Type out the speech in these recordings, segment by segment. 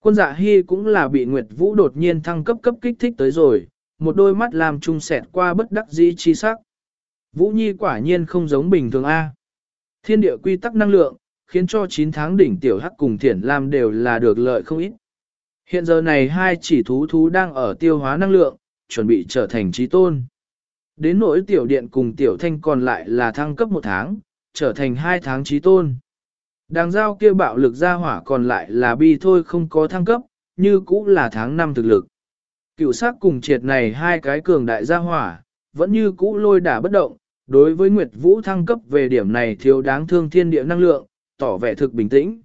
Quân dạ hy cũng là bị Nguyệt Vũ đột nhiên thăng cấp cấp kích thích tới rồi, một đôi mắt làm trung sẹt qua bất đắc dĩ chi sắc. Vũ Nhi quả nhiên không giống bình thường A. Thiên địa quy tắc năng lượng, khiến cho 9 tháng đỉnh tiểu hắc cùng thiển lam đều là được lợi không ít. Hiện giờ này hai chỉ thú thú đang ở tiêu hóa năng lượng, chuẩn bị trở thành trí tôn. Đến nỗi tiểu điện cùng tiểu thanh còn lại là thăng cấp một tháng, trở thành hai tháng trí tôn. Đàng giao kia bạo lực ra hỏa còn lại là bi thôi không có thăng cấp, như cũ là tháng năm thực lực. Cựu sắc cùng triệt này hai cái cường đại gia hỏa, vẫn như cũ lôi đả bất động, đối với Nguyệt Vũ thăng cấp về điểm này thiếu đáng thương thiên địa năng lượng, tỏ vẻ thực bình tĩnh.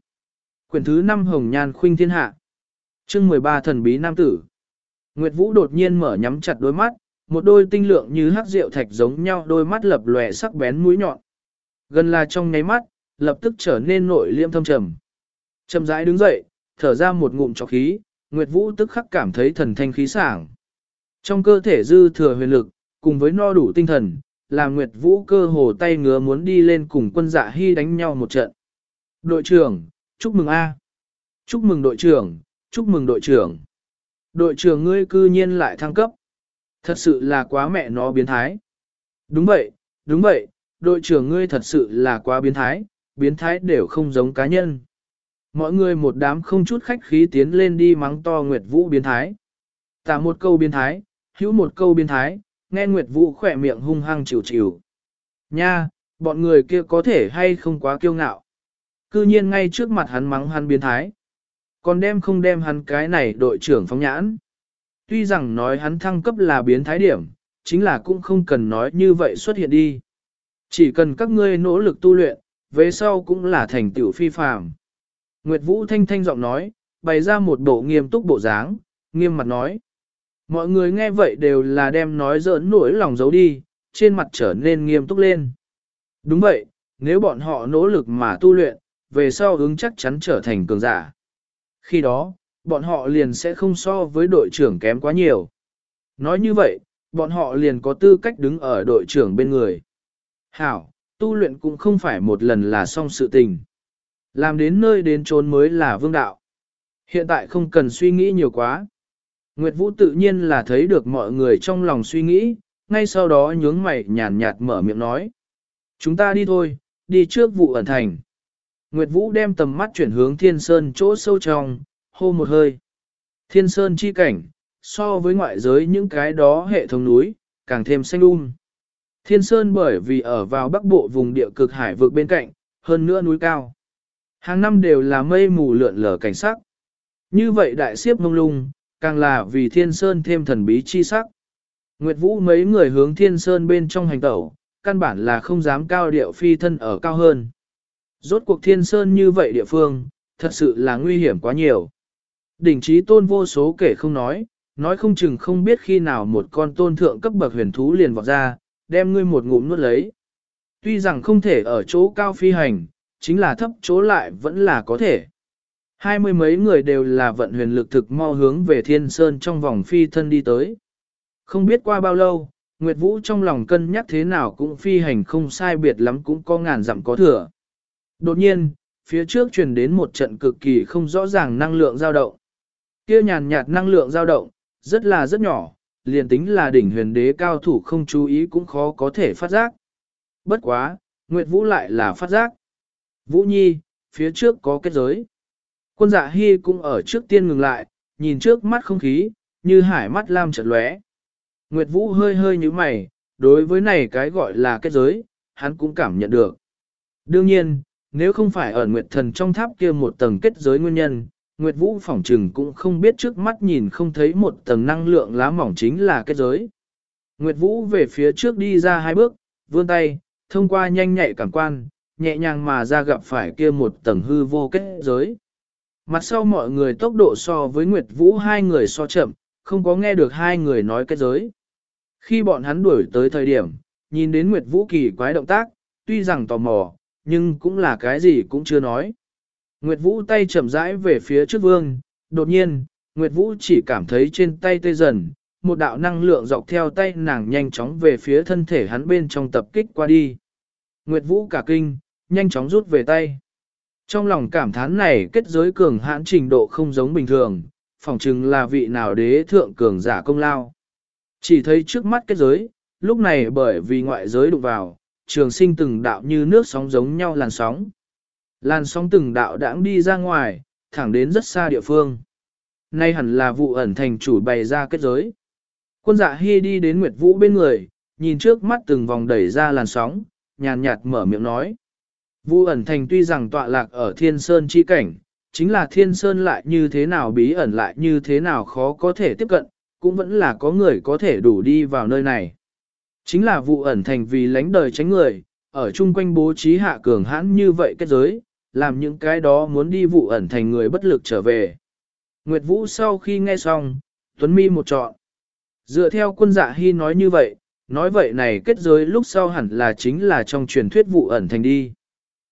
Quyền thứ 5 Hồng Nhan Khuynh Thiên Hạ chương 13 Thần Bí Nam Tử Nguyệt Vũ đột nhiên mở nhắm chặt đôi mắt, một đôi tinh lượng như hắc rượu thạch giống nhau đôi mắt lập lòe sắc bén mũi nhọn. Gần là trong nháy mắt, lập tức trở nên nội liêm thâm trầm. Trầm rãi đứng dậy, thở ra một ngụm trọc khí, Nguyệt Vũ tức khắc cảm thấy thần thanh khí sảng. Trong cơ thể dư thừa huyền lực, cùng với no đủ tinh thần, làm Nguyệt Vũ cơ hồ tay ngứa muốn đi lên cùng quân dạ hy đánh nhau một trận. Đội trưởng, chúc mừng A. Chúc mừng đội trưởng, chúc mừng đội trưởng. Đội trưởng ngươi cư nhiên lại thăng cấp. Thật sự là quá mẹ nó biến thái. Đúng vậy, đúng vậy, đội trưởng ngươi thật sự là quá biến thái, biến thái đều không giống cá nhân. Mọi người một đám không chút khách khí tiến lên đi mắng to Nguyệt Vũ biến thái. Tả một câu biến thái, hữu một câu biến thái, nghe Nguyệt Vũ khỏe miệng hung hăng chịu chịu. Nha, bọn người kia có thể hay không quá kiêu ngạo. Cư nhiên ngay trước mặt hắn mắng hắn biến thái. Còn đem không đem hắn cái này đội trưởng phóng nhãn. Tuy rằng nói hắn thăng cấp là biến thái điểm, chính là cũng không cần nói như vậy xuất hiện đi. Chỉ cần các ngươi nỗ lực tu luyện, về sau cũng là thành tựu phi phàm. Nguyệt Vũ thanh thanh giọng nói, bày ra một bộ nghiêm túc bộ dáng, nghiêm mặt nói. Mọi người nghe vậy đều là đem nói giỡn nỗi lòng giấu đi, trên mặt trở nên nghiêm túc lên. Đúng vậy, nếu bọn họ nỗ lực mà tu luyện, về sau ứng chắc chắn trở thành cường giả. Khi đó, bọn họ liền sẽ không so với đội trưởng kém quá nhiều. Nói như vậy, bọn họ liền có tư cách đứng ở đội trưởng bên người. Hảo, tu luyện cũng không phải một lần là xong sự tình. Làm đến nơi đến trốn mới là vương đạo. Hiện tại không cần suy nghĩ nhiều quá. Nguyệt Vũ tự nhiên là thấy được mọi người trong lòng suy nghĩ, ngay sau đó nhướng mày nhàn nhạt mở miệng nói. Chúng ta đi thôi, đi trước vụ ẩn thành. Nguyệt Vũ đem tầm mắt chuyển hướng thiên sơn chỗ sâu trong, hô một hơi. Thiên sơn chi cảnh, so với ngoại giới những cái đó hệ thống núi, càng thêm xanh um. Thiên sơn bởi vì ở vào bắc bộ vùng địa cực hải vực bên cạnh, hơn nữa núi cao. Hàng năm đều là mây mù lượn lờ cảnh sắc. Như vậy đại siếp mông lung, càng là vì thiên sơn thêm thần bí chi sắc. Nguyệt Vũ mấy người hướng thiên sơn bên trong hành tẩu, căn bản là không dám cao điệu phi thân ở cao hơn. Rốt cuộc thiên sơn như vậy địa phương, thật sự là nguy hiểm quá nhiều. Đỉnh trí tôn vô số kể không nói, nói không chừng không biết khi nào một con tôn thượng cấp bậc huyền thú liền vọt ra, đem ngươi một ngụm nuốt lấy. Tuy rằng không thể ở chỗ cao phi hành, chính là thấp chỗ lại vẫn là có thể. Hai mươi mấy người đều là vận huyền lực thực mau hướng về thiên sơn trong vòng phi thân đi tới. Không biết qua bao lâu, Nguyệt Vũ trong lòng cân nhắc thế nào cũng phi hành không sai biệt lắm cũng có ngàn dặm có thừa. Đột nhiên, phía trước truyền đến một trận cực kỳ không rõ ràng năng lượng dao động. Kia nhàn nhạt năng lượng dao động, rất là rất nhỏ, liền tính là đỉnh huyền đế cao thủ không chú ý cũng khó có thể phát giác. Bất quá, Nguyệt Vũ lại là phát giác. Vũ Nhi, phía trước có kết giới. Quân dạ hy cũng ở trước tiên ngừng lại, nhìn trước mắt không khí, như hải mắt lam chợt lóe. Nguyệt Vũ hơi hơi như mày, đối với này cái gọi là kết giới, hắn cũng cảm nhận được. Đương nhiên, nếu không phải ở Nguyệt Thần trong tháp kia một tầng kết giới nguyên nhân, Nguyệt Vũ phỏng trừng cũng không biết trước mắt nhìn không thấy một tầng năng lượng lá mỏng chính là kết giới. Nguyệt Vũ về phía trước đi ra hai bước, vươn tay, thông qua nhanh nhạy cảm quan, nhẹ nhàng mà ra gặp phải kia một tầng hư vô kết giới. Mặt sau mọi người tốc độ so với Nguyệt Vũ hai người so chậm, không có nghe được hai người nói kết giới. Khi bọn hắn đuổi tới thời điểm, nhìn đến Nguyệt Vũ kỳ quái động tác, tuy rằng tò mò, nhưng cũng là cái gì cũng chưa nói. Nguyệt Vũ tay chậm rãi về phía trước vương, đột nhiên, Nguyệt Vũ chỉ cảm thấy trên tay tê dần, một đạo năng lượng dọc theo tay nàng nhanh chóng về phía thân thể hắn bên trong tập kích qua đi. Nguyệt Vũ cả kinh, nhanh chóng rút về tay. Trong lòng cảm thán này kết giới cường hãn trình độ không giống bình thường, phỏng chừng là vị nào đế thượng cường giả công lao. Chỉ thấy trước mắt kết giới, lúc này bởi vì ngoại giới đụng vào, trường sinh từng đạo như nước sóng giống nhau làn sóng. Làn sóng từng đạo đãng đi ra ngoài, thẳng đến rất xa địa phương. Nay hẳn là vụ ẩn thành chủ bày ra kết giới. Quân dạ hy đi đến Nguyệt Vũ bên người, nhìn trước mắt từng vòng đẩy ra làn sóng, nhàn nhạt mở miệng nói. Vụ ẩn thành tuy rằng tọa lạc ở thiên sơn chi cảnh, chính là thiên sơn lại như thế nào bí ẩn lại như thế nào khó có thể tiếp cận, cũng vẫn là có người có thể đủ đi vào nơi này. Chính là vụ ẩn thành vì lánh đời tránh người, ở chung quanh bố trí hạ cường hãn như vậy kết giới, làm những cái đó muốn đi vụ ẩn thành người bất lực trở về. Nguyệt Vũ sau khi nghe xong, Tuấn Mi một chọn. Dựa theo quân dạ hy nói như vậy, nói vậy này kết giới lúc sau hẳn là chính là trong truyền thuyết vụ ẩn thành đi.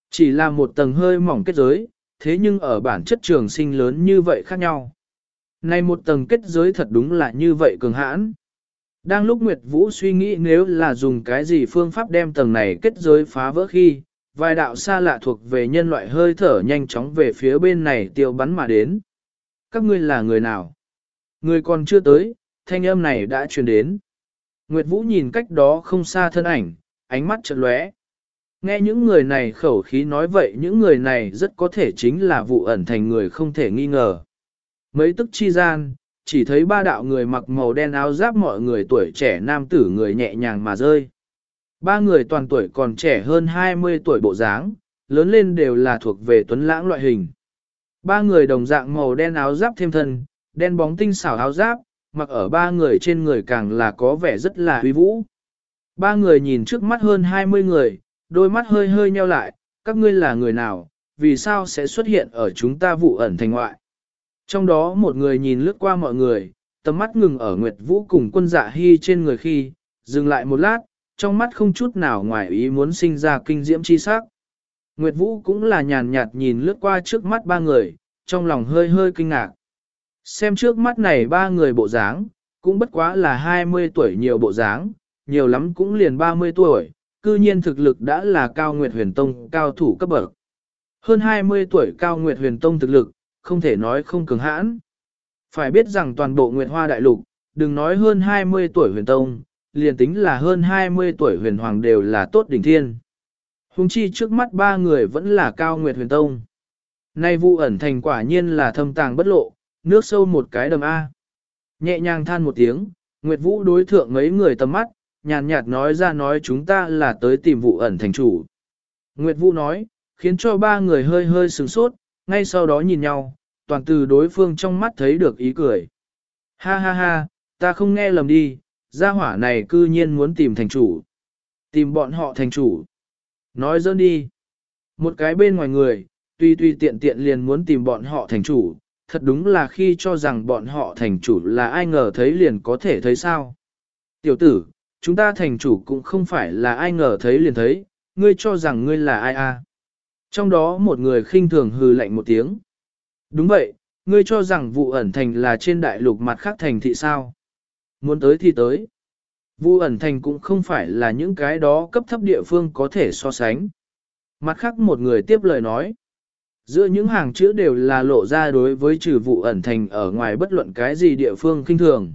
Chỉ là một tầng hơi mỏng kết giới, thế nhưng ở bản chất trường sinh lớn như vậy khác nhau. Này một tầng kết giới thật đúng là như vậy cường hãn. Đang lúc Nguyệt Vũ suy nghĩ nếu là dùng cái gì phương pháp đem tầng này kết giới phá vỡ khi, vài đạo xa lạ thuộc về nhân loại hơi thở nhanh chóng về phía bên này tiêu bắn mà đến. Các ngươi là người nào? Người còn chưa tới, thanh âm này đã truyền đến. Nguyệt Vũ nhìn cách đó không xa thân ảnh, ánh mắt chợt lóe. Nghe những người này khẩu khí nói vậy những người này rất có thể chính là vụ ẩn thành người không thể nghi ngờ. Mấy tức chi gian, chỉ thấy ba đạo người mặc màu đen áo giáp mọi người tuổi trẻ nam tử người nhẹ nhàng mà rơi. Ba người toàn tuổi còn trẻ hơn 20 tuổi bộ dáng, lớn lên đều là thuộc về tuấn lãng loại hình. Ba người đồng dạng màu đen áo giáp thêm thân, đen bóng tinh xảo áo giáp, mặc ở ba người trên người càng là có vẻ rất là uy vũ. Ba người nhìn trước mắt hơn 20 người, đôi mắt hơi hơi nheo lại, các ngươi là người nào, vì sao sẽ xuất hiện ở chúng ta vụ ẩn thành ngoại. Trong đó một người nhìn lướt qua mọi người, tầm mắt ngừng ở Nguyệt Vũ cùng quân dạ hy trên người khi, dừng lại một lát, trong mắt không chút nào ngoài ý muốn sinh ra kinh diễm chi sắc. Nguyệt Vũ cũng là nhàn nhạt nhìn lướt qua trước mắt ba người, trong lòng hơi hơi kinh ngạc. Xem trước mắt này ba người bộ dáng, cũng bất quá là 20 tuổi nhiều bộ dáng, nhiều lắm cũng liền 30 tuổi, cư nhiên thực lực đã là cao nguyệt huyền tông cao thủ cấp bậc. Hơn 20 tuổi cao nguyệt huyền tông thực lực, không thể nói không cường hãn. Phải biết rằng toàn bộ nguyệt hoa đại lục, đừng nói hơn 20 tuổi huyền tông, liền tính là hơn 20 tuổi huyền hoàng đều là tốt đỉnh thiên. Hùng chi trước mắt ba người vẫn là cao nguyệt huyền tông. Nay vụ ẩn thành quả nhiên là thâm tàng bất lộ, nước sâu một cái đầm A. Nhẹ nhàng than một tiếng, Nguyệt Vũ đối thượng mấy người tầm mắt, nhàn nhạt nói ra nói chúng ta là tới tìm vụ ẩn thành chủ. Nguyệt Vũ nói, khiến cho ba người hơi hơi sướng sốt, ngay sau đó nhìn nhau, toàn từ đối phương trong mắt thấy được ý cười. Ha ha ha, ta không nghe lầm đi, gia hỏa này cư nhiên muốn tìm thành chủ. Tìm bọn họ thành chủ. Nói dơn đi. Một cái bên ngoài người, tuy tuy tiện tiện liền muốn tìm bọn họ thành chủ, thật đúng là khi cho rằng bọn họ thành chủ là ai ngờ thấy liền có thể thấy sao. Tiểu tử, chúng ta thành chủ cũng không phải là ai ngờ thấy liền thấy, ngươi cho rằng ngươi là ai a? À? Trong đó một người khinh thường hừ lạnh một tiếng. Đúng vậy, ngươi cho rằng vụ ẩn thành là trên đại lục mặt khác thành thị sao. Muốn tới thì tới. Vụ ẩn thành cũng không phải là những cái đó cấp thấp địa phương có thể so sánh. Mặt khác một người tiếp lời nói. Giữa những hàng chữ đều là lộ ra đối với trừ vụ ẩn thành ở ngoài bất luận cái gì địa phương kinh thường.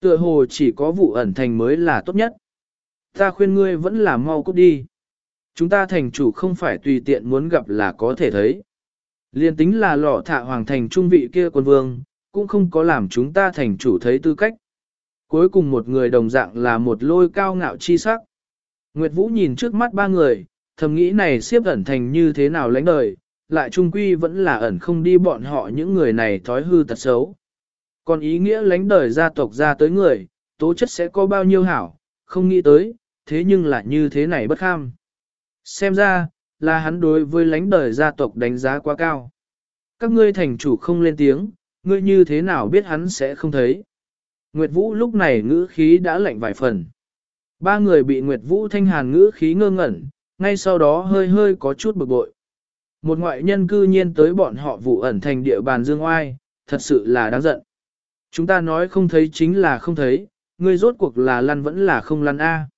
Tựa hồ chỉ có vụ ẩn thành mới là tốt nhất. Ta khuyên ngươi vẫn là mau cút đi. Chúng ta thành chủ không phải tùy tiện muốn gặp là có thể thấy. Liên tính là lọ thạ hoàng thành trung vị kia quân vương, cũng không có làm chúng ta thành chủ thấy tư cách. Cuối cùng một người đồng dạng là một lôi cao ngạo chi sắc. Nguyệt Vũ nhìn trước mắt ba người, thầm nghĩ này siếp ẩn thành như thế nào lãnh đời, lại trung quy vẫn là ẩn không đi bọn họ những người này thói hư tật xấu. Còn ý nghĩa lãnh đời gia tộc ra tới người, tố chất sẽ có bao nhiêu hảo, không nghĩ tới, thế nhưng lại như thế này bất kham. Xem ra, là hắn đối với lãnh đời gia tộc đánh giá quá cao. Các ngươi thành chủ không lên tiếng, ngươi như thế nào biết hắn sẽ không thấy. Nguyệt Vũ lúc này ngữ khí đã lạnh vài phần. Ba người bị Nguyệt Vũ thanh hàn ngữ khí ngơ ngẩn, ngay sau đó hơi hơi có chút bực bội. Một ngoại nhân cư nhiên tới bọn họ vụ ẩn thành địa bàn dương oai, thật sự là đáng giận. Chúng ta nói không thấy chính là không thấy, ngươi rốt cuộc là lăn vẫn là không lăn A.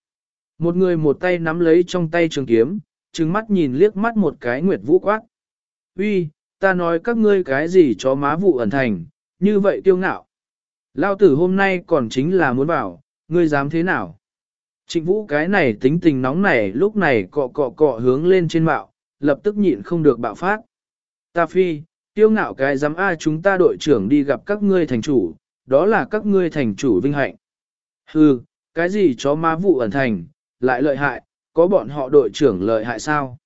Một người một tay nắm lấy trong tay trường kiếm, trừng mắt nhìn liếc mắt một cái Nguyệt Vũ quát. Uy, ta nói các ngươi cái gì chó má vụ ẩn thành, như vậy tiêu ngạo. Lao tử hôm nay còn chính là muốn bảo, ngươi dám thế nào? Trịnh vũ cái này tính tình nóng nảy lúc này cọ cọ cọ hướng lên trên bạo, lập tức nhịn không được bạo phát. Ta phi, tiêu ngạo cái dám a chúng ta đội trưởng đi gặp các ngươi thành chủ, đó là các ngươi thành chủ vinh hạnh. Hừ, cái gì chó ma vụ ẩn thành, lại lợi hại, có bọn họ đội trưởng lợi hại sao?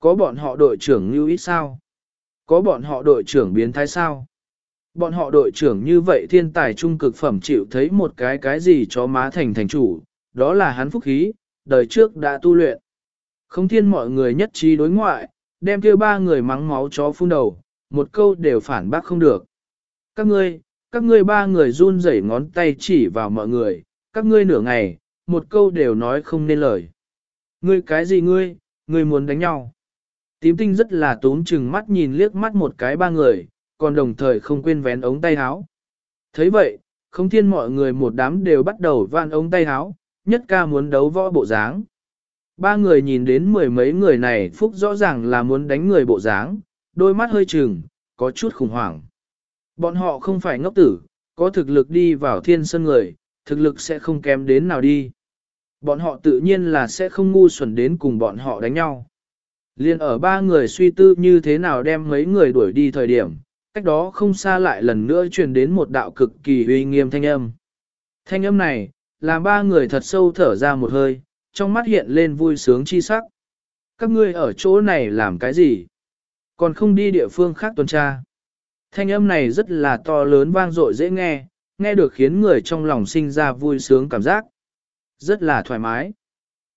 Có bọn họ đội trưởng lưu ít sao? Có bọn họ đội trưởng biến thái sao? Bọn họ đội trưởng như vậy thiên tài trung cực phẩm chịu thấy một cái cái gì chó má thành thành chủ, đó là hắn phúc khí, đời trước đã tu luyện. Không thiên mọi người nhất trí đối ngoại, đem kia ba người mắng máu chó phun đầu, một câu đều phản bác không được. Các ngươi, các ngươi ba người run rẩy ngón tay chỉ vào mọi người, các ngươi nửa ngày, một câu đều nói không nên lời. Ngươi cái gì ngươi, ngươi muốn đánh nhau. Tím tinh rất là tốn chừng mắt nhìn liếc mắt một cái ba người, còn đồng thời không quên vén ống tay áo. thấy vậy, không thiên mọi người một đám đều bắt đầu van ống tay áo, nhất ca muốn đấu võ bộ dáng. Ba người nhìn đến mười mấy người này phúc rõ ràng là muốn đánh người bộ dáng, đôi mắt hơi trừng, có chút khủng hoảng. Bọn họ không phải ngốc tử, có thực lực đi vào thiên sân người, thực lực sẽ không kém đến nào đi. Bọn họ tự nhiên là sẽ không ngu xuẩn đến cùng bọn họ đánh nhau. Liên ở ba người suy tư như thế nào đem mấy người đuổi đi thời điểm, cách đó không xa lại lần nữa truyền đến một đạo cực kỳ uy nghiêm thanh âm. Thanh âm này, làm ba người thật sâu thở ra một hơi, trong mắt hiện lên vui sướng chi sắc. Các ngươi ở chỗ này làm cái gì? Còn không đi địa phương khác tuần tra. Thanh âm này rất là to lớn vang dội dễ nghe, nghe được khiến người trong lòng sinh ra vui sướng cảm giác. Rất là thoải mái.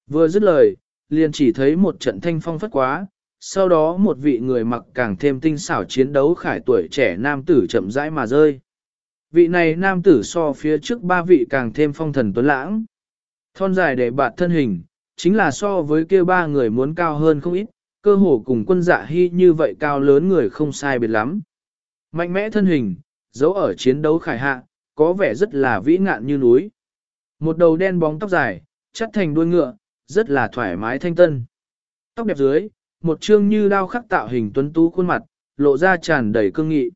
Vừa dứt lời, liền chỉ thấy một trận thanh phong phất quá, sau đó một vị người mặc càng thêm tinh xảo chiến đấu khải tuổi trẻ nam tử chậm rãi mà rơi. Vị này nam tử so phía trước ba vị càng thêm phong thần tuấn lãng. Thon dài để bạt thân hình, chính là so với kia ba người muốn cao hơn không ít, cơ hồ cùng quân dạ hy như vậy cao lớn người không sai biệt lắm. Mạnh mẽ thân hình, dấu ở chiến đấu khải hạ, có vẻ rất là vĩ ngạn như núi. Một đầu đen bóng tóc dài, chắt thành đuôi ngựa, rất là thoải mái thanh tân. Tóc đẹp dưới, một trương như đao khắc tạo hình tuấn tú khuôn mặt, lộ ra tràn đầy cương nghị.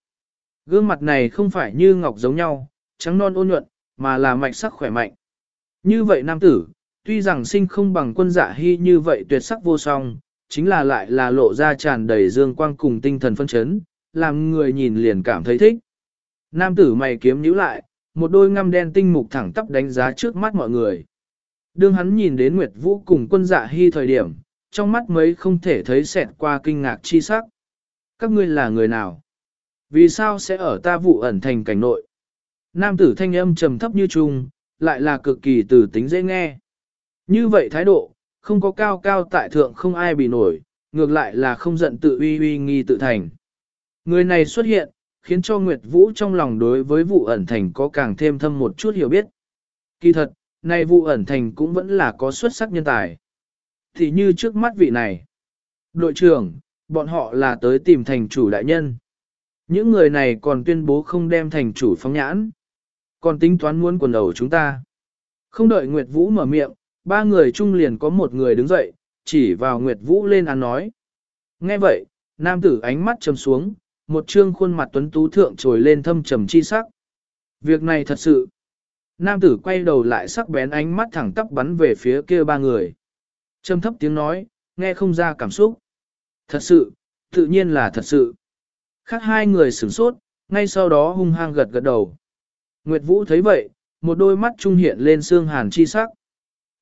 Gương mặt này không phải như ngọc giống nhau, trắng non ôn nhuận, mà là mạch sắc khỏe mạnh. Như vậy nam tử, tuy rằng sinh không bằng quân dạ hy như vậy tuyệt sắc vô song, chính là lại là lộ ra tràn đầy dương quang cùng tinh thần phân chấn, làm người nhìn liền cảm thấy thích. Nam tử mày kiếm nhíu lại, một đôi ngăm đen tinh mục thẳng tắp đánh giá trước mắt mọi người. Đương hắn nhìn đến Nguyệt Vũ cùng quân dạ hy thời điểm, trong mắt mấy không thể thấy xẹt qua kinh ngạc chi sắc. Các ngươi là người nào? Vì sao sẽ ở ta vụ ẩn thành cảnh nội? Nam tử thanh âm trầm thấp như trung, lại là cực kỳ từ tính dễ nghe. Như vậy thái độ, không có cao cao tại thượng không ai bị nổi, ngược lại là không giận tự uy uy nghi tự thành. Người này xuất hiện, khiến cho Nguyệt Vũ trong lòng đối với vụ ẩn thành có càng thêm thâm một chút hiểu biết. Kỳ thật, này vụ ẩn thành cũng vẫn là có xuất sắc nhân tài. Thì như trước mắt vị này. Đội trưởng, bọn họ là tới tìm thành chủ đại nhân. Những người này còn tuyên bố không đem thành chủ phóng nhãn. Còn tính toán muốn quần đầu chúng ta. Không đợi Nguyệt Vũ mở miệng, ba người chung liền có một người đứng dậy, chỉ vào Nguyệt Vũ lên án nói. Nghe vậy, nam tử ánh mắt trầm xuống, một trương khuôn mặt tuấn tú thượng trồi lên thâm trầm chi sắc. Việc này thật sự. Nam tử quay đầu lại sắc bén ánh mắt thẳng tắp bắn về phía kia ba người. Trầm thấp tiếng nói, nghe không ra cảm xúc. Thật sự, tự nhiên là thật sự. Khác hai người sửng sốt, ngay sau đó hung hăng gật gật đầu. Nguyệt Vũ thấy vậy, một đôi mắt trung hiện lên xương hàn chi sắc.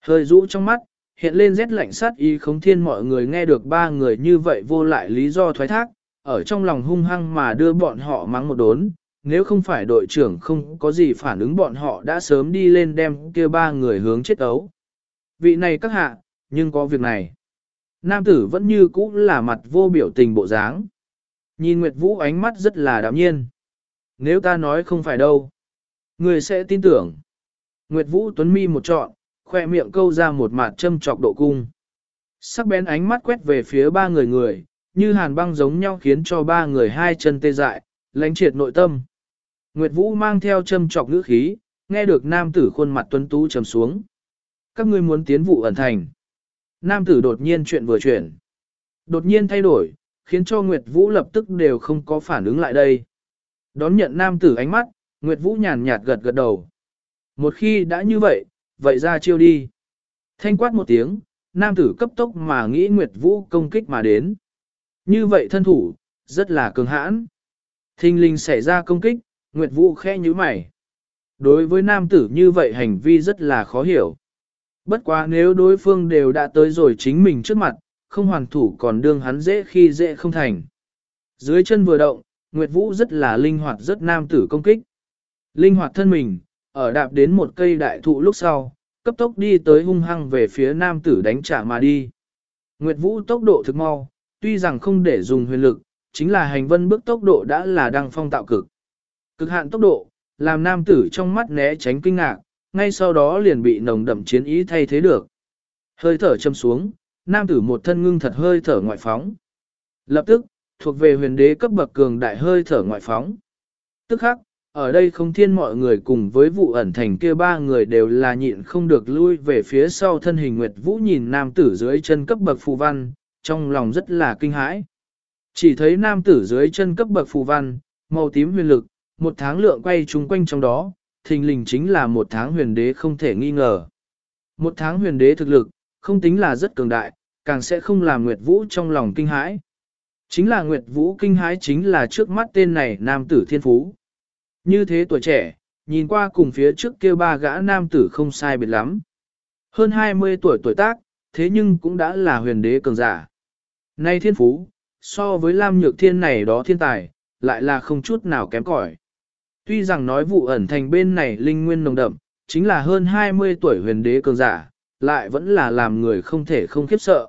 Hơi rũ trong mắt, hiện lên rét lạnh sát y khống thiên mọi người nghe được ba người như vậy vô lại lý do thoái thác, ở trong lòng hung hăng mà đưa bọn họ mắng một đốn, nếu không phải đội trưởng không có gì phản ứng bọn họ đã sớm đi lên đem kia ba người hướng chết ấu. Vị này các hạ, nhưng có việc này. Nam tử vẫn như cũ là mặt vô biểu tình bộ dáng. Nhìn Nguyệt Vũ ánh mắt rất là đạm nhiên. Nếu ta nói không phải đâu, người sẽ tin tưởng. Nguyệt Vũ tuấn mi một trọn, khoe miệng câu ra một mặt châm trọc độ cung. Sắc bén ánh mắt quét về phía ba người người, như hàn băng giống nhau khiến cho ba người hai chân tê dại, lánh triệt nội tâm. Nguyệt Vũ mang theo châm trọc ngữ khí, nghe được nam tử khuôn mặt tuấn tú trầm xuống. Các ngươi muốn tiến vụ ẩn thành. Nam tử đột nhiên chuyện vừa chuyển. Đột nhiên thay đổi, khiến cho Nguyệt Vũ lập tức đều không có phản ứng lại đây. Đón nhận nam tử ánh mắt, Nguyệt Vũ nhàn nhạt gật gật đầu. Một khi đã như vậy, vậy ra chiêu đi. Thanh quát một tiếng, nam tử cấp tốc mà nghĩ Nguyệt Vũ công kích mà đến. Như vậy thân thủ, rất là cường hãn. Thinh linh xảy ra công kích, Nguyệt Vũ khẽ như mày. Đối với nam tử như vậy hành vi rất là khó hiểu. Bất quá nếu đối phương đều đã tới rồi chính mình trước mặt, không hoàn thủ còn đương hắn dễ khi dễ không thành. Dưới chân vừa động, Nguyệt Vũ rất là linh hoạt rất nam tử công kích. Linh hoạt thân mình, ở đạp đến một cây đại thụ lúc sau, cấp tốc đi tới hung hăng về phía nam tử đánh trả mà đi. Nguyệt Vũ tốc độ thực mau, tuy rằng không để dùng huyền lực, chính là hành vân bước tốc độ đã là đăng phong tạo cực. Cực hạn tốc độ, làm nam tử trong mắt né tránh kinh ngạc, ngay sau đó liền bị nồng đậm chiến ý thay thế được. Hơi thở châm xuống, nam tử một thân ngưng thật hơi thở ngoại phóng. Lập tức, thuộc về huyền đế cấp bậc cường đại hơi thở ngoại phóng. Tức khắc, ở đây không thiên mọi người cùng với vụ ẩn thành kia ba người đều là nhịn không được lui về phía sau thân hình Nguyệt Vũ nhìn nam tử dưới chân cấp bậc phù văn, trong lòng rất là kinh hãi. Chỉ thấy nam tử dưới chân cấp bậc phù văn, màu tím huyền lực, một tháng lượng quay chung quanh trong đó, thình lình chính là một tháng huyền đế không thể nghi ngờ. Một tháng huyền đế thực lực, không tính là rất cường đại, càng sẽ không làm Nguyệt Vũ trong lòng kinh hãi. Chính là Nguyệt Vũ kinh hãi chính là trước mắt tên này nam tử thiên phú. Như thế tuổi trẻ, nhìn qua cùng phía trước kia ba gã nam tử không sai biệt lắm. Hơn 20 tuổi tuổi tác, thế nhưng cũng đã là huyền đế cường giả. Nay thiên phú, so với Lam Nhược Thiên này đó thiên tài, lại là không chút nào kém cỏi. Tuy rằng nói vụ ẩn thành bên này linh nguyên nồng đậm, chính là hơn 20 tuổi huyền đế cường giả, lại vẫn là làm người không thể không khiếp sợ.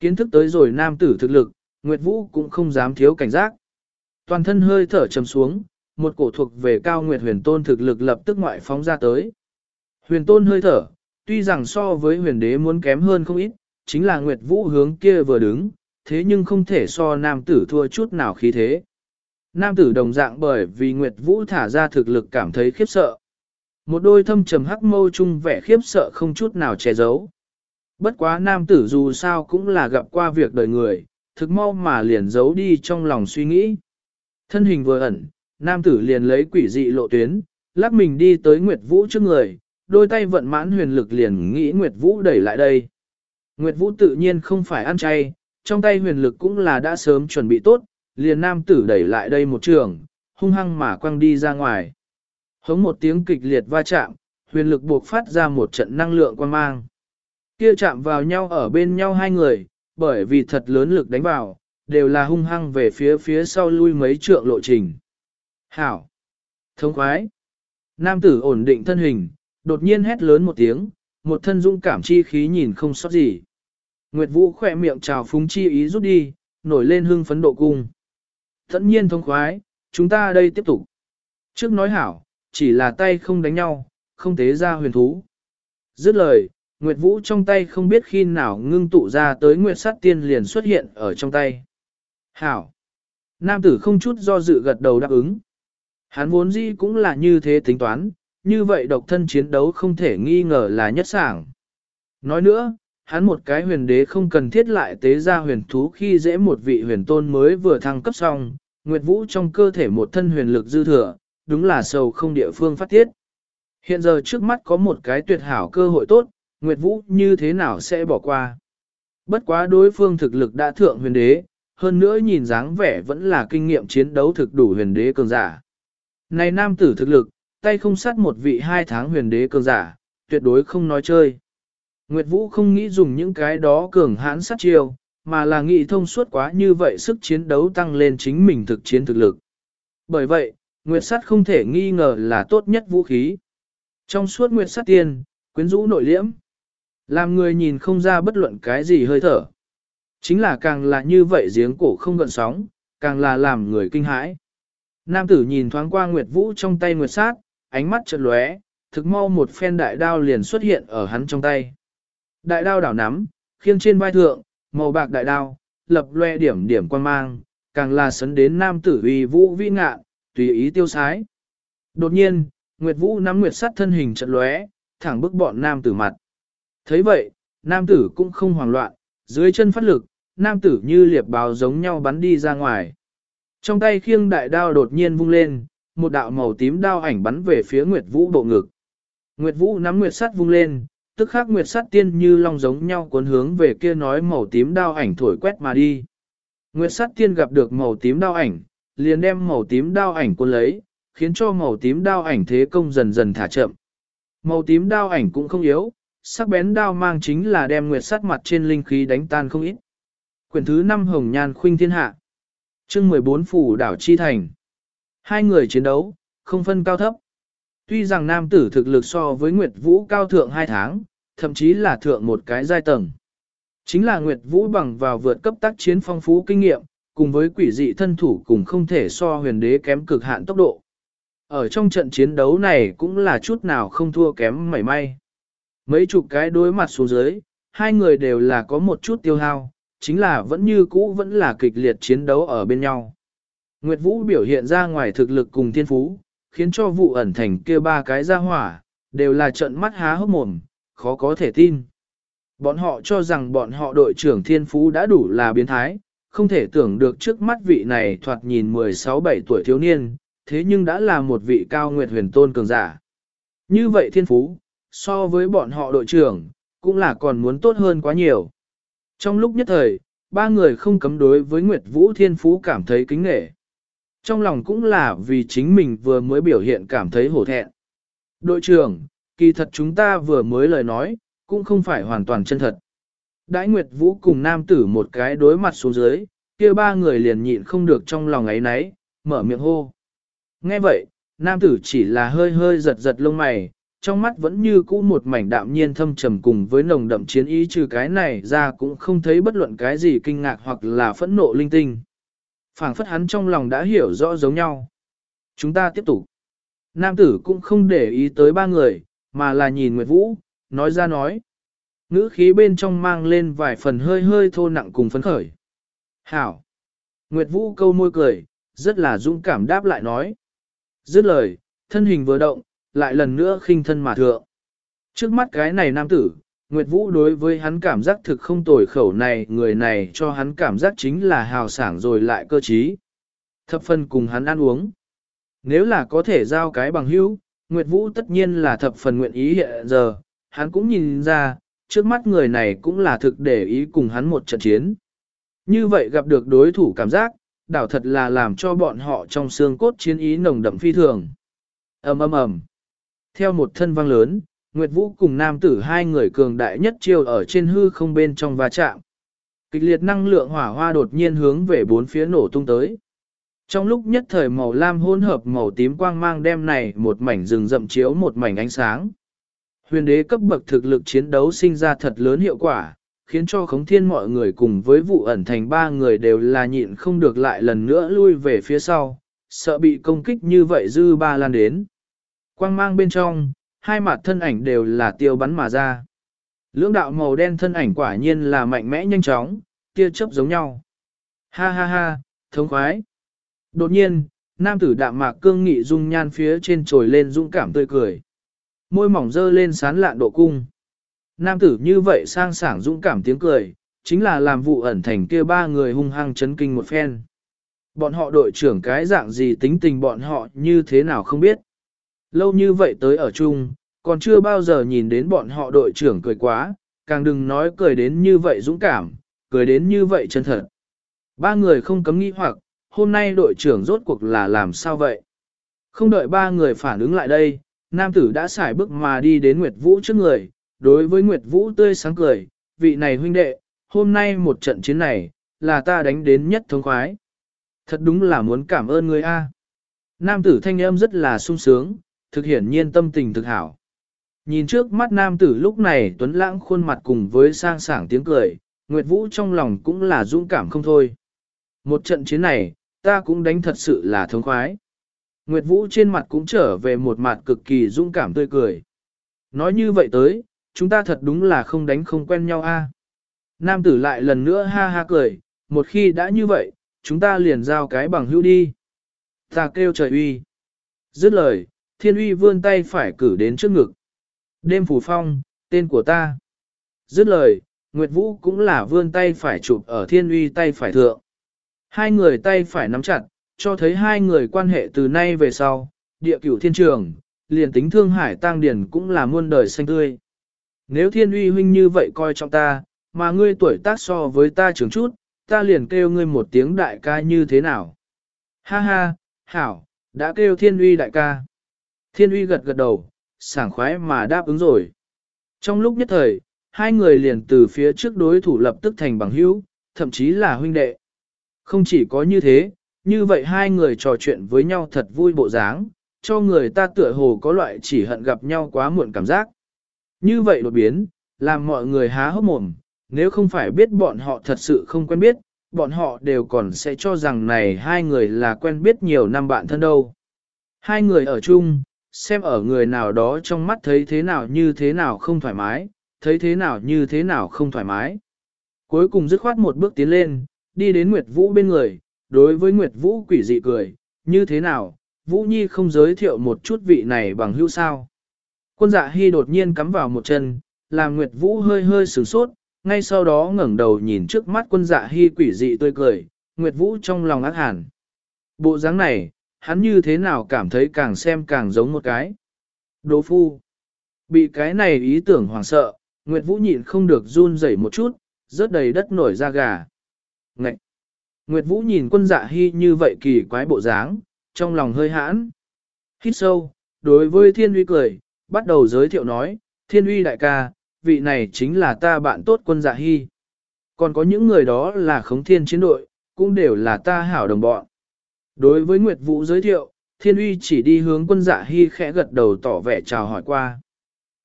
Kiến thức tới rồi nam tử thực lực, Nguyệt Vũ cũng không dám thiếu cảnh giác. Toàn thân hơi thở trầm xuống, một cổ thuộc về cao Nguyệt huyền tôn thực lực lập tức ngoại phóng ra tới. Huyền tôn hơi thở, tuy rằng so với huyền đế muốn kém hơn không ít, chính là Nguyệt Vũ hướng kia vừa đứng, thế nhưng không thể so nam tử thua chút nào khí thế. Nam tử đồng dạng bởi vì Nguyệt Vũ thả ra thực lực cảm thấy khiếp sợ. Một đôi thâm trầm hắc mâu chung vẻ khiếp sợ không chút nào che giấu. Bất quá nam tử dù sao cũng là gặp qua việc đời người, thực mau mà liền giấu đi trong lòng suy nghĩ. Thân hình vừa ẩn, nam tử liền lấy quỷ dị lộ tuyến, lắc mình đi tới Nguyệt Vũ trước người, đôi tay vận mãn huyền lực liền nghĩ Nguyệt Vũ đẩy lại đây. Nguyệt Vũ tự nhiên không phải ăn chay, trong tay huyền lực cũng là đã sớm chuẩn bị tốt, liền nam tử đẩy lại đây một trường, hung hăng mà quăng đi ra ngoài. Hống một tiếng kịch liệt va chạm, huyền lực buộc phát ra một trận năng lượng quan mang. Kia chạm vào nhau ở bên nhau hai người, bởi vì thật lớn lực đánh vào, đều là hung hăng về phía phía sau lui mấy trượng lộ trình. Hảo! Thông khoái! Nam tử ổn định thân hình, đột nhiên hét lớn một tiếng, một thân dung cảm chi khí nhìn không sót gì. Nguyệt Vũ khỏe miệng trào phúng chi ý rút đi, nổi lên hưng phấn độ cung. Thẫn nhiên thông khoái, chúng ta đây tiếp tục. Trước nói hảo, chỉ là tay không đánh nhau, không tế ra huyền thú. Dứt lời, Nguyệt Vũ trong tay không biết khi nào ngưng tụ ra tới Nguyệt sát tiên liền xuất hiện ở trong tay. Hảo! Nam tử không chút do dự gật đầu đáp ứng. Hắn vốn gì cũng là như thế tính toán, như vậy độc thân chiến đấu không thể nghi ngờ là nhất sảng. Nói nữa, hắn một cái huyền đế không cần thiết lại tế ra huyền thú khi dễ một vị huyền tôn mới vừa thăng cấp xong, Nguyệt Vũ trong cơ thể một thân huyền lực dư thừa, đúng là sầu không địa phương phát tiết. Hiện giờ trước mắt có một cái tuyệt hảo cơ hội tốt, Nguyệt Vũ như thế nào sẽ bỏ qua. Bất quá đối phương thực lực đã thượng huyền đế, hơn nữa nhìn dáng vẻ vẫn là kinh nghiệm chiến đấu thực đủ huyền đế cường giả. Này nam tử thực lực, tay không sát một vị hai tháng huyền đế cường giả, tuyệt đối không nói chơi. Nguyệt Vũ không nghĩ dùng những cái đó cường hãn sát chiêu, mà là nghĩ thông suốt quá như vậy sức chiến đấu tăng lên chính mình thực chiến thực lực. Bởi vậy, Nguyệt sát không thể nghi ngờ là tốt nhất vũ khí. Trong suốt Nguyệt sát tiên, quyến rũ nội liễm, làm người nhìn không ra bất luận cái gì hơi thở. Chính là càng là như vậy giếng cổ không gợn sóng, càng là làm người kinh hãi. Nam tử nhìn thoáng qua Nguyệt Vũ trong tay Nguyệt sát, ánh mắt chợt lóe, thực mau một phen đại đao liền xuất hiện ở hắn trong tay. Đại đao đảo nắm, khiêng trên vai thượng, màu bạc đại đao, lập loe điểm điểm quan mang, càng là sấn đến nam tử uy vũ vĩ ngạ, tùy ý tiêu sái. Đột nhiên, Nguyệt Vũ nắm Nguyệt sắt thân hình trận lóe, thẳng bức bọn nam tử mặt. thấy vậy, nam tử cũng không hoảng loạn, dưới chân phát lực, nam tử như liệp báo giống nhau bắn đi ra ngoài. Trong tay khiêng đại đao đột nhiên vung lên, một đạo màu tím đao ảnh bắn về phía Nguyệt Vũ bộ ngực. Nguyệt Vũ nắm Nguyệt sắt vung lên, tức khắc Nguyệt sắt tiên như long giống nhau cuốn hướng về kia nói màu tím đao ảnh thổi quét mà đi. Nguyệt sắt tiên gặp được màu tím đao ảnh, liền đem màu tím đao ảnh cuốn lấy, khiến cho màu tím đao ảnh thế công dần dần thả chậm. Màu tím đao ảnh cũng không yếu, sắc bén đao mang chính là đem nguyệt sắt mặt trên linh khí đánh tan không ít. Quyển thứ 5 Hồng Nhan Khuynh Thiên Hạ chương 14 Phủ Đảo Chi Thành Hai người chiến đấu, không phân cao thấp. Tuy rằng nam tử thực lực so với Nguyệt Vũ cao thượng hai tháng, thậm chí là thượng một cái giai tầng. Chính là Nguyệt Vũ bằng vào vượt cấp tác chiến phong phú kinh nghiệm, cùng với quỷ dị thân thủ cùng không thể so huyền đế kém cực hạn tốc độ. Ở trong trận chiến đấu này cũng là chút nào không thua kém mảy may. Mấy chục cái đối mặt xuống dưới, hai người đều là có một chút tiêu hao, chính là vẫn như cũ vẫn là kịch liệt chiến đấu ở bên nhau. Nguyệt Vũ biểu hiện ra ngoài thực lực cùng thiên phú, khiến cho vụ ẩn thành kia ba cái ra hỏa, đều là trận mắt há hốc mồm, khó có thể tin. Bọn họ cho rằng bọn họ đội trưởng thiên phú đã đủ là biến thái, không thể tưởng được trước mắt vị này thoạt nhìn 16-17 tuổi thiếu niên, thế nhưng đã là một vị cao nguyệt huyền tôn cường giả. Như vậy thiên phú, so với bọn họ đội trưởng, cũng là còn muốn tốt hơn quá nhiều. Trong lúc nhất thời, ba người không cấm đối với Nguyệt Vũ Thiên Phú cảm thấy kính nghệ. Trong lòng cũng là vì chính mình vừa mới biểu hiện cảm thấy hổ thẹn. Đội trưởng, kỳ thật chúng ta vừa mới lời nói, cũng không phải hoàn toàn chân thật. Đãi Nguyệt Vũ cùng nam tử một cái đối mặt xuống dưới, kia ba người liền nhịn không được trong lòng ấy nấy, mở miệng hô. Nghe vậy, nam tử chỉ là hơi hơi giật giật lông mày, trong mắt vẫn như cũ một mảnh đạm nhiên thâm trầm cùng với nồng đậm chiến ý trừ cái này ra cũng không thấy bất luận cái gì kinh ngạc hoặc là phẫn nộ linh tinh phảng phất hắn trong lòng đã hiểu rõ giống nhau. Chúng ta tiếp tục. Nam tử cũng không để ý tới ba người, mà là nhìn Nguyệt Vũ, nói ra nói. Ngữ khí bên trong mang lên vài phần hơi hơi thô nặng cùng phấn khởi. Hảo! Nguyệt Vũ câu môi cười, rất là dũng cảm đáp lại nói. Dứt lời, thân hình vừa động, lại lần nữa khinh thân mà thượng. Trước mắt cái này nam tử, Nguyệt Vũ đối với hắn cảm giác thực không tồi khẩu này, người này cho hắn cảm giác chính là hào sảng rồi lại cơ trí. Thập phần cùng hắn ăn uống. Nếu là có thể giao cái bằng hữu, Nguyệt Vũ tất nhiên là thập phần nguyện ý hiện giờ, hắn cũng nhìn ra, trước mắt người này cũng là thực để ý cùng hắn một trận chiến. Như vậy gặp được đối thủ cảm giác, đảo thật là làm cho bọn họ trong xương cốt chiến ý nồng đậm phi thường. ầm ầm ầm. Theo một thân vang lớn, Nguyệt Vũ cùng nam tử hai người cường đại nhất chiêu ở trên hư không bên trong va chạm. Kịch liệt năng lượng hỏa hoa đột nhiên hướng về bốn phía nổ tung tới. Trong lúc nhất thời màu lam hỗn hợp màu tím quang mang đem này một mảnh rừng rậm chiếu một mảnh ánh sáng. Huyền đế cấp bậc thực lực chiến đấu sinh ra thật lớn hiệu quả, khiến cho khống thiên mọi người cùng với vụ ẩn thành ba người đều là nhịn không được lại lần nữa lui về phía sau, sợ bị công kích như vậy dư ba lan đến. Quang mang bên trong, hai mặt thân ảnh đều là tiêu bắn mà ra. Lưỡng đạo màu đen thân ảnh quả nhiên là mạnh mẽ nhanh chóng, tia chớp giống nhau. Ha ha ha, thống khoái. Đột nhiên, nam tử đạm mạc cương nghị dung nhan phía trên trồi lên dũng cảm tươi cười. Môi mỏng dơ lên sán lạn độ cung. Nam tử như vậy sang sảng dũng cảm tiếng cười, chính là làm vụ ẩn thành kia ba người hung hăng chấn kinh một phen. Bọn họ đội trưởng cái dạng gì tính tình bọn họ như thế nào không biết. Lâu như vậy tới ở chung, còn chưa bao giờ nhìn đến bọn họ đội trưởng cười quá, càng đừng nói cười đến như vậy dũng cảm, cười đến như vậy chân thật. Ba người không cấm nghĩ hoặc, hôm nay đội trưởng rốt cuộc là làm sao vậy? Không đợi ba người phản ứng lại đây, nam tử đã xài bước mà đi đến Nguyệt Vũ trước người, đối với Nguyệt Vũ tươi sáng cười, vị này huynh đệ, hôm nay một trận chiến này, là ta đánh đến nhất thống khoái. Thật đúng là muốn cảm ơn người A. Nam tử thanh âm rất là sung sướng, thực hiển nhiên tâm tình thực hảo. Nhìn trước mắt nam tử lúc này tuấn lãng khuôn mặt cùng với sang sảng tiếng cười, Nguyệt Vũ trong lòng cũng là dũng cảm không thôi. Một trận chiến này, ta cũng đánh thật sự là thống khoái. Nguyệt Vũ trên mặt cũng trở về một mặt cực kỳ dũng cảm tươi cười. Nói như vậy tới, chúng ta thật đúng là không đánh không quen nhau a. Nam tử lại lần nữa ha ha cười, một khi đã như vậy, chúng ta liền giao cái bằng hữu đi. Ta kêu trời uy. Dứt lời, thiên uy vươn tay phải cử đến trước ngực. Đêm phủ phong, tên của ta. Dứt lời, Nguyệt Vũ cũng là vươn tay phải chụp ở thiên uy tay phải thượng. Hai người tay phải nắm chặt, cho thấy hai người quan hệ từ nay về sau, địa cửu thiên trường, liền tính thương hải tăng điển cũng là muôn đời xanh tươi. Nếu thiên uy huynh như vậy coi trọng ta, mà ngươi tuổi tác so với ta trưởng chút, ta liền kêu ngươi một tiếng đại ca như thế nào. Ha ha, hảo, đã kêu thiên uy đại ca. Thiên uy gật gật đầu, sảng khoái mà đáp ứng rồi. Trong lúc nhất thời, hai người liền từ phía trước đối thủ lập tức thành bằng hữu, thậm chí là huynh đệ. Không chỉ có như thế, như vậy hai người trò chuyện với nhau thật vui bộ dáng, cho người ta tựa hồ có loại chỉ hận gặp nhau quá muộn cảm giác. Như vậy đột biến, làm mọi người há hốc mồm, nếu không phải biết bọn họ thật sự không quen biết, bọn họ đều còn sẽ cho rằng này hai người là quen biết nhiều năm bạn thân đâu. Hai người ở chung, xem ở người nào đó trong mắt thấy thế nào như thế nào không thoải mái, thấy thế nào như thế nào không thoải mái. Cuối cùng dứt khoát một bước tiến lên, đi đến Nguyệt Vũ bên người, đối với Nguyệt Vũ quỷ dị cười, như thế nào, Vũ Nhi không giới thiệu một chút vị này bằng hữu sao. Quân dạ hy đột nhiên cắm vào một chân, làm Nguyệt Vũ hơi hơi sửng sốt, ngay sau đó ngẩng đầu nhìn trước mắt quân dạ hy quỷ dị tươi cười, Nguyệt Vũ trong lòng ác hẳn. Bộ dáng này, hắn như thế nào cảm thấy càng xem càng giống một cái. Đỗ phu. Bị cái này ý tưởng hoảng sợ, Nguyệt Vũ nhịn không được run rẩy một chút, rớt đầy đất nổi da gà. Ngậy! Nguyệt Vũ nhìn quân dạ hy như vậy kỳ quái bộ dáng, trong lòng hơi hãn. Hít sâu, đối với thiên uy cười, bắt đầu giới thiệu nói, thiên uy đại ca, vị này chính là ta bạn tốt quân dạ hy. Còn có những người đó là khống thiên chiến đội, cũng đều là ta hảo đồng bọn. Đối với Nguyệt Vũ giới thiệu, thiên uy chỉ đi hướng quân dạ hy khẽ gật đầu tỏ vẻ chào hỏi qua.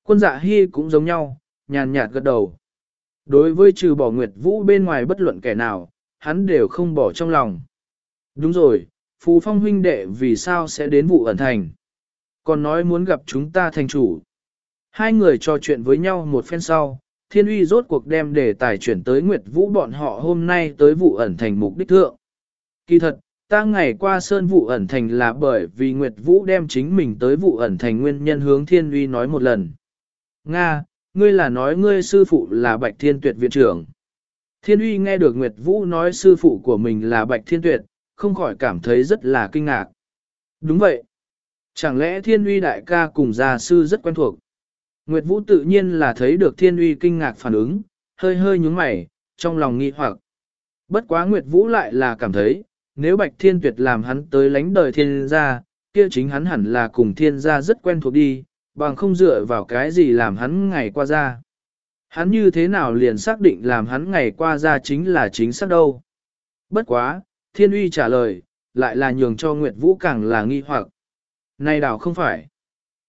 Quân dạ hy cũng giống nhau, nhàn nhạt gật đầu. Đối với trừ bỏ Nguyệt Vũ bên ngoài bất luận kẻ nào, hắn đều không bỏ trong lòng. Đúng rồi, Phù Phong huynh đệ vì sao sẽ đến vụ ẩn thành? Còn nói muốn gặp chúng ta thành chủ. Hai người trò chuyện với nhau một phen sau, thiên uy rốt cuộc đem đề tài chuyển tới Nguyệt Vũ bọn họ hôm nay tới vụ ẩn thành mục đích thượng. Kỳ thật, ta ngày qua sơn vụ ẩn thành là bởi vì Nguyệt Vũ đem chính mình tới vụ ẩn thành nguyên nhân hướng thiên uy nói một lần. Nga, ngươi là nói ngươi sư phụ là Bạch Thiên Tuyệt viện trưởng. Thiên uy nghe được Nguyệt Vũ nói sư phụ của mình là Bạch Thiên Tuyệt, không khỏi cảm thấy rất là kinh ngạc. Đúng vậy. Chẳng lẽ Thiên uy đại ca cùng gia sư rất quen thuộc? Nguyệt Vũ tự nhiên là thấy được Thiên uy kinh ngạc phản ứng, hơi hơi nhúng mày, trong lòng nghi hoặc. Bất quá Nguyệt Vũ lại là cảm thấy, nếu Bạch Thiên Tuyệt làm hắn tới lánh đời thiên gia, kia chính hắn hẳn là cùng thiên gia rất quen thuộc đi, bằng không dựa vào cái gì làm hắn ngày qua ra. Hắn như thế nào liền xác định làm hắn ngày qua ra chính là chính xác đâu. Bất quá, thiên uy trả lời, lại là nhường cho Nguyệt Vũ càng là nghi hoặc. Này đảo không phải.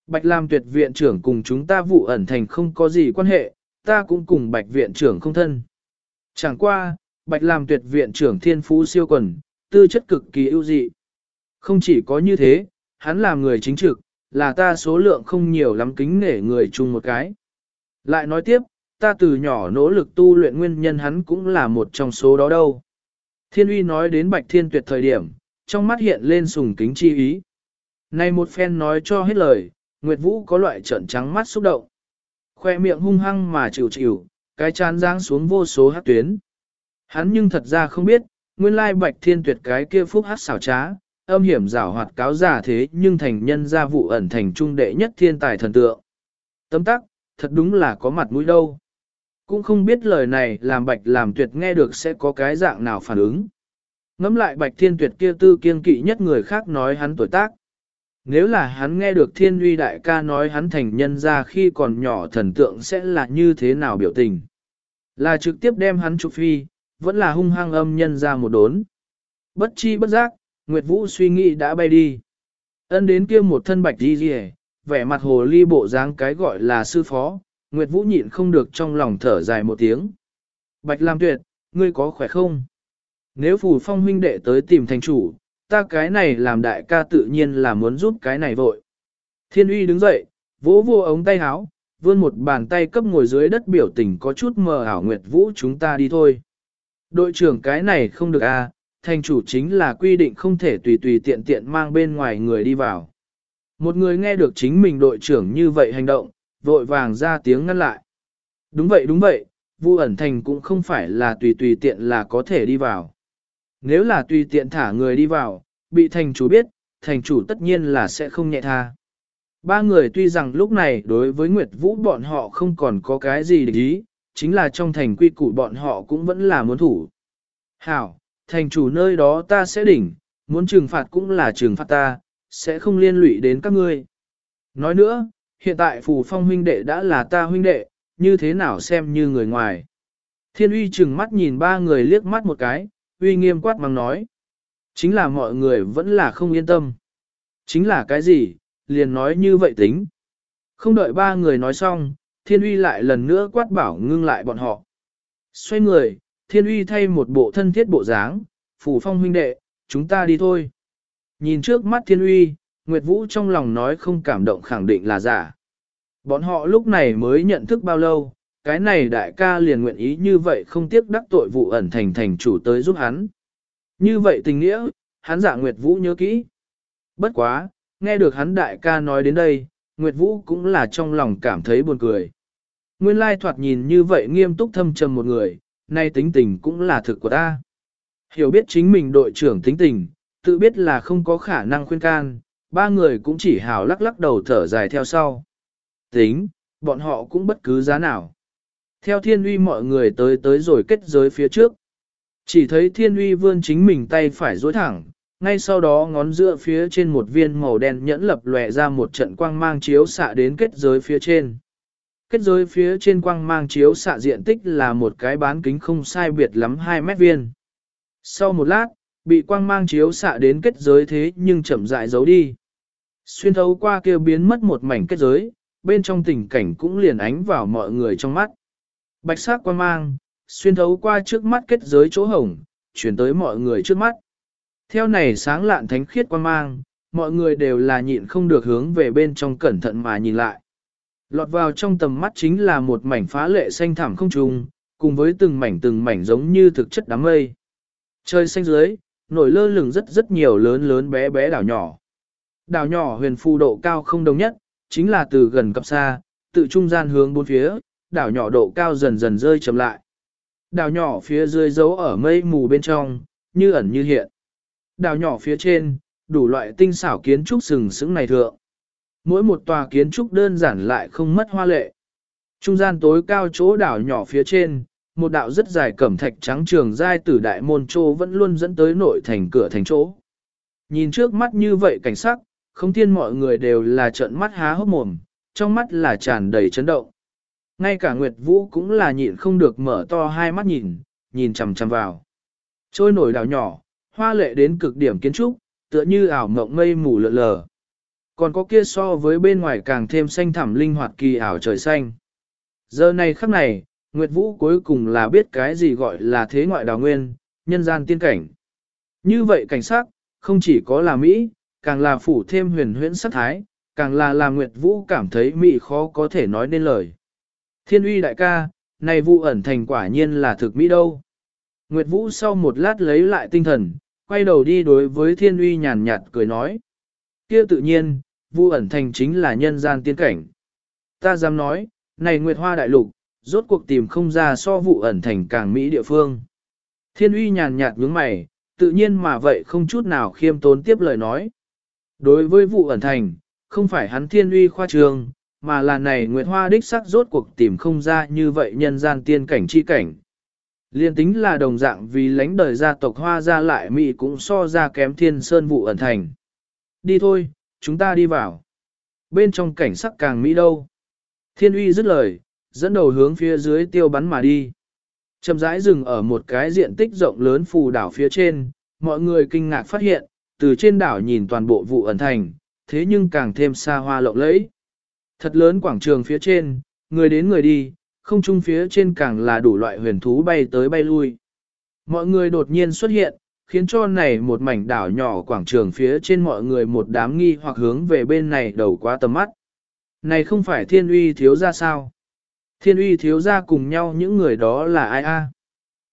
Bạch Lam tuyệt viện trưởng cùng chúng ta vụ ẩn thành không có gì quan hệ, ta cũng cùng Bạch viện trưởng không thân. Chẳng qua, Bạch Lam tuyệt viện trưởng thiên phú siêu quần, tư chất cực kỳ ưu dị. Không chỉ có như thế, hắn là người chính trực, là ta số lượng không nhiều lắm kính nể người chung một cái. Lại nói tiếp, ta từ nhỏ nỗ lực tu luyện nguyên nhân hắn cũng là một trong số đó đâu. Thiên uy nói đến bạch thiên tuyệt thời điểm, trong mắt hiện lên sùng kính chi ý. Này một phen nói cho hết lời, Nguyệt Vũ có loại trận trắng mắt xúc động. Khoe miệng hung hăng mà chịu chịu, cái chán giang xuống vô số hát tuyến. Hắn nhưng thật ra không biết, nguyên lai bạch thiên tuyệt cái kia phúc hát xảo trá, âm hiểm rảo hoạt cáo giả thế nhưng thành nhân gia vụ ẩn thành trung đệ nhất thiên tài thần tượng. Tấm tắc, thật đúng là có mặt mũi đâu. Cũng không biết lời này làm bạch làm tuyệt nghe được sẽ có cái dạng nào phản ứng. Ngắm lại bạch thiên tuyệt kia tư kiên kỵ nhất người khác nói hắn tuổi tác. Nếu là hắn nghe được thiên uy đại ca nói hắn thành nhân ra khi còn nhỏ thần tượng sẽ là như thế nào biểu tình. Là trực tiếp đem hắn trục phi, vẫn là hung hăng âm nhân ra một đốn. Bất chi bất giác, Nguyệt Vũ suy nghĩ đã bay đi. Ân đến kia một thân bạch đi rìa, vẻ mặt hồ ly bộ dáng cái gọi là sư phó, Nguyệt Vũ nhịn không được trong lòng thở dài một tiếng. Bạch Lam Tuyệt, ngươi có khỏe không? Nếu phù phong huynh đệ tới tìm thành chủ, ta cái này làm đại ca tự nhiên là muốn giúp cái này vội. Thiên uy đứng dậy, vỗ vô ống tay háo vươn một bàn tay cấp ngồi dưới đất biểu tình có chút mờ ảo Nguyệt Vũ chúng ta đi thôi. Đội trưởng cái này không được à, thành chủ chính là quy định không thể tùy tùy tiện tiện mang bên ngoài người đi vào. Một người nghe được chính mình đội trưởng như vậy hành động, vội vàng ra tiếng ngăn lại. Đúng vậy đúng vậy, Vu ẩn thành cũng không phải là tùy tùy tiện là có thể đi vào. Nếu là tùy tiện thả người đi vào, bị thành chủ biết, thành chủ tất nhiên là sẽ không nhẹ tha. Ba người tuy rằng lúc này đối với Nguyệt Vũ bọn họ không còn có cái gì để ý, chính là trong thành quy củ bọn họ cũng vẫn là muốn thủ. Hảo, thành chủ nơi đó ta sẽ đỉnh, muốn trừng phạt cũng là trừng phạt ta, sẽ không liên lụy đến các ngươi. Nói nữa, hiện tại phù phong huynh đệ đã là ta huynh đệ, như thế nào xem như người ngoài. Thiên uy chừng mắt nhìn ba người liếc mắt một cái, uy nghiêm quát mắng nói. Chính là mọi người vẫn là không yên tâm. Chính là cái gì, liền nói như vậy tính. Không đợi ba người nói xong, thiên uy lại lần nữa quát bảo ngưng lại bọn họ. Xoay người, thiên uy thay một bộ thân thiết bộ dáng, phủ phong huynh đệ, chúng ta đi thôi. Nhìn trước mắt thiên uy, Nguyệt Vũ trong lòng nói không cảm động khẳng định là giả. Bọn họ lúc này mới nhận thức bao lâu, cái này đại ca liền nguyện ý như vậy không tiếc đắc tội vụ ẩn thành thành chủ tới giúp hắn. Như vậy tình nghĩa, hắn giả Nguyệt Vũ nhớ kỹ. Bất quá, nghe được hắn đại ca nói đến đây, Nguyệt Vũ cũng là trong lòng cảm thấy buồn cười. Nguyên lai thoạt nhìn như vậy nghiêm túc thâm trầm một người, nay tính tình cũng là thực của ta. Hiểu biết chính mình đội trưởng tính tình, tự biết là không có khả năng khuyên can, ba người cũng chỉ hào lắc lắc đầu thở dài theo sau. Tính, bọn họ cũng bất cứ giá nào. Theo thiên uy mọi người tới tới rồi kết giới phía trước. Chỉ thấy thiên uy vươn chính mình tay phải dối thẳng, ngay sau đó ngón giữa phía trên một viên màu đen nhẫn lập lòe ra một trận quang mang chiếu xạ đến kết giới phía trên. Kết giới phía trên quang mang chiếu xạ diện tích là một cái bán kính không sai biệt lắm 2 mét viên. Sau một lát, bị quang mang chiếu xạ đến kết giới thế nhưng chậm rãi giấu đi. Xuyên thấu qua kia biến mất một mảnh kết giới, bên trong tình cảnh cũng liền ánh vào mọi người trong mắt. Bạch sắc quang mang, xuyên thấu qua trước mắt kết giới chỗ hồng, chuyển tới mọi người trước mắt. Theo này sáng lạn thánh khiết quang mang, mọi người đều là nhịn không được hướng về bên trong cẩn thận mà nhìn lại. Lọt vào trong tầm mắt chính là một mảnh phá lệ xanh thảm không trùng, cùng với từng mảnh từng mảnh giống như thực chất đám mây. Trời xanh dưới, nổi lơ lửng rất rất nhiều lớn lớn bé bé đảo nhỏ. Đảo nhỏ huyền phù độ cao không đồng nhất, chính là từ gần cập xa, tự trung gian hướng bốn phía, đảo nhỏ độ cao dần dần rơi chậm lại. Đảo nhỏ phía dưới giấu ở mây mù bên trong, như ẩn như hiện. Đảo nhỏ phía trên, đủ loại tinh xảo kiến trúc sừng sững này thượng. Mỗi một tòa kiến trúc đơn giản lại không mất hoa lệ. Trung gian tối cao chỗ đảo nhỏ phía trên, một đạo rất dài cẩm thạch trắng trường giai tử đại môn trô vẫn luôn dẫn tới nội thành cửa thành chỗ. Nhìn trước mắt như vậy cảnh sắc, không thiên mọi người đều là trợn mắt há hốc mồm, trong mắt là tràn đầy chấn động. Ngay cả Nguyệt Vũ cũng là nhịn không được mở to hai mắt nhìn, nhìn chằm chằm vào. Trôi nổi đảo nhỏ, hoa lệ đến cực điểm kiến trúc, tựa như ảo mộng mây mù lượn lờ. Còn có kia so với bên ngoài càng thêm xanh thẳm linh hoạt kỳ ảo trời xanh. Giờ này khắc này, Nguyệt Vũ cuối cùng là biết cái gì gọi là thế ngoại đào nguyên, nhân gian tiên cảnh. Như vậy cảnh sát, không chỉ có là Mỹ, càng là phủ thêm huyền huyễn sắc thái, càng là làm Nguyệt Vũ cảm thấy Mỹ khó có thể nói nên lời. Thiên uy đại ca, này vụ ẩn thành quả nhiên là thực Mỹ đâu. Nguyệt Vũ sau một lát lấy lại tinh thần, quay đầu đi đối với thiên uy nhàn nhạt cười nói. kia tự nhiên, vụ ẩn thành chính là nhân gian tiên cảnh. Ta dám nói, này Nguyệt Hoa Đại Lục, rốt cuộc tìm không ra so vụ ẩn thành càng Mỹ địa phương. Thiên uy nhàn nhạt nhướng mày, tự nhiên mà vậy không chút nào khiêm tốn tiếp lời nói. Đối với vụ ẩn thành, không phải hắn thiên uy khoa trường, mà là này Nguyệt Hoa đích sắc rốt cuộc tìm không ra như vậy nhân gian tiên cảnh chi cảnh. Liên tính là đồng dạng vì lãnh đời gia tộc Hoa ra lại Mỹ cũng so ra kém thiên sơn vụ ẩn thành. Đi thôi, chúng ta đi vào. Bên trong cảnh sắc càng Mỹ đâu. Thiên uy dứt lời, dẫn đầu hướng phía dưới tiêu bắn mà đi. Chậm rãi dừng ở một cái diện tích rộng lớn phù đảo phía trên, mọi người kinh ngạc phát hiện, từ trên đảo nhìn toàn bộ vụ ẩn thành, thế nhưng càng thêm xa hoa lộng lẫy. Thật lớn quảng trường phía trên, người đến người đi, không trung phía trên càng là đủ loại huyền thú bay tới bay lui. Mọi người đột nhiên xuất hiện, khiến cho này một mảnh đảo nhỏ quảng trường phía trên mọi người một đám nghi hoặc hướng về bên này đầu quá tầm mắt. Này không phải thiên uy thiếu ra sao? Thiên uy thiếu ra cùng nhau những người đó là ai a?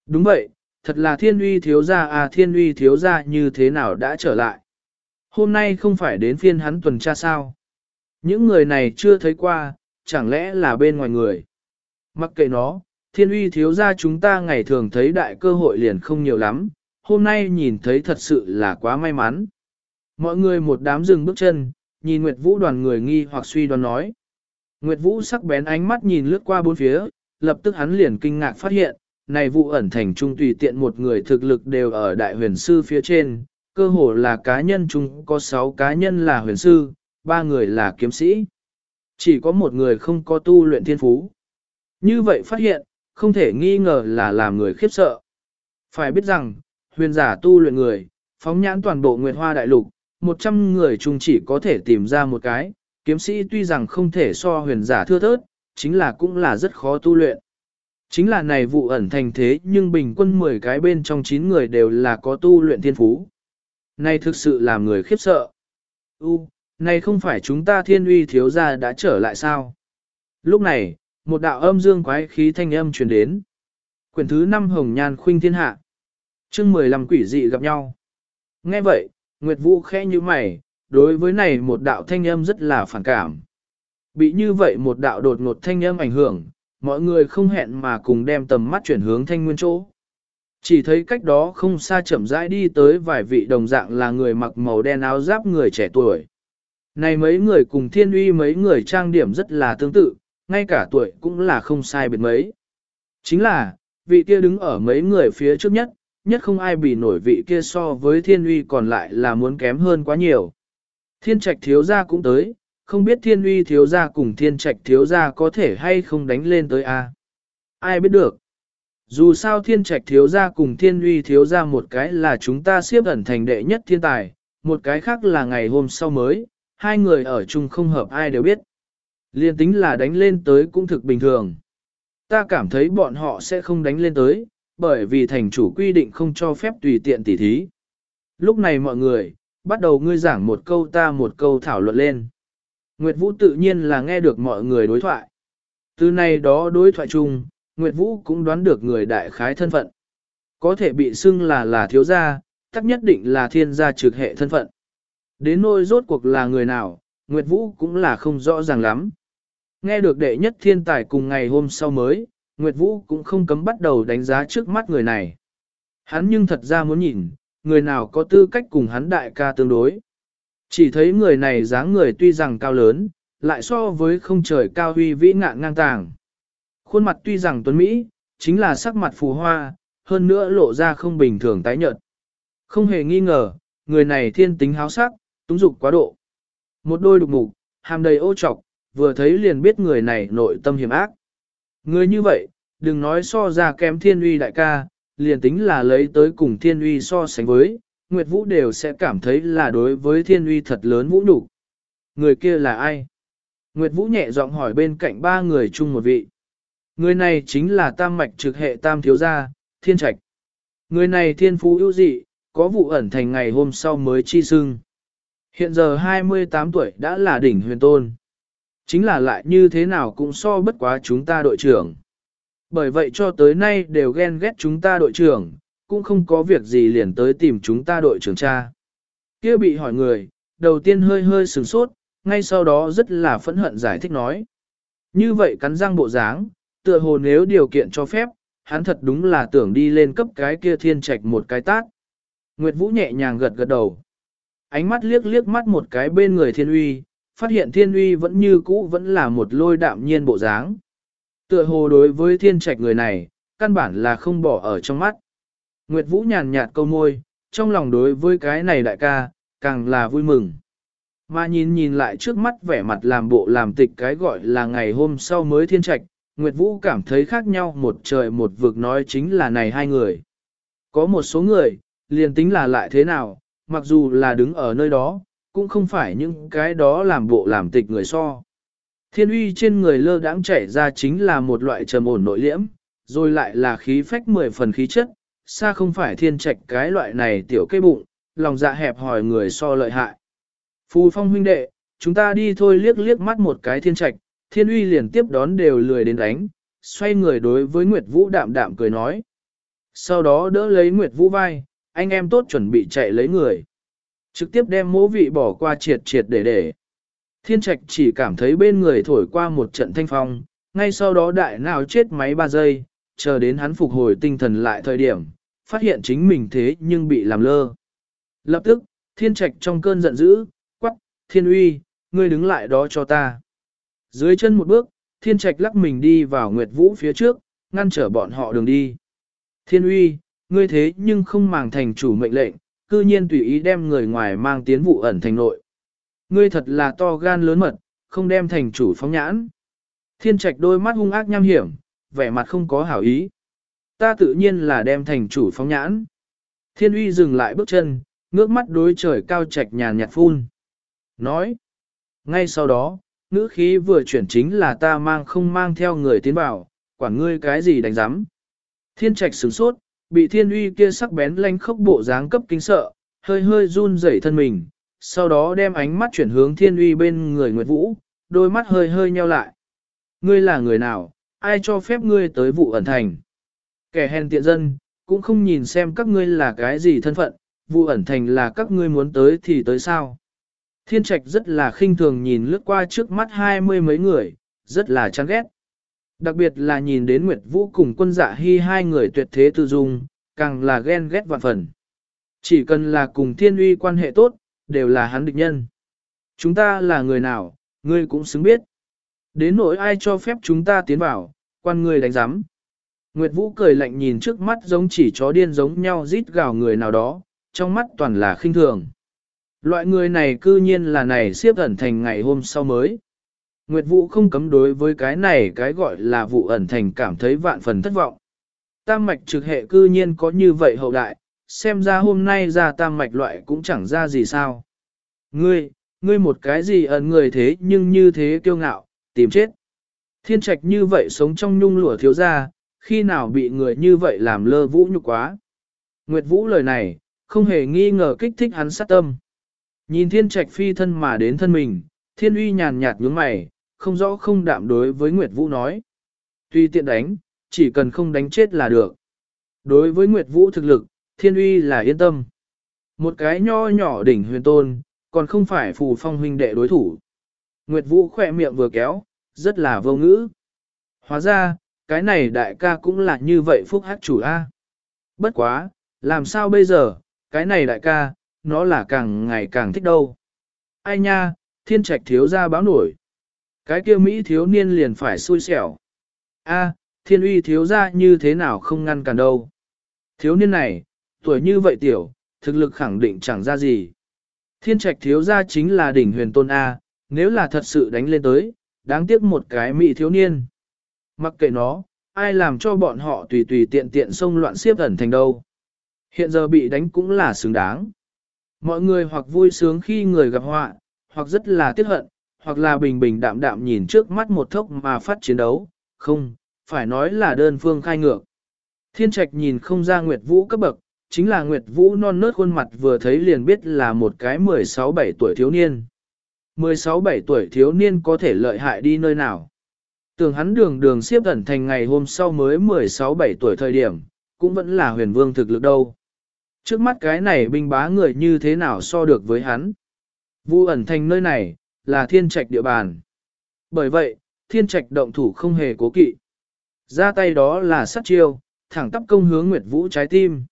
Đúng vậy, thật là thiên uy thiếu ra à thiên uy thiếu ra như thế nào đã trở lại. Hôm nay không phải đến phiên hắn tuần tra sao. Những người này chưa thấy qua, chẳng lẽ là bên ngoài người. Mặc kệ nó, thiên uy thiếu ra chúng ta ngày thường thấy đại cơ hội liền không nhiều lắm, hôm nay nhìn thấy thật sự là quá may mắn. Mọi người một đám dừng bước chân, nhìn Nguyệt Vũ đoàn người nghi hoặc suy đoán nói. Nguyệt Vũ sắc bén ánh mắt nhìn lướt qua bốn phía, lập tức hắn liền kinh ngạc phát hiện, này vụ ẩn thành trung tùy tiện một người thực lực đều ở đại huyền sư phía trên, cơ hồ là cá nhân chúng có 6 cá nhân là huyền sư, ba người là kiếm sĩ. Chỉ có một người không có tu luyện thiên phú. Như vậy phát hiện, không thể nghi ngờ là làm người khiếp sợ. Phải biết rằng, huyền giả tu luyện người, phóng nhãn toàn bộ Nguyệt Hoa Đại Lục, 100 người chung chỉ có thể tìm ra một cái, kiếm sĩ tuy rằng không thể so huyền giả thưa thớt, chính là cũng là rất khó tu luyện. Chính là này vụ ẩn thành thế nhưng bình quân 10 cái bên trong 9 người đều là có tu luyện thiên phú. Này thực sự làm người khiếp sợ. U, này không phải chúng ta thiên uy thiếu gia đã trở lại sao? Lúc này, một đạo âm dương quái khí thanh âm truyền đến. Quyển thứ 5 Hồng Nhan Khuynh Thiên Hạ. chương 15 quỷ dị gặp nhau. Nghe vậy, Nguyệt Vũ khẽ như mày, đối với này một đạo thanh âm rất là phản cảm. Bị như vậy một đạo đột ngột thanh âm ảnh hưởng, mọi người không hẹn mà cùng đem tầm mắt chuyển hướng thanh nguyên chỗ. Chỉ thấy cách đó không xa chậm rãi đi tới vài vị đồng dạng là người mặc màu đen áo giáp người trẻ tuổi. Này mấy người cùng thiên uy mấy người trang điểm rất là tương tự, ngay cả tuổi cũng là không sai biệt mấy. Chính là, vị kia đứng ở mấy người phía trước nhất, nhất không ai bị nổi vị kia so với thiên uy còn lại là muốn kém hơn quá nhiều. Thiên trạch thiếu gia cũng tới, không biết thiên uy thiếu gia cùng thiên trạch thiếu gia có thể hay không đánh lên tới a Ai biết được. Dù sao thiên trạch thiếu gia cùng thiên uy thiếu gia một cái là chúng ta siếp ẩn thành đệ nhất thiên tài, một cái khác là ngày hôm sau mới, hai người ở chung không hợp ai đều biết. Liên tính là đánh lên tới cũng thực bình thường. Ta cảm thấy bọn họ sẽ không đánh lên tới, bởi vì thành chủ quy định không cho phép tùy tiện tỉ thí. Lúc này mọi người, bắt đầu ngươi giảng một câu ta một câu thảo luận lên. Nguyệt Vũ tự nhiên là nghe được mọi người đối thoại. Từ này đó đối thoại chung, Nguyệt Vũ cũng đoán được người đại khái thân phận. Có thể bị xưng là là thiếu gia, chắc nhất định là thiên gia trực hệ thân phận. Đến nôi rốt cuộc là người nào, Nguyệt Vũ cũng là không rõ ràng lắm. Nghe được đệ nhất thiên tài cùng ngày hôm sau mới, Nguyệt Vũ cũng không cấm bắt đầu đánh giá trước mắt người này. Hắn nhưng thật ra muốn nhìn, người nào có tư cách cùng hắn đại ca tương đối. Chỉ thấy người này dáng người tuy rằng cao lớn, lại so với không trời cao huy vĩ ngạn ngang tàng. Khuôn mặt tuy rằng tuấn Mỹ, chính là sắc mặt phù hoa, hơn nữa lộ ra không bình thường tái nhợt. Không hề nghi ngờ, người này thiên tính háo sắc, túng dục quá độ. Một đôi đục mục, hàm đầy ô trọc, vừa thấy liền biết người này nội tâm hiểm ác. Người như vậy, đừng nói so ra kém thiên uy đại ca, liền tính là lấy tới cùng thiên uy so sánh với, Nguyệt Vũ đều sẽ cảm thấy là đối với thiên uy thật lớn vũ đủ. Người kia là ai? Nguyệt Vũ nhẹ giọng hỏi bên cạnh ba người chung một vị. Người này chính là tam mạch trực hệ tam thiếu gia, thiên trạch. Người này thiên phú ưu dị, có vụ ẩn thành ngày hôm sau mới chi sưng. Hiện giờ 28 tuổi đã là đỉnh huyền tôn. Chính là lại như thế nào cũng so bất quá chúng ta đội trưởng. Bởi vậy cho tới nay đều ghen ghét chúng ta đội trưởng, cũng không có việc gì liền tới tìm chúng ta đội trưởng cha. Kia bị hỏi người, đầu tiên hơi hơi sừng sốt, ngay sau đó rất là phẫn hận giải thích nói. Như vậy cắn răng bộ dáng, tựa hồ nếu điều kiện cho phép, hắn thật đúng là tưởng đi lên cấp cái kia thiên trạch một cái tát. Nguyệt Vũ nhẹ nhàng gật gật đầu. Ánh mắt liếc liếc mắt một cái bên người thiên uy, phát hiện thiên uy vẫn như cũ vẫn là một lôi đạm nhiên bộ dáng. Tựa hồ đối với thiên trạch người này, căn bản là không bỏ ở trong mắt. Nguyệt Vũ nhàn nhạt câu môi, trong lòng đối với cái này đại ca, càng là vui mừng. Mà nhìn nhìn lại trước mắt vẻ mặt làm bộ làm tịch cái gọi là ngày hôm sau mới thiên trạch, Nguyệt Vũ cảm thấy khác nhau một trời một vực nói chính là này hai người. Có một số người, liền tính là lại thế nào, mặc dù là đứng ở nơi đó, cũng không phải những cái đó làm bộ làm tịch người so. Thiên uy trên người lơ đãng chảy ra chính là một loại trầm ổn nội liễm, rồi lại là khí phách mười phần khí chất, xa không phải thiên trạch cái loại này tiểu cây bụng, lòng dạ hẹp hỏi người so lợi hại. Phù phong huynh đệ, chúng ta đi thôi liếc liếc mắt một cái thiên trạch, thiên uy liền tiếp đón đều lười đến đánh, xoay người đối với Nguyệt Vũ đạm đạm cười nói. Sau đó đỡ lấy Nguyệt Vũ vai, anh em tốt chuẩn bị chạy lấy người. Trực tiếp đem mỗ vị bỏ qua triệt triệt để để. Thiên trạch chỉ cảm thấy bên người thổi qua một trận thanh phong, ngay sau đó đại nào chết máy ba giây, chờ đến hắn phục hồi tinh thần lại thời điểm, phát hiện chính mình thế nhưng bị làm lơ. Lập tức, thiên trạch trong cơn giận dữ, quắc, thiên uy, ngươi đứng lại đó cho ta. Dưới chân một bước, thiên trạch lắc mình đi vào Nguyệt Vũ phía trước, ngăn trở bọn họ đường đi. Thiên uy, ngươi thế nhưng không màng thành chủ mệnh lệnh, cư nhiên tùy ý đem người ngoài mang tiến vụ ẩn thành nội. Ngươi thật là to gan lớn mật, không đem thành chủ phóng nhãn. Thiên trạch đôi mắt hung ác nham hiểm, vẻ mặt không có hảo ý. Ta tự nhiên là đem thành chủ phóng nhãn. Thiên uy dừng lại bước chân, ngước mắt đối trời cao trạch nhàn nhạt phun. Nói. Ngay sau đó, ngữ khí vừa chuyển chính là ta mang không mang theo người tiến vào, quản ngươi cái gì đánh giám. Thiên trạch sửng sốt, bị thiên uy kia sắc bén lanh khốc bộ dáng cấp kinh sợ, hơi hơi run rẩy thân mình, sau đó đem ánh mắt chuyển hướng thiên uy bên người Nguyệt Vũ, đôi mắt hơi hơi nheo lại. Ngươi là người nào, ai cho phép ngươi tới vụ ẩn thành? Kẻ hèn tiện dân, cũng không nhìn xem các ngươi là cái gì thân phận, vụ ẩn thành là các ngươi muốn tới thì tới sao? Thiên trạch rất là khinh thường nhìn lướt qua trước mắt hai mươi mấy người, rất là chán ghét. Đặc biệt là nhìn đến Nguyệt Vũ cùng quân dạ hy hai người tuyệt thế tư dung, càng là ghen ghét vạn phần. Chỉ cần là cùng thiên uy quan hệ tốt, đều là hắn địch nhân. Chúng ta là người nào, ngươi cũng xứng biết. Đến nỗi ai cho phép chúng ta tiến vào, quan ngươi đánh giám. Nguyệt Vũ cười lạnh nhìn trước mắt giống chỉ chó điên giống nhau rít gào người nào đó, trong mắt toàn là khinh thường. Loại người này cư nhiên là này siếp ẩn thành ngày hôm sau mới. Nguyệt Vũ không cấm đối với cái này cái gọi là vụ ẩn thành cảm thấy vạn phần thất vọng. Tam mạch trực hệ cư nhiên có như vậy hậu đại, xem ra hôm nay ra tam mạch loại cũng chẳng ra gì sao. Ngươi, ngươi một cái gì ẩn người thế nhưng như thế kiêu ngạo, tìm chết. Thiên trạch như vậy sống trong nhung lụa thiếu ra, khi nào bị người như vậy làm lơ vũ nhục quá. Nguyệt Vũ lời này, không hề nghi ngờ kích thích hắn sát tâm. Nhìn thiên trạch phi thân mà đến thân mình, thiên uy nhàn nhạt nhướng mày, không rõ không đạm đối với Nguyệt Vũ nói. Tuy tiện đánh, chỉ cần không đánh chết là được. Đối với Nguyệt Vũ thực lực, thiên uy là yên tâm. Một cái nho nhỏ đỉnh huyền tôn, còn không phải phù phong huynh đệ đối thủ. Nguyệt Vũ khỏe miệng vừa kéo, rất là vô ngữ. Hóa ra, cái này đại ca cũng là như vậy phúc hát chủ A. Bất quá, làm sao bây giờ, cái này đại ca, nó là càng ngày càng thích đâu. Ai nha, thiên trạch thiếu ra báo nổi. Cái kia Mỹ thiếu niên liền phải xui xẻo. A, thiên uy thiếu ra như thế nào không ngăn cản đâu. Thiếu niên này, tuổi như vậy tiểu, thực lực khẳng định chẳng ra gì. Thiên trạch thiếu ra chính là đỉnh huyền tôn A, nếu là thật sự đánh lên tới, đáng tiếc một cái Mỹ thiếu niên. Mặc kệ nó, ai làm cho bọn họ tùy tùy tiện tiện xông loạn xiếp ẩn thành đâu. Hiện giờ bị đánh cũng là xứng đáng. Mọi người hoặc vui sướng khi người gặp họa, hoặc rất là tiếc hận, hoặc là bình bình đạm đạm nhìn trước mắt một thốc mà phát chiến đấu, không, phải nói là đơn phương khai ngược. Thiên trạch nhìn không ra Nguyệt Vũ cấp bậc, chính là Nguyệt Vũ non nớt khuôn mặt vừa thấy liền biết là một cái 16-17 tuổi thiếu niên. 16-17 tuổi thiếu niên có thể lợi hại đi nơi nào. Tưởng hắn đường đường xếp ẩn thành ngày hôm sau mới 16-17 tuổi thời điểm, cũng vẫn là huyền vương thực lực đâu. Trước mắt cái này binh bá người như thế nào so được với hắn. Vu ẩn thành nơi này, là thiên trạch địa bàn. Bởi vậy, thiên trạch động thủ không hề cố kỵ. Ra tay đó là sát chiêu, thẳng tắp công hướng Nguyệt Vũ trái tim.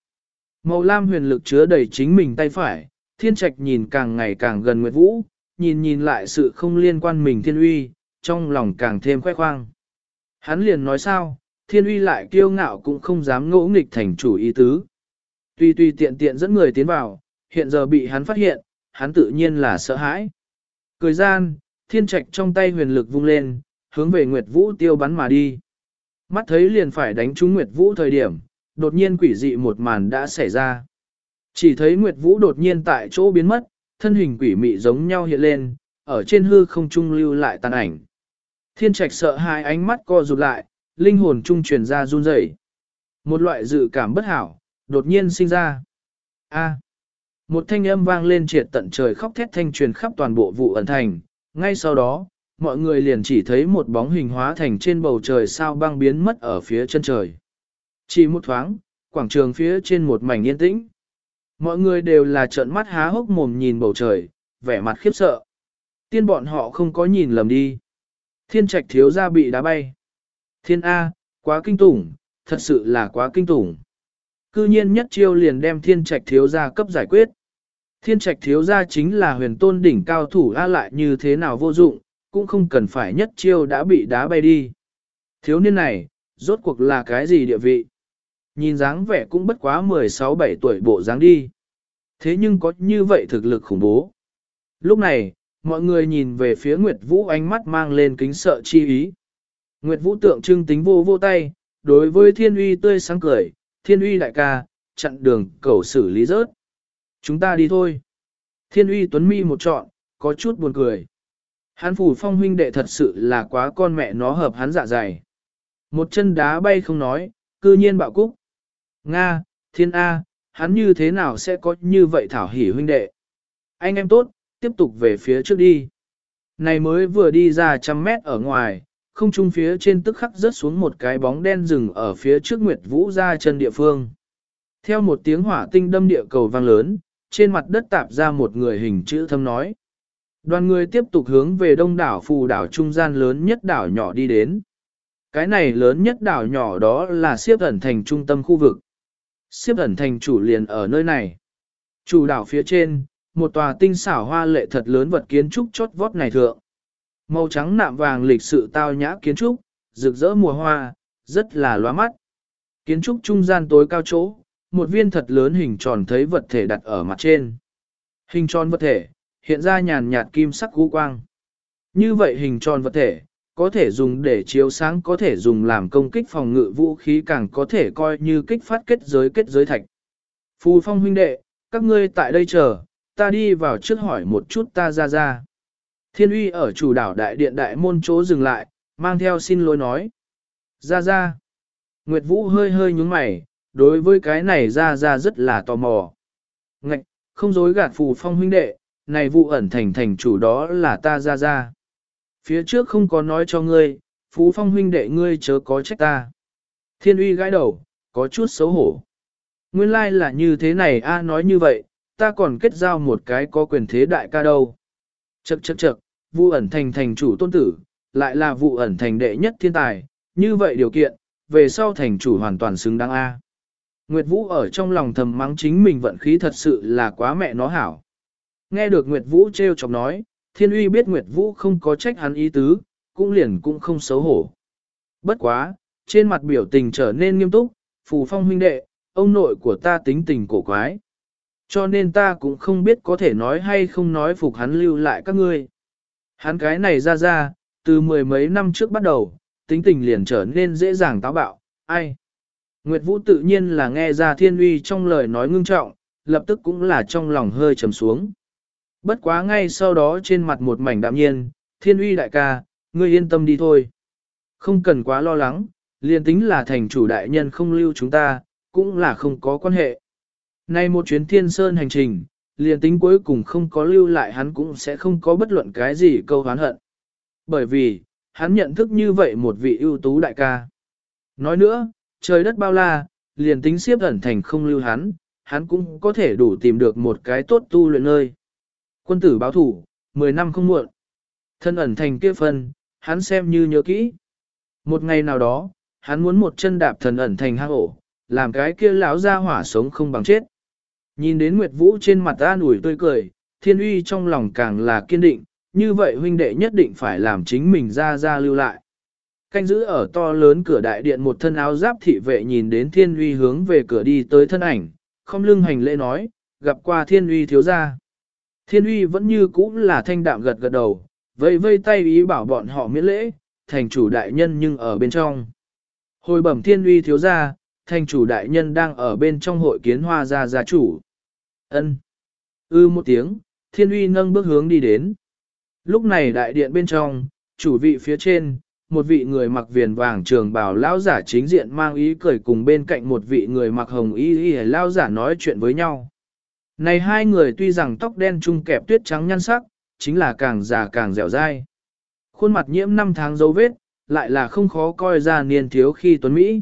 Màu lam huyền lực chứa đầy chính mình tay phải, thiên trạch nhìn càng ngày càng gần Nguyệt Vũ, nhìn nhìn lại sự không liên quan mình thiên uy, trong lòng càng thêm khoe khoang. Hắn liền nói sao, thiên uy lại kiêu ngạo cũng không dám ngỗ nghịch thành chủ ý tứ. Tuy tuy tiện tiện dẫn người tiến vào, hiện giờ bị hắn phát hiện, hắn tự nhiên là sợ hãi. Cười gian, thiên trạch trong tay huyền lực vung lên, hướng về Nguyệt Vũ tiêu bắn mà đi. Mắt thấy liền phải đánh trúng Nguyệt Vũ thời điểm, đột nhiên quỷ dị một màn đã xảy ra. Chỉ thấy Nguyệt Vũ đột nhiên tại chỗ biến mất, thân hình quỷ mị giống nhau hiện lên, ở trên hư không trung lưu lại tàn ảnh. Thiên trạch sợ hai ánh mắt co rụt lại, linh hồn trung truyền ra run rẩy. Một loại dự cảm bất hảo, đột nhiên sinh ra. A. Một thanh âm vang lên triệt tận trời khóc thét thanh truyền khắp toàn bộ vụ ẩn thành. Ngay sau đó, mọi người liền chỉ thấy một bóng hình hóa thành trên bầu trời sao băng biến mất ở phía chân trời. Chỉ một thoáng, quảng trường phía trên một mảnh yên tĩnh. Mọi người đều là trợn mắt há hốc mồm nhìn bầu trời, vẻ mặt khiếp sợ. Tiên bọn họ không có nhìn lầm đi. Thiên trạch thiếu ra bị đá bay. Thiên A, quá kinh tủng, thật sự là quá kinh tủng. Cư nhiên nhất chiêu liền đem thiên trạch thiếu gia cấp giải quyết. Thiên trạch thiếu gia chính là huyền tôn đỉnh cao thủ a lại như thế nào vô dụng, cũng không cần phải nhất chiêu đã bị đá bay đi. Thiếu niên này, rốt cuộc là cái gì địa vị? Nhìn dáng vẻ cũng bất quá 16-17 tuổi bộ dáng đi. Thế nhưng có như vậy thực lực khủng bố. Lúc này, mọi người nhìn về phía Nguyệt Vũ ánh mắt mang lên kính sợ chi ý. Nguyệt Vũ tượng trưng tính vô vô tay, đối với thiên uy tươi sáng cười, thiên uy đại ca, chặn đường cầu xử lý rớt. Chúng ta đi thôi. Thiên uy tuấn mi một trọn, có chút buồn cười. Hắn phủ phong huynh đệ thật sự là quá con mẹ nó hợp hắn dạ dày. Một chân đá bay không nói, cư nhiên bạo cúc. Nga, thiên A, hắn như thế nào sẽ có như vậy thảo hỉ huynh đệ. Anh em tốt, tiếp tục về phía trước đi. Này mới vừa đi ra trăm mét ở ngoài, không trung phía trên tức khắc rớt xuống một cái bóng đen rừng ở phía trước Nguyệt Vũ ra chân địa phương. Theo một tiếng hỏa tinh đâm địa cầu vang lớn, trên mặt đất tạp ra một người hình chữ thâm nói. Đoàn người tiếp tục hướng về đông đảo phù đảo trung gian lớn nhất đảo nhỏ đi đến. Cái này lớn nhất đảo nhỏ đó là siếp ẩn thành trung tâm khu vực. Siếp ẩn thành chủ liền ở nơi này. Chủ đảo phía trên, một tòa tinh xảo hoa lệ thật lớn vật kiến trúc chót vót này thượng. Màu trắng nạm vàng lịch sự tao nhã kiến trúc, rực rỡ mùa hoa, rất là loa mắt. Kiến trúc trung gian tối cao chỗ, một viên thật lớn hình tròn thấy vật thể đặt ở mặt trên. Hình tròn vật thể, hiện ra nhàn nhạt kim sắc cú quang. Như vậy hình tròn vật thể, có thể dùng để chiếu sáng có thể dùng làm công kích phòng ngự vũ khí càng có thể coi như kích phát kết giới kết giới thạch. Phù phong huynh đệ, các ngươi tại đây chờ, ta đi vào trước hỏi một chút ta ra ra. Thiên uy ở chủ đảo đại điện đại môn chỗ dừng lại, mang theo xin lỗi nói. Ra ra. Nguyệt Vũ hơi hơi nhúng mày, đối với cái này ra ra rất là tò mò. Ngạch, không dối gạt phù phong huynh đệ, này vụ ẩn thành thành chủ đó là ta ra ra. Phía trước không có nói cho ngươi, phú phong huynh đệ ngươi chớ có trách ta. Thiên uy gãi đầu, có chút xấu hổ. Nguyên lai là như thế này a nói như vậy, ta còn kết giao một cái có quyền thế đại ca đâu. Chậc chậc chậc, vụ ẩn thành thành chủ tôn tử, lại là vụ ẩn thành đệ nhất thiên tài, như vậy điều kiện, về sau thành chủ hoàn toàn xứng đáng A. Nguyệt Vũ ở trong lòng thầm mắng chính mình vận khí thật sự là quá mẹ nó hảo. Nghe được Nguyệt Vũ trêu chọc nói, Thiên Uy biết Nguyệt Vũ không có trách hắn ý tứ, cũng liền cũng không xấu hổ. Bất quá, trên mặt biểu tình trở nên nghiêm túc, Phù Phong huynh đệ, ông nội của ta tính tình cổ quái. Cho nên ta cũng không biết có thể nói hay không nói phục hắn lưu lại các ngươi. Hắn cái này ra ra, từ mười mấy năm trước bắt đầu, tính tình liền trở nên dễ dàng táo bạo, ai. Nguyệt Vũ tự nhiên là nghe ra thiên uy trong lời nói ngưng trọng, lập tức cũng là trong lòng hơi trầm xuống. Bất quá ngay sau đó trên mặt một mảnh đạm nhiên, thiên uy đại ca, ngươi yên tâm đi thôi. Không cần quá lo lắng, liền tính là thành chủ đại nhân không lưu chúng ta, cũng là không có quan hệ. Nay một chuyến thiên sơn hành trình, liền tính cuối cùng không có lưu lại hắn cũng sẽ không có bất luận cái gì câu hán hận. Bởi vì, hắn nhận thức như vậy một vị ưu tú đại ca. Nói nữa, trời đất bao la, liền tính siếp ẩn thành không lưu hắn, hắn cũng có thể đủ tìm được một cái tốt tu luyện nơi. Quân tử báo thủ, 10 năm không muộn. Thân ẩn thành kia phân, hắn xem như nhớ kỹ. Một ngày nào đó, hắn muốn một chân đạp thần ẩn thành hang ổ, làm cái kia lão ra hỏa sống không bằng chết. Nhìn đến Nguyệt Vũ trên mặt an ủi tươi cười, thiên uy trong lòng càng là kiên định, như vậy huynh đệ nhất định phải làm chính mình ra ra lưu lại. Canh giữ ở to lớn cửa đại điện một thân áo giáp thị vệ nhìn đến thiên uy hướng về cửa đi tới thân ảnh, không lưng hành lễ nói, gặp qua thiên uy thiếu gia. Thiên uy vẫn như cũ là thanh đạm gật gật đầu, vây vây tay ý bảo bọn họ miễn lễ, thành chủ đại nhân nhưng ở bên trong. Hồi bẩm thiên uy thiếu gia, thành chủ đại nhân đang ở bên trong hội kiến hoa gia gia chủ. Ân. Ư một tiếng, thiên uy nâng bước hướng đi đến. Lúc này đại điện bên trong, chủ vị phía trên, một vị người mặc viền vàng trường bào lão giả chính diện mang ý cười cùng bên cạnh một vị người mặc hồng y y lão giả nói chuyện với nhau. Này hai người tuy rằng tóc đen trung kẹp tuyết trắng nhăn sắc, chính là càng già càng dẻo dai. Khuôn mặt nhiễm năm tháng dấu vết, lại là không khó coi ra niên thiếu khi tuấn Mỹ.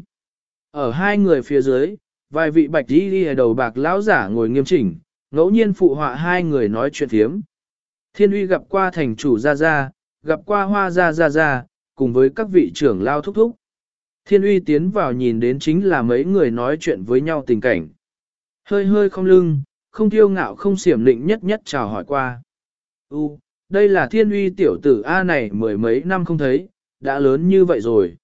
Ở hai người phía dưới, vài vị bạch y y đầu bạc lão giả ngồi nghiêm chỉnh, ngẫu nhiên phụ họa hai người nói chuyện thiếm. Thiên uy gặp qua thành chủ Gia Gia, gặp qua hoa Gia Gia Gia, cùng với các vị trưởng lao thúc thúc. Thiên uy tiến vào nhìn đến chính là mấy người nói chuyện với nhau tình cảnh. Hơi hơi không lưng, không tiêu ngạo không xiểm định nhất nhất chào hỏi qua. U, đây là thiên uy tiểu tử A này mười mấy năm không thấy, đã lớn như vậy rồi.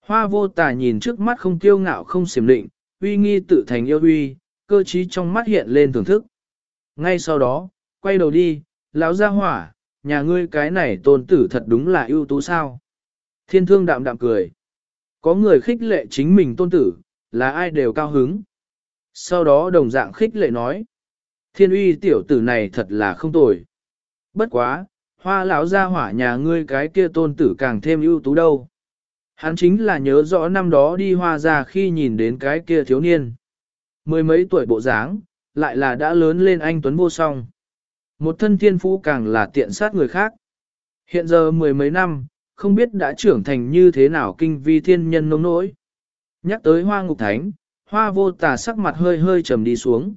Hoa vô tà nhìn trước mắt không tiêu ngạo không xiểm định, uy nghi tự thành yêu uy, cơ trí trong mắt hiện lên thưởng thức. Ngay sau đó, quay đầu đi, lão gia hỏa, nhà ngươi cái này tôn tử thật đúng là ưu tú sao. Thiên thương đạm đạm cười. Có người khích lệ chính mình tôn tử, là ai đều cao hứng. Sau đó đồng dạng khích lệ nói. Thiên uy tiểu tử này thật là không tồi. Bất quá, hoa lão gia hỏa nhà ngươi cái kia tôn tử càng thêm ưu tú đâu. Hắn chính là nhớ rõ năm đó đi hoa ra khi nhìn đến cái kia thiếu niên. Mười mấy tuổi bộ dáng, lại là đã lớn lên anh Tuấn vô song. Một thân thiên phú càng là tiện sát người khác. Hiện giờ mười mấy năm, không biết đã trưởng thành như thế nào kinh vi thiên nhân nông nỗi. Nhắc tới hoa ngục thánh, hoa vô tà sắc mặt hơi hơi trầm đi xuống.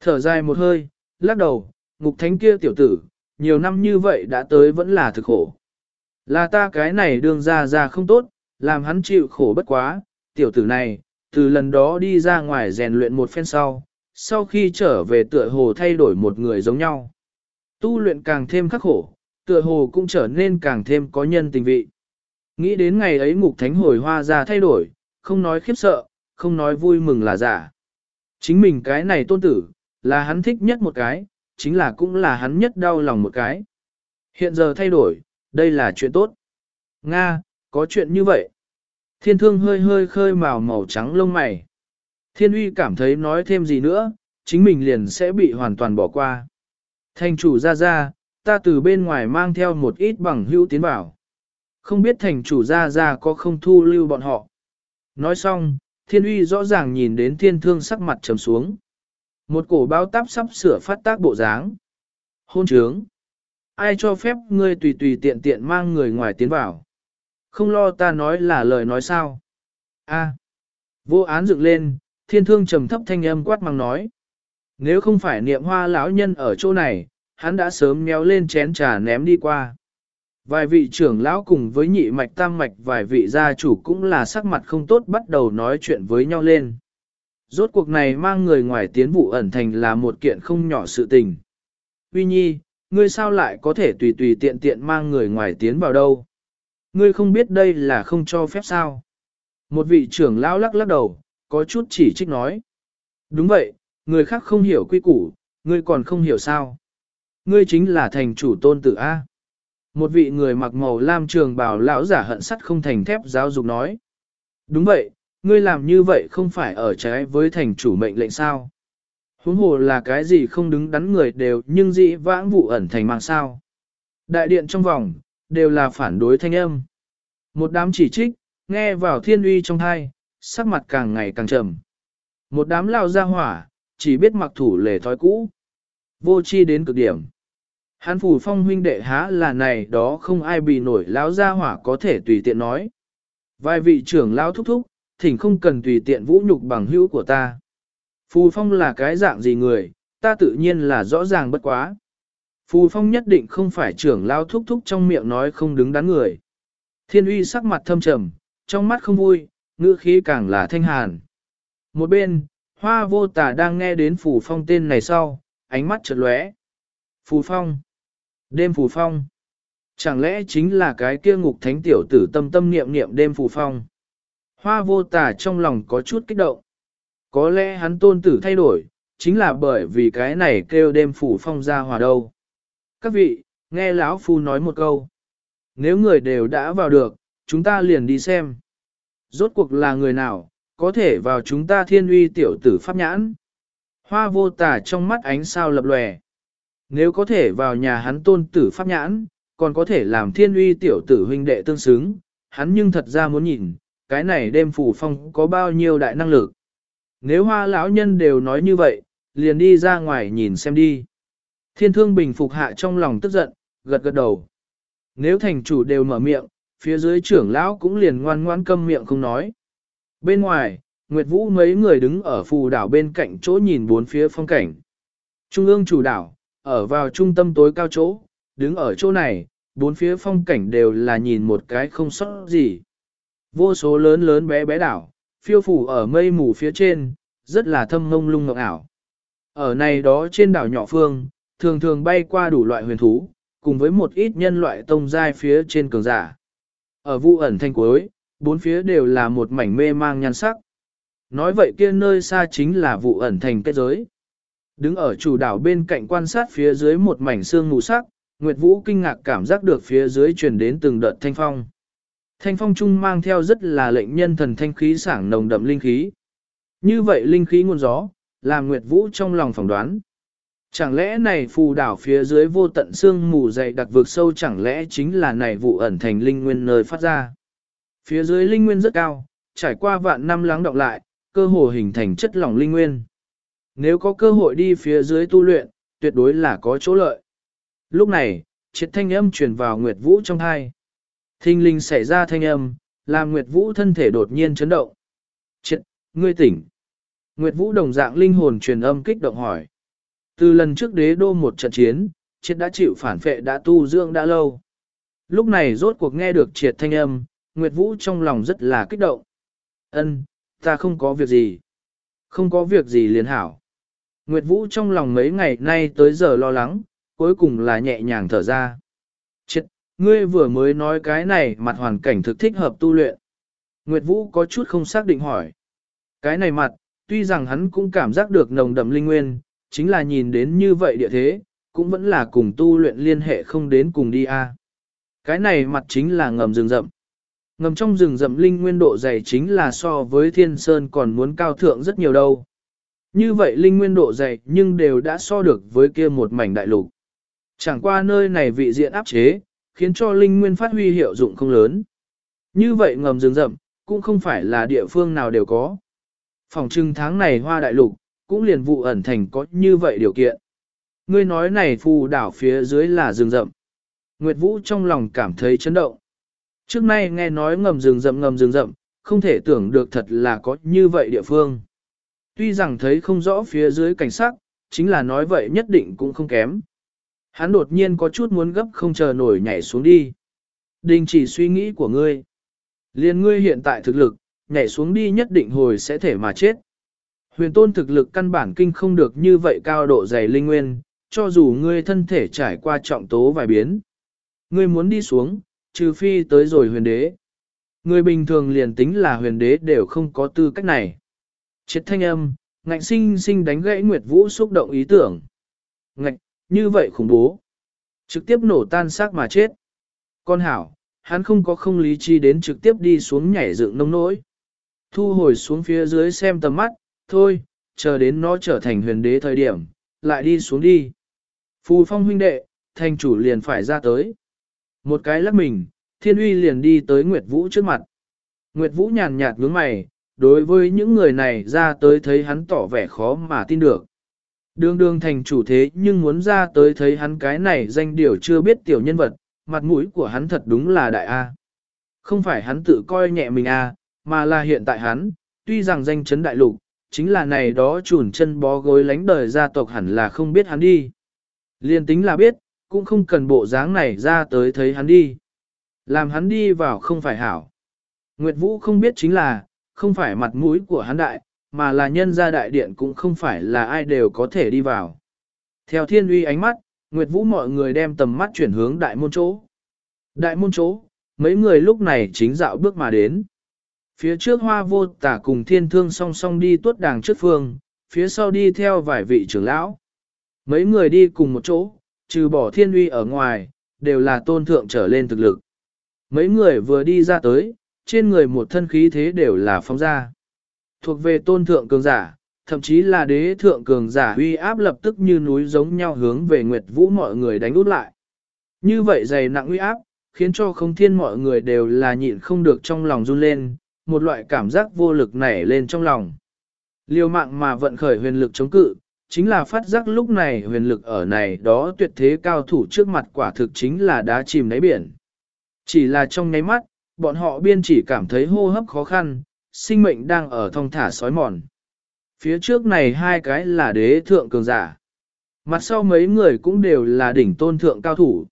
Thở dài một hơi, lắc đầu, ngục thánh kia tiểu tử, nhiều năm như vậy đã tới vẫn là thực khổ. Là ta cái này đương ra ra không tốt, làm hắn chịu khổ bất quá, tiểu tử này, từ lần đó đi ra ngoài rèn luyện một phen sau, sau khi trở về tựa hồ thay đổi một người giống nhau. Tu luyện càng thêm khắc khổ, tựa hồ cũng trở nên càng thêm có nhân tình vị. Nghĩ đến ngày ấy ngục thánh hồi hoa ra thay đổi, không nói khiếp sợ, không nói vui mừng là giả. Chính mình cái này tôn tử, là hắn thích nhất một cái, chính là cũng là hắn nhất đau lòng một cái. Hiện giờ thay đổi, đây là chuyện tốt. Nga, có chuyện như vậy. Thiên thương hơi hơi khơi màu màu trắng lông mày. Thiên uy cảm thấy nói thêm gì nữa, chính mình liền sẽ bị hoàn toàn bỏ qua. Thanh chủ ra ra, ta từ bên ngoài mang theo một ít bằng hữu tiến vào. Không biết thành chủ gia gia có không thu lưu bọn họ. Nói xong, thiên uy rõ ràng nhìn đến thiên thương sắc mặt trầm xuống. Một cổ bao táp sắp sửa phát tác bộ dáng. Hôn trướng. Ai cho phép ngươi tùy tùy tiện tiện mang người ngoài tiến vào. Không lo ta nói là lời nói sao. A. À. Vô án dựng lên, thiên thương trầm thấp thanh âm quát mang nói. Nếu không phải niệm hoa lão nhân ở chỗ này, hắn đã sớm méo lên chén trà ném đi qua. Vài vị trưởng lão cùng với nhị mạch tam mạch vài vị gia chủ cũng là sắc mặt không tốt bắt đầu nói chuyện với nhau lên. Rốt cuộc này mang người ngoài tiến vụ ẩn thành là một kiện không nhỏ sự tình. Uy nhi, ngươi sao lại có thể tùy tùy tiện tiện mang người ngoài tiến vào đâu? Ngươi không biết đây là không cho phép sao? Một vị trưởng lão lắc lắc đầu, có chút chỉ trích nói. Đúng vậy, người khác không hiểu quy củ, ngươi còn không hiểu sao. Ngươi chính là thành chủ tôn tử A. Một vị người mặc màu lam trường bào lão giả hận sắt không thành thép giáo dục nói. Đúng vậy, ngươi làm như vậy không phải ở trái với thành chủ mệnh lệnh sao. Huống hồ là cái gì không đứng đắn người đều nhưng dị vãng vụ ẩn thành mạng sao. Đại điện trong vòng, đều là phản đối thanh âm. Một đám chỉ trích, nghe vào thiên uy trong thai, sắc mặt càng ngày càng trầm. Một đám lao ra hỏa, chỉ biết mặc thủ lề thói cũ. Vô chi đến cực điểm. Hán phủ phong huynh đệ há là này đó không ai bị nổi lão gia hỏa có thể tùy tiện nói. Vài vị trưởng lão thúc thúc, thỉnh không cần tùy tiện vũ nhục bằng hữu của ta. Phù phong là cái dạng gì người, ta tự nhiên là rõ ràng bất quá. Phù phong nhất định không phải trưởng lão thúc thúc trong miệng nói không đứng đắn người. Thiên uy sắc mặt thâm trầm, trong mắt không vui, ngữ khí càng là thanh hàn. Một bên, hoa vô tả đang nghe đến phù phong tên này sau, ánh mắt chợt lóe. Phù phong. Đêm phù phong. Chẳng lẽ chính là cái kia ngục thánh tiểu tử tâm tâm niệm niệm đêm phù phong. Hoa vô tả trong lòng có chút kích động. Có lẽ hắn tôn tử thay đổi, chính là bởi vì cái này kêu đêm phù phong ra hòa đâu. Các vị, nghe lão phu nói một câu. Nếu người đều đã vào được, chúng ta liền đi xem. Rốt cuộc là người nào, có thể vào chúng ta thiên uy tiểu tử pháp nhãn. Hoa vô tả trong mắt ánh sao lập lòe. Nếu có thể vào nhà hắn tôn tử pháp nhãn, còn có thể làm thiên uy tiểu tử huynh đệ tương xứng, hắn nhưng thật ra muốn nhìn, cái này đêm phủ phong có bao nhiêu đại năng lực. Nếu hoa lão nhân đều nói như vậy, liền đi ra ngoài nhìn xem đi. Thiên thương bình phục hạ trong lòng tức giận, gật gật đầu. Nếu thành chủ đều mở miệng, phía dưới trưởng lão cũng liền ngoan ngoan câm miệng không nói. Bên ngoài, Nguyệt Vũ mấy người đứng ở phù đảo bên cạnh chỗ nhìn bốn phía phong cảnh. Trung ương chủ đảo, ở vào trung tâm tối cao chỗ, đứng ở chỗ này, bốn phía phong cảnh đều là nhìn một cái không sót gì. Vô số lớn lớn bé bé đảo, phiêu phủ ở mây mù phía trên, rất là thâm mông lung ngọc ảo. Ở này đó trên đảo nhỏ phương, thường thường bay qua đủ loại huyền thú, cùng với một ít nhân loại tông giai phía trên cường giả. Ở vụ ẩn thanh cuối, bốn phía đều là một mảnh mê mang nhan sắc. Nói vậy kia nơi xa chính là vụ ẩn thành kết giới. Đứng ở chủ đảo bên cạnh quan sát phía dưới một mảnh xương mù sắc, Nguyệt Vũ kinh ngạc cảm giác được phía dưới truyền đến từng đợt thanh phong. Thanh phong trung mang theo rất là lệnh nhân thần thanh khí sảng nồng đậm linh khí. Như vậy linh khí nguồn gió, làm Nguyệt Vũ trong lòng phỏng đoán. Chẳng lẽ này phù đảo phía dưới vô tận xương mù dày đặc vực sâu chẳng lẽ chính là này vụ ẩn thành linh nguyên nơi phát ra. Phía dưới linh nguyên rất cao, trải qua vạn năm lắng đọng lại, cơ hồ hình thành chất lỏng linh nguyên. Nếu có cơ hội đi phía dưới tu luyện, tuyệt đối là có chỗ lợi. Lúc này, triệt thanh âm truyền vào Nguyệt Vũ trong hai. Thinh linh xảy ra thanh âm, làm Nguyệt Vũ thân thể đột nhiên chấn động. Triệt, ngươi tỉnh. Nguyệt Vũ đồng dạng linh hồn truyền âm kích động hỏi. Từ lần trước đế đô một trận chiến, triệt đã chịu phản phệ đã tu dưỡng đã lâu. Lúc này rốt cuộc nghe được triệt thanh âm, Nguyệt Vũ trong lòng rất là kích động. Ân, ta không có việc gì. Không có việc gì liền hảo. Nguyệt Vũ trong lòng mấy ngày nay tới giờ lo lắng, cuối cùng là nhẹ nhàng thở ra. Chết, ngươi vừa mới nói cái này mặt hoàn cảnh thực thích hợp tu luyện. Nguyệt Vũ có chút không xác định hỏi. Cái này mặt, tuy rằng hắn cũng cảm giác được nồng đậm linh nguyên, chính là nhìn đến như vậy địa thế, cũng vẫn là cùng tu luyện liên hệ không đến cùng đi a. Cái này mặt chính là ngầm rừng rậm. Ngầm trong rừng rậm linh nguyên độ dày chính là so với thiên sơn còn muốn cao thượng rất nhiều đâu. Như vậy linh nguyên độ dày nhưng đều đã so được với kia một mảnh đại lục. Chẳng qua nơi này vị diện áp chế, khiến cho linh nguyên phát huy hiệu dụng không lớn. Như vậy ngầm rừng rậm, cũng không phải là địa phương nào đều có. Phòng trưng tháng này hoa đại lục, cũng liền vụ ẩn thành có như vậy điều kiện. Ngươi nói này phù đảo phía dưới là rừng rậm. Nguyệt Vũ trong lòng cảm thấy chấn động. Trước nay nghe nói ngầm rừng rậm ngầm rừng rậm, không thể tưởng được thật là có như vậy địa phương. Tuy rằng thấy không rõ phía dưới cảnh sắc, chính là nói vậy nhất định cũng không kém. Hắn đột nhiên có chút muốn gấp không chờ nổi nhảy xuống đi. Đình chỉ suy nghĩ của ngươi. Liên ngươi hiện tại thực lực, nhảy xuống đi nhất định hồi sẽ thể mà chết. Huyền tôn thực lực căn bản kinh không được như vậy cao độ dày linh nguyên, cho dù ngươi thân thể trải qua trọng tố vài biến. Ngươi muốn đi xuống, trừ phi tới rồi huyền đế. Người bình thường liền tính là huyền đế đều không có tư cách này. Chết thanh âm, ngạnh sinh sinh đánh gãy Nguyệt Vũ xúc động ý tưởng. Ngạnh, như vậy khủng bố. Trực tiếp nổ tan xác mà chết. Con hảo, hắn không có không lý chi đến trực tiếp đi xuống nhảy dựng nông nỗi. Thu hồi xuống phía dưới xem tầm mắt, thôi, chờ đến nó trở thành huyền đế thời điểm, lại đi xuống đi. Phù phong huynh đệ, thành chủ liền phải ra tới. Một cái lắc mình, thiên uy liền đi tới Nguyệt Vũ trước mặt. Nguyệt Vũ nhàn nhạt nhướng mày, đối với những người này ra tới thấy hắn tỏ vẻ khó mà tin được. Đường đường thành chủ thế nhưng muốn ra tới thấy hắn cái này danh điều chưa biết tiểu nhân vật, mặt mũi của hắn thật đúng là đại A. Không phải hắn tự coi nhẹ mình A, mà là hiện tại hắn, tuy rằng danh chấn đại lục, chính là này đó chùn chân bó gối lánh đời gia tộc hẳn là không biết hắn đi. Liên tính là biết, cũng không cần bộ dáng này ra tới thấy hắn đi. Làm hắn đi vào không phải hảo. Nguyệt Vũ không biết chính là, không phải mặt mũi của hắn đại, mà là nhân gia đại điện cũng không phải là ai đều có thể đi vào. Theo thiên uy ánh mắt, Nguyệt Vũ mọi người đem tầm mắt chuyển hướng đại môn chỗ. Đại môn chỗ, mấy người lúc này chính dạo bước mà đến. Phía trước hoa vô tả cùng thiên thương song song đi tuốt đàng trước phương, phía sau đi theo vài vị trưởng lão. Mấy người đi cùng một chỗ, trừ bỏ thiên uy ở ngoài, đều là tôn thượng trở lên thực lực. Mấy người vừa đi ra tới, trên người một thân khí thế đều là phóng ra. Thuộc về tôn thượng cường giả, thậm chí là đế thượng cường giả uy áp lập tức như núi giống nhau hướng về Nguyệt Vũ mọi người đánh út lại. Như vậy dày nặng uy áp, khiến cho không thiên mọi người đều là nhịn không được trong lòng run lên, một loại cảm giác vô lực nảy lên trong lòng. Liều mạng mà vận khởi huyền lực chống cự, chính là phát giác lúc này huyền lực ở này đó tuyệt thế cao thủ trước mặt quả thực chính là đá chìm đáy biển. Chỉ là trong nháy mắt, bọn họ biên chỉ cảm thấy hô hấp khó khăn, sinh mệnh đang ở thong thả sói mòn. Phía trước này hai cái là đế thượng cường giả. Mặt sau mấy người cũng đều là đỉnh tôn thượng cao thủ.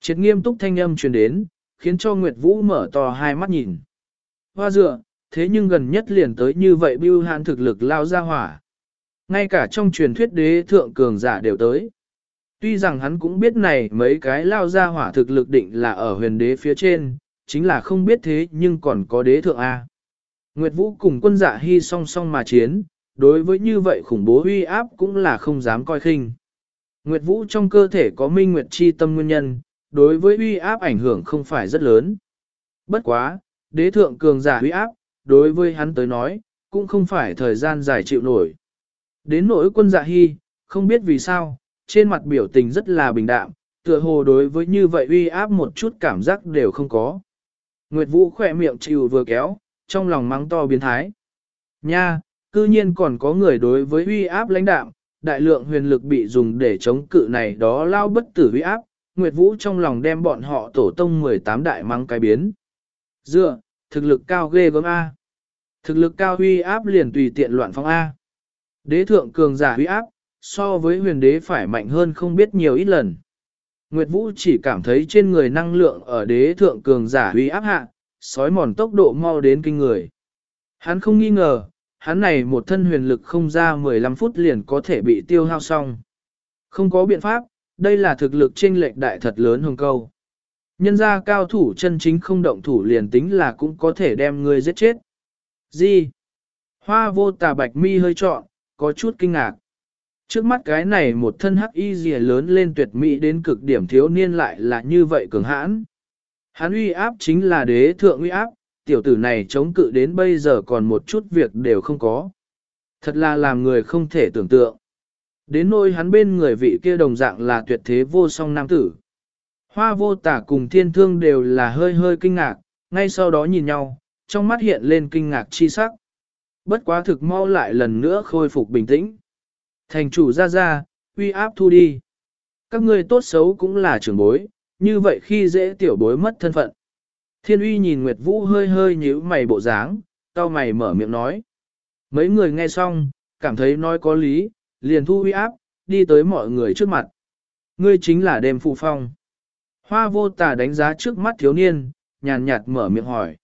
Triệt nghiêm túc thanh âm truyền đến, khiến cho Nguyệt Vũ mở to hai mắt nhìn. hoa dựa, thế nhưng gần nhất liền tới như vậy bưu hạn thực lực lao ra hỏa. Ngay cả trong truyền thuyết đế thượng cường giả đều tới. Tuy rằng hắn cũng biết này mấy cái lao ra hỏa thực lực định là ở huyền đế phía trên, chính là không biết thế nhưng còn có đế thượng A. Nguyệt Vũ cùng quân dạ hy song song mà chiến, đối với như vậy khủng bố uy áp cũng là không dám coi khinh. Nguyệt Vũ trong cơ thể có minh nguyệt chi tâm nguyên nhân, đối với uy áp ảnh hưởng không phải rất lớn. Bất quá, đế thượng cường giả uy áp, đối với hắn tới nói, cũng không phải thời gian dài chịu nổi. Đến nỗi quân dạ hy, không biết vì sao, trên mặt biểu tình rất là bình đạm, tựa hồ đối với như vậy uy áp một chút cảm giác đều không có. Nguyệt Vũ khỏe miệng chịu vừa kéo, trong lòng mắng to biến thái. Nha, cư nhiên còn có người đối với uy áp lãnh đạm, đại lượng huyền lực bị dùng để chống cự này đó lao bất tử uy áp, Nguyệt Vũ trong lòng đem bọn họ tổ tông 18 đại mắng cái biến. Dựa, thực lực cao ghê gớm A. Thực lực cao uy áp liền tùy tiện loạn phong A. Đế thượng cường giả uy áp, so với huyền đế phải mạnh hơn không biết nhiều ít lần. Nguyệt Vũ chỉ cảm thấy trên người năng lượng ở đế thượng cường giả uy áp hạ, sói mòn tốc độ mau đến kinh người. Hắn không nghi ngờ, hắn này một thân huyền lực không ra 15 phút liền có thể bị tiêu hao xong. Không có biện pháp, đây là thực lực chênh lệch đại thật lớn hồng câu. Nhân ra cao thủ chân chính không động thủ liền tính là cũng có thể đem người giết chết. Gì? Hoa vô tà bạch mi hơi trọn, có chút kinh ngạc. Trước mắt cái này một thân hắc y rìa lớn lên tuyệt mỹ đến cực điểm thiếu niên lại là như vậy cường hãn. Hắn uy áp chính là đế thượng uy áp, tiểu tử này chống cự đến bây giờ còn một chút việc đều không có. Thật là làm người không thể tưởng tượng. Đến nỗi hắn bên người vị kia đồng dạng là tuyệt thế vô song nam tử. Hoa vô tả cùng thiên thương đều là hơi hơi kinh ngạc, ngay sau đó nhìn nhau, trong mắt hiện lên kinh ngạc chi sắc. Bất quá thực mau lại lần nữa khôi phục bình tĩnh. Thành chủ ra ra, uy áp thu đi. Các ngươi tốt xấu cũng là trưởng bối, như vậy khi dễ tiểu bối mất thân phận. Thiên uy nhìn Nguyệt Vũ hơi hơi nhíu mày bộ dáng, cao mày mở miệng nói. Mấy người nghe xong, cảm thấy nói có lý, liền thu uy áp, đi tới mọi người trước mặt. Ngươi chính là đêm phụ phong. Hoa vô tà đánh giá trước mắt thiếu niên, nhàn nhạt mở miệng hỏi.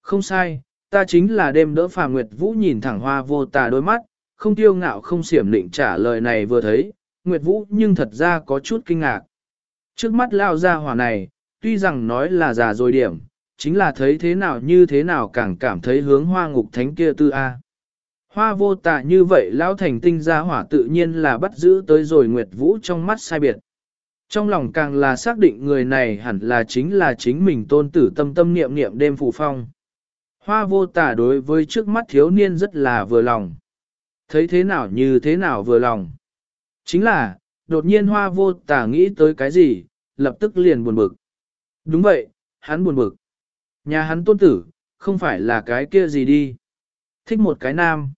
Không sai, ta chính là đêm đỡ phà Nguyệt Vũ nhìn thẳng hoa vô tà đôi mắt, không tiêu ngạo không xiểm định trả lời này vừa thấy, Nguyệt Vũ nhưng thật ra có chút kinh ngạc. Trước mắt lao ra hỏa này, tuy rằng nói là già rồi điểm, chính là thấy thế nào như thế nào càng cảm thấy hướng hoa ngục thánh kia tư A. Hoa vô tạ như vậy lão thành tinh ra hỏa tự nhiên là bắt giữ tới rồi Nguyệt Vũ trong mắt sai biệt. Trong lòng càng là xác định người này hẳn là chính là chính mình tôn tử tâm tâm niệm niệm đêm phù phong. Hoa vô tả đối với trước mắt thiếu niên rất là vừa lòng. Thấy thế nào như thế nào vừa lòng. Chính là, đột nhiên hoa vô tả nghĩ tới cái gì, lập tức liền buồn bực. Đúng vậy, hắn buồn bực. Nhà hắn tôn tử, không phải là cái kia gì đi. Thích một cái nam.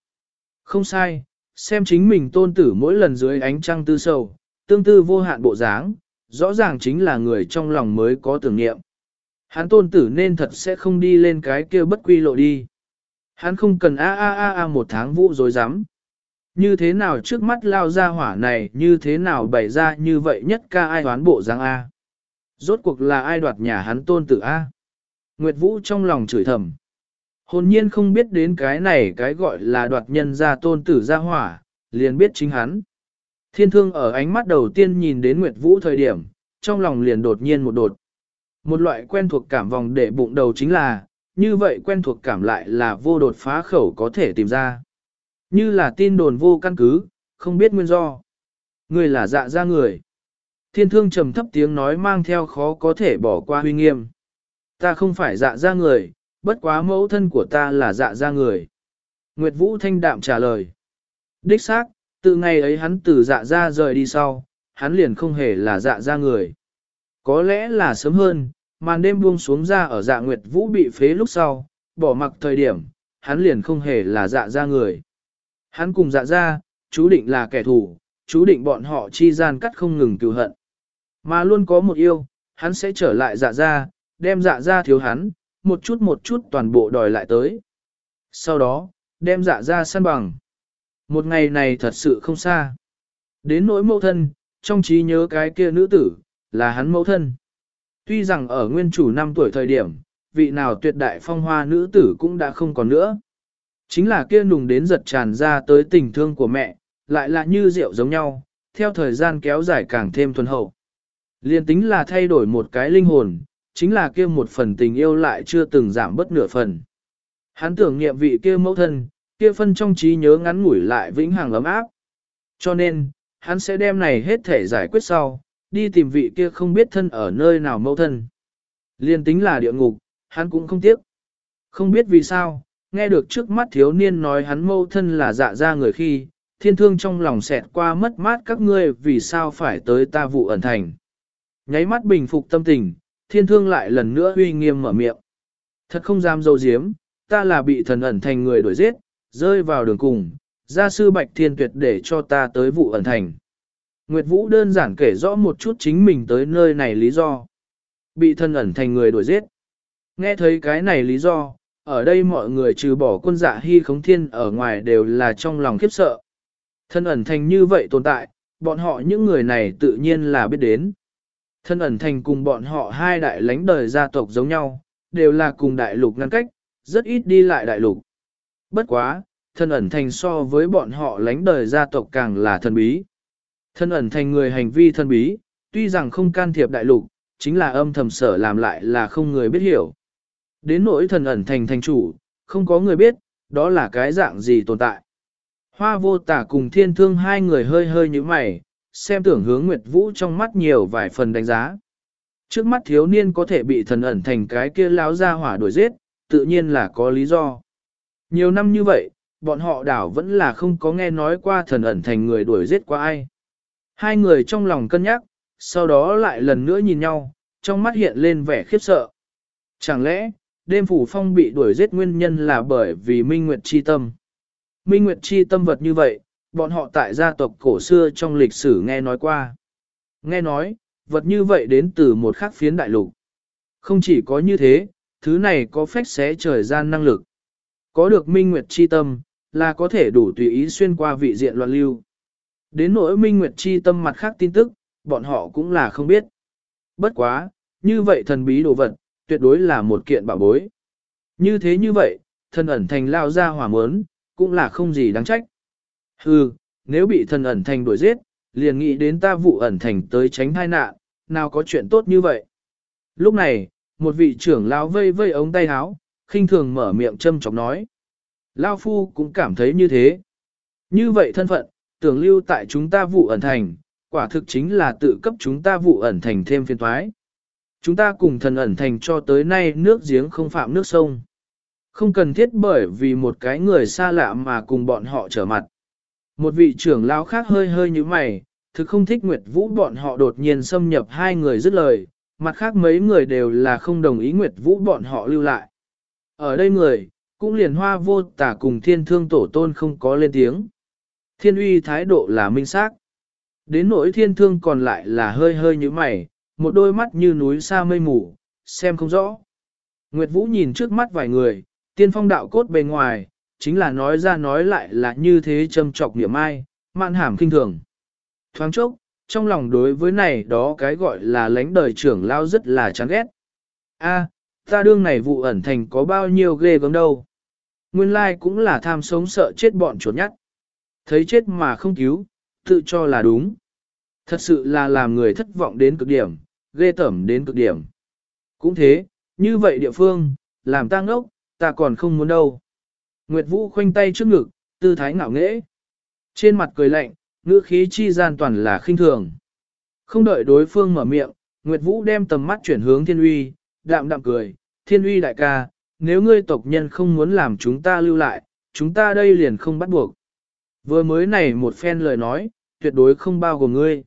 Không sai, xem chính mình tôn tử mỗi lần dưới ánh trăng tư sầu, tương tư vô hạn bộ dáng, rõ ràng chính là người trong lòng mới có tưởng niệm. Hắn tôn tử nên thật sẽ không đi lên cái kia bất quy lộ đi. Hắn không cần a a a a một tháng vũ dối rắm như thế nào trước mắt lao ra hỏa này, như thế nào bày ra như vậy nhất ca ai đoán bộ dáng A. Rốt cuộc là ai đoạt nhà hắn tôn tử A. Nguyệt Vũ trong lòng chửi thầm. Hồn nhiên không biết đến cái này cái gọi là đoạt nhân ra tôn tử ra hỏa, liền biết chính hắn. Thiên thương ở ánh mắt đầu tiên nhìn đến Nguyệt Vũ thời điểm, trong lòng liền đột nhiên một đột. Một loại quen thuộc cảm vòng để bụng đầu chính là, như vậy quen thuộc cảm lại là vô đột phá khẩu có thể tìm ra. Như là tin đồn vô căn cứ, không biết nguyên do. Người là dạ ra người. Thiên thương trầm thấp tiếng nói mang theo khó có thể bỏ qua huy nghiêm. Ta không phải dạ ra người, bất quá mẫu thân của ta là dạ ra người. Nguyệt Vũ thanh đạm trả lời. Đích xác, từ ngày ấy hắn từ dạ ra rời đi sau, hắn liền không hề là dạ ra người. Có lẽ là sớm hơn, màn đêm buông xuống ra ở dạ Nguyệt Vũ bị phế lúc sau, bỏ mặc thời điểm, hắn liền không hề là dạ ra người. Hắn cùng dạ ra, chú định là kẻ thù, chú định bọn họ chi gian cắt không ngừng cựu hận. Mà luôn có một yêu, hắn sẽ trở lại dạ ra, đem dạ ra thiếu hắn, một chút một chút toàn bộ đòi lại tới. Sau đó, đem dạ ra săn bằng. Một ngày này thật sự không xa. Đến nỗi mẫu thân, trong trí nhớ cái kia nữ tử, là hắn mẫu thân. Tuy rằng ở nguyên chủ năm tuổi thời điểm, vị nào tuyệt đại phong hoa nữ tử cũng đã không còn nữa. Chính là kia nùng đến giật tràn ra tới tình thương của mẹ, lại là như rượu giống nhau, theo thời gian kéo dài càng thêm thuần hậu. Liên tính là thay đổi một cái linh hồn, chính là kia một phần tình yêu lại chưa từng giảm bất nửa phần. Hắn tưởng niệm vị kia mẫu thân, kia phân trong trí nhớ ngắn ngủi lại vĩnh hằng ấm áp. Cho nên, hắn sẽ đem này hết thể giải quyết sau, đi tìm vị kia không biết thân ở nơi nào mẫu thân. Liên tính là địa ngục, hắn cũng không tiếc. Không biết vì sao, nghe được trước mắt thiếu niên nói hắn mâu thân là dạ ra người khi, thiên thương trong lòng xẹt qua mất mát các ngươi vì sao phải tới ta vụ ẩn thành. Nháy mắt bình phục tâm tình, thiên thương lại lần nữa uy nghiêm mở miệng. Thật không dám dâu diếm, ta là bị thần ẩn thành người đuổi giết, rơi vào đường cùng, gia sư bạch thiên tuyệt để cho ta tới vụ ẩn thành. Nguyệt Vũ đơn giản kể rõ một chút chính mình tới nơi này lý do. Bị thần ẩn thành người đuổi giết. Nghe thấy cái này lý do, ở đây mọi người trừ bỏ quân dạ hy khống thiên ở ngoài đều là trong lòng khiếp sợ. Thân ẩn thành như vậy tồn tại, bọn họ những người này tự nhiên là biết đến. Thân ẩn thành cùng bọn họ hai đại lãnh đời gia tộc giống nhau, đều là cùng đại lục ngăn cách, rất ít đi lại đại lục. Bất quá, thân ẩn thành so với bọn họ lãnh đời gia tộc càng là thần bí. Thân ẩn thành người hành vi thân bí, tuy rằng không can thiệp đại lục, chính là âm thầm sở làm lại là không người biết hiểu. Đến nỗi thần ẩn thành thành chủ, không có người biết, đó là cái dạng gì tồn tại. Hoa vô tả cùng thiên thương hai người hơi hơi như mày, xem tưởng hướng Nguyệt Vũ trong mắt nhiều vài phần đánh giá. Trước mắt thiếu niên có thể bị thần ẩn thành cái kia láo ra hỏa đuổi giết, tự nhiên là có lý do. Nhiều năm như vậy, bọn họ đảo vẫn là không có nghe nói qua thần ẩn thành người đuổi giết qua ai. Hai người trong lòng cân nhắc, sau đó lại lần nữa nhìn nhau, trong mắt hiện lên vẻ khiếp sợ. Chẳng lẽ, đêm phủ phong bị đuổi giết nguyên nhân là bởi vì Minh Nguyệt chi tâm. Minh Nguyệt chi tâm vật như vậy, bọn họ tại gia tộc cổ xưa trong lịch sử nghe nói qua. Nghe nói, vật như vậy đến từ một khắc phiến đại lục. Không chỉ có như thế, thứ này có phách xé trời gian năng lực. Có được Minh Nguyệt chi tâm, là có thể đủ tùy ý xuyên qua vị diện loạn lưu. Đến nỗi Minh Nguyệt chi tâm mặt khác tin tức, bọn họ cũng là không biết. Bất quá, như vậy thần bí đồ vật, tuyệt đối là một kiện bảo bối. Như thế như vậy, thần ẩn thành lao ra hỏa mớn, cũng là không gì đáng trách. Hừ, nếu bị thần ẩn thành đuổi giết, liền nghĩ đến ta vụ ẩn thành tới tránh tai nạn, nào có chuyện tốt như vậy. Lúc này, một vị trưởng lão vây vây ống tay áo, khinh thường mở miệng châm chọc nói. Lao phu cũng cảm thấy như thế. Như vậy thân phận, tưởng lưu tại chúng ta vụ ẩn thành, quả thực chính là tự cấp chúng ta vụ ẩn thành thêm phiên thoái. Chúng ta cùng thần ẩn thành cho tới nay nước giếng không phạm nước sông. Không cần thiết bởi vì một cái người xa lạ mà cùng bọn họ trở mặt. Một vị trưởng lão khác hơi hơi như mày, thực không thích Nguyệt Vũ bọn họ đột nhiên xâm nhập hai người dứt lời, mặt khác mấy người đều là không đồng ý Nguyệt Vũ bọn họ lưu lại. Ở đây người, cũng liền hoa vô tả cùng thiên thương tổ tôn không có lên tiếng. Thiên uy thái độ là minh xác. Đến nỗi thiên thương còn lại là hơi hơi như mày, một đôi mắt như núi xa mây mù, xem không rõ. Nguyệt Vũ nhìn trước mắt vài người, tiên phong đạo cốt bề ngoài, chính là nói ra nói lại là như thế châm trọc niệm ai, mạn hàm kinh thường. Thoáng chốc, trong lòng đối với này đó cái gọi là lãnh đời trưởng lao rất là chán ghét. A, ta đương này vụ ẩn thành có bao nhiêu ghê gớm đâu. Nguyên lai cũng là tham sống sợ chết bọn chuột nhắt. Thấy chết mà không cứu, tự cho là đúng. Thật sự là làm người thất vọng đến cực điểm, ghê tẩm đến cực điểm. Cũng thế, như vậy địa phương, làm ta ngốc, ta còn không muốn đâu. Nguyệt Vũ khoanh tay trước ngực, tư thái ngạo nghễ. Trên mặt cười lạnh, ngữ khí chi gian toàn là khinh thường. Không đợi đối phương mở miệng, Nguyệt Vũ đem tầm mắt chuyển hướng Thiên Uy, đạm đạm cười, Thiên Uy đại ca, nếu ngươi tộc nhân không muốn làm chúng ta lưu lại, chúng ta đây liền không bắt buộc. Vừa mới này một phen lời nói, tuyệt đối không bao gồm ngươi.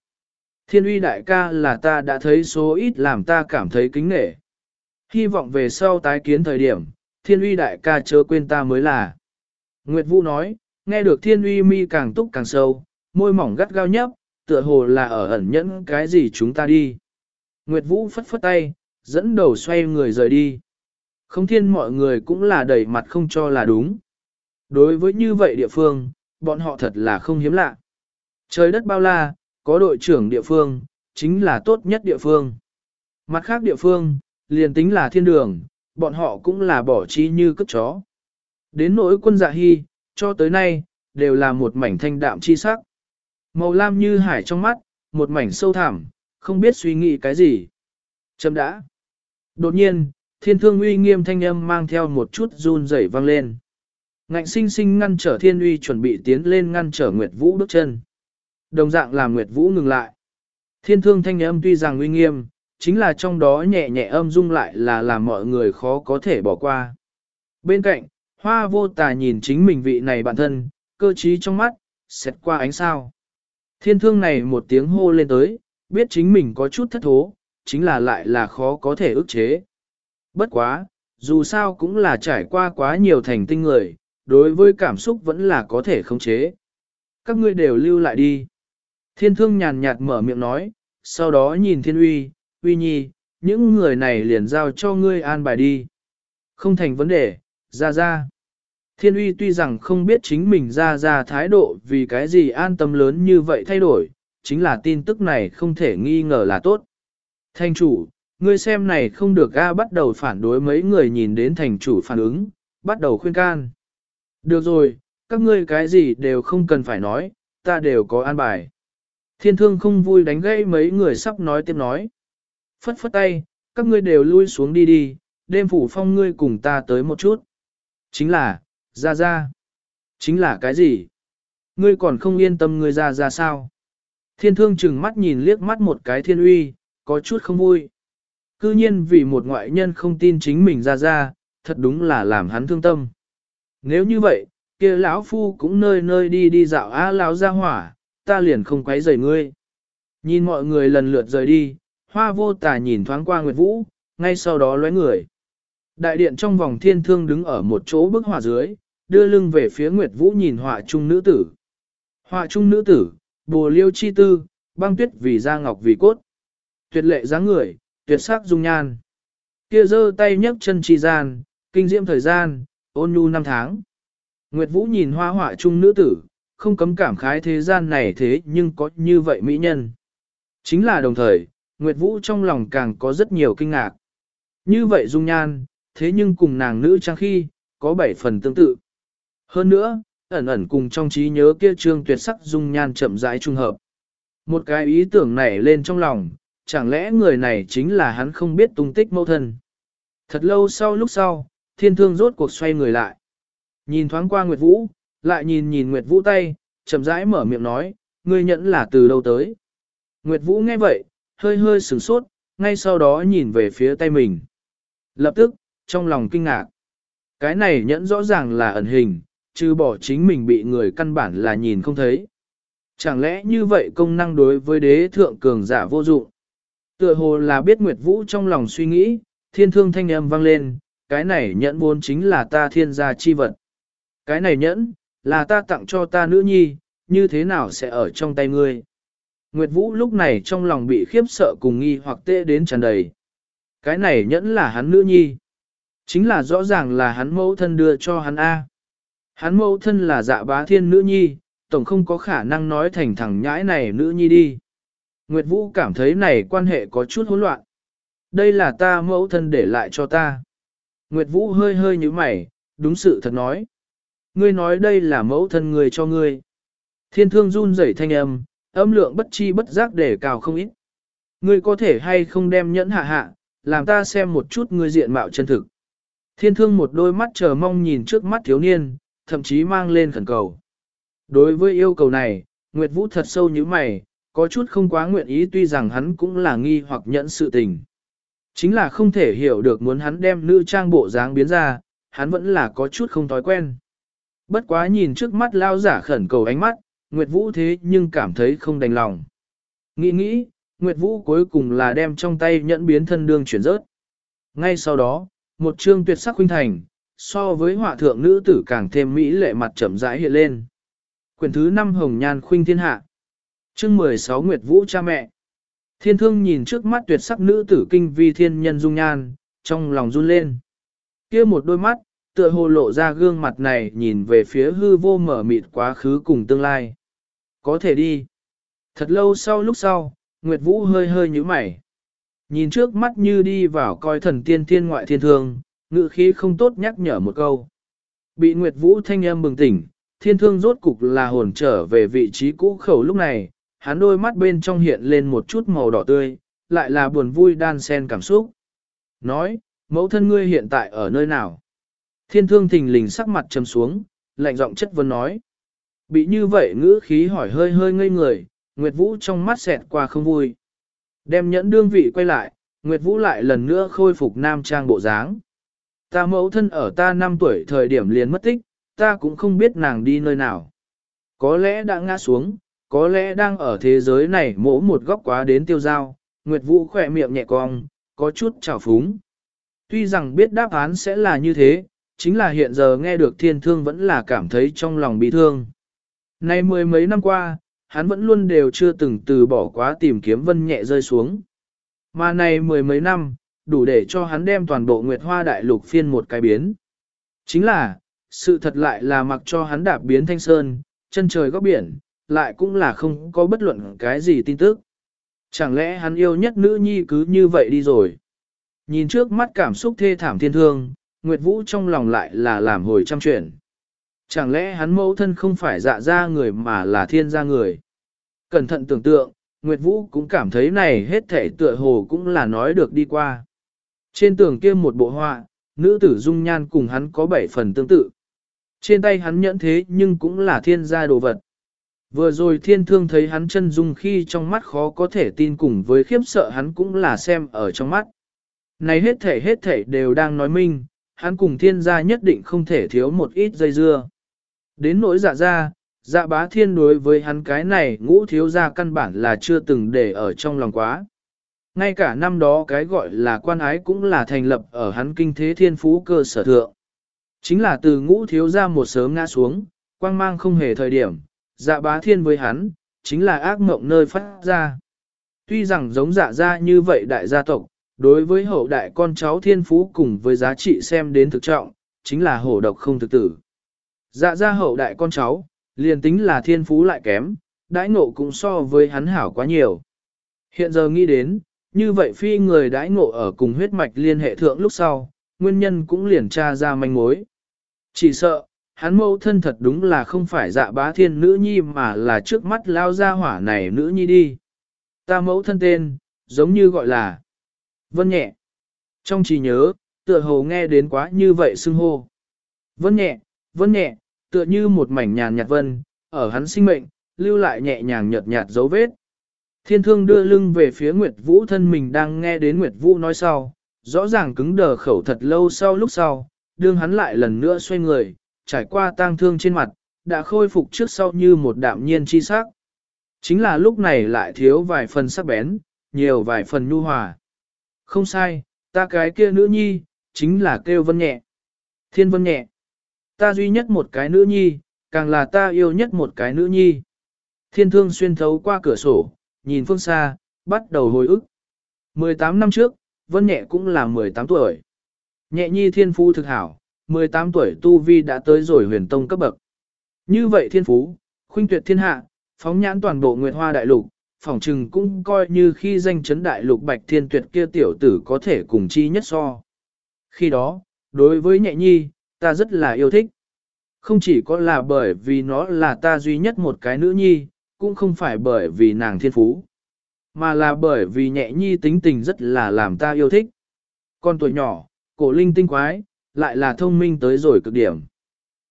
Thiên uy đại ca là ta đã thấy số ít làm ta cảm thấy kính nể. Hy vọng về sau tái kiến thời điểm, thiên uy đại ca chớ quên ta mới là. Nguyệt Vũ nói, nghe được thiên uy mi càng túc càng sâu, môi mỏng gắt gao nhấp, tựa hồ là ở ẩn nhẫn cái gì chúng ta đi. Nguyệt Vũ phất phất tay, dẫn đầu xoay người rời đi. Không thiên mọi người cũng là đẩy mặt không cho là đúng. Đối với như vậy địa phương, bọn họ thật là không hiếm lạ. Trời đất bao la, có đội trưởng địa phương, chính là tốt nhất địa phương. Mặt khác địa phương, liền tính là thiên đường, bọn họ cũng là bỏ chi như cất chó. Đến nỗi quân dạ hy, cho tới nay, đều là một mảnh thanh đạm chi sắc. Màu lam như hải trong mắt, một mảnh sâu thẳm, không biết suy nghĩ cái gì. Chấm đã. Đột nhiên, thiên thương uy nghiêm thanh âm mang theo một chút run rẩy vang lên. Ngạnh sinh sinh ngăn trở thiên uy chuẩn bị tiến lên ngăn trở Nguyệt Vũ bước chân. Đồng dạng làm Nguyệt Vũ ngừng lại. Thiên thương thanh âm tuy rằng uy nghiêm, chính là trong đó nhẹ nhẹ âm dung lại là làm mọi người khó có thể bỏ qua. Bên cạnh, hoa vô tà nhìn chính mình vị này bản thân, cơ trí trong mắt, xét qua ánh sao. Thiên thương này một tiếng hô lên tới, biết chính mình có chút thất thố, chính là lại là khó có thể ức chế. Bất quá, dù sao cũng là trải qua quá nhiều thành tinh người, đối với cảm xúc vẫn là có thể khống chế. Các ngươi đều lưu lại đi. Thiên thương nhàn nhạt mở miệng nói, sau đó nhìn thiên uy, uy nhi, những người này liền giao cho ngươi an bài đi. Không thành vấn đề, ra ra. Thiên uy tuy rằng không biết chính mình ra ra thái độ vì cái gì an tâm lớn như vậy thay đổi, chính là tin tức này không thể nghi ngờ là tốt. Thành chủ, ngươi xem này không được ga bắt đầu phản đối mấy người nhìn đến thành chủ phản ứng, bắt đầu khuyên can. Được rồi, các ngươi cái gì đều không cần phải nói, ta đều có an bài. Thiên thương không vui đánh gãy mấy người sắp nói tiếp nói. Phất phất tay, các ngươi đều lui xuống đi đi, đêm phủ phong ngươi cùng ta tới một chút. Chính là, ra ra. Chính là cái gì? Ngươi còn không yên tâm ngươi ra ra sao? Thiên thương chừng mắt nhìn liếc mắt một cái thiên uy, có chút không vui. Cư nhiên vì một ngoại nhân không tin chính mình ra ra, thật đúng là làm hắn thương tâm. Nếu như vậy, kia lão phu cũng nơi nơi đi đi dạo á lão ra hỏa, ta liền không quấy rầy ngươi. Nhìn mọi người lần lượt rời đi, hoa vô tà nhìn thoáng qua Nguyệt Vũ, ngay sau đó lóe người. Đại điện trong vòng thiên thương đứng ở một chỗ bức họa dưới, đưa lưng về phía Nguyệt Vũ nhìn họa trung nữ tử. Họa trung nữ tử, bồ liêu chi tư, băng tuyết vì da ngọc vì cốt. Tuyệt lệ dáng người, tuyệt sắc dung nhan. Kia giơ tay nhấc chân chi gian, kinh diễm thời gian, ôn nhu năm tháng. Nguyệt Vũ nhìn hoa họa trung nữ tử, không cấm cảm khái thế gian này thế nhưng có như vậy mỹ nhân. Chính là đồng thời, Nguyệt Vũ trong lòng càng có rất nhiều kinh ngạc. Như vậy dung nhan, thế nhưng cùng nàng nữ trang khi, có bảy phần tương tự. Hơn nữa, ẩn ẩn cùng trong trí nhớ kia trương tuyệt sắc dung nhan chậm rãi trung hợp. Một cái ý tưởng nảy lên trong lòng, chẳng lẽ người này chính là hắn không biết tung tích mâu thân. Thật lâu sau lúc sau, thiên thương rốt cuộc xoay người lại. Nhìn thoáng qua Nguyệt Vũ, lại nhìn nhìn Nguyệt Vũ tay, chậm rãi mở miệng nói, ngươi nhẫn là từ đâu tới. Nguyệt Vũ nghe vậy, hơi hơi sửng sốt, ngay sau đó nhìn về phía tay mình. Lập tức, trong lòng kinh ngạc. Cái này nhẫn rõ ràng là ẩn hình, trừ bỏ chính mình bị người căn bản là nhìn không thấy. Chẳng lẽ như vậy công năng đối với đế thượng cường giả vô dụng? Tựa hồ là biết Nguyệt Vũ trong lòng suy nghĩ, thiên thương thanh âm vang lên, cái này nhẫn vốn chính là ta thiên gia chi vật. Cái này nhẫn, là ta tặng cho ta nữ nhi, như thế nào sẽ ở trong tay ngươi? Nguyệt Vũ lúc này trong lòng bị khiếp sợ cùng nghi hoặc tê đến tràn đầy. Cái này nhẫn là hắn nữ nhi. Chính là rõ ràng là hắn mẫu thân đưa cho hắn A. Hắn mẫu thân là dạ bá thiên nữ nhi, tổng không có khả năng nói thành thẳng nhãi này nữ nhi đi. Nguyệt Vũ cảm thấy này quan hệ có chút hỗn loạn. Đây là ta mẫu thân để lại cho ta. Nguyệt Vũ hơi hơi như mày, đúng sự thật nói. Ngươi nói đây là mẫu thân người cho ngươi. Thiên thương run rẩy thanh âm, âm lượng bất chi bất giác để cào không ít. Ngươi có thể hay không đem nhẫn hạ hạ, làm ta xem một chút ngươi diện mạo chân thực. Thiên thương một đôi mắt chờ mong nhìn trước mắt thiếu niên, thậm chí mang lên khẩn cầu. Đối với yêu cầu này, Nguyệt Vũ thật sâu như mày, có chút không quá nguyện ý tuy rằng hắn cũng là nghi hoặc nhẫn sự tình. Chính là không thể hiểu được muốn hắn đem nữ trang bộ dáng biến ra, hắn vẫn là có chút không thói quen. Bất quá nhìn trước mắt lao giả khẩn cầu ánh mắt, Nguyệt Vũ thế nhưng cảm thấy không đành lòng. Nghĩ nghĩ, Nguyệt Vũ cuối cùng là đem trong tay nhẫn biến thân đương chuyển rớt. Ngay sau đó, một chương tuyệt sắc huynh thành, so với họa thượng nữ tử càng thêm mỹ lệ mặt chậm rãi hiện lên. Quyển thứ 5 Hồng Nhan Khuynh Thiên Hạ Chương 16 Nguyệt Vũ cha mẹ Thiên thương nhìn trước mắt tuyệt sắc nữ tử kinh vi thiên nhân dung nhan, trong lòng run lên. kia một đôi mắt, tựa hồ lộ ra gương mặt này nhìn về phía hư vô mở mịt quá khứ cùng tương lai. Có thể đi. Thật lâu sau lúc sau, Nguyệt Vũ hơi hơi nhíu mày. Nhìn trước mắt như đi vào coi thần tiên thiên ngoại thiên thương, ngự khí không tốt nhắc nhở một câu. Bị Nguyệt Vũ thanh âm bừng tỉnh, thiên thương rốt cục là hồn trở về vị trí cũ khẩu lúc này, hắn đôi mắt bên trong hiện lên một chút màu đỏ tươi, lại là buồn vui đan xen cảm xúc. Nói, mẫu thân ngươi hiện tại ở nơi nào? Thiên thương thình lình sắc mặt trầm xuống, lạnh giọng chất vấn nói. Bị như vậy ngữ khí hỏi hơi hơi ngây người, Nguyệt Vũ trong mắt xẹt qua không vui. Đem nhẫn đương vị quay lại, Nguyệt Vũ lại lần nữa khôi phục nam trang bộ dáng. Ta mẫu thân ở ta 5 tuổi thời điểm liền mất tích, ta cũng không biết nàng đi nơi nào. Có lẽ đã ngã xuống, có lẽ đang ở thế giới này mỗ một góc quá đến tiêu giao, Nguyệt Vũ khỏe miệng nhẹ cong, có chút trào phúng. Tuy rằng biết đáp án sẽ là như thế, chính là hiện giờ nghe được thiên thương vẫn là cảm thấy trong lòng bị thương. Nay mười mấy năm qua, hắn vẫn luôn đều chưa từng từ bỏ quá tìm kiếm vân nhẹ rơi xuống. Mà này mười mấy năm, đủ để cho hắn đem toàn bộ Nguyệt Hoa Đại Lục phiên một cái biến. Chính là, sự thật lại là mặc cho hắn đạp biến thanh sơn, chân trời góc biển, lại cũng là không có bất luận cái gì tin tức. Chẳng lẽ hắn yêu nhất nữ nhi cứ như vậy đi rồi? Nhìn trước mắt cảm xúc thê thảm thiên thương, Nguyệt Vũ trong lòng lại là làm hồi trăm chuyện. Chẳng lẽ hắn mẫu thân không phải dạ ra người mà là thiên gia người? Cẩn thận tưởng tượng, Nguyệt Vũ cũng cảm thấy này hết thể tựa hồ cũng là nói được đi qua. Trên tường kia một bộ họa, nữ tử dung nhan cùng hắn có bảy phần tương tự. Trên tay hắn nhẫn thế nhưng cũng là thiên gia đồ vật. Vừa rồi thiên thương thấy hắn chân dung khi trong mắt khó có thể tin cùng với khiếp sợ hắn cũng là xem ở trong mắt. Này hết thể hết thể đều đang nói minh, hắn cùng thiên gia nhất định không thể thiếu một ít dây dưa. Đến nỗi dạ ra, dạ bá thiên đối với hắn cái này ngũ thiếu gia căn bản là chưa từng để ở trong lòng quá. Ngay cả năm đó cái gọi là quan ái cũng là thành lập ở hắn kinh thế thiên phú cơ sở thượng. Chính là từ ngũ thiếu gia một sớm ngã xuống, quang mang không hề thời điểm, dạ bá thiên với hắn, chính là ác mộng nơi phát ra. Tuy rằng giống dạ ra như vậy đại gia tộc, đối với hậu đại con cháu thiên phú cùng với giá trị xem đến thực trọng, chính là hổ độc không thực tử. Dạ gia hậu đại con cháu, liền tính là thiên phú lại kém, đãi ngộ cũng so với hắn hảo quá nhiều. Hiện giờ nghĩ đến, như vậy phi người đãi ngộ ở cùng huyết mạch liên hệ thượng lúc sau, nguyên nhân cũng liền tra ra manh mối. Chỉ sợ, hắn mẫu thân thật đúng là không phải dạ bá thiên nữ nhi mà là trước mắt lao ra hỏa này nữ nhi đi. Ta mẫu thân tên, giống như gọi là Vân nhẹ. Trong trí nhớ, tựa hồ nghe đến quá như vậy xưng hô. Vân nhẹ, vân nhẹ, tựa như một mảnh nhàn nhạt vân, ở hắn sinh mệnh, lưu lại nhẹ nhàng nhợt nhạt dấu vết. Thiên thương đưa lưng về phía Nguyệt Vũ thân mình đang nghe đến Nguyệt Vũ nói sau, rõ ràng cứng đờ khẩu thật lâu sau lúc sau, đương hắn lại lần nữa xoay người, trải qua tang thương trên mặt, đã khôi phục trước sau như một đạm nhiên chi sắc. Chính là lúc này lại thiếu vài phần sắc bén, nhiều vài phần nhu hòa. Không sai, ta cái kia nữ nhi, chính là kêu vân nhẹ. Thiên vân nhẹ. Ta duy nhất một cái nữ nhi, càng là ta yêu nhất một cái nữ nhi. Thiên thương xuyên thấu qua cửa sổ, nhìn phương xa, bắt đầu hồi ức. 18 năm trước, Vân Nhẹ cũng là 18 tuổi. Nhẹ nhi thiên phú thực hảo, 18 tuổi Tu Vi đã tới rồi huyền tông cấp bậc. Như vậy thiên phú, khuynh tuyệt thiên hạ, phóng nhãn toàn bộ Nguyệt Hoa Đại Lục, phỏng trừng cũng coi như khi danh chấn Đại Lục Bạch Thiên Tuyệt kia tiểu tử có thể cùng chi nhất so. Khi đó, đối với nhẹ nhi, ta rất là yêu thích. Không chỉ có là bởi vì nó là ta duy nhất một cái nữ nhi, cũng không phải bởi vì nàng thiên phú, mà là bởi vì nhẹ nhi tính tình rất là làm ta yêu thích. Con tuổi nhỏ, cổ linh tinh quái, lại là thông minh tới rồi cực điểm.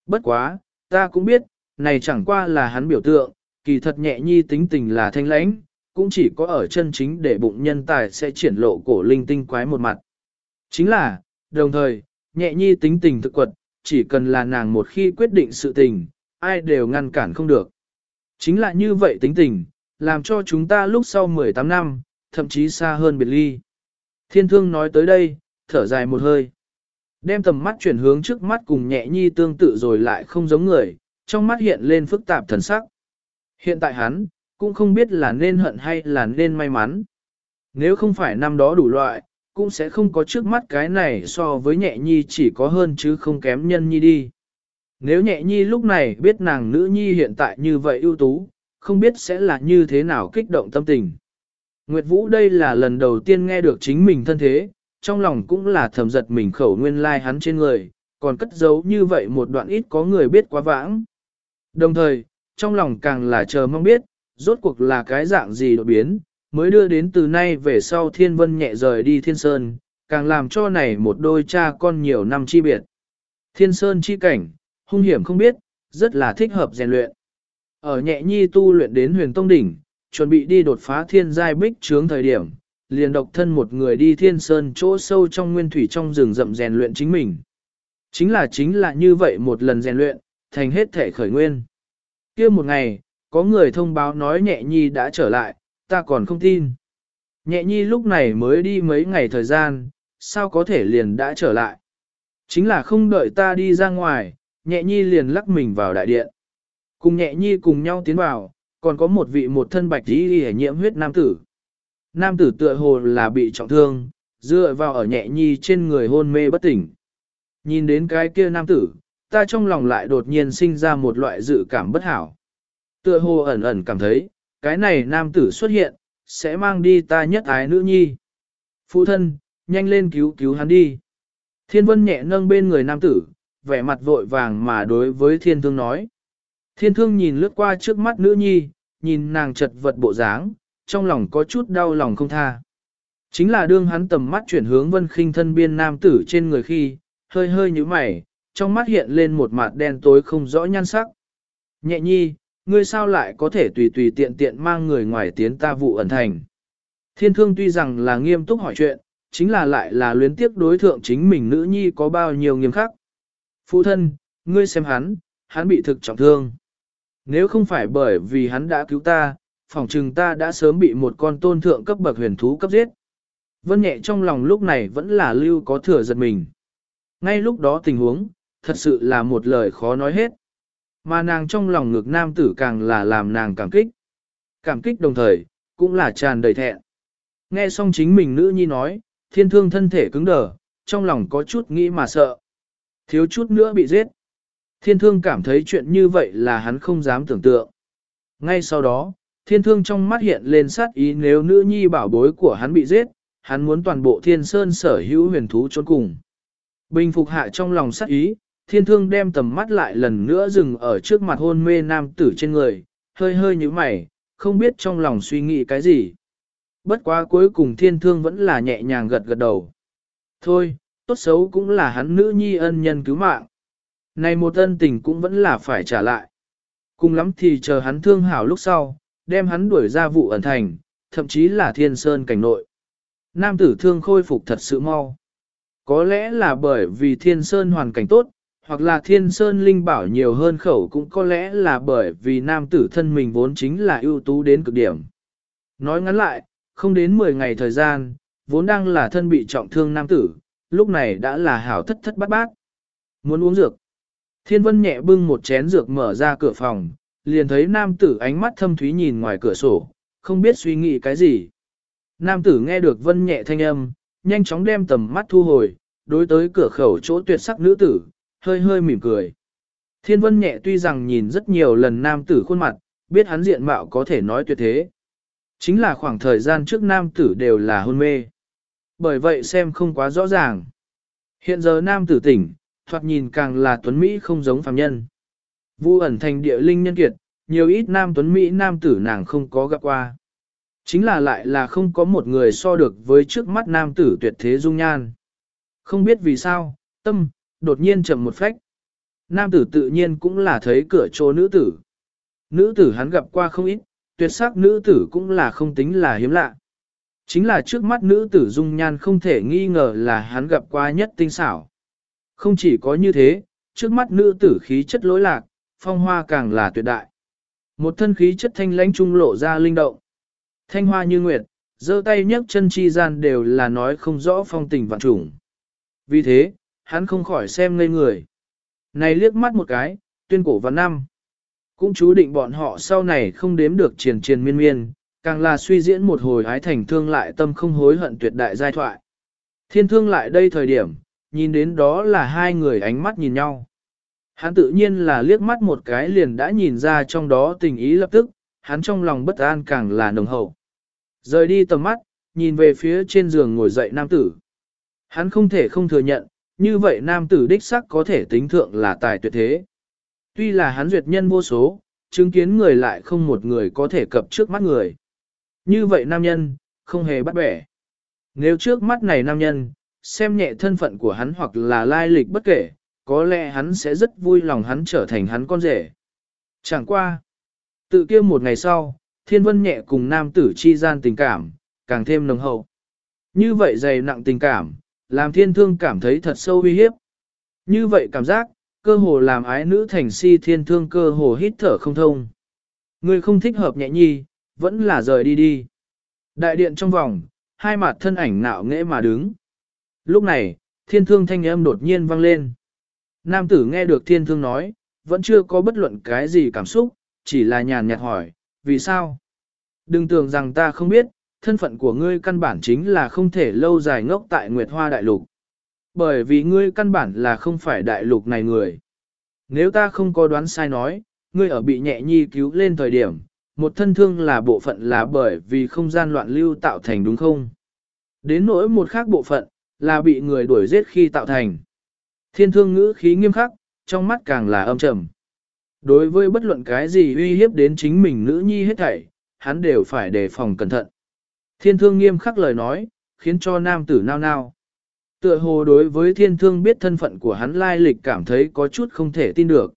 Bất quá, ta cũng biết, này chẳng qua là hắn biểu tượng, kỳ thật nhẹ nhi tính tình là thanh lãnh, cũng chỉ có ở chân chính để bụng nhân tài sẽ triển lộ cổ linh tinh quái một mặt. Chính là, đồng thời, nhẹ nhi tính tình thực quật, chỉ cần là nàng một khi quyết định sự tình, ai đều ngăn cản không được. Chính là như vậy tính tình, làm cho chúng ta lúc sau 18 năm, thậm chí xa hơn biệt ly. Thiên thương nói tới đây, thở dài một hơi. Đem tầm mắt chuyển hướng trước mắt cùng nhẹ nhi tương tự rồi lại không giống người, trong mắt hiện lên phức tạp thần sắc. Hiện tại hắn, cũng không biết là nên hận hay là nên may mắn. Nếu không phải năm đó đủ loại, cũng sẽ không có trước mắt cái này so với nhẹ nhi chỉ có hơn chứ không kém nhân nhi đi. Nếu nhẹ nhi lúc này biết nàng nữ nhi hiện tại như vậy ưu tú, không biết sẽ là như thế nào kích động tâm tình. Nguyệt Vũ đây là lần đầu tiên nghe được chính mình thân thế, trong lòng cũng là thầm giật mình khẩu nguyên lai like hắn trên người, còn cất giấu như vậy một đoạn ít có người biết quá vãng. Đồng thời, trong lòng càng là chờ mong biết, rốt cuộc là cái dạng gì đột biến, mới đưa đến từ nay về sau thiên vân nhẹ rời đi thiên sơn, càng làm cho này một đôi cha con nhiều năm chi biệt. Thiên sơn chi cảnh, hung hiểm không biết, rất là thích hợp rèn luyện. Ở nhẹ nhi tu luyện đến huyền tông đỉnh, chuẩn bị đi đột phá thiên giai bích trướng thời điểm, liền độc thân một người đi thiên sơn chỗ sâu trong nguyên thủy trong rừng rậm rèn luyện chính mình. Chính là chính là như vậy một lần rèn luyện, thành hết thể khởi nguyên kia một ngày, có người thông báo nói nhẹ nhi đã trở lại, ta còn không tin. Nhẹ nhi lúc này mới đi mấy ngày thời gian, sao có thể liền đã trở lại. Chính là không đợi ta đi ra ngoài, nhẹ nhi liền lắc mình vào đại điện. Cùng nhẹ nhi cùng nhau tiến vào, còn có một vị một thân bạch tí hề nhiễm huyết nam tử. Nam tử tựa hồ là bị trọng thương, dựa vào ở nhẹ nhi trên người hôn mê bất tỉnh. Nhìn đến cái kia nam tử, ta trong lòng lại đột nhiên sinh ra một loại dự cảm bất hảo. Tựa hồ ẩn ẩn cảm thấy, cái này nam tử xuất hiện, sẽ mang đi ta nhất ái nữ nhi. Phụ thân, nhanh lên cứu cứu hắn đi. Thiên vân nhẹ nâng bên người nam tử, vẻ mặt vội vàng mà đối với thiên thương nói. Thiên thương nhìn lướt qua trước mắt nữ nhi, nhìn nàng chật vật bộ dáng, trong lòng có chút đau lòng không tha. Chính là đương hắn tầm mắt chuyển hướng vân khinh thân biên nam tử trên người khi, hơi hơi như mày, trong mắt hiện lên một mặt đen tối không rõ nhan sắc. Nhẹ nhi, ngươi sao lại có thể tùy tùy tiện tiện mang người ngoài tiến ta vụ ẩn thành. Thiên thương tuy rằng là nghiêm túc hỏi chuyện, chính là lại là luyến tiếc đối thượng chính mình nữ nhi có bao nhiêu nghiêm khắc. Phụ thân, ngươi xem hắn, hắn bị thực trọng thương. Nếu không phải bởi vì hắn đã cứu ta, phỏng chừng ta đã sớm bị một con tôn thượng cấp bậc huyền thú cấp giết. Vân nhẹ trong lòng lúc này vẫn là lưu có thừa giật mình. Ngay lúc đó tình huống, thật sự là một lời khó nói hết. Mà nàng trong lòng ngược nam tử càng là làm nàng cảm kích. Cảm kích đồng thời, cũng là tràn đầy thẹn. Nghe xong chính mình nữ nhi nói, thiên thương thân thể cứng đờ, trong lòng có chút nghĩ mà sợ. Thiếu chút nữa bị giết. Thiên thương cảm thấy chuyện như vậy là hắn không dám tưởng tượng. Ngay sau đó, thiên thương trong mắt hiện lên sát ý nếu nữ nhi bảo bối của hắn bị giết, hắn muốn toàn bộ thiên sơn sở hữu huyền thú trốn cùng. Bình phục hạ trong lòng sát ý, thiên thương đem tầm mắt lại lần nữa dừng ở trước mặt hôn mê nam tử trên người, hơi hơi như mày, không biết trong lòng suy nghĩ cái gì. Bất quá cuối cùng thiên thương vẫn là nhẹ nhàng gật gật đầu. Thôi, tốt xấu cũng là hắn nữ nhi ân nhân cứu mạng. Này một ân tình cũng vẫn là phải trả lại. Cùng lắm thì chờ hắn thương hảo lúc sau, đem hắn đuổi ra vụ ẩn thành, thậm chí là thiên sơn cảnh nội. Nam tử thương khôi phục thật sự mau. Có lẽ là bởi vì thiên sơn hoàn cảnh tốt, hoặc là thiên sơn linh bảo nhiều hơn khẩu cũng có lẽ là bởi vì nam tử thân mình vốn chính là ưu tú đến cực điểm. Nói ngắn lại, không đến 10 ngày thời gian, vốn đang là thân bị trọng thương nam tử, lúc này đã là hảo thất thất bát bát. Muốn uống dược. Thiên vân nhẹ bưng một chén dược mở ra cửa phòng, liền thấy nam tử ánh mắt thâm thúy nhìn ngoài cửa sổ, không biết suy nghĩ cái gì. Nam tử nghe được vân nhẹ thanh âm, nhanh chóng đem tầm mắt thu hồi, đối tới cửa khẩu chỗ tuyệt sắc nữ tử, hơi hơi mỉm cười. Thiên vân nhẹ tuy rằng nhìn rất nhiều lần nam tử khuôn mặt, biết hắn diện mạo có thể nói tuyệt thế. Chính là khoảng thời gian trước nam tử đều là hôn mê. Bởi vậy xem không quá rõ ràng. Hiện giờ nam tử tỉnh, thoạt nhìn càng là tuấn Mỹ không giống phàm nhân. Vu ẩn thành địa linh nhân kiệt, nhiều ít nam tuấn Mỹ nam tử nàng không có gặp qua. Chính là lại là không có một người so được với trước mắt nam tử tuyệt thế dung nhan. Không biết vì sao, tâm, đột nhiên chậm một phách. Nam tử tự nhiên cũng là thấy cửa chỗ nữ tử. Nữ tử hắn gặp qua không ít, tuyệt sắc nữ tử cũng là không tính là hiếm lạ. Chính là trước mắt nữ tử dung nhan không thể nghi ngờ là hắn gặp qua nhất tinh xảo. Không chỉ có như thế, trước mắt nữ tử khí chất lối lạc, phong hoa càng là tuyệt đại. Một thân khí chất thanh lãnh trung lộ ra linh động. Thanh hoa như nguyệt, giơ tay nhấc chân chi gian đều là nói không rõ phong tình vạn trùng. Vì thế, hắn không khỏi xem ngây người. Này liếc mắt một cái, tuyên cổ văn năm. Cũng chú định bọn họ sau này không đếm được triền triền miên miên, càng là suy diễn một hồi ái thành thương lại tâm không hối hận tuyệt đại giai thoại. Thiên thương lại đây thời điểm, nhìn đến đó là hai người ánh mắt nhìn nhau. Hắn tự nhiên là liếc mắt một cái liền đã nhìn ra trong đó tình ý lập tức, hắn trong lòng bất an càng là nồng hậu. Rời đi tầm mắt, nhìn về phía trên giường ngồi dậy nam tử. Hắn không thể không thừa nhận, như vậy nam tử đích sắc có thể tính thượng là tài tuyệt thế. Tuy là hắn duyệt nhân vô số, chứng kiến người lại không một người có thể cập trước mắt người. Như vậy nam nhân, không hề bắt bẻ. Nếu trước mắt này nam nhân, xem nhẹ thân phận của hắn hoặc là lai lịch bất kể, có lẽ hắn sẽ rất vui lòng hắn trở thành hắn con rể. Chẳng qua. Tự kia một ngày sau, thiên vân nhẹ cùng nam tử chi gian tình cảm, càng thêm nồng hậu. Như vậy dày nặng tình cảm, làm thiên thương cảm thấy thật sâu uy hiếp. Như vậy cảm giác, cơ hồ làm ái nữ thành si thiên thương cơ hồ hít thở không thông. Người không thích hợp nhẹ nhi, vẫn là rời đi đi. Đại điện trong vòng, hai mặt thân ảnh nạo nghễ mà đứng. Lúc này, thiên thương thanh âm đột nhiên vang lên. Nam tử nghe được thiên thương nói, vẫn chưa có bất luận cái gì cảm xúc, chỉ là nhàn nhạt hỏi, vì sao? Đừng tưởng rằng ta không biết, thân phận của ngươi căn bản chính là không thể lâu dài ngốc tại Nguyệt Hoa Đại Lục. Bởi vì ngươi căn bản là không phải đại lục này người. Nếu ta không có đoán sai nói, ngươi ở bị nhẹ nhi cứu lên thời điểm, một thân thương là bộ phận là bởi vì không gian loạn lưu tạo thành đúng không? Đến nỗi một khác bộ phận, là bị người đuổi giết khi tạo thành. Thiên thương ngữ khí nghiêm khắc, trong mắt càng là âm trầm. Đối với bất luận cái gì uy hiếp đến chính mình nữ nhi hết thảy, hắn đều phải đề phòng cẩn thận. Thiên thương nghiêm khắc lời nói, khiến cho nam tử nao nao. Tựa hồ đối với thiên thương biết thân phận của hắn lai lịch cảm thấy có chút không thể tin được.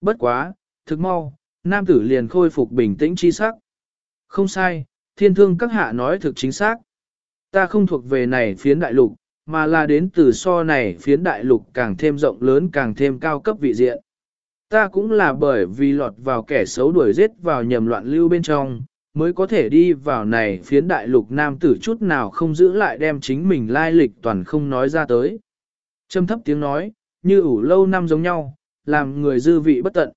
Bất quá, thực mau, nam tử liền khôi phục bình tĩnh chi sắc. Không sai, thiên thương các hạ nói thực chính xác. Ta không thuộc về này phiến đại lục, mà là đến từ so này phiến đại lục càng thêm rộng lớn càng thêm cao cấp vị diện. Ta cũng là bởi vì lọt vào kẻ xấu đuổi giết vào nhầm loạn lưu bên trong, mới có thể đi vào này phiến đại lục nam tử chút nào không giữ lại đem chính mình lai lịch toàn không nói ra tới. Châm thấp tiếng nói, như ủ lâu năm giống nhau, làm người dư vị bất tận.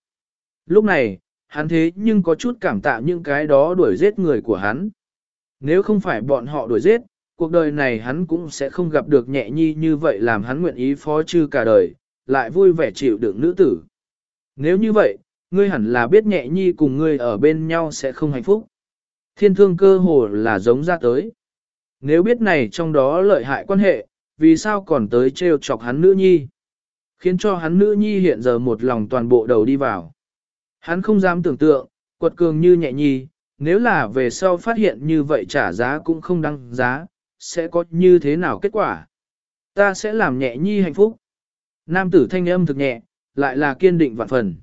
Lúc này, hắn thế nhưng có chút cảm tạ những cái đó đuổi giết người của hắn. Nếu không phải bọn họ đuổi giết, cuộc đời này hắn cũng sẽ không gặp được nhẹ nhi như vậy làm hắn nguyện ý phó chư cả đời, lại vui vẻ chịu đựng nữ tử. Nếu như vậy, ngươi hẳn là biết nhẹ nhi cùng ngươi ở bên nhau sẽ không hạnh phúc. Thiên thương cơ hồ là giống ra tới. Nếu biết này trong đó lợi hại quan hệ, vì sao còn tới trêu chọc hắn nữ nhi? Khiến cho hắn nữ nhi hiện giờ một lòng toàn bộ đầu đi vào. Hắn không dám tưởng tượng, quật cường như nhẹ nhi, nếu là về sau phát hiện như vậy trả giá cũng không đăng giá, sẽ có như thế nào kết quả? Ta sẽ làm nhẹ nhi hạnh phúc. Nam tử thanh âm thực nhẹ, lại là kiên định vạn phần.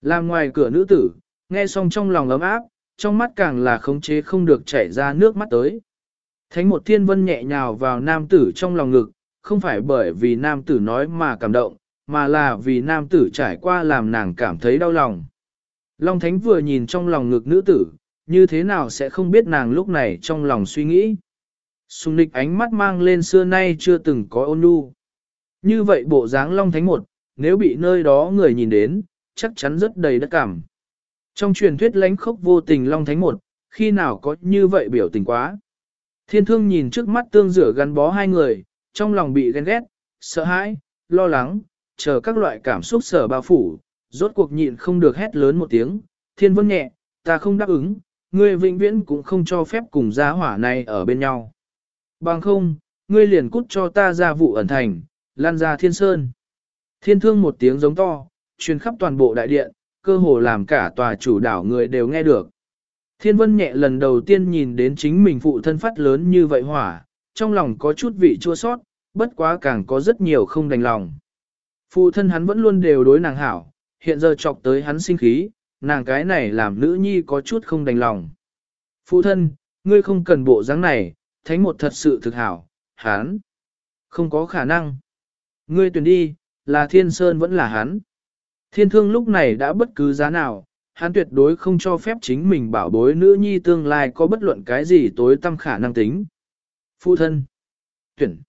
Làm ngoài cửa nữ tử, nghe xong trong lòng ấm áp, trong mắt càng là khống chế không được chảy ra nước mắt tới. Thánh một thiên vân nhẹ nhào vào nam tử trong lòng ngực, không phải bởi vì nam tử nói mà cảm động, mà là vì nam tử trải qua làm nàng cảm thấy đau lòng. Long thánh vừa nhìn trong lòng ngực nữ tử, như thế nào sẽ không biết nàng lúc này trong lòng suy nghĩ. Xung nịch ánh mắt mang lên xưa nay chưa từng có ôn nhu. Như vậy bộ dáng Long Thánh một, nếu bị nơi đó người nhìn đến, chắc chắn rất đầy đất cảm. Trong truyền thuyết lánh khốc vô tình Long Thánh một, khi nào có như vậy biểu tình quá. Thiên thương nhìn trước mắt tương rửa gắn bó hai người, trong lòng bị ghen ghét, sợ hãi, lo lắng, chờ các loại cảm xúc sở bao phủ, rốt cuộc nhịn không được hét lớn một tiếng, thiên vân nhẹ, ta không đáp ứng, ngươi vĩnh viễn cũng không cho phép cùng gia hỏa này ở bên nhau. Bằng không, ngươi liền cút cho ta ra vụ ẩn thành, lan ra thiên sơn. Thiên thương một tiếng giống to, truyền khắp toàn bộ đại điện, cơ hồ làm cả tòa chủ đảo người đều nghe được. Thiên vân nhẹ lần đầu tiên nhìn đến chính mình phụ thân phát lớn như vậy hỏa, trong lòng có chút vị chua sót, bất quá càng có rất nhiều không đành lòng. Phụ thân hắn vẫn luôn đều đối nàng hảo, hiện giờ chọc tới hắn sinh khí, nàng cái này làm nữ nhi có chút không đành lòng. Phụ thân, ngươi không cần bộ dáng này, thánh một thật sự thực hảo, hắn. Không có khả năng. Ngươi tuyển đi, là thiên sơn vẫn là hắn. Thiên thương lúc này đã bất cứ giá nào, hắn tuyệt đối không cho phép chính mình bảo bối nữ nhi tương lai có bất luận cái gì tối tâm khả năng tính. Phụ thân. Tuyển.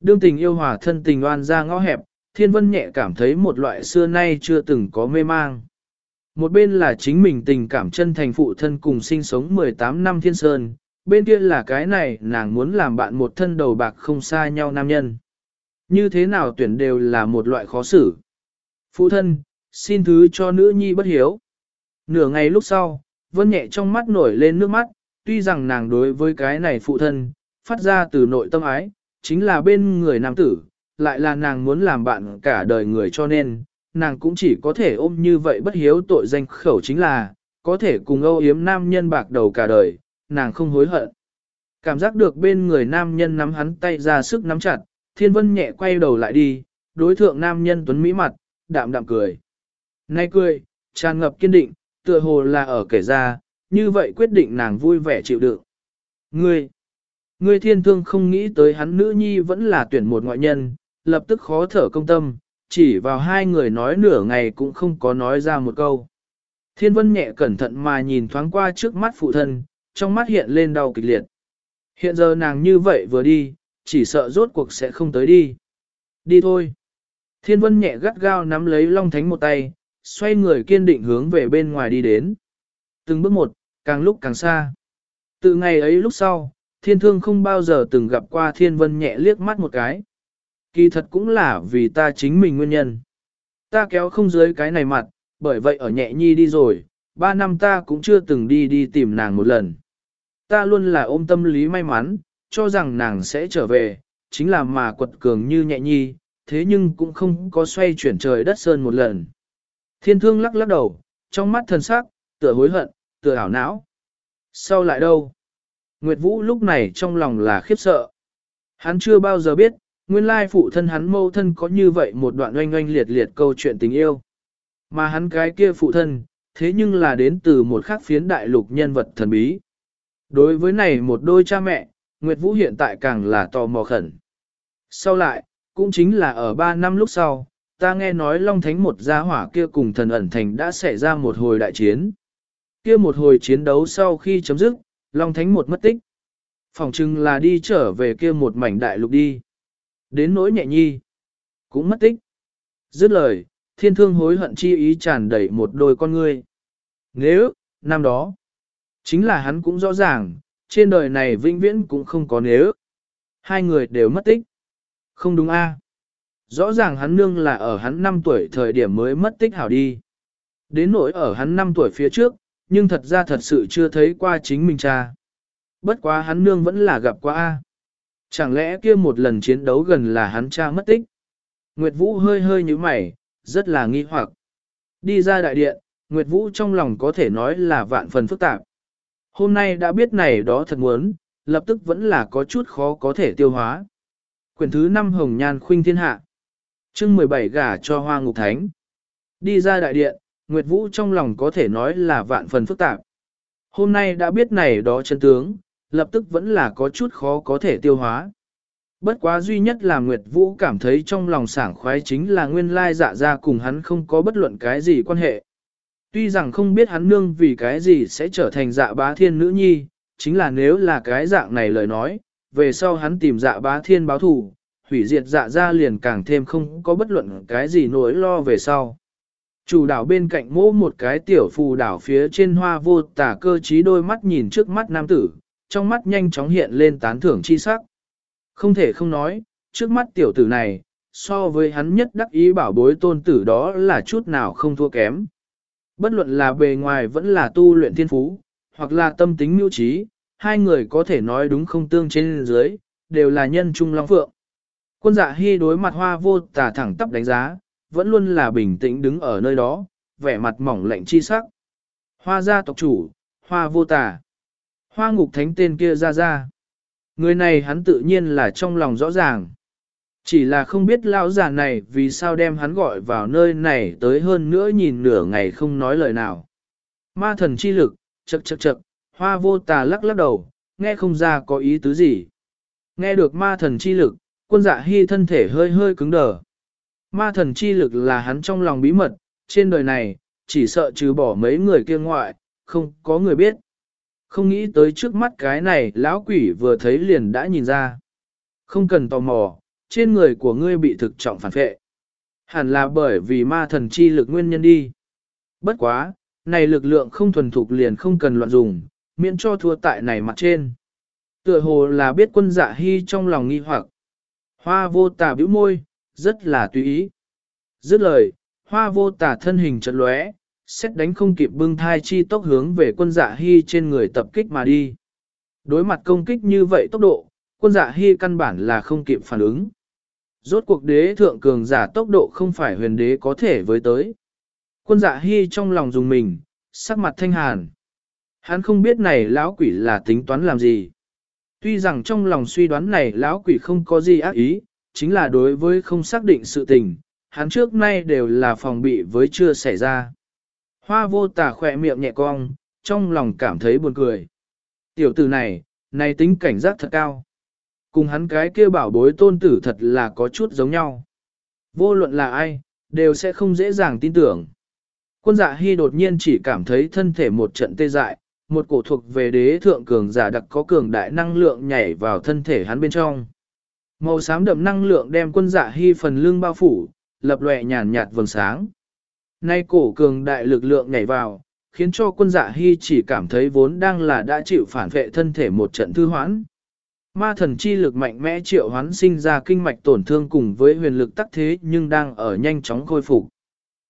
Đương tình yêu hòa thân tình oan ra ngõ hẹp, thiên vân nhẹ cảm thấy một loại xưa nay chưa từng có mê mang. Một bên là chính mình tình cảm chân thành phụ thân cùng sinh sống 18 năm thiên sơn, bên kia là cái này nàng muốn làm bạn một thân đầu bạc không xa nhau nam nhân. Như thế nào tuyển đều là một loại khó xử. Phụ thân, xin thứ cho nữ nhi bất hiếu. Nửa ngày lúc sau, vân nhẹ trong mắt nổi lên nước mắt, tuy rằng nàng đối với cái này phụ thân, phát ra từ nội tâm ái, chính là bên người nam tử, lại là nàng muốn làm bạn cả đời người cho nên, nàng cũng chỉ có thể ôm như vậy bất hiếu tội danh khẩu chính là, có thể cùng âu yếm nam nhân bạc đầu cả đời, nàng không hối hận. Cảm giác được bên người nam nhân nắm hắn tay ra sức nắm chặt, thiên vân nhẹ quay đầu lại đi, đối thượng nam nhân tuấn mỹ mặt, đạm đạm cười. Nay cười, tràn ngập kiên định, tựa hồ là ở kể ra, như vậy quyết định nàng vui vẻ chịu đựng. Ngươi, ngươi thiên thương không nghĩ tới hắn nữ nhi vẫn là tuyển một ngoại nhân, lập tức khó thở công tâm, chỉ vào hai người nói nửa ngày cũng không có nói ra một câu. Thiên vân nhẹ cẩn thận mà nhìn thoáng qua trước mắt phụ thân, trong mắt hiện lên đau kịch liệt. Hiện giờ nàng như vậy vừa đi, chỉ sợ rốt cuộc sẽ không tới đi. Đi thôi. Thiên vân nhẹ gắt gao nắm lấy Long Thánh một tay, xoay người kiên định hướng về bên ngoài đi đến. Từng bước một, càng lúc càng xa. Từ ngày ấy lúc sau, thiên thương không bao giờ từng gặp qua thiên vân nhẹ liếc mắt một cái. Kỳ thật cũng là vì ta chính mình nguyên nhân. Ta kéo không dưới cái này mặt, bởi vậy ở nhẹ nhi đi rồi, ba năm ta cũng chưa từng đi đi tìm nàng một lần. Ta luôn là ôm tâm lý may mắn, cho rằng nàng sẽ trở về, chính là mà quật cường như nhẹ nhi, thế nhưng cũng không có xoay chuyển trời đất sơn một lần. Thiên thương lắc lắc đầu, trong mắt thần sắc, tựa hối hận, tựa ảo não. Sau lại đâu? Nguyệt Vũ lúc này trong lòng là khiếp sợ. Hắn chưa bao giờ biết, nguyên lai phụ thân hắn mâu thân có như vậy một đoạn oanh oanh liệt liệt câu chuyện tình yêu. Mà hắn cái kia phụ thân, thế nhưng là đến từ một khắc phiến đại lục nhân vật thần bí. Đối với này một đôi cha mẹ, Nguyệt Vũ hiện tại càng là tò mò khẩn. Sau lại, cũng chính là ở 3 năm lúc sau, ta nghe nói Long Thánh một gia hỏa kia cùng thần ẩn thành đã xảy ra một hồi đại chiến. Kia một hồi chiến đấu sau khi chấm dứt, Long Thánh một mất tích. Phòng chừng là đi trở về kia một mảnh đại lục đi. Đến nỗi nhẹ nhi, cũng mất tích. Dứt lời, thiên thương hối hận chi ý tràn đầy một đôi con ngươi. Nếu, năm đó, chính là hắn cũng rõ ràng, trên đời này vĩnh viễn cũng không có nếu. Hai người đều mất tích. Không đúng a? Rõ ràng hắn nương là ở hắn 5 tuổi thời điểm mới mất tích hảo đi. Đến nỗi ở hắn 5 tuổi phía trước, nhưng thật ra thật sự chưa thấy qua chính mình cha. Bất quá hắn nương vẫn là gặp qua A. Chẳng lẽ kia một lần chiến đấu gần là hắn cha mất tích? Nguyệt Vũ hơi hơi như mày, rất là nghi hoặc. Đi ra đại điện, Nguyệt Vũ trong lòng có thể nói là vạn phần phức tạp. Hôm nay đã biết này đó thật muốn, lập tức vẫn là có chút khó có thể tiêu hóa. Quyển thứ 5 Hồng Nhan Khuynh Thiên Hạ chương 17 gả cho Hoa Ngục Thánh Đi ra đại điện, Nguyệt Vũ trong lòng có thể nói là vạn phần phức tạp. Hôm nay đã biết này đó chân tướng, lập tức vẫn là có chút khó có thể tiêu hóa. Bất quá duy nhất là Nguyệt Vũ cảm thấy trong lòng sảng khoái chính là nguyên lai dạ ra cùng hắn không có bất luận cái gì quan hệ. Tuy rằng không biết hắn nương vì cái gì sẽ trở thành dạ bá thiên nữ nhi, chính là nếu là cái dạng này lời nói, về sau hắn tìm dạ bá thiên báo thù, hủy diệt dạ ra liền càng thêm không có bất luận cái gì nỗi lo về sau. Chủ đảo bên cạnh mỗ một cái tiểu phù đảo phía trên hoa vô tả cơ trí đôi mắt nhìn trước mắt nam tử, trong mắt nhanh chóng hiện lên tán thưởng chi sắc. Không thể không nói, trước mắt tiểu tử này, so với hắn nhất đắc ý bảo bối tôn tử đó là chút nào không thua kém. Bất luận là bề ngoài vẫn là tu luyện thiên phú, hoặc là tâm tính mưu trí, hai người có thể nói đúng không tương trên dưới, đều là nhân trung long phượng. Quân dạ hy đối mặt hoa vô tả thẳng tắp đánh giá, vẫn luôn là bình tĩnh đứng ở nơi đó, vẻ mặt mỏng lạnh chi sắc. Hoa gia tộc chủ, hoa vô tả. Hoa ngục thánh tên kia ra ra. Người này hắn tự nhiên là trong lòng rõ ràng. Chỉ là không biết lão già này vì sao đem hắn gọi vào nơi này tới hơn nữa nhìn nửa ngày không nói lời nào. Ma thần chi lực, chậc chậc chậc, hoa vô tà lắc lắc đầu, nghe không ra có ý tứ gì. Nghe được ma thần chi lực, quân dạ hy thân thể hơi hơi cứng đờ. Ma thần chi lực là hắn trong lòng bí mật, trên đời này, chỉ sợ trừ bỏ mấy người kia ngoại, không có người biết. Không nghĩ tới trước mắt cái này lão quỷ vừa thấy liền đã nhìn ra. Không cần tò mò, trên người của ngươi bị thực trọng phản phệ. Hẳn là bởi vì ma thần chi lực nguyên nhân đi. Bất quá, này lực lượng không thuần thục liền không cần loạn dùng, miễn cho thua tại này mặt trên. Tựa hồ là biết quân dạ hy trong lòng nghi hoặc. Hoa vô tà bĩu môi, rất là tùy ý. Dứt lời, hoa vô tà thân hình chật lóe, xét đánh không kịp bưng thai chi tốc hướng về quân dạ hy trên người tập kích mà đi. Đối mặt công kích như vậy tốc độ, quân dạ hy căn bản là không kịp phản ứng. Rốt cuộc đế thượng cường giả tốc độ không phải huyền đế có thể với tới. Quân dạ hy trong lòng dùng mình, sắc mặt thanh hàn. Hắn không biết này lão quỷ là tính toán làm gì. Tuy rằng trong lòng suy đoán này lão quỷ không có gì ác ý, chính là đối với không xác định sự tình, hắn trước nay đều là phòng bị với chưa xảy ra. Hoa vô tà khỏe miệng nhẹ cong, trong lòng cảm thấy buồn cười. Tiểu tử này, này tính cảnh giác thật cao. Cùng hắn cái kia bảo bối tôn tử thật là có chút giống nhau. Vô luận là ai, đều sẽ không dễ dàng tin tưởng. Quân dạ hy đột nhiên chỉ cảm thấy thân thể một trận tê dại, một cổ thuộc về đế thượng cường giả đặc có cường đại năng lượng nhảy vào thân thể hắn bên trong. Màu xám đậm năng lượng đem quân dạ hy phần lưng bao phủ, lập lòe nhàn nhạt vầng sáng. Nay cổ cường đại lực lượng nhảy vào, khiến cho quân dạ hy chỉ cảm thấy vốn đang là đã chịu phản vệ thân thể một trận thư hoãn. Ma thần chi lực mạnh mẽ triệu hoán sinh ra kinh mạch tổn thương cùng với huyền lực tắc thế nhưng đang ở nhanh chóng khôi phục.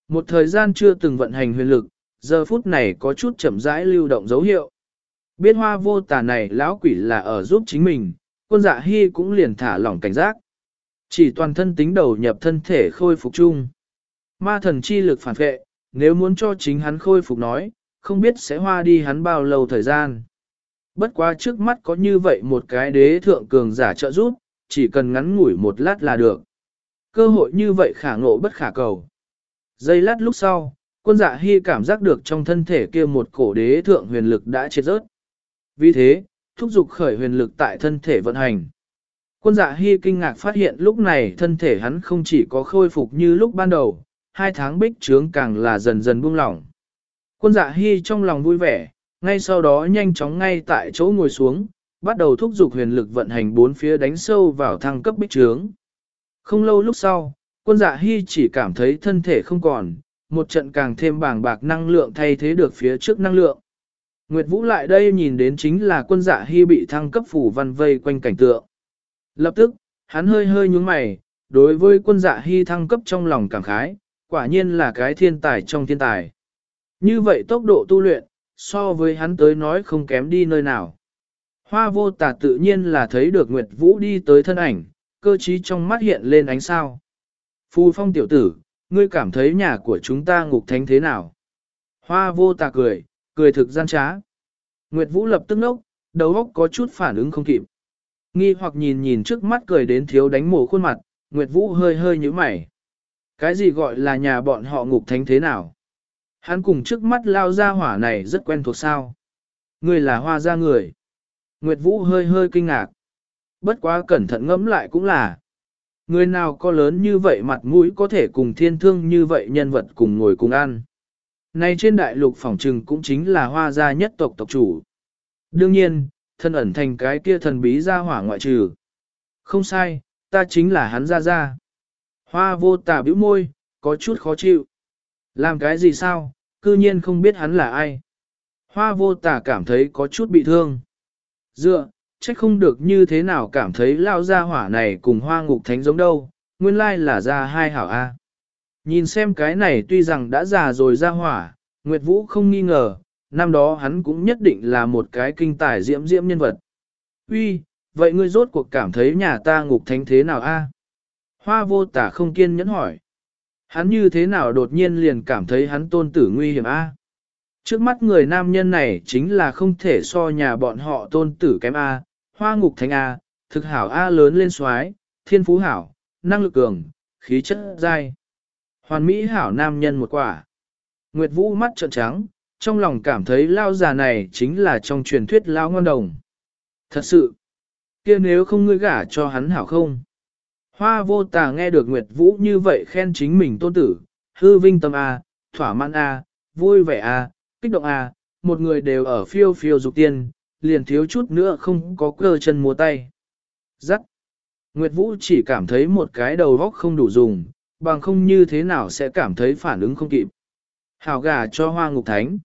Một thời gian chưa từng vận hành huyền lực, giờ phút này có chút chậm rãi lưu động dấu hiệu. Biết hoa vô tà này lão quỷ là ở giúp chính mình, quân dạ hy cũng liền thả lỏng cảnh giác. Chỉ toàn thân tính đầu nhập thân thể khôi phục chung. Ma thần chi lực phản vệ, nếu muốn cho chính hắn khôi phục nói, không biết sẽ hoa đi hắn bao lâu thời gian. Bất quá trước mắt có như vậy một cái đế thượng cường giả trợ giúp, chỉ cần ngắn ngủi một lát là được. Cơ hội như vậy khả ngộ bất khả cầu. Giây lát lúc sau, quân dạ hy cảm giác được trong thân thể kia một cổ đế thượng huyền lực đã chết rớt. Vì thế, thúc giục khởi huyền lực tại thân thể vận hành. Quân dạ hy kinh ngạc phát hiện lúc này thân thể hắn không chỉ có khôi phục như lúc ban đầu, hai tháng bích trướng càng là dần dần buông lỏng. Quân dạ hy trong lòng vui vẻ, ngay sau đó nhanh chóng ngay tại chỗ ngồi xuống, bắt đầu thúc giục huyền lực vận hành bốn phía đánh sâu vào thăng cấp bích trướng. Không lâu lúc sau, quân dạ hy chỉ cảm thấy thân thể không còn, một trận càng thêm bảng bạc năng lượng thay thế được phía trước năng lượng. Nguyệt Vũ lại đây nhìn đến chính là quân dạ hy bị thăng cấp phủ văn vây quanh cảnh tượng. Lập tức, hắn hơi hơi nhúng mày, đối với quân dạ hy thăng cấp trong lòng cảm khái, quả nhiên là cái thiên tài trong thiên tài. Như vậy tốc độ tu luyện, so với hắn tới nói không kém đi nơi nào. Hoa vô tà tự nhiên là thấy được Nguyệt Vũ đi tới thân ảnh, cơ trí trong mắt hiện lên ánh sao. Phu phong tiểu tử, ngươi cảm thấy nhà của chúng ta ngục thánh thế nào? Hoa vô tà cười, cười thực gian trá. Nguyệt Vũ lập tức nốc, đầu óc có chút phản ứng không kịp. Nghi hoặc nhìn nhìn trước mắt cười đến thiếu đánh mổ khuôn mặt, Nguyệt Vũ hơi hơi nhíu mày. Cái gì gọi là nhà bọn họ ngục thánh thế nào? Hắn cùng trước mắt lao ra hỏa này rất quen thuộc sao. Người là hoa gia người. Nguyệt Vũ hơi hơi kinh ngạc. Bất quá cẩn thận ngẫm lại cũng là. Người nào có lớn như vậy mặt mũi có thể cùng thiên thương như vậy nhân vật cùng ngồi cùng ăn. Này trên đại lục phỏng trừng cũng chính là hoa gia nhất tộc tộc chủ. Đương nhiên, thân ẩn thành cái kia thần bí gia hỏa ngoại trừ. Không sai, ta chính là hắn gia gia. Hoa vô tà bĩu môi, có chút khó chịu. Làm cái gì sao, cư nhiên không biết hắn là ai. Hoa vô tà cảm thấy có chút bị thương. Dựa, trách không được như thế nào cảm thấy lao ra hỏa này cùng hoa ngục thánh giống đâu, nguyên lai là ra hai hảo A. Nhìn xem cái này tuy rằng đã già rồi ra hỏa, Nguyệt Vũ không nghi ngờ, năm đó hắn cũng nhất định là một cái kinh tài diễm diễm nhân vật. Uy, vậy ngươi rốt cuộc cảm thấy nhà ta ngục thánh thế nào a? Hoa vô tả không kiên nhẫn hỏi. Hắn như thế nào đột nhiên liền cảm thấy hắn tôn tử nguy hiểm a? Trước mắt người nam nhân này chính là không thể so nhà bọn họ tôn tử kém a, hoa ngục thánh a, thực hảo a lớn lên xoái, thiên phú hảo, năng lực cường, khí chất dai. Hoàn mỹ hảo nam nhân một quả. Nguyệt Vũ mắt trợn trắng, trong lòng cảm thấy lao già này chính là trong truyền thuyết lao ngon đồng. Thật sự, kia nếu không ngươi gả cho hắn hảo không? Hoa vô tà nghe được Nguyệt Vũ như vậy khen chính mình tôn tử, hư vinh tâm A, thỏa mãn A, vui vẻ A, kích động A, một người đều ở phiêu phiêu dục tiên, liền thiếu chút nữa không có cơ chân múa tay. Giắt! Nguyệt Vũ chỉ cảm thấy một cái đầu góc không đủ dùng, bằng không như thế nào sẽ cảm thấy phản ứng không kịp. Hảo gà cho hoa ngục thánh.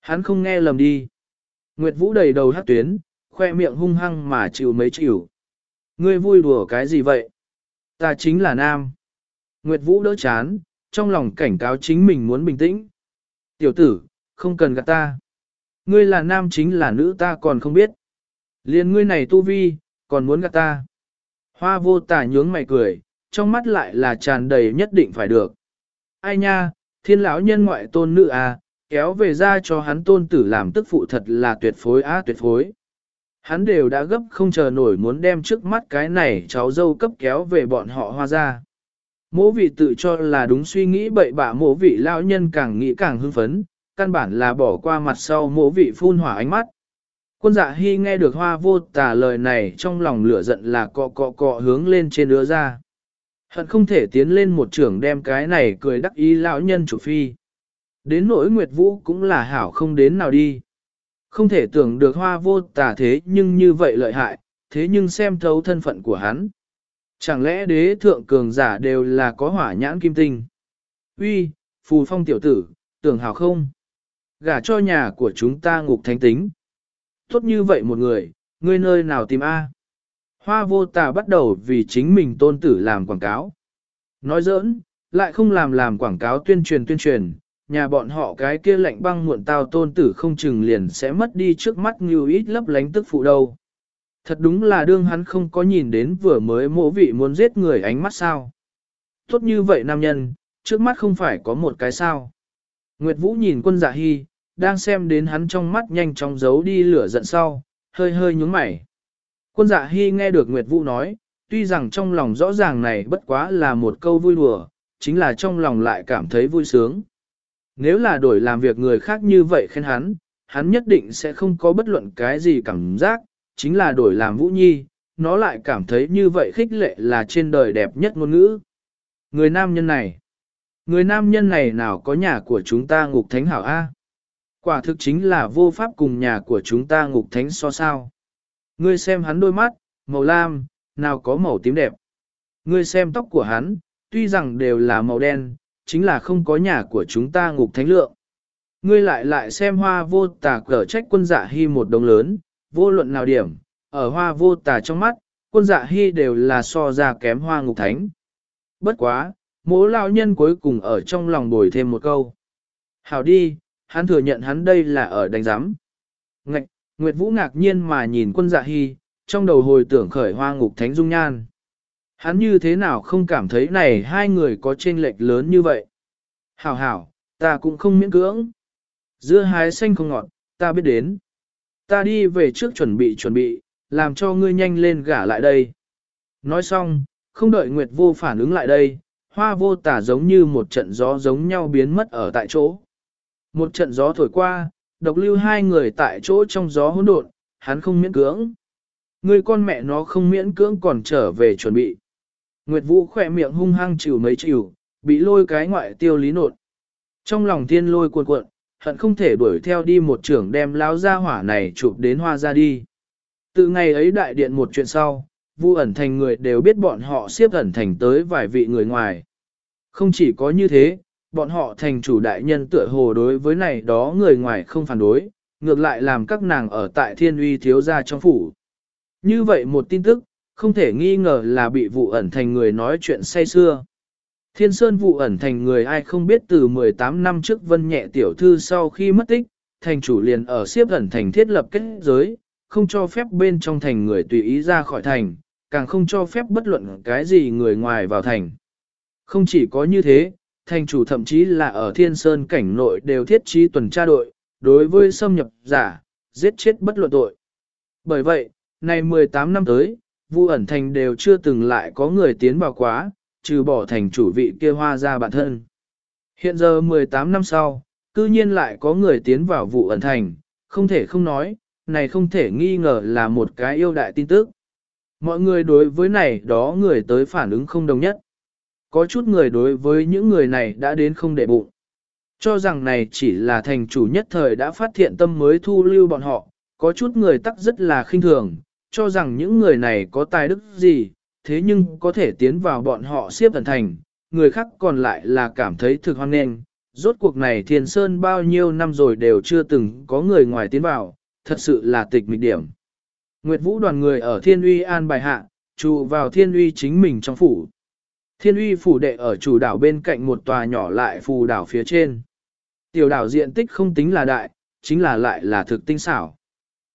Hắn không nghe lầm đi. Nguyệt Vũ đầy đầu hát tuyến, khoe miệng hung hăng mà chịu mấy chịu. Ngươi vui đùa cái gì vậy? Ta chính là nam. Nguyệt Vũ đỡ chán, trong lòng cảnh cáo chính mình muốn bình tĩnh. Tiểu tử, không cần gạt ta. Ngươi là nam chính là nữ ta còn không biết. Liên ngươi này tu vi, còn muốn gạt ta. Hoa vô tà nhướng mày cười, trong mắt lại là tràn đầy nhất định phải được. Ai nha, thiên lão nhân ngoại tôn nữ à, kéo về ra cho hắn tôn tử làm tức phụ thật là tuyệt phối á tuyệt phối. Hắn đều đã gấp không chờ nổi muốn đem trước mắt cái này cháu dâu cấp kéo về bọn họ hoa ra. Mỗ vị tự cho là đúng suy nghĩ bậy bạ mỗ vị lão nhân càng nghĩ càng hưng phấn, căn bản là bỏ qua mặt sau mỗ vị phun hỏa ánh mắt. Quân dạ hy nghe được hoa vô tà lời này trong lòng lửa giận là cọ cọ cọ hướng lên trên đứa ra. Hận không thể tiến lên một trưởng đem cái này cười đắc ý lão nhân chủ phi. Đến nỗi Nguyệt Vũ cũng là hảo không đến nào đi. Không thể tưởng được hoa vô tà thế nhưng như vậy lợi hại, thế nhưng xem thấu thân phận của hắn. Chẳng lẽ đế thượng cường giả đều là có hỏa nhãn kim tinh? Uy, phù phong tiểu tử, tưởng hảo không? Gả cho nhà của chúng ta ngục thánh tính. Tốt như vậy một người, ngươi nơi nào tìm A? Hoa vô tà bắt đầu vì chính mình tôn tử làm quảng cáo. Nói giỡn, lại không làm làm quảng cáo tuyên truyền tuyên truyền, nhà bọn họ cái kia lạnh băng muộn tao tôn tử không chừng liền sẽ mất đi trước mắt như ít lấp lánh tức phụ đâu. Thật đúng là đương hắn không có nhìn đến vừa mới mỗ vị muốn giết người ánh mắt sao. Tốt như vậy nam nhân, trước mắt không phải có một cái sao. Nguyệt Vũ nhìn quân dạ hy, đang xem đến hắn trong mắt nhanh chóng giấu đi lửa giận sau, hơi hơi nhúng mày. Quân dạ hy nghe được Nguyệt Vũ nói, tuy rằng trong lòng rõ ràng này bất quá là một câu vui đùa, chính là trong lòng lại cảm thấy vui sướng. Nếu là đổi làm việc người khác như vậy khen hắn, hắn nhất định sẽ không có bất luận cái gì cảm giác, chính là đổi làm Vũ Nhi, nó lại cảm thấy như vậy khích lệ là trên đời đẹp nhất ngôn ngữ. Người nam nhân này, người nam nhân này nào có nhà của chúng ta ngục thánh hảo A? Quả thực chính là vô pháp cùng nhà của chúng ta ngục thánh so sao. Ngươi xem hắn đôi mắt, màu lam, nào có màu tím đẹp. Ngươi xem tóc của hắn, tuy rằng đều là màu đen, chính là không có nhà của chúng ta ngục thánh lượng. Ngươi lại lại xem hoa vô tà cở trách quân dạ hy một đồng lớn, vô luận nào điểm, ở hoa vô tà trong mắt, quân dạ hy đều là so ra kém hoa ngục thánh. Bất quá, mỗ lão nhân cuối cùng ở trong lòng bồi thêm một câu. Hảo đi, hắn thừa nhận hắn đây là ở đánh giám. Ngạch, Nguyệt Vũ ngạc nhiên mà nhìn quân dạ hy, trong đầu hồi tưởng khởi hoa ngục thánh dung nhan. Hắn như thế nào không cảm thấy này hai người có chênh lệch lớn như vậy. Hảo hảo, ta cũng không miễn cưỡng. Dưa hái xanh không ngọt, ta biết đến. Ta đi về trước chuẩn bị chuẩn bị, làm cho ngươi nhanh lên gả lại đây. Nói xong, không đợi Nguyệt vô phản ứng lại đây, hoa vô tả giống như một trận gió giống nhau biến mất ở tại chỗ. Một trận gió thổi qua, độc lưu hai người tại chỗ trong gió hỗn độn, hắn không miễn cưỡng. Người con mẹ nó không miễn cưỡng còn trở về chuẩn bị. Nguyệt Vũ khỏe miệng hung hăng chịu mấy chịu, bị lôi cái ngoại tiêu lý nột. Trong lòng tiên lôi cuộn cuộn, hận không thể đuổi theo đi một trưởng đem láo gia hỏa này chụp đến hoa ra đi. Từ ngày ấy đại điện một chuyện sau, Vu ẩn thành người đều biết bọn họ xếp ẩn thành tới vài vị người ngoài. Không chỉ có như thế, bọn họ thành chủ đại nhân tựa hồ đối với này đó người ngoài không phản đối, ngược lại làm các nàng ở tại thiên uy thiếu gia trong phủ. Như vậy một tin tức, không thể nghi ngờ là bị vụ ẩn thành người nói chuyện say xưa. Thiên Sơn vụ ẩn thành người ai không biết từ 18 năm trước vân nhẹ tiểu thư sau khi mất tích, thành chủ liền ở siếp ẩn thành thiết lập kết giới, không cho phép bên trong thành người tùy ý ra khỏi thành, càng không cho phép bất luận cái gì người ngoài vào thành. Không chỉ có như thế, thành chủ thậm chí là ở Thiên Sơn cảnh nội đều thiết trí tuần tra đội, đối với xâm nhập giả, giết chết bất luận tội. Bởi vậy, nay 18 năm tới, Vu ẩn thành đều chưa từng lại có người tiến vào quá, trừ bỏ thành chủ vị kia hoa ra bản thân. Hiện giờ 18 năm sau, cư nhiên lại có người tiến vào vụ ẩn thành, không thể không nói, này không thể nghi ngờ là một cái yêu đại tin tức. Mọi người đối với này đó người tới phản ứng không đồng nhất. Có chút người đối với những người này đã đến không để bụng. Cho rằng này chỉ là thành chủ nhất thời đã phát hiện tâm mới thu lưu bọn họ, có chút người tắc rất là khinh thường, cho rằng những người này có tài đức gì, thế nhưng có thể tiến vào bọn họ siếp thần thành, người khác còn lại là cảm thấy thực hoan nghênh. Rốt cuộc này thiền sơn bao nhiêu năm rồi đều chưa từng có người ngoài tiến vào, thật sự là tịch mịch điểm. Nguyệt Vũ đoàn người ở Thiên Uy an bài hạ, trụ vào Thiên Uy chính mình trong phủ. Thiên Uy phủ đệ ở chủ đảo bên cạnh một tòa nhỏ lại phù đảo phía trên. Tiểu đảo diện tích không tính là đại, chính là lại là thực tinh xảo.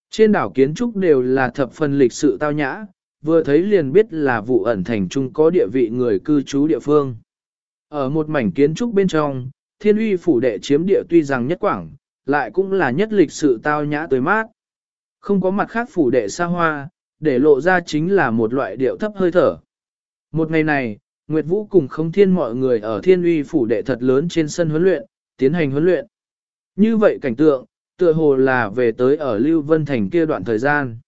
Trên đảo kiến trúc đều là thập phần lịch sự tao nhã, vừa thấy liền biết là vụ ẩn thành trung có địa vị người cư trú địa phương. Ở một mảnh kiến trúc bên trong, thiên uy phủ đệ chiếm địa tuy rằng nhất quảng, lại cũng là nhất lịch sự tao nhã tới mát. Không có mặt khác phủ đệ xa hoa, để lộ ra chính là một loại điệu thấp hơi thở. Một ngày này, Nguyệt Vũ cùng không thiên mọi người ở thiên uy phủ đệ thật lớn trên sân huấn luyện, tiến hành huấn luyện. Như vậy cảnh tượng, tựa hồ là về tới ở Lưu Vân Thành kia đoạn thời gian.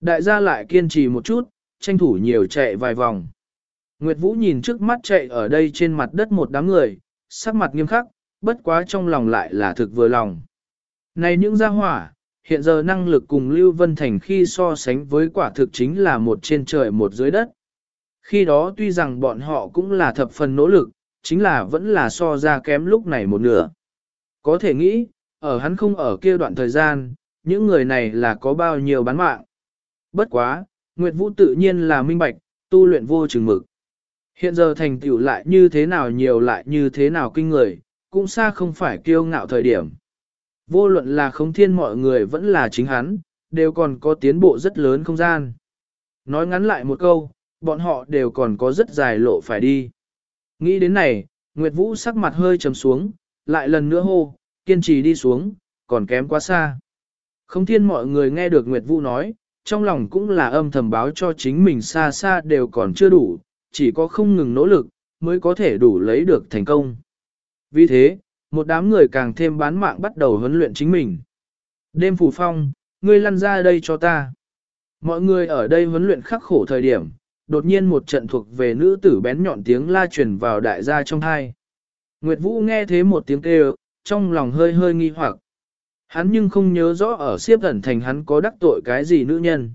Đại gia lại kiên trì một chút, tranh thủ nhiều chạy vài vòng. Nguyệt Vũ nhìn trước mắt chạy ở đây trên mặt đất một đám người, sắc mặt nghiêm khắc, bất quá trong lòng lại là thực vừa lòng. Này những gia hỏa, hiện giờ năng lực cùng Lưu Vân Thành khi so sánh với quả thực chính là một trên trời một dưới đất. Khi đó tuy rằng bọn họ cũng là thập phần nỗ lực, chính là vẫn là so ra kém lúc này một nửa. Có thể nghĩ, ở hắn không ở kia đoạn thời gian, những người này là có bao nhiêu bán mạng. Bất quá, Nguyệt Vũ tự nhiên là minh bạch, tu luyện vô chừng mực. Hiện giờ thành tựu lại như thế nào nhiều lại như thế nào kinh người, cũng xa không phải kiêu ngạo thời điểm. Vô luận là không thiên mọi người vẫn là chính hắn, đều còn có tiến bộ rất lớn không gian. Nói ngắn lại một câu, bọn họ đều còn có rất dài lộ phải đi. Nghĩ đến này, Nguyệt Vũ sắc mặt hơi trầm xuống, lại lần nữa hô, kiên trì đi xuống, còn kém quá xa. Không thiên mọi người nghe được Nguyệt Vũ nói, trong lòng cũng là âm thầm báo cho chính mình xa xa đều còn chưa đủ, chỉ có không ngừng nỗ lực, mới có thể đủ lấy được thành công. Vì thế, một đám người càng thêm bán mạng bắt đầu huấn luyện chính mình. Đêm phủ phong, ngươi lăn ra đây cho ta. Mọi người ở đây huấn luyện khắc khổ thời điểm, đột nhiên một trận thuộc về nữ tử bén nhọn tiếng la truyền vào đại gia trong hai. Nguyệt Vũ nghe thế một tiếng kêu, trong lòng hơi hơi nghi hoặc. Hắn nhưng không nhớ rõ ở siếp ẩn thành hắn có đắc tội cái gì nữ nhân.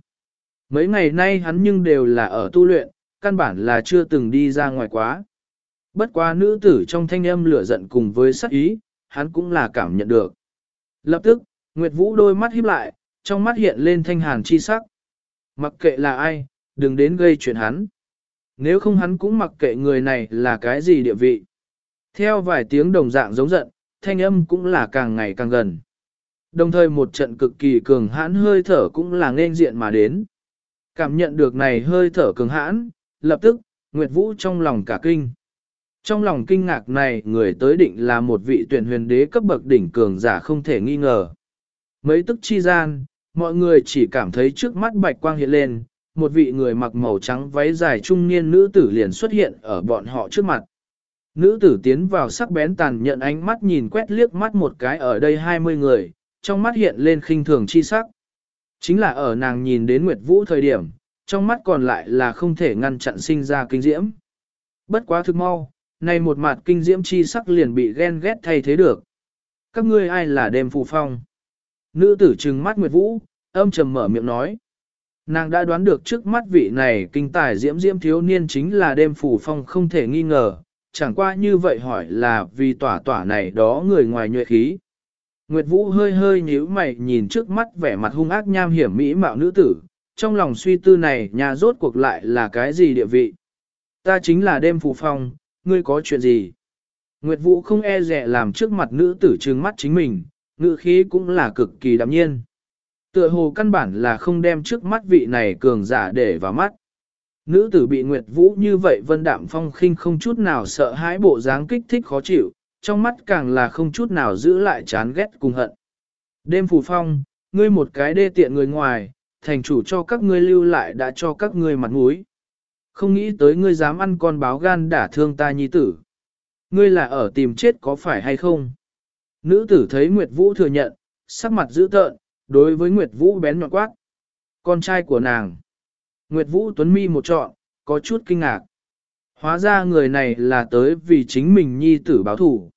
Mấy ngày nay hắn nhưng đều là ở tu luyện, căn bản là chưa từng đi ra ngoài quá. Bất quá nữ tử trong thanh âm lửa giận cùng với sắc ý, hắn cũng là cảm nhận được. Lập tức, Nguyệt Vũ đôi mắt híp lại, trong mắt hiện lên thanh hàn chi sắc. Mặc kệ là ai, đừng đến gây chuyện hắn. Nếu không hắn cũng mặc kệ người này là cái gì địa vị. Theo vài tiếng đồng dạng giống giận, thanh âm cũng là càng ngày càng gần. Đồng thời một trận cực kỳ cường hãn hơi thở cũng là nên diện mà đến. Cảm nhận được này hơi thở cường hãn, lập tức, Nguyệt Vũ trong lòng cả kinh. Trong lòng kinh ngạc này người tới định là một vị tuyển huyền đế cấp bậc đỉnh cường giả không thể nghi ngờ. Mấy tức chi gian, mọi người chỉ cảm thấy trước mắt bạch quang hiện lên, một vị người mặc màu trắng váy dài trung niên nữ tử liền xuất hiện ở bọn họ trước mặt. Nữ tử tiến vào sắc bén tàn nhận ánh mắt nhìn quét liếc mắt một cái ở đây 20 người, trong mắt hiện lên khinh thường chi sắc. Chính là ở nàng nhìn đến Nguyệt Vũ thời điểm, trong mắt còn lại là không thể ngăn chặn sinh ra kinh diễm. Bất quá thực mau, này một mặt kinh diễm chi sắc liền bị ghen ghét thay thế được. Các ngươi ai là đêm phù phong? Nữ tử trừng mắt Nguyệt Vũ, âm trầm mở miệng nói. Nàng đã đoán được trước mắt vị này kinh tài diễm diễm thiếu niên chính là đêm phủ phong không thể nghi ngờ, chẳng qua như vậy hỏi là vì tỏa tỏa này đó người ngoài nhuệ khí. Nguyệt Vũ hơi hơi nhíu mày nhìn trước mắt vẻ mặt hung ác nham hiểm mỹ mạo nữ tử, trong lòng suy tư này nhà rốt cuộc lại là cái gì địa vị. Ta chính là đêm phù phong, ngươi có chuyện gì? Nguyệt Vũ không e rẻ làm trước mặt nữ tử trừng mắt chính mình, ngữ khí cũng là cực kỳ đạm nhiên. Tựa hồ căn bản là không đem trước mắt vị này cường giả để vào mắt. Nữ tử bị Nguyệt Vũ như vậy vân đạm phong khinh không chút nào sợ hãi bộ dáng kích thích khó chịu, trong mắt càng là không chút nào giữ lại chán ghét cùng hận. Đêm phù phong, ngươi một cái đê tiện người ngoài, thành chủ cho các ngươi lưu lại đã cho các ngươi mặt mũi. Không nghĩ tới ngươi dám ăn con báo gan đả thương ta nhi tử. Ngươi là ở tìm chết có phải hay không? Nữ tử thấy Nguyệt Vũ thừa nhận, sắc mặt dữ tợn, đối với Nguyệt Vũ bén nhọn quát. Con trai của nàng. Nguyệt Vũ Tuấn Mi một trọn, có chút kinh ngạc. Hóa ra người này là tới vì chính mình nhi tử báo thủ.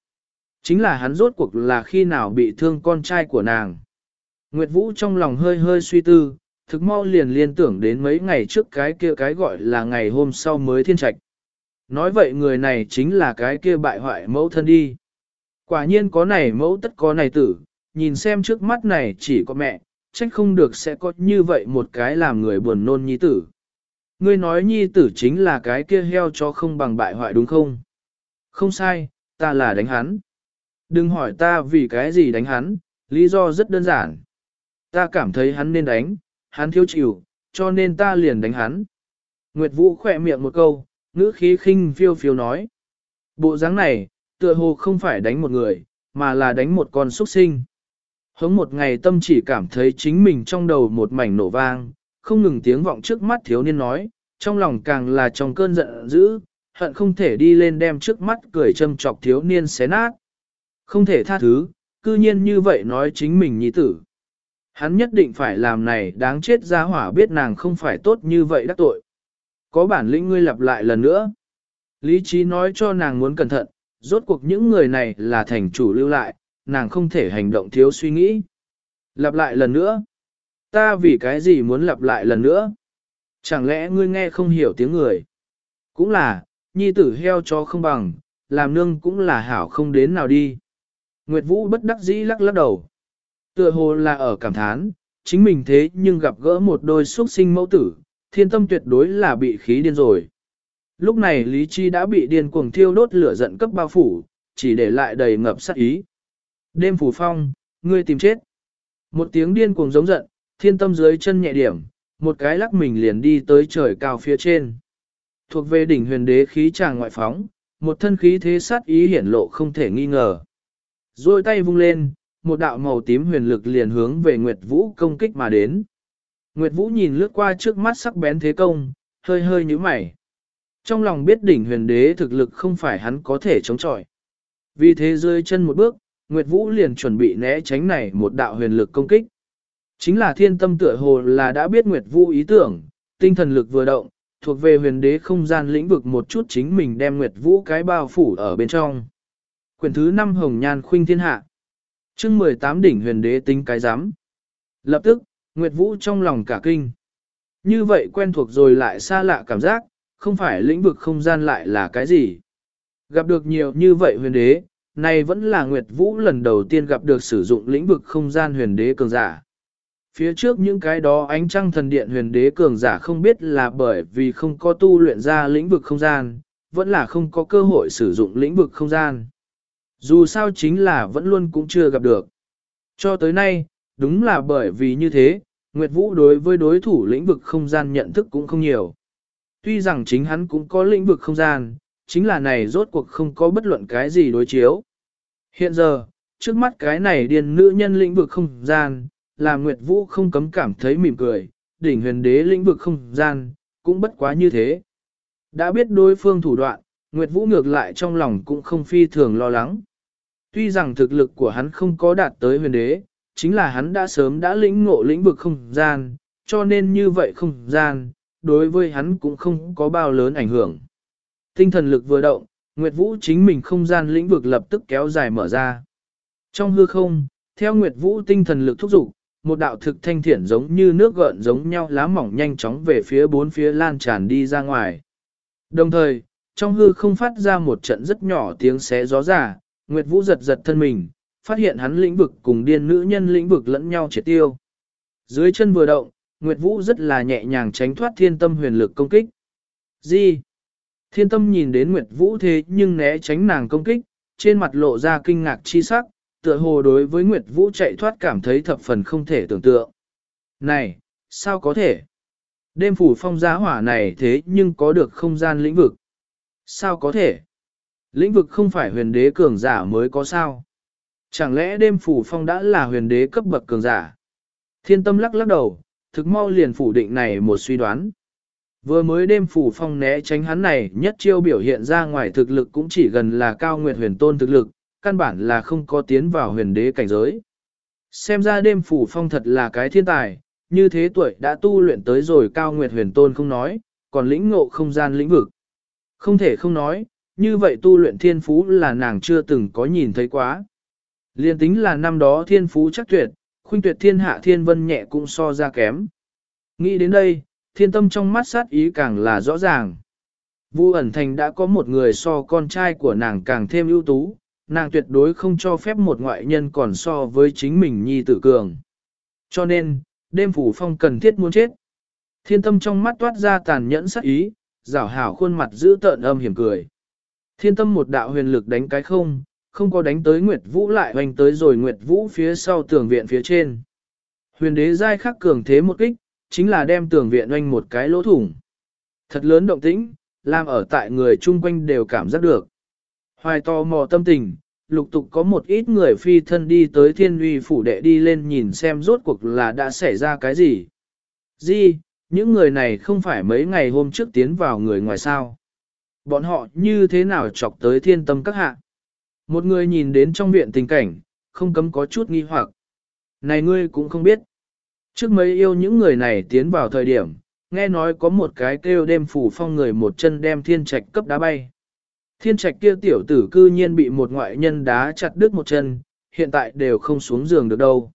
Chính là hắn rốt cuộc là khi nào bị thương con trai của nàng. Nguyệt Vũ trong lòng hơi hơi suy tư, thực mau liền liên tưởng đến mấy ngày trước cái kia cái gọi là ngày hôm sau mới thiên trạch. Nói vậy người này chính là cái kia bại hoại mẫu thân đi. Quả nhiên có này mẫu tất có này tử, nhìn xem trước mắt này chỉ có mẹ, trách không được sẽ có như vậy một cái làm người buồn nôn nhi tử. Ngươi nói nhi tử chính là cái kia heo cho không bằng bại hoại đúng không? Không sai, ta là đánh hắn. Đừng hỏi ta vì cái gì đánh hắn, lý do rất đơn giản. Ta cảm thấy hắn nên đánh, hắn thiếu chịu, cho nên ta liền đánh hắn. Nguyệt Vũ khỏe miệng một câu, ngữ khí khinh phiêu phiêu nói. Bộ dáng này, tựa hồ không phải đánh một người, mà là đánh một con xuất sinh. Hống một ngày tâm chỉ cảm thấy chính mình trong đầu một mảnh nổ vang, không ngừng tiếng vọng trước mắt thiếu niên nói, trong lòng càng là trong cơn giận dữ, hận không thể đi lên đem trước mắt cười châm chọc thiếu niên xé nát. Không thể tha thứ, cư nhiên như vậy nói chính mình nhi tử. Hắn nhất định phải làm này đáng chết ra hỏa biết nàng không phải tốt như vậy đắc tội. Có bản lĩnh ngươi lặp lại lần nữa. Lý trí nói cho nàng muốn cẩn thận, rốt cuộc những người này là thành chủ lưu lại, nàng không thể hành động thiếu suy nghĩ. Lặp lại lần nữa. Ta vì cái gì muốn lặp lại lần nữa? Chẳng lẽ ngươi nghe không hiểu tiếng người? Cũng là, nhi tử heo cho không bằng, làm nương cũng là hảo không đến nào đi. Nguyệt Vũ bất đắc dĩ lắc lắc đầu. Tựa hồ là ở cảm thán, chính mình thế nhưng gặp gỡ một đôi xuất sinh mẫu tử, thiên tâm tuyệt đối là bị khí điên rồi. Lúc này Lý Chi đã bị điên cuồng thiêu đốt lửa giận cấp bao phủ, chỉ để lại đầy ngập sát ý. Đêm phủ phong, ngươi tìm chết. Một tiếng điên cuồng giống giận, thiên tâm dưới chân nhẹ điểm, một cái lắc mình liền đi tới trời cao phía trên. Thuộc về đỉnh huyền đế khí tràng ngoại phóng, một thân khí thế sát ý hiển lộ không thể nghi ngờ. Rồi tay vung lên, một đạo màu tím huyền lực liền hướng về Nguyệt Vũ công kích mà đến. Nguyệt Vũ nhìn lướt qua trước mắt sắc bén thế công, hơi hơi nhíu mày. Trong lòng biết đỉnh huyền đế thực lực không phải hắn có thể chống chọi. Vì thế rơi chân một bước, Nguyệt Vũ liền chuẩn bị né tránh này một đạo huyền lực công kích. Chính là thiên tâm tựa hồ là đã biết Nguyệt Vũ ý tưởng, tinh thần lực vừa động, thuộc về huyền đế không gian lĩnh vực một chút chính mình đem Nguyệt Vũ cái bao phủ ở bên trong. Quyển thứ 5 Hồng Nhan Khuynh Thiên Hạ chương 18 đỉnh huyền đế tính cái giám. Lập tức, Nguyệt Vũ trong lòng cả kinh. Như vậy quen thuộc rồi lại xa lạ cảm giác, không phải lĩnh vực không gian lại là cái gì. Gặp được nhiều như vậy huyền đế, này vẫn là Nguyệt Vũ lần đầu tiên gặp được sử dụng lĩnh vực không gian huyền đế cường giả. Phía trước những cái đó ánh trăng thần điện huyền đế cường giả không biết là bởi vì không có tu luyện ra lĩnh vực không gian, vẫn là không có cơ hội sử dụng lĩnh vực không gian. Dù sao chính là vẫn luôn cũng chưa gặp được. Cho tới nay, đúng là bởi vì như thế, Nguyệt Vũ đối với đối thủ lĩnh vực không gian nhận thức cũng không nhiều. Tuy rằng chính hắn cũng có lĩnh vực không gian, chính là này rốt cuộc không có bất luận cái gì đối chiếu. Hiện giờ, trước mắt cái này điền nữ nhân lĩnh vực không gian, làm Nguyệt Vũ không cấm cảm thấy mỉm cười, đỉnh huyền đế lĩnh vực không gian, cũng bất quá như thế. Đã biết đối phương thủ đoạn, Nguyệt Vũ ngược lại trong lòng cũng không phi thường lo lắng. Tuy rằng thực lực của hắn không có đạt tới huyền đế, chính là hắn đã sớm đã lĩnh ngộ lĩnh vực không gian, cho nên như vậy không gian, đối với hắn cũng không có bao lớn ảnh hưởng. Tinh thần lực vừa động, Nguyệt Vũ chính mình không gian lĩnh vực lập tức kéo dài mở ra. Trong hư không, theo Nguyệt Vũ tinh thần lực thúc dục, một đạo thực thanh thiện giống như nước gợn giống nhau lá mỏng nhanh chóng về phía bốn phía lan tràn đi ra ngoài. Đồng thời, trong hư không phát ra một trận rất nhỏ tiếng xé gió giả, Nguyệt Vũ giật giật thân mình, phát hiện hắn lĩnh vực cùng điên nữ nhân lĩnh vực lẫn nhau triệt tiêu. Dưới chân vừa động, Nguyệt Vũ rất là nhẹ nhàng tránh thoát thiên tâm huyền lực công kích. Gì? Thiên tâm nhìn đến Nguyệt Vũ thế nhưng né tránh nàng công kích, trên mặt lộ ra kinh ngạc chi sắc, tựa hồ đối với Nguyệt Vũ chạy thoát cảm thấy thập phần không thể tưởng tượng. Này, sao có thể? Đêm phủ phong giá hỏa này thế nhưng có được không gian lĩnh vực. Sao có thể? Lĩnh vực không phải huyền đế cường giả mới có sao. Chẳng lẽ đêm phủ phong đã là huyền đế cấp bậc cường giả? Thiên tâm lắc lắc đầu, thực mau liền phủ định này một suy đoán. Vừa mới đêm phủ phong né tránh hắn này nhất chiêu biểu hiện ra ngoài thực lực cũng chỉ gần là cao nguyệt huyền tôn thực lực, căn bản là không có tiến vào huyền đế cảnh giới. Xem ra đêm phủ phong thật là cái thiên tài, như thế tuổi đã tu luyện tới rồi cao nguyệt huyền tôn không nói, còn lĩnh ngộ không gian lĩnh vực. Không thể không nói, như vậy tu luyện thiên phú là nàng chưa từng có nhìn thấy quá. Liên tính là năm đó thiên phú chắc tuyệt, khuynh tuyệt thiên hạ thiên vân nhẹ cũng so ra kém. Nghĩ đến đây, thiên tâm trong mắt sát ý càng là rõ ràng. Vu ẩn thành đã có một người so con trai của nàng càng thêm ưu tú, nàng tuyệt đối không cho phép một ngoại nhân còn so với chính mình nhi tử cường. Cho nên, đêm phủ phong cần thiết muốn chết. Thiên tâm trong mắt toát ra tàn nhẫn sát ý, rảo hảo khuôn mặt giữ tợn âm hiểm cười. Thiên tâm một đạo huyền lực đánh cái không, không có đánh tới Nguyệt Vũ lại hoành tới rồi Nguyệt Vũ phía sau tường viện phía trên. Huyền đế giai khắc cường thế một kích, chính là đem tường viện oanh một cái lỗ thủng. Thật lớn động tĩnh, làm ở tại người chung quanh đều cảm giác được. Hoài to mò tâm tình, lục tục có một ít người phi thân đi tới thiên uy phủ đệ đi lên nhìn xem rốt cuộc là đã xảy ra cái gì. Di, những người này không phải mấy ngày hôm trước tiến vào người ngoài sao. Bọn họ như thế nào chọc tới thiên tâm các hạ. Một người nhìn đến trong viện tình cảnh, không cấm có chút nghi hoặc. Này ngươi cũng không biết. Trước mấy yêu những người này tiến vào thời điểm, nghe nói có một cái kêu đêm phủ phong người một chân đem thiên trạch cấp đá bay. Thiên trạch kia tiểu tử cư nhiên bị một ngoại nhân đá chặt đứt một chân, hiện tại đều không xuống giường được đâu.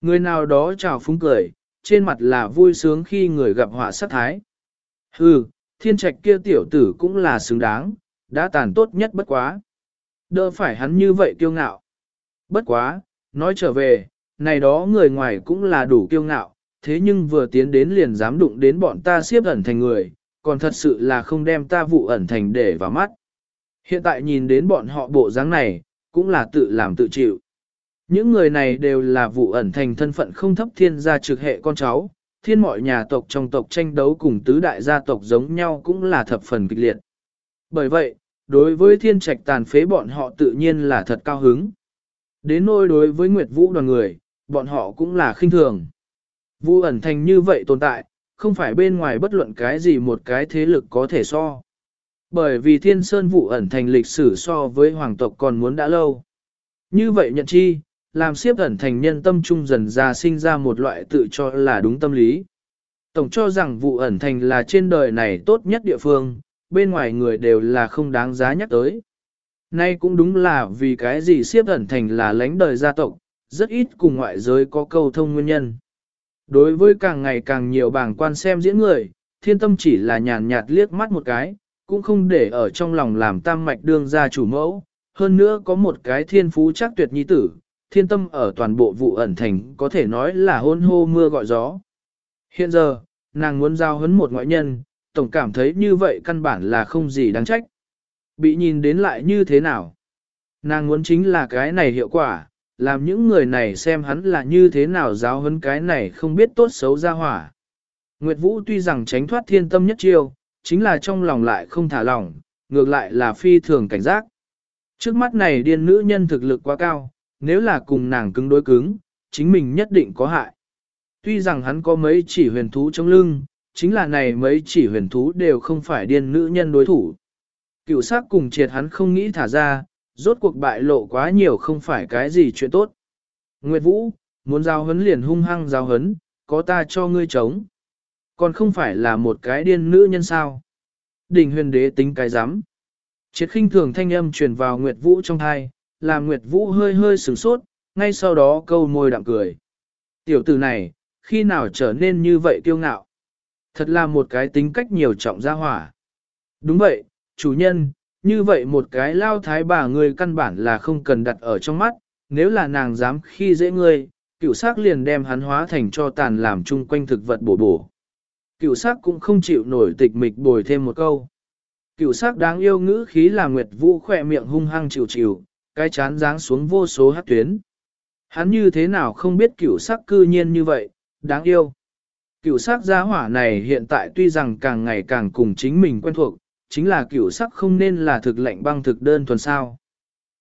Người nào đó chào phúng cười, trên mặt là vui sướng khi người gặp họa sát thái. Hừ, thiên trạch kia tiểu tử cũng là xứng đáng, đã tàn tốt nhất bất quá. Đỡ phải hắn như vậy kiêu ngạo. Bất quá, nói trở về, này đó người ngoài cũng là đủ kiêu ngạo, thế nhưng vừa tiến đến liền dám đụng đến bọn ta siếp ẩn thành người, còn thật sự là không đem ta vụ ẩn thành để vào mắt. Hiện tại nhìn đến bọn họ bộ dáng này, cũng là tự làm tự chịu. Những người này đều là vụ ẩn thành thân phận không thấp thiên gia trực hệ con cháu, thiên mọi nhà tộc trong tộc tranh đấu cùng tứ đại gia tộc giống nhau cũng là thập phần kịch liệt. Bởi vậy, đối với thiên trạch tàn phế bọn họ tự nhiên là thật cao hứng. Đến nôi đối với Nguyệt Vũ đoàn người, bọn họ cũng là khinh thường. Vũ ẩn thành như vậy tồn tại, không phải bên ngoài bất luận cái gì một cái thế lực có thể so. Bởi vì thiên sơn vụ ẩn thành lịch sử so với hoàng tộc còn muốn đã lâu. Như vậy nhận chi, làm siếp ẩn thành nhân tâm trung dần ra sinh ra một loại tự cho là đúng tâm lý. Tổng cho rằng vụ ẩn thành là trên đời này tốt nhất địa phương, bên ngoài người đều là không đáng giá nhắc tới. Nay cũng đúng là vì cái gì siếp ẩn thành là lãnh đời gia tộc, rất ít cùng ngoại giới có câu thông nguyên nhân. Đối với càng ngày càng nhiều bảng quan xem diễn người, thiên tâm chỉ là nhàn nhạt liếc mắt một cái, cũng không để ở trong lòng làm tam mạch đương gia chủ mẫu, hơn nữa có một cái thiên phú chắc tuyệt nhi tử, thiên tâm ở toàn bộ vụ ẩn thành có thể nói là hôn hô mưa gọi gió. Hiện giờ, nàng muốn giao hấn một ngoại nhân, tổng cảm thấy như vậy căn bản là không gì đáng trách. Bị nhìn đến lại như thế nào? Nàng muốn chính là cái này hiệu quả, làm những người này xem hắn là như thế nào giáo hấn cái này không biết tốt xấu ra hỏa. Nguyệt Vũ tuy rằng tránh thoát thiên tâm nhất chiêu, chính là trong lòng lại không thả lỏng, ngược lại là phi thường cảnh giác. Trước mắt này điên nữ nhân thực lực quá cao, nếu là cùng nàng cứng đối cứng, chính mình nhất định có hại. Tuy rằng hắn có mấy chỉ huyền thú trong lưng, chính là này mấy chỉ huyền thú đều không phải điên nữ nhân đối thủ. Cựu sắc cùng triệt hắn không nghĩ thả ra, rốt cuộc bại lộ quá nhiều không phải cái gì chuyện tốt. Nguyệt Vũ, muốn giao hấn liền hung hăng giao hấn, có ta cho ngươi chống. Còn không phải là một cái điên nữ nhân sao. Đỉnh huyền đế tính cái rắm Triệt khinh thường thanh âm truyền vào Nguyệt Vũ trong thai, làm Nguyệt Vũ hơi hơi sửng sốt, ngay sau đó câu môi đạm cười. Tiểu tử này, khi nào trở nên như vậy kiêu ngạo? Thật là một cái tính cách nhiều trọng gia hỏa. Đúng vậy, chủ nhân, như vậy một cái lao thái bà người căn bản là không cần đặt ở trong mắt, nếu là nàng dám khi dễ ngươi, cựu sắc liền đem hắn hóa thành cho tàn làm chung quanh thực vật bổ bổ. Cựu sắc cũng không chịu nổi tịch mịch bồi thêm một câu. Cựu sắc đáng yêu ngữ khí là Nguyệt Vũ khỏe miệng hung hăng chịu chịu, cái chán dáng xuống vô số hát tuyến. Hắn như thế nào không biết cựu sắc cư nhiên như vậy, đáng yêu. Cựu sắc gia hỏa này hiện tại tuy rằng càng ngày càng cùng chính mình quen thuộc, chính là cửu sắc không nên là thực lệnh băng thực đơn thuần sao.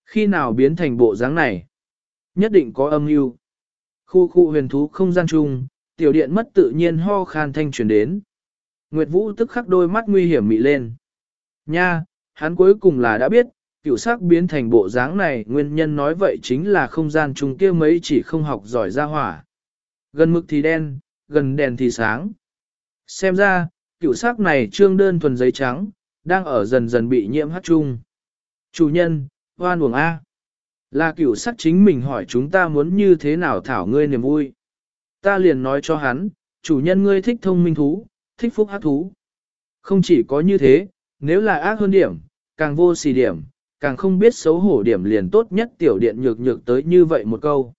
Khi nào biến thành bộ dáng này? Nhất định có âm mưu. Khu khu huyền thú không gian chung, tiểu điện mất tự nhiên ho khan thanh truyền đến. Nguyệt Vũ tức khắc đôi mắt nguy hiểm mị lên. Nha, hắn cuối cùng là đã biết, cựu sắc biến thành bộ dáng này nguyên nhân nói vậy chính là không gian chung kia mấy chỉ không học giỏi ra hỏa. Gần mực thì đen, gần đèn thì sáng. Xem ra, cựu sắc này trương đơn thuần giấy trắng, đang ở dần dần bị nhiễm hát chung. Chủ nhân, hoan uổng A. Là cửu sắc chính mình hỏi chúng ta muốn như thế nào thảo ngươi niềm vui. Ta liền nói cho hắn, chủ nhân ngươi thích thông minh thú, thích phúc hát thú. Không chỉ có như thế, nếu là ác hơn điểm, càng vô xì điểm, càng không biết xấu hổ điểm liền tốt nhất tiểu điện nhược nhược tới như vậy một câu.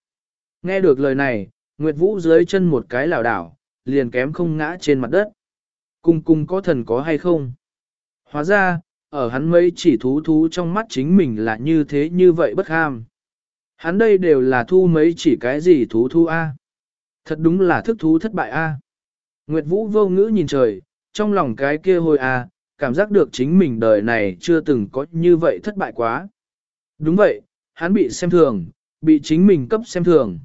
Nghe được lời này, Nguyệt Vũ dưới chân một cái lảo đảo, liền kém không ngã trên mặt đất. Cung cung có thần có hay không? Hóa ra, ở hắn mấy chỉ thú thú trong mắt chính mình là như thế như vậy bất ham. Hắn đây đều là thu mấy chỉ cái gì thú thu A. Thật đúng là thức thú thất bại A. Nguyệt Vũ vô ngữ nhìn trời, trong lòng cái kia hồi à, cảm giác được chính mình đời này chưa từng có như vậy thất bại quá. Đúng vậy, hắn bị xem thường, bị chính mình cấp xem thường.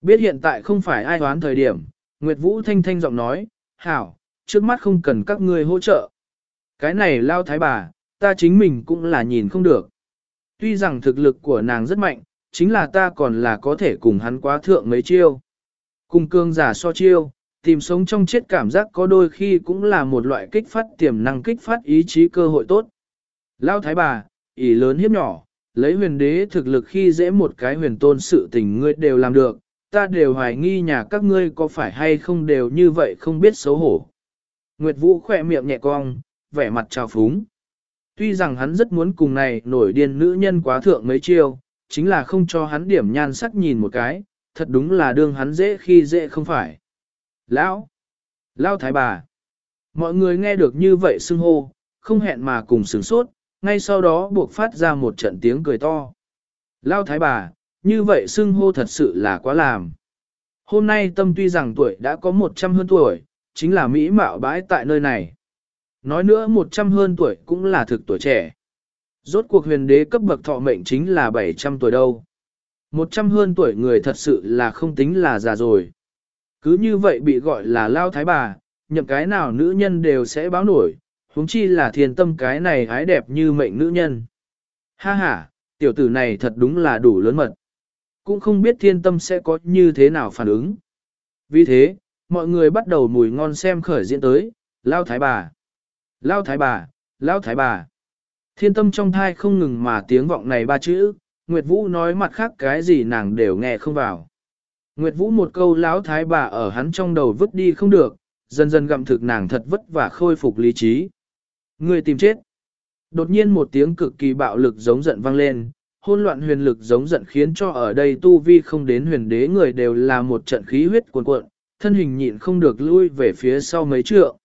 Biết hiện tại không phải ai đoán thời điểm, Nguyệt Vũ thanh thanh giọng nói, hảo, trước mắt không cần các ngươi hỗ trợ. Cái này lao thái bà, ta chính mình cũng là nhìn không được. Tuy rằng thực lực của nàng rất mạnh, chính là ta còn là có thể cùng hắn quá thượng mấy chiêu. Cùng cương giả so chiêu, tìm sống trong chết cảm giác có đôi khi cũng là một loại kích phát tiềm năng kích phát ý chí cơ hội tốt. Lao thái bà, ỷ lớn hiếp nhỏ, lấy huyền đế thực lực khi dễ một cái huyền tôn sự tình ngươi đều làm được, ta đều hoài nghi nhà các ngươi có phải hay không đều như vậy không biết xấu hổ. Nguyệt Vũ khỏe miệng nhẹ cong, vẻ mặt trào phúng. Tuy rằng hắn rất muốn cùng này nổi điên nữ nhân quá thượng mấy chiêu, chính là không cho hắn điểm nhan sắc nhìn một cái, thật đúng là đương hắn dễ khi dễ không phải. Lão! Lão thái bà! Mọi người nghe được như vậy xưng hô, không hẹn mà cùng sửng sốt, ngay sau đó buộc phát ra một trận tiếng cười to. Lão thái bà, như vậy xưng hô thật sự là quá làm. Hôm nay tâm tuy rằng tuổi đã có 100 hơn tuổi, chính là Mỹ mạo bãi tại nơi này. Nói nữa 100 hơn tuổi cũng là thực tuổi trẻ. Rốt cuộc huyền đế cấp bậc thọ mệnh chính là 700 tuổi đâu. 100 hơn tuổi người thật sự là không tính là già rồi. Cứ như vậy bị gọi là lao thái bà, nhậm cái nào nữ nhân đều sẽ báo nổi, huống chi là thiền tâm cái này hái đẹp như mệnh nữ nhân. Ha ha, tiểu tử này thật đúng là đủ lớn mật. Cũng không biết thiên tâm sẽ có như thế nào phản ứng. Vì thế, mọi người bắt đầu mùi ngon xem khởi diễn tới, lao thái bà. Lao thái bà, lao thái bà. Thiên tâm trong thai không ngừng mà tiếng vọng này ba chữ, Nguyệt Vũ nói mặt khác cái gì nàng đều nghe không vào. Nguyệt Vũ một câu lão thái bà ở hắn trong đầu vứt đi không được, dần dần gặm thực nàng thật vất vả khôi phục lý trí. Người tìm chết. Đột nhiên một tiếng cực kỳ bạo lực giống giận vang lên, hôn loạn huyền lực giống giận khiến cho ở đây tu vi không đến huyền đế người đều là một trận khí huyết cuồn cuộn, thân hình nhịn không được lui về phía sau mấy trượng.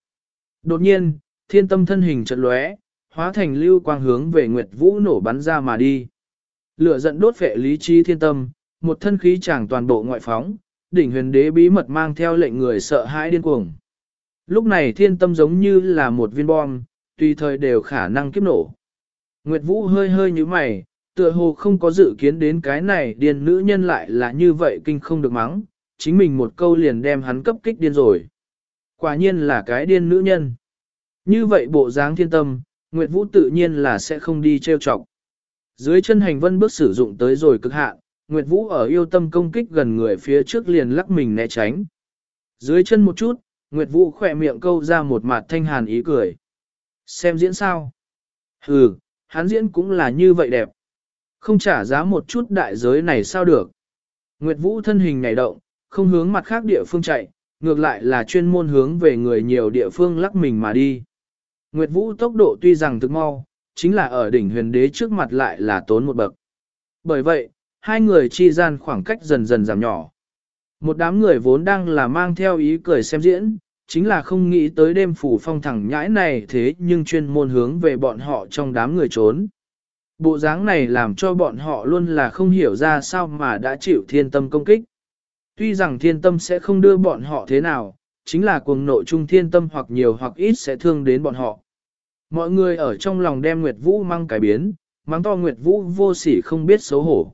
Đột nhiên, thiên tâm thân hình trận lóe, hóa thành lưu quang hướng về Nguyệt Vũ nổ bắn ra mà đi. Lửa giận đốt phệ lý trí thiên tâm, một thân khí chẳng toàn bộ ngoại phóng, đỉnh huyền đế bí mật mang theo lệnh người sợ hãi điên cuồng. Lúc này thiên tâm giống như là một viên bom, tùy thời đều khả năng kiếp nổ. Nguyệt Vũ hơi hơi như mày, tựa hồ không có dự kiến đến cái này điên nữ nhân lại là như vậy kinh không được mắng, chính mình một câu liền đem hắn cấp kích điên rồi. Quả nhiên là cái điên nữ nhân. Như vậy bộ dáng thiên tâm, Nguyệt Vũ tự nhiên là sẽ không đi trêu chọc. Dưới chân hành vân bước sử dụng tới rồi cực hạn, Nguyệt Vũ ở yêu tâm công kích gần người phía trước liền lắc mình né tránh. Dưới chân một chút, Nguyệt Vũ khỏe miệng câu ra một mặt thanh hàn ý cười. Xem diễn sao? Hừ, hắn diễn cũng là như vậy đẹp. Không trả giá một chút đại giới này sao được? Nguyệt Vũ thân hình nhảy động, không hướng mặt khác địa phương chạy, ngược lại là chuyên môn hướng về người nhiều địa phương lắc mình mà đi. Nguyệt Vũ tốc độ tuy rằng thực mau, chính là ở đỉnh huyền đế trước mặt lại là tốn một bậc. Bởi vậy, hai người chi gian khoảng cách dần dần giảm nhỏ. Một đám người vốn đang là mang theo ý cười xem diễn, chính là không nghĩ tới đêm phủ phong thẳng nhãi này thế nhưng chuyên môn hướng về bọn họ trong đám người trốn. Bộ dáng này làm cho bọn họ luôn là không hiểu ra sao mà đã chịu thiên tâm công kích. Tuy rằng thiên tâm sẽ không đưa bọn họ thế nào, chính là cuồng nội trung thiên tâm hoặc nhiều hoặc ít sẽ thương đến bọn họ. Mọi người ở trong lòng đem Nguyệt Vũ mang cái biến, mang to Nguyệt Vũ vô sỉ không biết xấu hổ.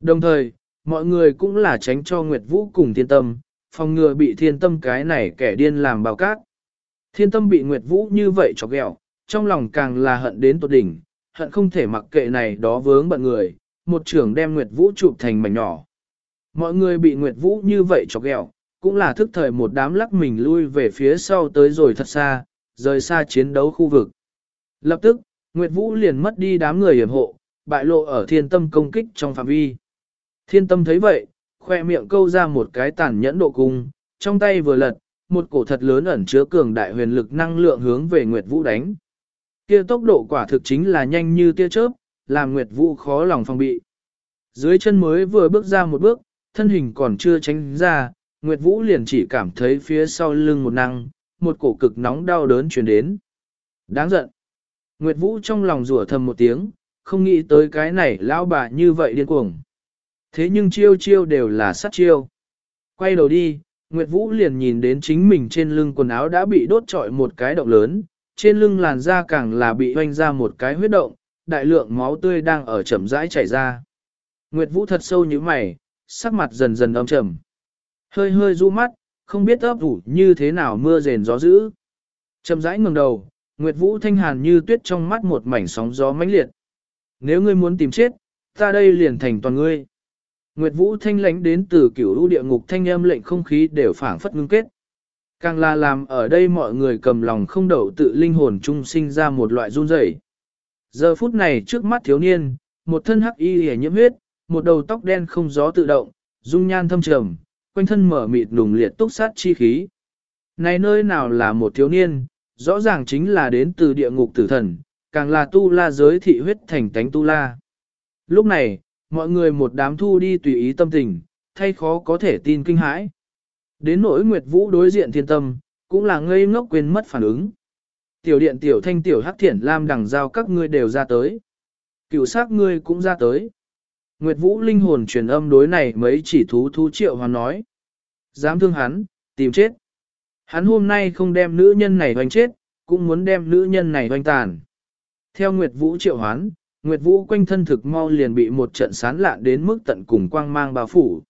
Đồng thời, mọi người cũng là tránh cho Nguyệt Vũ cùng thiên tâm, phòng ngừa bị thiên tâm cái này kẻ điên làm bao cát. Thiên tâm bị Nguyệt Vũ như vậy chọc ghẹo, trong lòng càng là hận đến tột đỉnh, hận không thể mặc kệ này đó vướng bận người, một trưởng đem Nguyệt Vũ chụp thành mảnh nhỏ. Mọi người bị Nguyệt Vũ như vậy chọc ghẹo, cũng là thức thời một đám lắc mình lui về phía sau tới rồi thật xa, rời xa chiến đấu khu vực. Lập tức, Nguyệt Vũ liền mất đi đám người hiểm hộ, bại lộ ở thiên tâm công kích trong phạm vi. Thiên tâm thấy vậy, khoe miệng câu ra một cái tàn nhẫn độ cung, trong tay vừa lật, một cổ thật lớn ẩn chứa cường đại huyền lực năng lượng hướng về Nguyệt Vũ đánh. Kia tốc độ quả thực chính là nhanh như tia chớp, làm Nguyệt Vũ khó lòng phòng bị. Dưới chân mới vừa bước ra một bước, thân hình còn chưa tránh ra, Nguyệt Vũ liền chỉ cảm thấy phía sau lưng một năng, một cổ cực nóng đau đớn truyền đến. Đáng giận. Nguyệt Vũ trong lòng rủa thầm một tiếng, không nghĩ tới cái này lão bà như vậy điên cuồng. Thế nhưng chiêu chiêu đều là sát chiêu. Quay đầu đi, Nguyệt Vũ liền nhìn đến chính mình trên lưng quần áo đã bị đốt trọi một cái động lớn, trên lưng làn da càng là bị hoanh ra một cái huyết động, đại lượng máu tươi đang ở chậm rãi chảy ra. Nguyệt Vũ thật sâu như mày, sắc mặt dần dần âm trầm. Hơi hơi du mắt, không biết ấp ủ như thế nào mưa rền gió dữ. Chậm rãi ngẩng đầu, Nguyệt Vũ thanh hàn như tuyết trong mắt một mảnh sóng gió mãnh liệt. Nếu ngươi muốn tìm chết, ta đây liền thành toàn ngươi. Nguyệt Vũ thanh lãnh đến từ cửu lũ địa ngục thanh âm lệnh không khí đều phảng phất ngưng kết. Càng là làm ở đây mọi người cầm lòng không đậu tự linh hồn trung sinh ra một loại run rẩy. Giờ phút này trước mắt thiếu niên, một thân hắc y hề nhiễm huyết, một đầu tóc đen không gió tự động, dung nhan thâm trầm, quanh thân mở mịt nùng liệt túc sát chi khí. Này nơi nào là một thiếu niên, rõ ràng chính là đến từ địa ngục tử thần, càng là tu la giới thị huyết thành tánh tu la. Lúc này, mọi người một đám thu đi tùy ý tâm tình, thay khó có thể tin kinh hãi. Đến nỗi Nguyệt Vũ đối diện thiên tâm, cũng là ngây ngốc quên mất phản ứng. Tiểu điện tiểu thanh tiểu hắc thiển lam đằng giao các ngươi đều ra tới. Cựu sát ngươi cũng ra tới. Nguyệt Vũ linh hồn truyền âm đối này mấy chỉ thú thú triệu hoàn nói. Dám thương hắn, tìm chết. Hắn hôm nay không đem nữ nhân này hoành chết, cũng muốn đem nữ nhân này hoành tàn. Theo Nguyệt Vũ triệu hoán, Nguyệt Vũ quanh thân thực mau liền bị một trận sán lạn đến mức tận cùng quang mang bao phủ.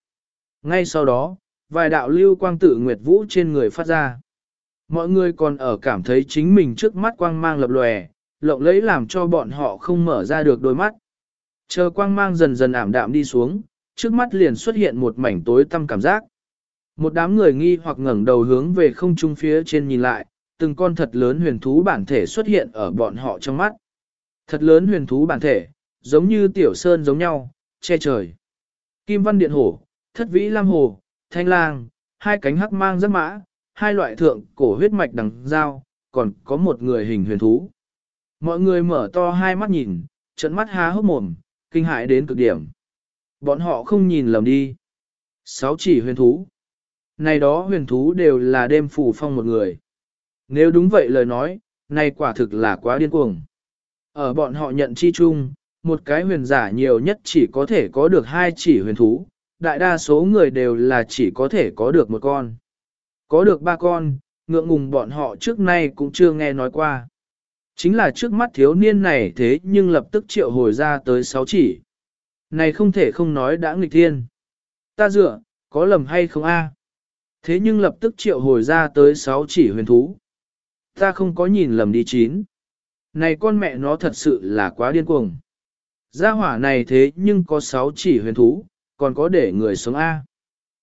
Ngay sau đó, vài đạo lưu quang tự Nguyệt Vũ trên người phát ra. Mọi người còn ở cảm thấy chính mình trước mắt quang mang lập lòe, lộng lấy làm cho bọn họ không mở ra được đôi mắt. Chờ quang mang dần dần ảm đạm đi xuống, trước mắt liền xuất hiện một mảnh tối tăm cảm giác. Một đám người nghi hoặc ngẩng đầu hướng về không trung phía trên nhìn lại, từng con thật lớn huyền thú bản thể xuất hiện ở bọn họ trong mắt. Thật lớn huyền thú bản thể, giống như tiểu sơn giống nhau, che trời. Kim văn điện hổ, thất vĩ lam hồ, thanh lang, hai cánh hắc mang rất mã, hai loại thượng cổ huyết mạch đằng dao, còn có một người hình huyền thú. Mọi người mở to hai mắt nhìn, trận mắt há hốc mồm, kinh hãi đến cực điểm. Bọn họ không nhìn lầm đi. Sáu chỉ huyền thú. Này đó huyền thú đều là đêm phủ phong một người. Nếu đúng vậy lời nói, này quả thực là quá điên cuồng. Ở bọn họ nhận chi chung, một cái huyền giả nhiều nhất chỉ có thể có được hai chỉ huyền thú, đại đa số người đều là chỉ có thể có được một con. Có được ba con, ngượng ngùng bọn họ trước nay cũng chưa nghe nói qua. Chính là trước mắt thiếu niên này thế nhưng lập tức triệu hồi ra tới sáu chỉ. Này không thể không nói đã nghịch thiên. Ta dựa, có lầm hay không a? Thế nhưng lập tức triệu hồi ra tới sáu chỉ huyền thú. Ta không có nhìn lầm đi chín. Này con mẹ nó thật sự là quá điên cuồng. Gia hỏa này thế nhưng có sáu chỉ huyền thú, còn có để người sống A.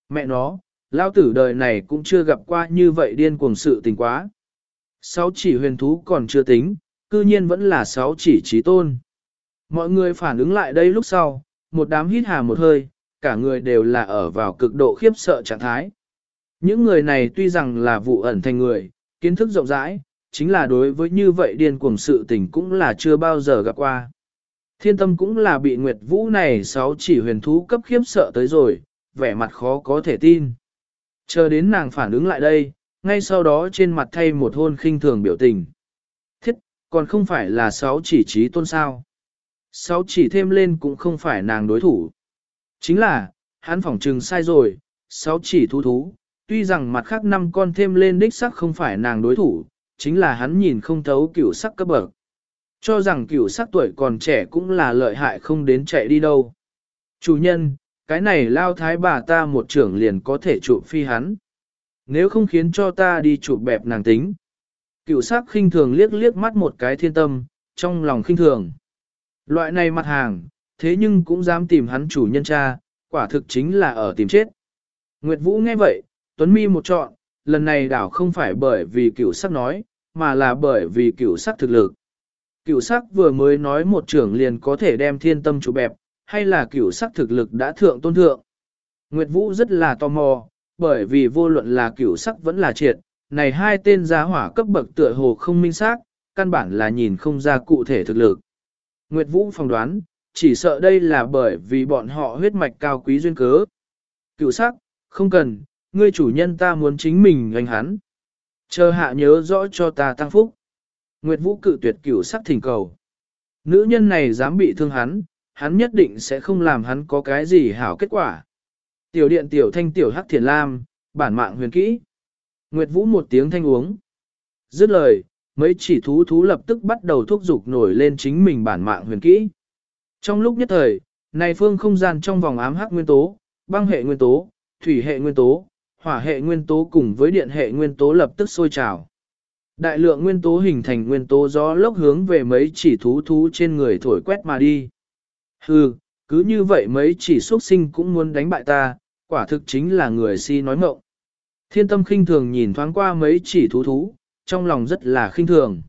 Mẹ nó, lao tử đời này cũng chưa gặp qua như vậy điên cuồng sự tình quá. Sáu chỉ huyền thú còn chưa tính, cư nhiên vẫn là sáu chỉ trí tôn. Mọi người phản ứng lại đây lúc sau, một đám hít hà một hơi, cả người đều là ở vào cực độ khiếp sợ trạng thái. Những người này tuy rằng là vụ ẩn thành người, kiến thức rộng rãi, chính là đối với như vậy điên cuồng sự tình cũng là chưa bao giờ gặp qua. Thiên tâm cũng là bị Nguyệt Vũ này sáu chỉ huyền thú cấp khiếp sợ tới rồi, vẻ mặt khó có thể tin. Chờ đến nàng phản ứng lại đây, ngay sau đó trên mặt thay một hôn khinh thường biểu tình. Thiết, còn không phải là sáu chỉ trí tôn sao. Sáu chỉ thêm lên cũng không phải nàng đối thủ. Chính là, hắn phỏng trừng sai rồi, sáu chỉ thú thú, tuy rằng mặt khác năm con thêm lên đích sắc không phải nàng đối thủ, chính là hắn nhìn không thấu cửu sắc cấp bậc. Cho rằng cửu sắc tuổi còn trẻ cũng là lợi hại không đến chạy đi đâu. Chủ nhân, cái này lao thái bà ta một trưởng liền có thể trụ phi hắn. Nếu không khiến cho ta đi chụp bẹp nàng tính. Cửu sắc khinh thường liếc liếc mắt một cái thiên tâm, trong lòng khinh thường. Loại này mặt hàng, thế nhưng cũng dám tìm hắn chủ nhân cha, quả thực chính là ở tìm chết. Nguyệt Vũ nghe vậy, Tuấn Mi một chọn, lần này đảo không phải bởi vì cửu sắc nói, mà là bởi vì cửu sắc thực lực. Cửu sắc vừa mới nói một trưởng liền có thể đem thiên tâm chủ bẹp, hay là cửu sắc thực lực đã thượng tôn thượng. Nguyệt Vũ rất là tò mò, bởi vì vô luận là cửu sắc vẫn là triệt, này hai tên giá hỏa cấp bậc tựa hồ không minh xác, căn bản là nhìn không ra cụ thể thực lực. Nguyệt Vũ phỏng đoán, chỉ sợ đây là bởi vì bọn họ huyết mạch cao quý duyên cớ. Cửu sắc, không cần, ngươi chủ nhân ta muốn chính mình anh hắn. Chờ hạ nhớ rõ cho ta tăng phúc. Nguyệt Vũ cự tuyệt cửu sắc thỉnh cầu. Nữ nhân này dám bị thương hắn, hắn nhất định sẽ không làm hắn có cái gì hảo kết quả. Tiểu điện tiểu thanh tiểu hắc thiền lam, bản mạng huyền kỹ. Nguyệt Vũ một tiếng thanh uống. Dứt lời, mấy chỉ thú thú lập tức bắt đầu thúc giục nổi lên chính mình bản mạng huyền kỹ. Trong lúc nhất thời, này phương không gian trong vòng ám hắc nguyên tố, băng hệ nguyên tố, thủy hệ nguyên tố, hỏa hệ nguyên tố cùng với điện hệ nguyên tố lập tức sôi trào. Đại lượng nguyên tố hình thành nguyên tố gió lốc hướng về mấy chỉ thú thú trên người thổi quét mà đi. Hừ, cứ như vậy mấy chỉ xuất sinh cũng muốn đánh bại ta, quả thực chính là người si nói mộng. Thiên tâm khinh thường nhìn thoáng qua mấy chỉ thú thú, trong lòng rất là khinh thường.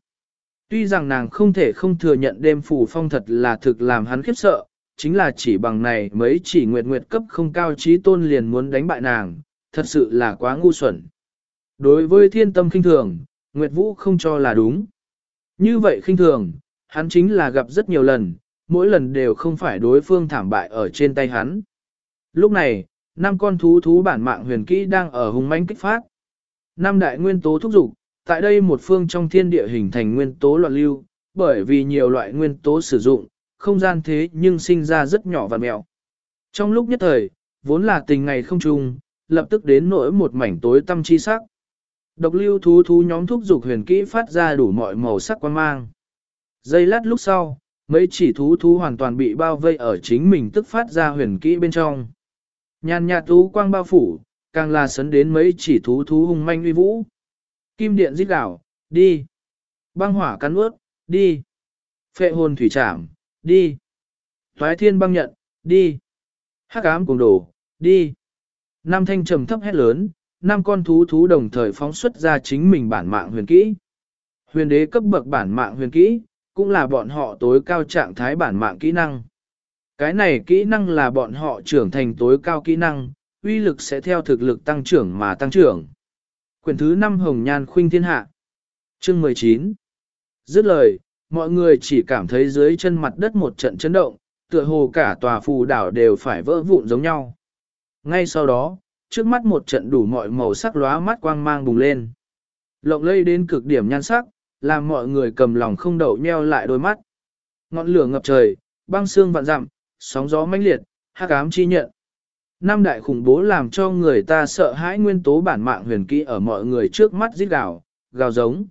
Tuy rằng nàng không thể không thừa nhận đêm phủ phong thật là thực làm hắn khiếp sợ, chính là chỉ bằng này mấy chỉ nguyệt nguyệt cấp không cao trí tôn liền muốn đánh bại nàng, thật sự là quá ngu xuẩn. Đối với thiên tâm khinh thường, Nguyệt Vũ không cho là đúng. Như vậy khinh thường, hắn chính là gặp rất nhiều lần, mỗi lần đều không phải đối phương thảm bại ở trên tay hắn. Lúc này, năm con thú thú bản mạng huyền kỹ đang ở hùng mãnh kích phát. Năm đại nguyên tố thúc dục, tại đây một phương trong thiên địa hình thành nguyên tố loạn lưu, bởi vì nhiều loại nguyên tố sử dụng, không gian thế nhưng sinh ra rất nhỏ và mẹo. Trong lúc nhất thời, vốn là tình ngày không trùng, lập tức đến nỗi một mảnh tối tâm chi sắc. Độc lưu thú thú nhóm thúc dục huyền kỹ phát ra đủ mọi màu sắc quan mang. Giây lát lúc sau, mấy chỉ thú thú hoàn toàn bị bao vây ở chính mình tức phát ra huyền kỹ bên trong. Nhàn nhạt thú quang bao phủ, càng là sấn đến mấy chỉ thú thú hung manh uy vũ. Kim điện giết đảo, đi. Băng hỏa cắn ướt, đi. Phệ hồn thủy trảm, đi. Thoái thiên băng nhận, đi. Hắc ám cùng đổ, đi. Nam thanh trầm thấp hét lớn, năm con thú thú đồng thời phóng xuất ra chính mình bản mạng huyền kỹ. Huyền đế cấp bậc bản mạng huyền kỹ, cũng là bọn họ tối cao trạng thái bản mạng kỹ năng. Cái này kỹ năng là bọn họ trưởng thành tối cao kỹ năng, uy lực sẽ theo thực lực tăng trưởng mà tăng trưởng. Quyển thứ 5 Hồng Nhan Khuynh Thiên Hạ Chương 19 Dứt lời, mọi người chỉ cảm thấy dưới chân mặt đất một trận chấn động, tựa hồ cả tòa phù đảo đều phải vỡ vụn giống nhau. Ngay sau đó, trước mắt một trận đủ mọi màu sắc lóa mắt quang mang bùng lên. Lộng lây đến cực điểm nhan sắc, làm mọi người cầm lòng không đậu nheo lại đôi mắt. Ngọn lửa ngập trời, băng xương vạn dặm, sóng gió mãnh liệt, hắc ám chi nhận. Năm đại khủng bố làm cho người ta sợ hãi nguyên tố bản mạng huyền kỹ ở mọi người trước mắt giết gào, gào giống.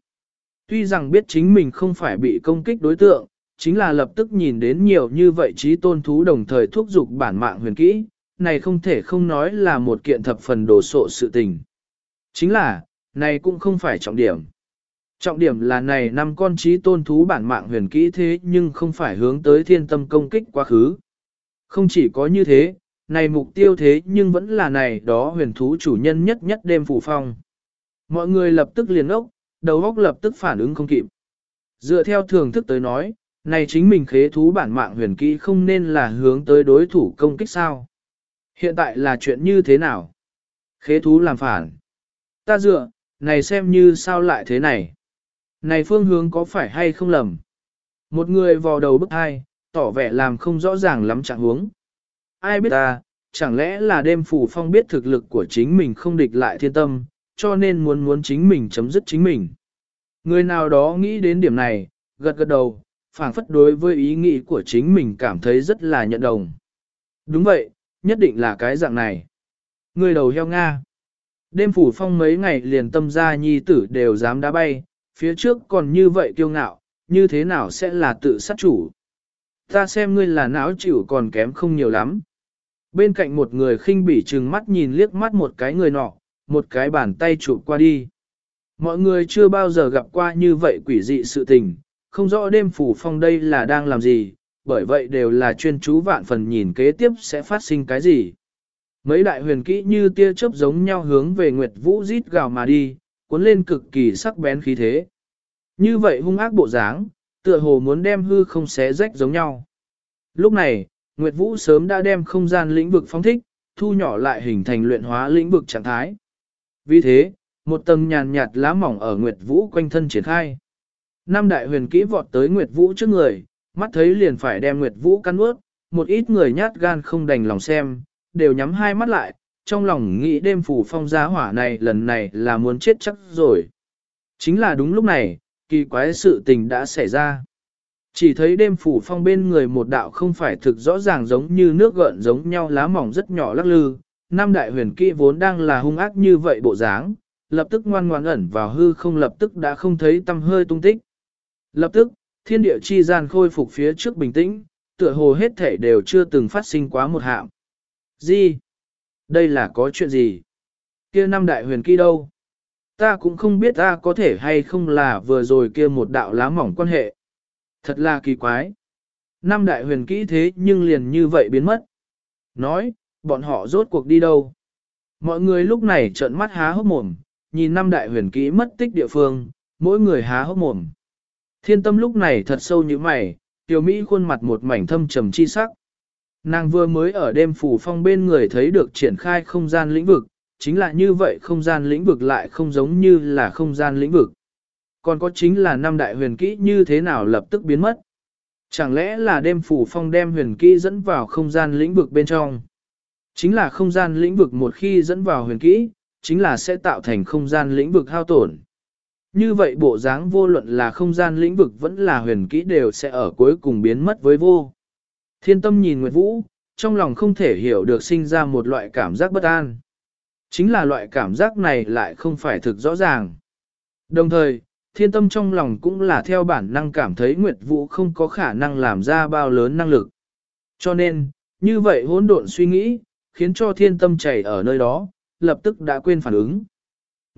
Tuy rằng biết chính mình không phải bị công kích đối tượng, chính là lập tức nhìn đến nhiều như vậy trí tôn thú đồng thời thúc giục bản mạng huyền kỹ, này không thể không nói là một kiện thập phần đồ sộ sự tình. Chính là, này cũng không phải trọng điểm. Trọng điểm là này năm con trí tôn thú bản mạng huyền kỹ thế nhưng không phải hướng tới thiên tâm công kích quá khứ. Không chỉ có như thế, này mục tiêu thế nhưng vẫn là này đó huyền thú chủ nhân nhất nhất đêm phủ phong. Mọi người lập tức liền ốc, đầu óc lập tức phản ứng không kịp. Dựa theo thường thức tới nói, này chính mình khế thú bản mạng huyền kỹ không nên là hướng tới đối thủ công kích sao. Hiện tại là chuyện như thế nào? Khế thú làm phản. Ta dựa, này xem như sao lại thế này? Này phương hướng có phải hay không lầm? Một người vò đầu bức hai, tỏ vẻ làm không rõ ràng lắm trạng huống. Ai biết ta, chẳng lẽ là đêm phủ phong biết thực lực của chính mình không địch lại thiên tâm, cho nên muốn muốn chính mình chấm dứt chính mình. Người nào đó nghĩ đến điểm này, gật gật đầu, phảng phất đối với ý nghĩ của chính mình cảm thấy rất là nhận đồng. Đúng vậy, nhất định là cái dạng này. Người đầu heo Nga. Đêm phủ phong mấy ngày liền tâm gia nhi tử đều dám đá bay, phía trước còn như vậy kiêu ngạo, như thế nào sẽ là tự sát chủ. Ta xem ngươi là não chịu còn kém không nhiều lắm. Bên cạnh một người khinh bỉ trừng mắt nhìn liếc mắt một cái người nọ, một cái bàn tay chụp qua đi. Mọi người chưa bao giờ gặp qua như vậy quỷ dị sự tình, không rõ đêm phủ phong đây là đang làm gì, bởi vậy đều là chuyên chú vạn phần nhìn kế tiếp sẽ phát sinh cái gì. Mấy đại huyền kỹ như tia chớp giống nhau hướng về Nguyệt Vũ rít gào mà đi, cuốn lên cực kỳ sắc bén khí thế. Như vậy hung ác bộ dáng, tựa hồ muốn đem hư không xé rách giống nhau. Lúc này, Nguyệt Vũ sớm đã đem không gian lĩnh vực phóng thích, thu nhỏ lại hình thành luyện hóa lĩnh vực trạng thái. Vì thế, một tầng nhàn nhạt lá mỏng ở Nguyệt Vũ quanh thân triển khai. Năm đại huyền kỹ vọt tới Nguyệt Vũ trước người, mắt thấy liền phải đem Nguyệt Vũ cắn ướt, một ít người nhát gan không đành lòng xem, đều nhắm hai mắt lại, trong lòng nghĩ đêm phủ phong giá hỏa này lần này là muốn chết chắc rồi. Chính là đúng lúc này, kỳ quái sự tình đã xảy ra. Chỉ thấy đêm phủ phong bên người một đạo không phải thực rõ ràng giống như nước gợn giống nhau lá mỏng rất nhỏ lắc lư, Nam đại huyền kỹ vốn đang là hung ác như vậy bộ dáng, lập tức ngoan ngoãn ẩn vào hư không lập tức đã không thấy tâm hơi tung tích. Lập tức, thiên địa chi gian khôi phục phía trước bình tĩnh, tựa hồ hết thể đều chưa từng phát sinh quá một hạm. Gì? Đây là có chuyện gì? Kia năm đại huyền kỹ đâu? Ta cũng không biết ta có thể hay không là vừa rồi kia một đạo lá mỏng quan hệ. Thật là kỳ quái. Năm đại huyền kỹ thế nhưng liền như vậy biến mất. Nói, bọn họ rốt cuộc đi đâu? Mọi người lúc này trợn mắt há hốc mồm, nhìn năm đại huyền kỹ mất tích địa phương, mỗi người há hốc mồm. Thiên tâm lúc này thật sâu như mày, tiểu Mỹ khuôn mặt một mảnh thâm trầm chi sắc. Nàng vừa mới ở đêm phủ phong bên người thấy được triển khai không gian lĩnh vực, chính là như vậy không gian lĩnh vực lại không giống như là không gian lĩnh vực. Còn có chính là năm đại huyền kỹ như thế nào lập tức biến mất. Chẳng lẽ là đêm phủ phong đem huyền kỹ dẫn vào không gian lĩnh vực bên trong? Chính là không gian lĩnh vực một khi dẫn vào huyền kỹ, chính là sẽ tạo thành không gian lĩnh vực hao tổn. Như vậy bộ dáng vô luận là không gian lĩnh vực vẫn là huyền kỹ đều sẽ ở cuối cùng biến mất với vô. Thiên tâm nhìn Nguyệt Vũ, trong lòng không thể hiểu được sinh ra một loại cảm giác bất an. Chính là loại cảm giác này lại không phải thực rõ ràng. Đồng thời, thiên tâm trong lòng cũng là theo bản năng cảm thấy Nguyệt Vũ không có khả năng làm ra bao lớn năng lực. Cho nên, như vậy hỗn độn suy nghĩ, khiến cho thiên tâm chảy ở nơi đó, lập tức đã quên phản ứng.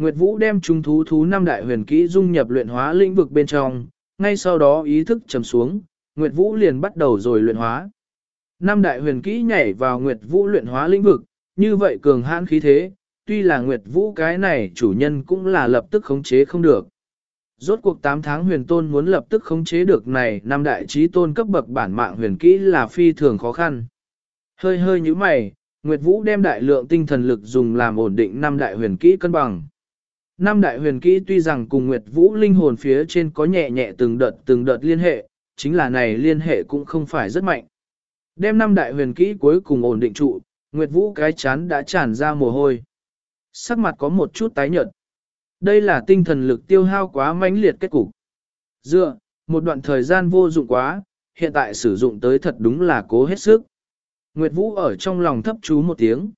Nguyệt Vũ đem chúng thú thú năm đại huyền kỹ dung nhập luyện hóa lĩnh vực bên trong, ngay sau đó ý thức trầm xuống, Nguyệt Vũ liền bắt đầu rồi luyện hóa. Năm đại huyền kỹ nhảy vào Nguyệt Vũ luyện hóa lĩnh vực, như vậy cường hãn khí thế, tuy là Nguyệt Vũ cái này chủ nhân cũng là lập tức khống chế không được. Rốt cuộc 8 tháng huyền tôn muốn lập tức khống chế được này, năm đại trí tôn cấp bậc bản mạng huyền kỹ là phi thường khó khăn. Hơi hơi như mày, Nguyệt Vũ đem đại lượng tinh thần lực dùng làm ổn định năm đại huyền kỹ cân bằng. Năm đại huyền kỹ tuy rằng cùng Nguyệt Vũ linh hồn phía trên có nhẹ nhẹ từng đợt từng đợt liên hệ, chính là này liên hệ cũng không phải rất mạnh. Đem năm đại huyền kỹ cuối cùng ổn định trụ, Nguyệt Vũ cái chán đã tràn ra mồ hôi. Sắc mặt có một chút tái nhợt. Đây là tinh thần lực tiêu hao quá mãnh liệt kết cục. Dựa, một đoạn thời gian vô dụng quá, hiện tại sử dụng tới thật đúng là cố hết sức. Nguyệt Vũ ở trong lòng thấp chú một tiếng.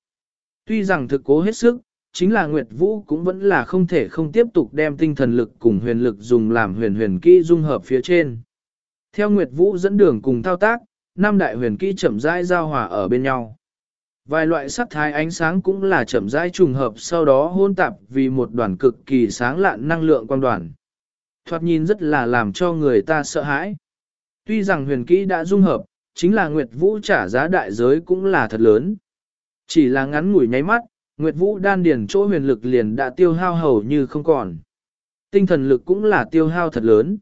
Tuy rằng thực cố hết sức, chính là Nguyệt Vũ cũng vẫn là không thể không tiếp tục đem tinh thần lực cùng huyền lực dùng làm huyền huyền kỹ dung hợp phía trên. Theo Nguyệt Vũ dẫn đường cùng thao tác, năm đại huyền kỹ chậm rãi giao hòa ở bên nhau. Vài loại sắc thái ánh sáng cũng là chậm rãi trùng hợp sau đó hôn tạp vì một đoàn cực kỳ sáng lạn năng lượng quang đoàn. Thoạt nhìn rất là làm cho người ta sợ hãi. Tuy rằng huyền kỹ đã dung hợp, chính là Nguyệt Vũ trả giá đại giới cũng là thật lớn. Chỉ là ngắn ngủi nháy mắt, Nguyệt Vũ đan điền chỗ huyền lực liền đã tiêu hao hầu như không còn. Tinh thần lực cũng là tiêu hao thật lớn.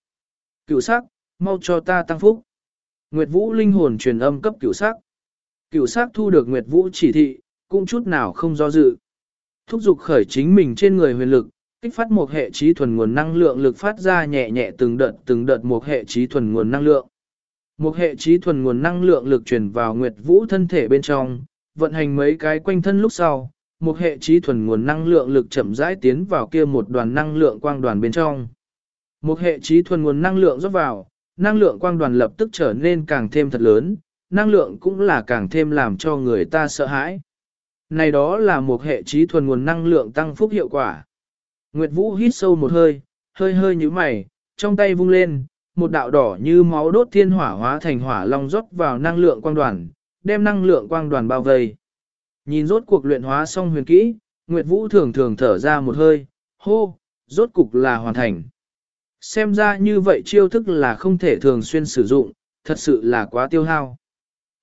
Cựu sắc, mau cho ta tăng phúc. Nguyệt Vũ linh hồn truyền âm cấp cựu sắc. Cựu sắc thu được Nguyệt Vũ chỉ thị, cũng chút nào không do dự. Thúc dục khởi chính mình trên người huyền lực, kích phát một hệ trí thuần nguồn năng lượng lực phát ra nhẹ nhẹ từng đợt từng đợt một hệ trí thuần nguồn năng lượng. Một hệ trí thuần nguồn năng lượng lực truyền vào Nguyệt Vũ thân thể bên trong, vận hành mấy cái quanh thân lúc sau, một hệ trí thuần nguồn năng lượng lực chậm rãi tiến vào kia một đoàn năng lượng quang đoàn bên trong. Một hệ trí thuần nguồn năng lượng rót vào, năng lượng quang đoàn lập tức trở nên càng thêm thật lớn, năng lượng cũng là càng thêm làm cho người ta sợ hãi. Này đó là một hệ trí thuần nguồn năng lượng tăng phúc hiệu quả. Nguyệt Vũ hít sâu một hơi, hơi hơi như mày, trong tay vung lên, một đạo đỏ như máu đốt thiên hỏa hóa thành hỏa long rót vào năng lượng quang đoàn, đem năng lượng quang đoàn bao vây. Nhìn rốt cuộc luyện hóa xong huyền kỹ, Nguyệt Vũ thường thường thở ra một hơi, hô, rốt cục là hoàn thành. Xem ra như vậy chiêu thức là không thể thường xuyên sử dụng, thật sự là quá tiêu hao.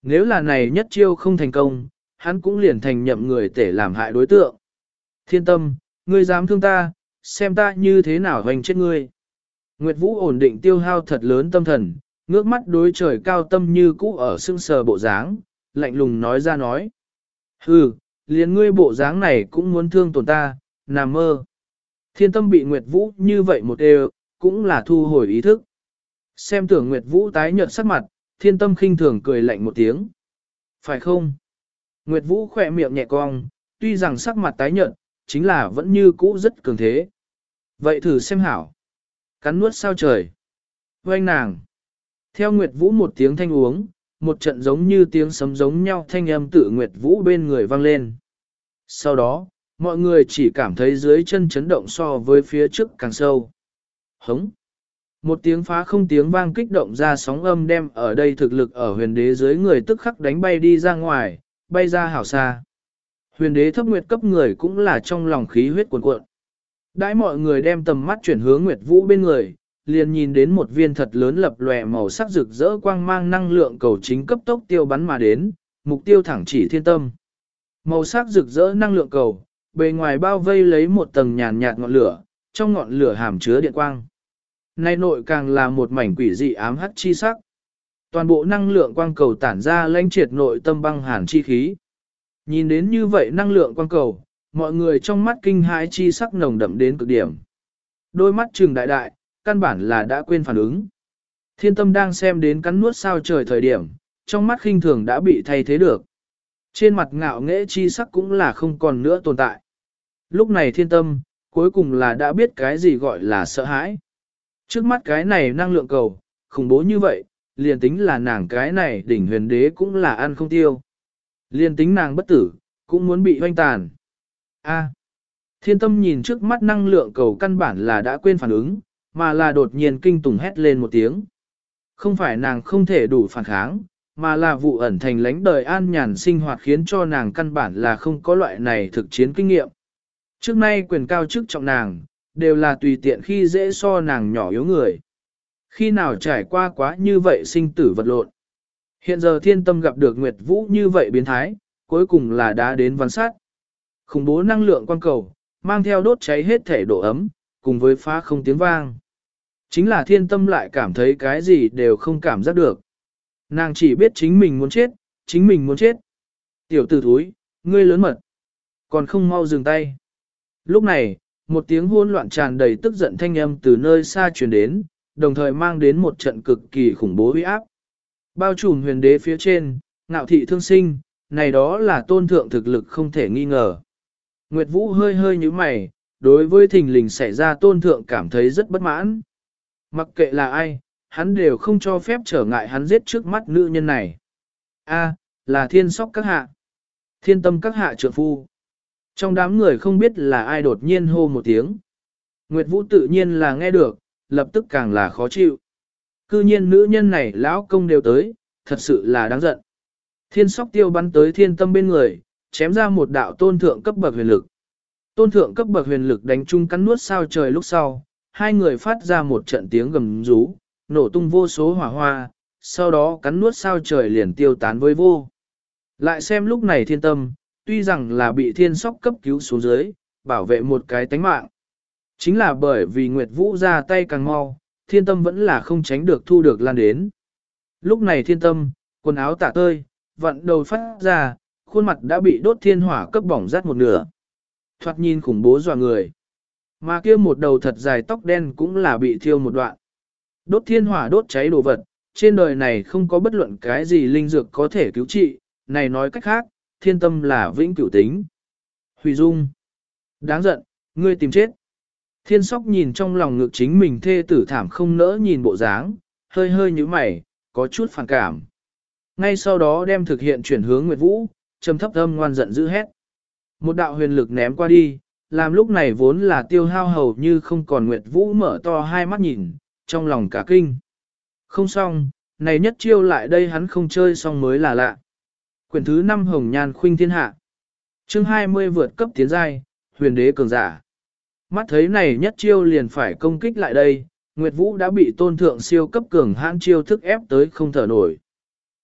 Nếu là này nhất chiêu không thành công, hắn cũng liền thành nhậm người tể làm hại đối tượng. Thiên tâm, ngươi dám thương ta, xem ta như thế nào hoành chết ngươi. Nguyệt Vũ ổn định tiêu hao thật lớn tâm thần, ngước mắt đối trời cao tâm như cũ ở sưng sờ bộ dáng, lạnh lùng nói ra nói. Hừ, liền ngươi bộ dáng này cũng muốn thương tổn ta, nằm mơ. Thiên tâm bị Nguyệt Vũ như vậy một đều, cũng là thu hồi ý thức. Xem tưởng Nguyệt Vũ tái nhợt sắc mặt, thiên tâm khinh thường cười lạnh một tiếng. Phải không? Nguyệt Vũ khỏe miệng nhẹ cong, tuy rằng sắc mặt tái nhợt, chính là vẫn như cũ rất cường thế. Vậy thử xem hảo. Cắn nuốt sao trời. Oanh nàng. Theo Nguyệt Vũ một tiếng thanh uống, một trận giống như tiếng sấm giống nhau thanh âm tự Nguyệt Vũ bên người vang lên. Sau đó, mọi người chỉ cảm thấy dưới chân chấn động so với phía trước càng sâu. Hống! Một tiếng phá không tiếng vang kích động ra sóng âm đem ở đây thực lực ở huyền đế dưới người tức khắc đánh bay đi ra ngoài, bay ra hảo xa. Huyền đế thấp nguyệt cấp người cũng là trong lòng khí huyết cuồn cuộn. Đãi mọi người đem tầm mắt chuyển hướng nguyệt vũ bên người, liền nhìn đến một viên thật lớn lập lòe màu sắc rực rỡ quang mang năng lượng cầu chính cấp tốc tiêu bắn mà đến, mục tiêu thẳng chỉ thiên tâm. Màu sắc rực rỡ năng lượng cầu, bề ngoài bao vây lấy một tầng nhàn nhạt ngọn lửa, trong ngọn lửa hàm chứa điện quang. Nay nội càng là một mảnh quỷ dị ám hắc chi sắc. Toàn bộ năng lượng quang cầu tản ra lãnh triệt nội tâm băng hàn chi khí. Nhìn đến như vậy năng lượng quang cầu, mọi người trong mắt kinh hãi chi sắc nồng đậm đến cực điểm. Đôi mắt trừng đại đại, căn bản là đã quên phản ứng. Thiên tâm đang xem đến cắn nuốt sao trời thời điểm, trong mắt khinh thường đã bị thay thế được. Trên mặt ngạo nghễ chi sắc cũng là không còn nữa tồn tại. Lúc này thiên tâm, cuối cùng là đã biết cái gì gọi là sợ hãi. Trước mắt cái này năng lượng cầu, khủng bố như vậy, liền tính là nàng cái này đỉnh huyền đế cũng là ăn không tiêu. Liền tính nàng bất tử, cũng muốn bị hoanh tàn. A. thiên tâm nhìn trước mắt năng lượng cầu căn bản là đã quên phản ứng, mà là đột nhiên kinh tủng hét lên một tiếng. Không phải nàng không thể đủ phản kháng, mà là vụ ẩn thành lãnh đời an nhàn sinh hoạt khiến cho nàng căn bản là không có loại này thực chiến kinh nghiệm. Trước nay quyền cao chức trọng nàng, đều là tùy tiện khi dễ so nàng nhỏ yếu người. Khi nào trải qua quá như vậy sinh tử vật lộn. Hiện giờ thiên tâm gặp được Nguyệt Vũ như vậy biến thái, cuối cùng là đã đến văn sát. Khủng bố năng lượng quan cầu, mang theo đốt cháy hết thể độ ấm, cùng với phá không tiếng vang. Chính là thiên tâm lại cảm thấy cái gì đều không cảm giác được. Nàng chỉ biết chính mình muốn chết, chính mình muốn chết. Tiểu tử thúi, ngươi lớn mật. Còn không mau dừng tay. Lúc này, một tiếng hôn loạn tràn đầy tức giận thanh âm từ nơi xa truyền đến, đồng thời mang đến một trận cực kỳ khủng bố uy áp. Bao trùm huyền đế phía trên, ngạo thị thương sinh, này đó là tôn thượng thực lực không thể nghi ngờ. Nguyệt Vũ hơi hơi như mày, đối với thình lình xảy ra tôn thượng cảm thấy rất bất mãn. Mặc kệ là ai, hắn đều không cho phép trở ngại hắn giết trước mắt nữ nhân này. A, là thiên sóc các hạ. Thiên tâm các hạ trượng phu. Trong đám người không biết là ai đột nhiên hô một tiếng. Nguyệt Vũ tự nhiên là nghe được, lập tức càng là khó chịu. Cư nhiên nữ nhân này lão công đều tới, thật sự là đáng giận. Thiên sóc tiêu bắn tới thiên tâm bên người, chém ra một đạo tôn thượng cấp bậc huyền lực. Tôn thượng cấp bậc huyền lực đánh chung cắn nuốt sao trời lúc sau, hai người phát ra một trận tiếng gầm rú, nổ tung vô số hỏa hoa, sau đó cắn nuốt sao trời liền tiêu tán với vô. Lại xem lúc này thiên tâm, tuy rằng là bị thiên sóc cấp cứu xuống dưới, bảo vệ một cái tánh mạng. Chính là bởi vì Nguyệt Vũ ra tay càng mau, thiên tâm vẫn là không tránh được thu được lan đến. Lúc này thiên tâm, quần áo tả tơi, vặn đầu phát ra, khuôn mặt đã bị đốt thiên hỏa cấp bỏng rát một nửa. Thoạt nhìn khủng bố dọa người. Mà kia một đầu thật dài tóc đen cũng là bị thiêu một đoạn. Đốt thiên hỏa đốt cháy đồ vật, trên đời này không có bất luận cái gì linh dược có thể cứu trị, này nói cách khác, thiên tâm là vĩnh cửu tính. Hủy dung. Đáng giận, ngươi tìm chết. Thiên sóc nhìn trong lòng ngực chính mình thê tử thảm không nỡ nhìn bộ dáng, hơi hơi như mày, có chút phản cảm. Ngay sau đó đem thực hiện chuyển hướng Nguyệt Vũ, trầm thấp âm ngoan giận dữ hét. Một đạo huyền lực ném qua đi, làm lúc này vốn là tiêu hao hầu như không còn Nguyệt Vũ mở to hai mắt nhìn, trong lòng cả kinh. Không xong, này nhất chiêu lại đây hắn không chơi xong mới là lạ. Quyển thứ 5 Hồng Nhan Khuynh Thiên Hạ chương 20 vượt cấp tiến giai, huyền đế cường giả. Mắt thấy này nhất chiêu liền phải công kích lại đây, Nguyệt Vũ đã bị tôn thượng siêu cấp cường hãn chiêu thức ép tới không thở nổi.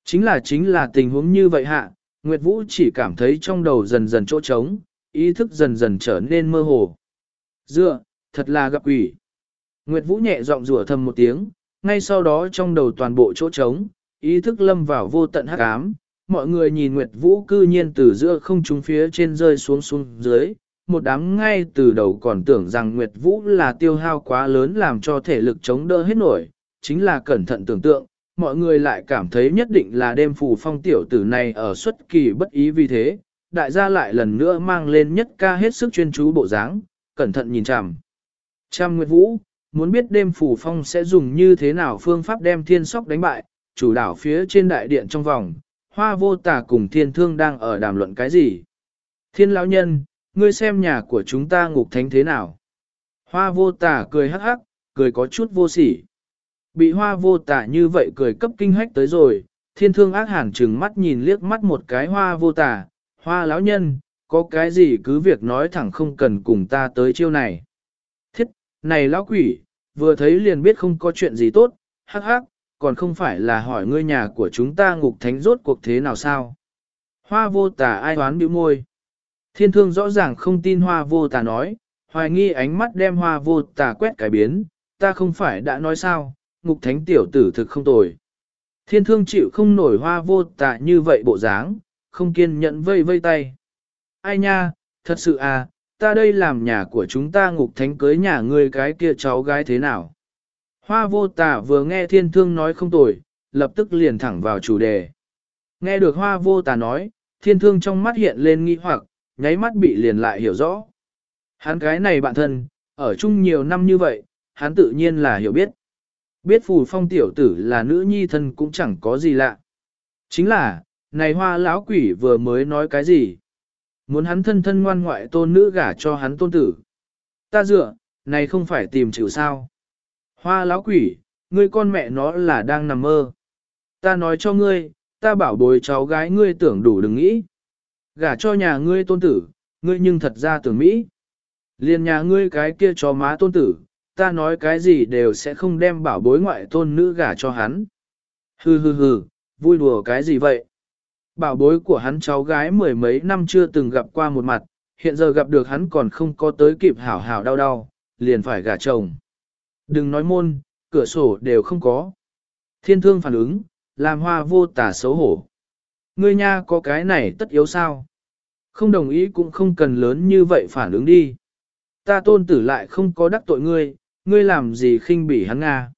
Chính là chính là tình huống như vậy hạ, Nguyệt Vũ chỉ cảm thấy trong đầu dần dần chỗ trống, ý thức dần dần trở nên mơ hồ. Dựa, thật là gặp quỷ. Nguyệt Vũ nhẹ giọng rủa thầm một tiếng, ngay sau đó trong đầu toàn bộ chỗ trống, ý thức lâm vào vô tận hắc ám. Mọi người nhìn Nguyệt Vũ cư nhiên từ giữa không trung phía trên rơi xuống xuống dưới, một đám ngay từ đầu còn tưởng rằng Nguyệt Vũ là tiêu hao quá lớn làm cho thể lực chống đỡ hết nổi, chính là cẩn thận tưởng tượng, mọi người lại cảm thấy nhất định là đêm phù phong tiểu tử này ở xuất kỳ bất ý vì thế, đại gia lại lần nữa mang lên nhất ca hết sức chuyên chú bộ dáng, cẩn thận nhìn chằm. Trăm Nguyệt Vũ, muốn biết đêm phù phong sẽ dùng như thế nào phương pháp đem thiên sóc đánh bại, chủ đảo phía trên đại điện trong vòng, hoa vô tà cùng thiên thương đang ở đàm luận cái gì. Thiên lão nhân, ngươi xem nhà của chúng ta ngục thánh thế nào? Hoa vô tả cười hắc hắc, cười có chút vô sỉ. Bị hoa vô tả như vậy cười cấp kinh hách tới rồi, thiên thương ác hàn trừng mắt nhìn liếc mắt một cái hoa vô tả, hoa lão nhân, có cái gì cứ việc nói thẳng không cần cùng ta tới chiêu này. Thiết, này lão quỷ, vừa thấy liền biết không có chuyện gì tốt, hắc hắc, còn không phải là hỏi ngươi nhà của chúng ta ngục thánh rốt cuộc thế nào sao. Hoa vô tả ai đoán bĩu môi. Thiên thương rõ ràng không tin hoa vô tả nói, hoài nghi ánh mắt đem hoa vô tả quét cải biến, ta không phải đã nói sao, ngục thánh tiểu tử thực không tồi. Thiên thương chịu không nổi hoa vô tạ như vậy bộ dáng, không kiên nhẫn vây vây tay. Ai nha, thật sự à, ta đây làm nhà của chúng ta ngục thánh cưới nhà ngươi cái kia cháu gái thế nào? Hoa vô tả vừa nghe thiên thương nói không tồi, lập tức liền thẳng vào chủ đề. Nghe được hoa vô tả nói, thiên thương trong mắt hiện lên nghi hoặc, nháy mắt bị liền lại hiểu rõ. Hắn cái này bạn thân, ở chung nhiều năm như vậy, hắn tự nhiên là hiểu biết. Biết phù phong tiểu tử là nữ nhi thân cũng chẳng có gì lạ. Chính là, này hoa lão quỷ vừa mới nói cái gì? Muốn hắn thân thân ngoan ngoại tôn nữ gả cho hắn tôn tử. Ta dựa, này không phải tìm chịu sao. Hoa lão quỷ, ngươi con mẹ nó là đang nằm mơ. Ta nói cho ngươi, ta bảo bồi cháu gái ngươi tưởng đủ đừng nghĩ. Gả cho nhà ngươi tôn tử, ngươi nhưng thật ra tưởng Mỹ. liền nhà ngươi cái kia cho má tôn tử, ta nói cái gì đều sẽ không đem bảo bối ngoại tôn nữ gả cho hắn. Hừ hừ hừ, vui đùa cái gì vậy? Bảo bối của hắn cháu gái mười mấy năm chưa từng gặp qua một mặt, hiện giờ gặp được hắn còn không có tới kịp hảo hảo đau đau, liền phải gả chồng. Đừng nói môn, cửa sổ đều không có. Thiên thương phản ứng, làm hoa vô tả xấu hổ. Ngươi nha có cái này tất yếu sao? Không đồng ý cũng không cần lớn như vậy phản ứng đi. Ta tôn tử lại không có đắc tội ngươi, ngươi làm gì khinh bỉ hắn nga.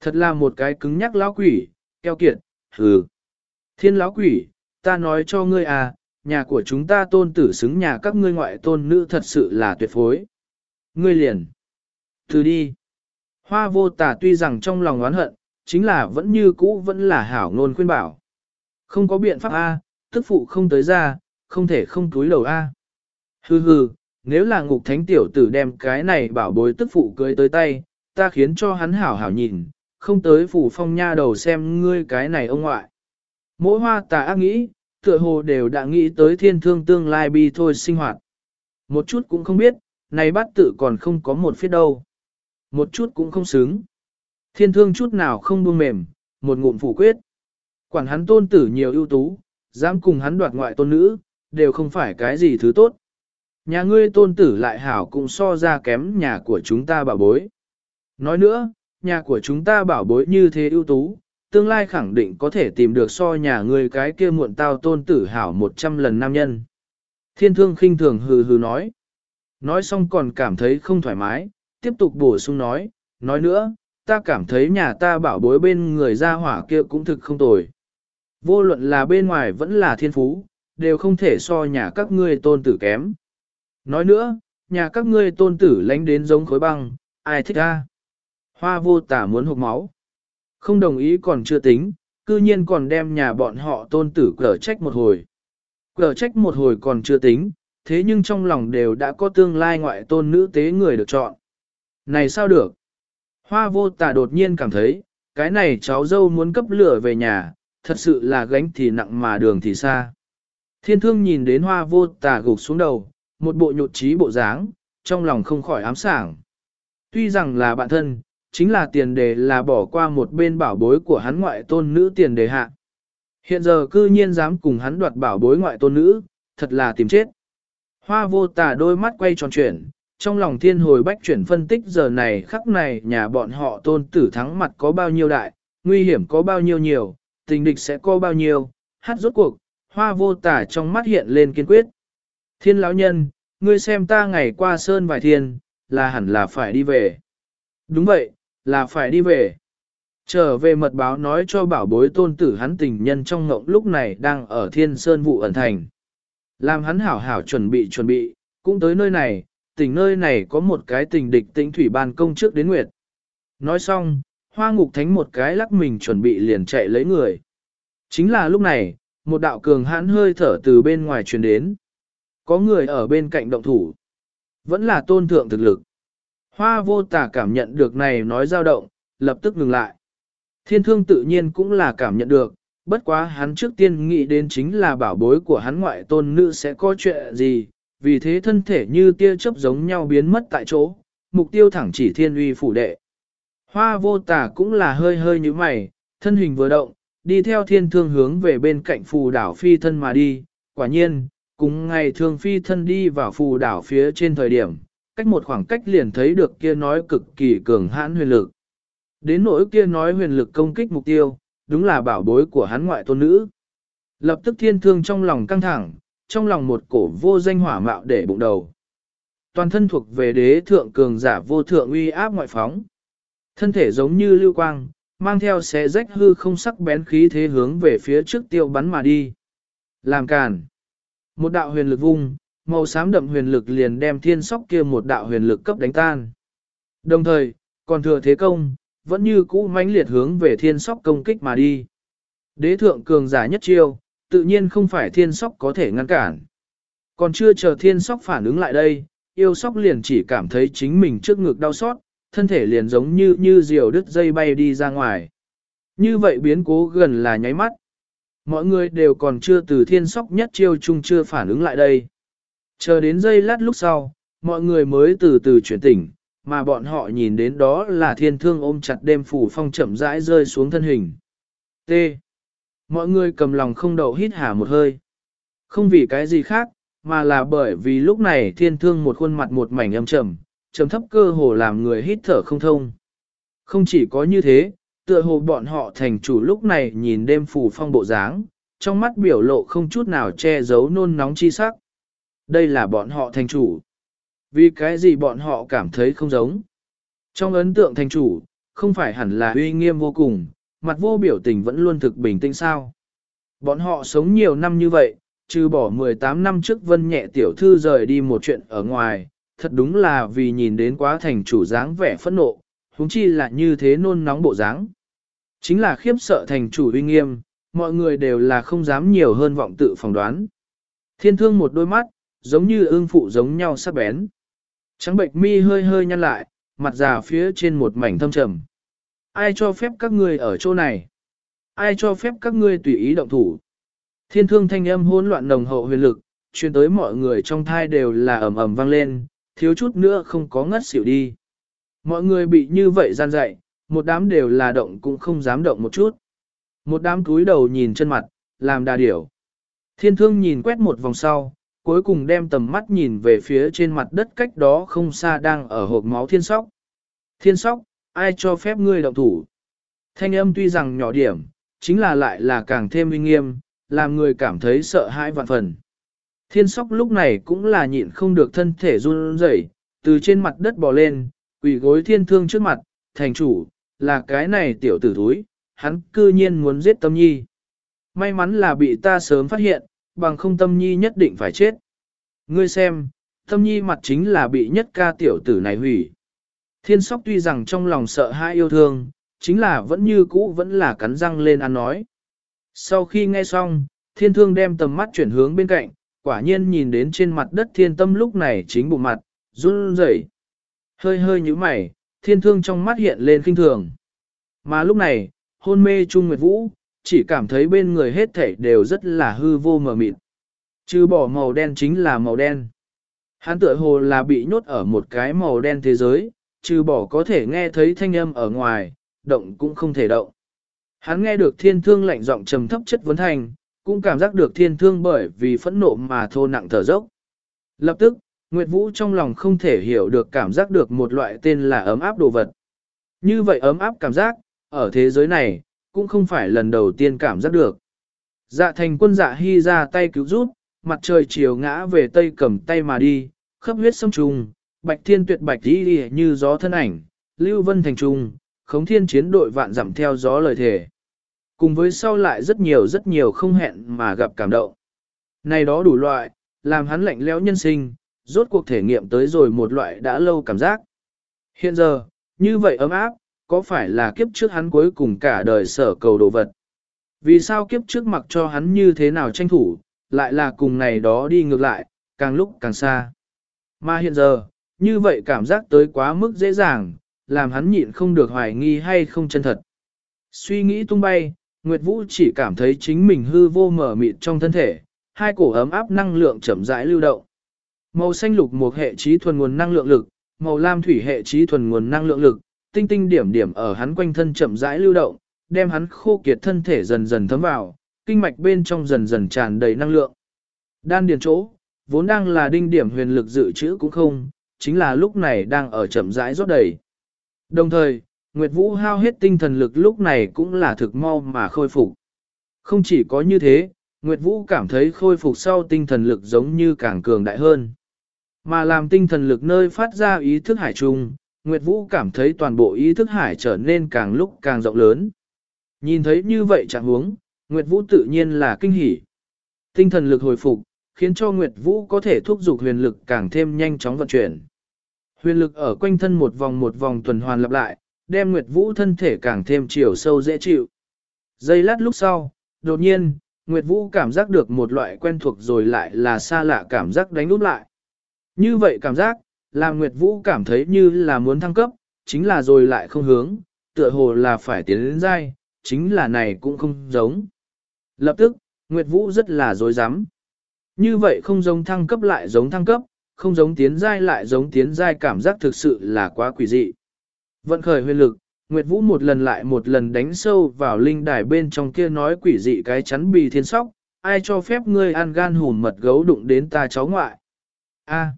Thật là một cái cứng nhắc lão quỷ, keo kiệt, hừ. Thiên lão quỷ, ta nói cho ngươi à, nhà của chúng ta tôn tử xứng nhà các ngươi ngoại tôn nữ thật sự là tuyệt phối. Ngươi liền. Từ đi. Hoa vô tà tuy rằng trong lòng oán hận, chính là vẫn như cũ vẫn là hảo ngôn khuyên bảo. Không có biện pháp A, tức phụ không tới ra, không thể không túi đầu A. Hừ hừ, nếu là ngục thánh tiểu tử đem cái này bảo bối tức phụ cưới tới tay, ta khiến cho hắn hảo hảo nhìn, không tới phủ phong nha đầu xem ngươi cái này ông ngoại. Mỗi hoa tà ác nghĩ, tựa hồ đều đã nghĩ tới thiên thương tương lai bi thôi sinh hoạt. Một chút cũng không biết, này bát tự còn không có một phía đâu. Một chút cũng không xứng. Thiên thương chút nào không buông mềm, một ngụm phủ quyết. Quản hắn tôn tử nhiều ưu tú, dám cùng hắn đoạt ngoại tôn nữ, đều không phải cái gì thứ tốt. Nhà ngươi tôn tử lại hảo cũng so ra kém nhà của chúng ta bảo bối. Nói nữa, nhà của chúng ta bảo bối như thế ưu tú, tương lai khẳng định có thể tìm được so nhà ngươi cái kia muộn tao tôn tử hảo một trăm lần nam nhân. Thiên thương khinh thường hừ hừ nói. Nói xong còn cảm thấy không thoải mái, tiếp tục bổ sung nói, nói nữa, ta cảm thấy nhà ta bảo bối bên người ra hỏa kia cũng thực không tồi. Vô luận là bên ngoài vẫn là thiên phú, đều không thể so nhà các ngươi tôn tử kém. Nói nữa, nhà các ngươi tôn tử lánh đến giống khối băng, ai thích ra. Hoa vô tả muốn hụt máu. Không đồng ý còn chưa tính, cư nhiên còn đem nhà bọn họ tôn tử cở trách một hồi. Cở trách một hồi còn chưa tính, thế nhưng trong lòng đều đã có tương lai ngoại tôn nữ tế người được chọn. Này sao được? Hoa vô tả đột nhiên cảm thấy, cái này cháu dâu muốn cấp lửa về nhà, thật sự là gánh thì nặng mà đường thì xa. Thiên thương nhìn đến hoa vô tả gục xuống đầu, một bộ nhột trí bộ dáng, trong lòng không khỏi ám sảng. Tuy rằng là bạn thân, chính là tiền đề là bỏ qua một bên bảo bối của hắn ngoại tôn nữ tiền đề hạ. Hiện giờ cư nhiên dám cùng hắn đoạt bảo bối ngoại tôn nữ, thật là tìm chết. Hoa vô tả đôi mắt quay tròn chuyển, trong lòng thiên hồi bách chuyển phân tích giờ này khắc này nhà bọn họ tôn tử thắng mặt có bao nhiêu đại, nguy hiểm có bao nhiêu nhiều, tình địch sẽ có bao nhiêu, hát rốt cuộc, hoa vô tả trong mắt hiện lên kiên quyết. Thiên lão nhân, ngươi xem ta ngày qua sơn vài thiên, là hẳn là phải đi về. Đúng vậy, là phải đi về. Trở về mật báo nói cho bảo bối tôn tử hắn tình nhân trong ngộng lúc này đang ở thiên sơn vụ ẩn thành. Làm hắn hảo hảo chuẩn bị chuẩn bị, cũng tới nơi này, tỉnh nơi này có một cái tình địch tĩnh thủy ban công trước đến nguyệt. Nói xong, hoa ngục thánh một cái lắc mình chuẩn bị liền chạy lấy người. Chính là lúc này, một đạo cường hãn hơi thở từ bên ngoài truyền đến. Có người ở bên cạnh động thủ. Vẫn là tôn thượng thực lực. Hoa vô tà cảm nhận được này nói dao động, lập tức ngừng lại. Thiên thương tự nhiên cũng là cảm nhận được, bất quá hắn trước tiên nghĩ đến chính là bảo bối của hắn ngoại tôn nữ sẽ có chuyện gì, vì thế thân thể như tia chớp giống nhau biến mất tại chỗ, mục tiêu thẳng chỉ thiên uy phủ đệ. Hoa vô tà cũng là hơi hơi như mày, thân hình vừa động, đi theo thiên thương hướng về bên cạnh phù đảo phi thân mà đi, quả nhiên, cùng ngày thường phi thân đi vào phù đảo phía trên thời điểm, cách một khoảng cách liền thấy được kia nói cực kỳ cường hãn huyền lực. Đến nỗi kia nói huyền lực công kích mục tiêu, đúng là bảo bối của hắn ngoại tôn nữ. Lập tức thiên thương trong lòng căng thẳng, trong lòng một cổ vô danh hỏa mạo để bụng đầu. Toàn thân thuộc về đế thượng cường giả vô thượng uy áp ngoại phóng. Thân thể giống như lưu quang, mang theo xé rách hư không sắc bén khí thế hướng về phía trước tiêu bắn mà đi. Làm càn. Một đạo huyền lực vung, màu xám đậm huyền lực liền đem thiên sóc kia một đạo huyền lực cấp đánh tan. Đồng thời, còn thừa thế công, vẫn như cũ mãnh liệt hướng về thiên sóc công kích mà đi. Đế thượng cường giả nhất chiêu, tự nhiên không phải thiên sóc có thể ngăn cản. Còn chưa chờ thiên sóc phản ứng lại đây, yêu sóc liền chỉ cảm thấy chính mình trước ngực đau xót, thân thể liền giống như như diều đứt dây bay đi ra ngoài. Như vậy biến cố gần là nháy mắt. Mọi người đều còn chưa từ thiên sóc nhất chiêu chung chưa phản ứng lại đây. Chờ đến giây lát lúc sau, mọi người mới từ từ chuyển tỉnh, mà bọn họ nhìn đến đó là thiên thương ôm chặt đêm phủ phong chậm rãi rơi xuống thân hình. T. Mọi người cầm lòng không đậu hít hà một hơi. Không vì cái gì khác, mà là bởi vì lúc này thiên thương một khuôn mặt một mảnh âm trầm, trầm thấp cơ hồ làm người hít thở không thông. Không chỉ có như thế, tựa hồ bọn họ thành chủ lúc này nhìn đêm phủ phong bộ dáng, trong mắt biểu lộ không chút nào che giấu nôn nóng chi sắc. Đây là bọn họ thành chủ. Vì cái gì bọn họ cảm thấy không giống? Trong ấn tượng thành chủ, không phải hẳn là uy nghiêm vô cùng, mặt vô biểu tình vẫn luôn thực bình tĩnh sao. Bọn họ sống nhiều năm như vậy, trừ bỏ 18 năm trước vân nhẹ tiểu thư rời đi một chuyện ở ngoài, thật đúng là vì nhìn đến quá thành chủ dáng vẻ phẫn nộ, huống chi là như thế nôn nóng bộ dáng. Chính là khiếp sợ thành chủ uy nghiêm, mọi người đều là không dám nhiều hơn vọng tự phỏng đoán. Thiên thương một đôi mắt, giống như ương phụ giống nhau sắc bén. Trắng bệnh mi hơi hơi nhăn lại, mặt già phía trên một mảnh thâm trầm. Ai cho phép các ngươi ở chỗ này? Ai cho phép các ngươi tùy ý động thủ? Thiên thương thanh âm hỗn loạn nồng hậu huyền lực, truyền tới mọi người trong thai đều là ầm ầm vang lên, thiếu chút nữa không có ngất xỉu đi. Mọi người bị như vậy gian dạy, một đám đều là động cũng không dám động một chút. Một đám cúi đầu nhìn chân mặt, làm đà điểu. Thiên thương nhìn quét một vòng sau, cuối cùng đem tầm mắt nhìn về phía trên mặt đất cách đó không xa đang ở hộp máu thiên sóc. Thiên sóc, ai cho phép ngươi động thủ? Thanh âm tuy rằng nhỏ điểm, chính là lại là càng thêm uy nghiêm, làm người cảm thấy sợ hãi vạn phần. Thiên sóc lúc này cũng là nhịn không được thân thể run rẩy, từ trên mặt đất bò lên, quỳ gối thiên thương trước mặt, thành chủ, là cái này tiểu tử thúi, hắn cư nhiên muốn giết tâm nhi. May mắn là bị ta sớm phát hiện, bằng không tâm nhi nhất định phải chết. Ngươi xem, tâm nhi mặt chính là bị nhất ca tiểu tử này hủy. Thiên sóc tuy rằng trong lòng sợ hãi yêu thương, chính là vẫn như cũ vẫn là cắn răng lên ăn nói. Sau khi nghe xong, thiên thương đem tầm mắt chuyển hướng bên cạnh, quả nhiên nhìn đến trên mặt đất thiên tâm lúc này chính bụng mặt, run rẩy, Hơi hơi như mày, thiên thương trong mắt hiện lên kinh thường. Mà lúc này, hôn mê Trung Nguyệt Vũ, chỉ cảm thấy bên người hết thảy đều rất là hư vô mờ mịt. Trừ bỏ màu đen chính là màu đen. Hắn tựa hồ là bị nhốt ở một cái màu đen thế giới, trừ bỏ có thể nghe thấy thanh âm ở ngoài, động cũng không thể động. Hắn nghe được thiên thương lạnh giọng trầm thấp chất vấn thành, cũng cảm giác được thiên thương bởi vì phẫn nộ mà thô nặng thở dốc. Lập tức, Nguyệt Vũ trong lòng không thể hiểu được cảm giác được một loại tên là ấm áp đồ vật. Như vậy ấm áp cảm giác, ở thế giới này, cũng không phải lần đầu tiên cảm giác được. Dạ thành quân dạ hy ra tay cứu rút, mặt trời chiều ngã về tây cầm tay mà đi, khắp huyết sông trùng, bạch thiên tuyệt bạch đi đi như gió thân ảnh, lưu vân thành trùng, khống thiên chiến đội vạn giảm theo gió lời thể. Cùng với sau lại rất nhiều rất nhiều không hẹn mà gặp cảm động. Này đó đủ loại, làm hắn lạnh lẽo nhân sinh, rốt cuộc thể nghiệm tới rồi một loại đã lâu cảm giác. Hiện giờ, như vậy ấm áp, có phải là kiếp trước hắn cuối cùng cả đời sở cầu đồ vật? Vì sao kiếp trước mặc cho hắn như thế nào tranh thủ, lại là cùng này đó đi ngược lại, càng lúc càng xa. Mà hiện giờ, như vậy cảm giác tới quá mức dễ dàng, làm hắn nhịn không được hoài nghi hay không chân thật. Suy nghĩ tung bay, Nguyệt Vũ chỉ cảm thấy chính mình hư vô mở mịt trong thân thể, hai cổ ấm áp năng lượng chậm rãi lưu động. Màu xanh lục một hệ trí thuần nguồn năng lượng lực, màu lam thủy hệ trí thuần nguồn năng lượng lực, tinh tinh điểm điểm ở hắn quanh thân chậm rãi lưu động, đem hắn khô kiệt thân thể dần dần thấm vào, kinh mạch bên trong dần dần tràn đầy năng lượng. Đan điền chỗ, vốn đang là đinh điểm huyền lực dự trữ cũng không, chính là lúc này đang ở chậm rãi rót đầy. Đồng thời, Nguyệt Vũ hao hết tinh thần lực lúc này cũng là thực mau mà khôi phục. Không chỉ có như thế, Nguyệt Vũ cảm thấy khôi phục sau tinh thần lực giống như càng cường đại hơn. Mà làm tinh thần lực nơi phát ra ý thức hải trùng, Nguyệt Vũ cảm thấy toàn bộ ý thức hải trở nên càng lúc càng rộng lớn. Nhìn thấy như vậy chẳng huống, Nguyệt Vũ tự nhiên là kinh hỉ. Tinh thần lực hồi phục, khiến cho Nguyệt Vũ có thể thúc giục huyền lực càng thêm nhanh chóng vận chuyển. Huyền lực ở quanh thân một vòng một vòng tuần hoàn lặp lại, đem Nguyệt Vũ thân thể càng thêm chiều sâu dễ chịu. Giây lát lúc sau, đột nhiên, Nguyệt Vũ cảm giác được một loại quen thuộc rồi lại là xa lạ cảm giác đánh úp lại. Như vậy cảm giác, làm Nguyệt Vũ cảm thấy như là muốn thăng cấp, chính là rồi lại không hướng, tựa hồ là phải tiến đến dai, chính là này cũng không giống. Lập tức, Nguyệt Vũ rất là dối rắm Như vậy không giống thăng cấp lại giống thăng cấp, không giống tiến giai lại giống tiến giai cảm giác thực sự là quá quỷ dị. Vận khởi huyền lực, Nguyệt Vũ một lần lại một lần đánh sâu vào linh đài bên trong kia nói quỷ dị cái chắn bì thiên sóc, ai cho phép ngươi ăn gan hùn mật gấu đụng đến ta cháu ngoại. A.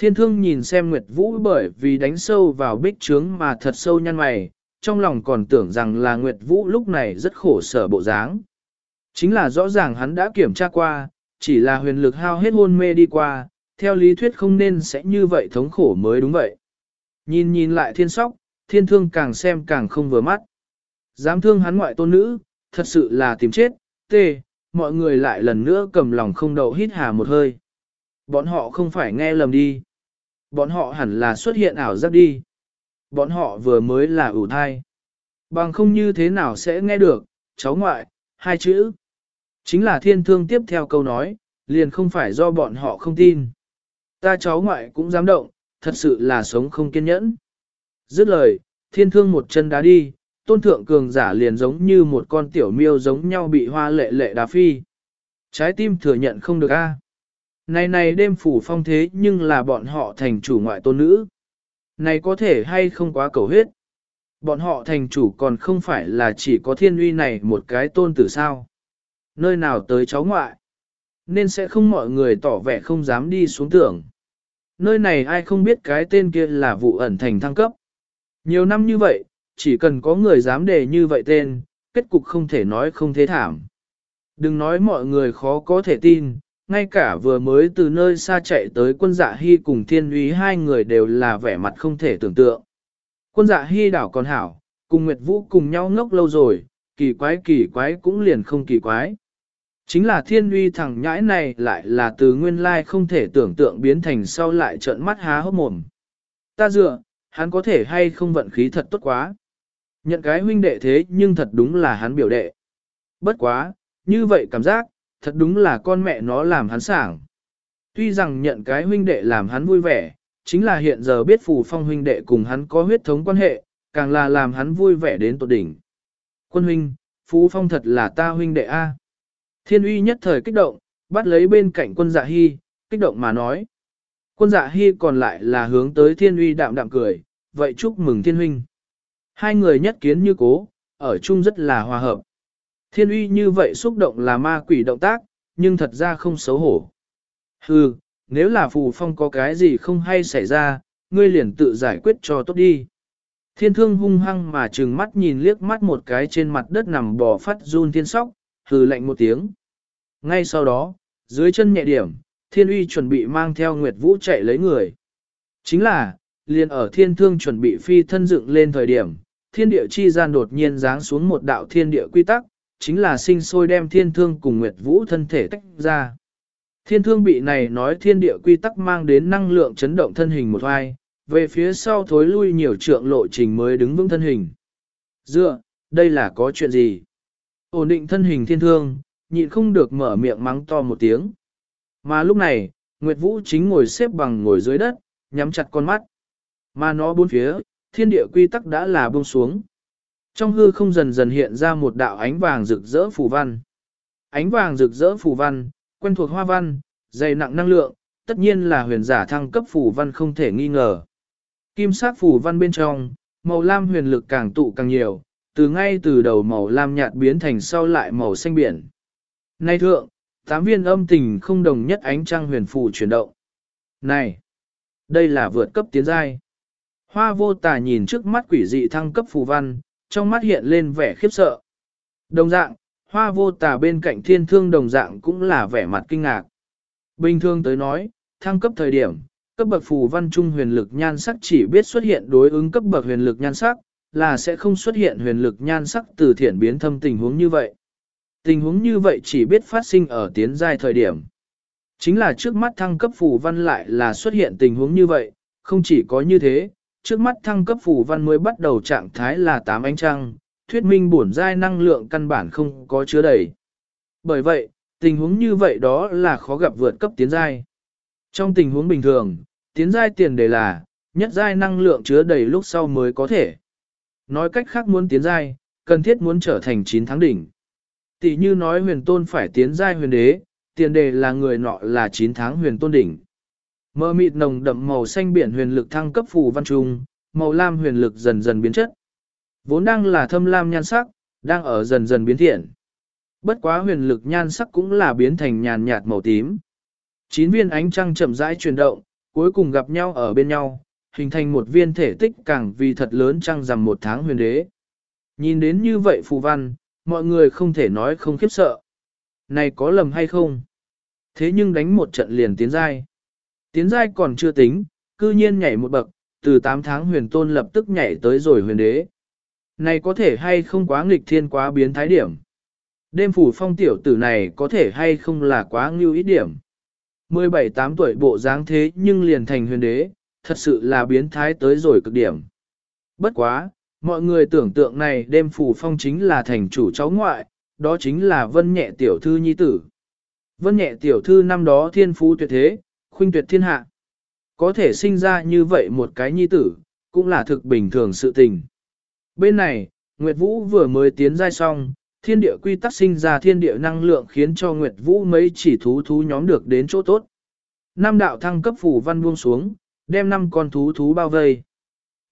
Thiên thương nhìn xem Nguyệt Vũ bởi vì đánh sâu vào bích trướng mà thật sâu nhăn mày, trong lòng còn tưởng rằng là Nguyệt Vũ lúc này rất khổ sở bộ dáng. Chính là rõ ràng hắn đã kiểm tra qua, chỉ là huyền lực hao hết hôn mê đi qua, theo lý thuyết không nên sẽ như vậy thống khổ mới đúng vậy. Nhìn nhìn lại thiên sóc, thiên thương càng xem càng không vừa mắt. Dám thương hắn ngoại tôn nữ, thật sự là tìm chết, tê, mọi người lại lần nữa cầm lòng không đậu hít hà một hơi. Bọn họ không phải nghe lầm đi. Bọn họ hẳn là xuất hiện ảo giác đi. Bọn họ vừa mới là ủ thai. Bằng không như thế nào sẽ nghe được, cháu ngoại, hai chữ. Chính là thiên thương tiếp theo câu nói, liền không phải do bọn họ không tin. Ta cháu ngoại cũng dám động, thật sự là sống không kiên nhẫn. Dứt lời, thiên thương một chân đá đi, tôn thượng cường giả liền giống như một con tiểu miêu giống nhau bị hoa lệ lệ đá phi. Trái tim thừa nhận không được a. Này này đêm phủ phong thế nhưng là bọn họ thành chủ ngoại tôn nữ. Này có thể hay không quá cầu huyết. Bọn họ thành chủ còn không phải là chỉ có thiên uy này một cái tôn tử sao. Nơi nào tới cháu ngoại. Nên sẽ không mọi người tỏ vẻ không dám đi xuống tưởng. Nơi này ai không biết cái tên kia là vụ ẩn thành thăng cấp. Nhiều năm như vậy, chỉ cần có người dám đề như vậy tên, kết cục không thể nói không thế thảm. Đừng nói mọi người khó có thể tin, ngay cả vừa mới từ nơi xa chạy tới quân dạ hy cùng thiên úy hai người đều là vẻ mặt không thể tưởng tượng. Quân dạ hy đảo còn hảo, cùng Nguyệt Vũ cùng nhau ngốc lâu rồi, kỳ quái kỳ quái cũng liền không kỳ quái. Chính là thiên uy thằng nhãi này lại là từ nguyên lai không thể tưởng tượng biến thành sau lại trợn mắt há hốc mồm. Ta dựa, hắn có thể hay không vận khí thật tốt quá. Nhận cái huynh đệ thế nhưng thật đúng là hắn biểu đệ. Bất quá, như vậy cảm giác, thật đúng là con mẹ nó làm hắn sảng. Tuy rằng nhận cái huynh đệ làm hắn vui vẻ, chính là hiện giờ biết phù phong huynh đệ cùng hắn có huyết thống quan hệ, càng là làm hắn vui vẻ đến tột đỉnh. Quân huynh, phù phong thật là ta huynh đệ A. Thiên uy nhất thời kích động, bắt lấy bên cạnh quân dạ hy, kích động mà nói. Quân dạ hy còn lại là hướng tới thiên uy đạm đạm cười, vậy chúc mừng thiên huynh. Hai người nhất kiến như cố, ở chung rất là hòa hợp. Thiên uy như vậy xúc động là ma quỷ động tác, nhưng thật ra không xấu hổ. Hừ, nếu là phù phong có cái gì không hay xảy ra, ngươi liền tự giải quyết cho tốt đi. Thiên thương hung hăng mà trừng mắt nhìn liếc mắt một cái trên mặt đất nằm bò phát run thiên sóc, hừ lạnh một tiếng. Ngay sau đó, dưới chân nhẹ điểm, thiên uy chuẩn bị mang theo Nguyệt Vũ chạy lấy người. Chính là, liền ở thiên thương chuẩn bị phi thân dựng lên thời điểm, thiên địa chi gian đột nhiên giáng xuống một đạo thiên địa quy tắc, chính là sinh sôi đem thiên thương cùng Nguyệt Vũ thân thể tách ra. Thiên thương bị này nói thiên địa quy tắc mang đến năng lượng chấn động thân hình một hoài, về phía sau thối lui nhiều trượng lộ trình mới đứng vững thân hình. Dựa, đây là có chuyện gì? Ổn định thân hình thiên thương, nhịn không được mở miệng mắng to một tiếng. Mà lúc này, Nguyệt Vũ chính ngồi xếp bằng ngồi dưới đất, nhắm chặt con mắt. Mà nó bốn phía, thiên địa quy tắc đã là buông xuống. Trong hư không dần dần hiện ra một đạo ánh vàng rực rỡ phù văn. Ánh vàng rực rỡ phù văn, quen thuộc hoa văn, dày nặng năng lượng, tất nhiên là huyền giả thăng cấp phù văn không thể nghi ngờ. Kim sắc phù văn bên trong, màu lam huyền lực càng tụ càng nhiều, từ ngay từ đầu màu lam nhạt biến thành sau lại màu xanh biển. Nay thượng, tám viên âm tình không đồng nhất ánh trăng huyền phù chuyển động. Này, đây là vượt cấp tiến giai. Hoa vô tà nhìn trước mắt quỷ dị thăng cấp phù văn, trong mắt hiện lên vẻ khiếp sợ. Đồng dạng, hoa vô tà bên cạnh thiên thương đồng dạng cũng là vẻ mặt kinh ngạc. Bình thường tới nói, thăng cấp thời điểm, cấp bậc phù văn trung huyền lực nhan sắc chỉ biết xuất hiện đối ứng cấp bậc huyền lực nhan sắc, là sẽ không xuất hiện huyền lực nhan sắc từ thiện biến thâm tình huống như vậy. Tình huống như vậy chỉ biết phát sinh ở tiến giai thời điểm. Chính là trước mắt thăng cấp phù văn lại là xuất hiện tình huống như vậy, không chỉ có như thế, trước mắt thăng cấp phù văn mới bắt đầu trạng thái là 8 ánh trăng, thuyết minh bổn giai năng lượng căn bản không có chứa đầy. Bởi vậy, tình huống như vậy đó là khó gặp vượt cấp tiến giai. Trong tình huống bình thường, tiến giai tiền đề là, nhất giai năng lượng chứa đầy lúc sau mới có thể. Nói cách khác muốn tiến giai, cần thiết muốn trở thành 9 tháng đỉnh. Tỷ như nói huyền tôn phải tiến giai huyền đế, tiền đề là người nọ là 9 tháng huyền tôn đỉnh. Mơ mịt nồng đậm màu xanh biển huyền lực thăng cấp phù văn trung, màu lam huyền lực dần dần biến chất. Vốn đang là thâm lam nhan sắc, đang ở dần dần biến thiện. Bất quá huyền lực nhan sắc cũng là biến thành nhàn nhạt màu tím. Chín viên ánh trăng chậm rãi chuyển động, cuối cùng gặp nhau ở bên nhau, hình thành một viên thể tích càng vì thật lớn trăng rằm một tháng huyền đế. Nhìn đến như vậy phù văn, mọi người không thể nói không khiếp sợ. Này có lầm hay không? Thế nhưng đánh một trận liền tiến giai. Tiến giai còn chưa tính, cư nhiên nhảy một bậc, từ 8 tháng huyền tôn lập tức nhảy tới rồi huyền đế. Này có thể hay không quá nghịch thiên quá biến thái điểm. Đêm phủ phong tiểu tử này có thể hay không là quá ngưu ít điểm. 17-8 tuổi bộ dáng thế nhưng liền thành huyền đế, thật sự là biến thái tới rồi cực điểm. Bất quá, mọi người tưởng tượng này đêm phủ phong chính là thành chủ cháu ngoại, đó chính là vân nhẹ tiểu thư nhi tử. Vân nhẹ tiểu thư năm đó thiên phú tuyệt thế, khuynh tuyệt thiên hạ. Có thể sinh ra như vậy một cái nhi tử, cũng là thực bình thường sự tình. Bên này, Nguyệt Vũ vừa mới tiến giai xong, thiên địa quy tắc sinh ra thiên địa năng lượng khiến cho Nguyệt Vũ mấy chỉ thú thú nhóm được đến chỗ tốt. Năm đạo thăng cấp phủ văn buông xuống, đem năm con thú thú bao vây.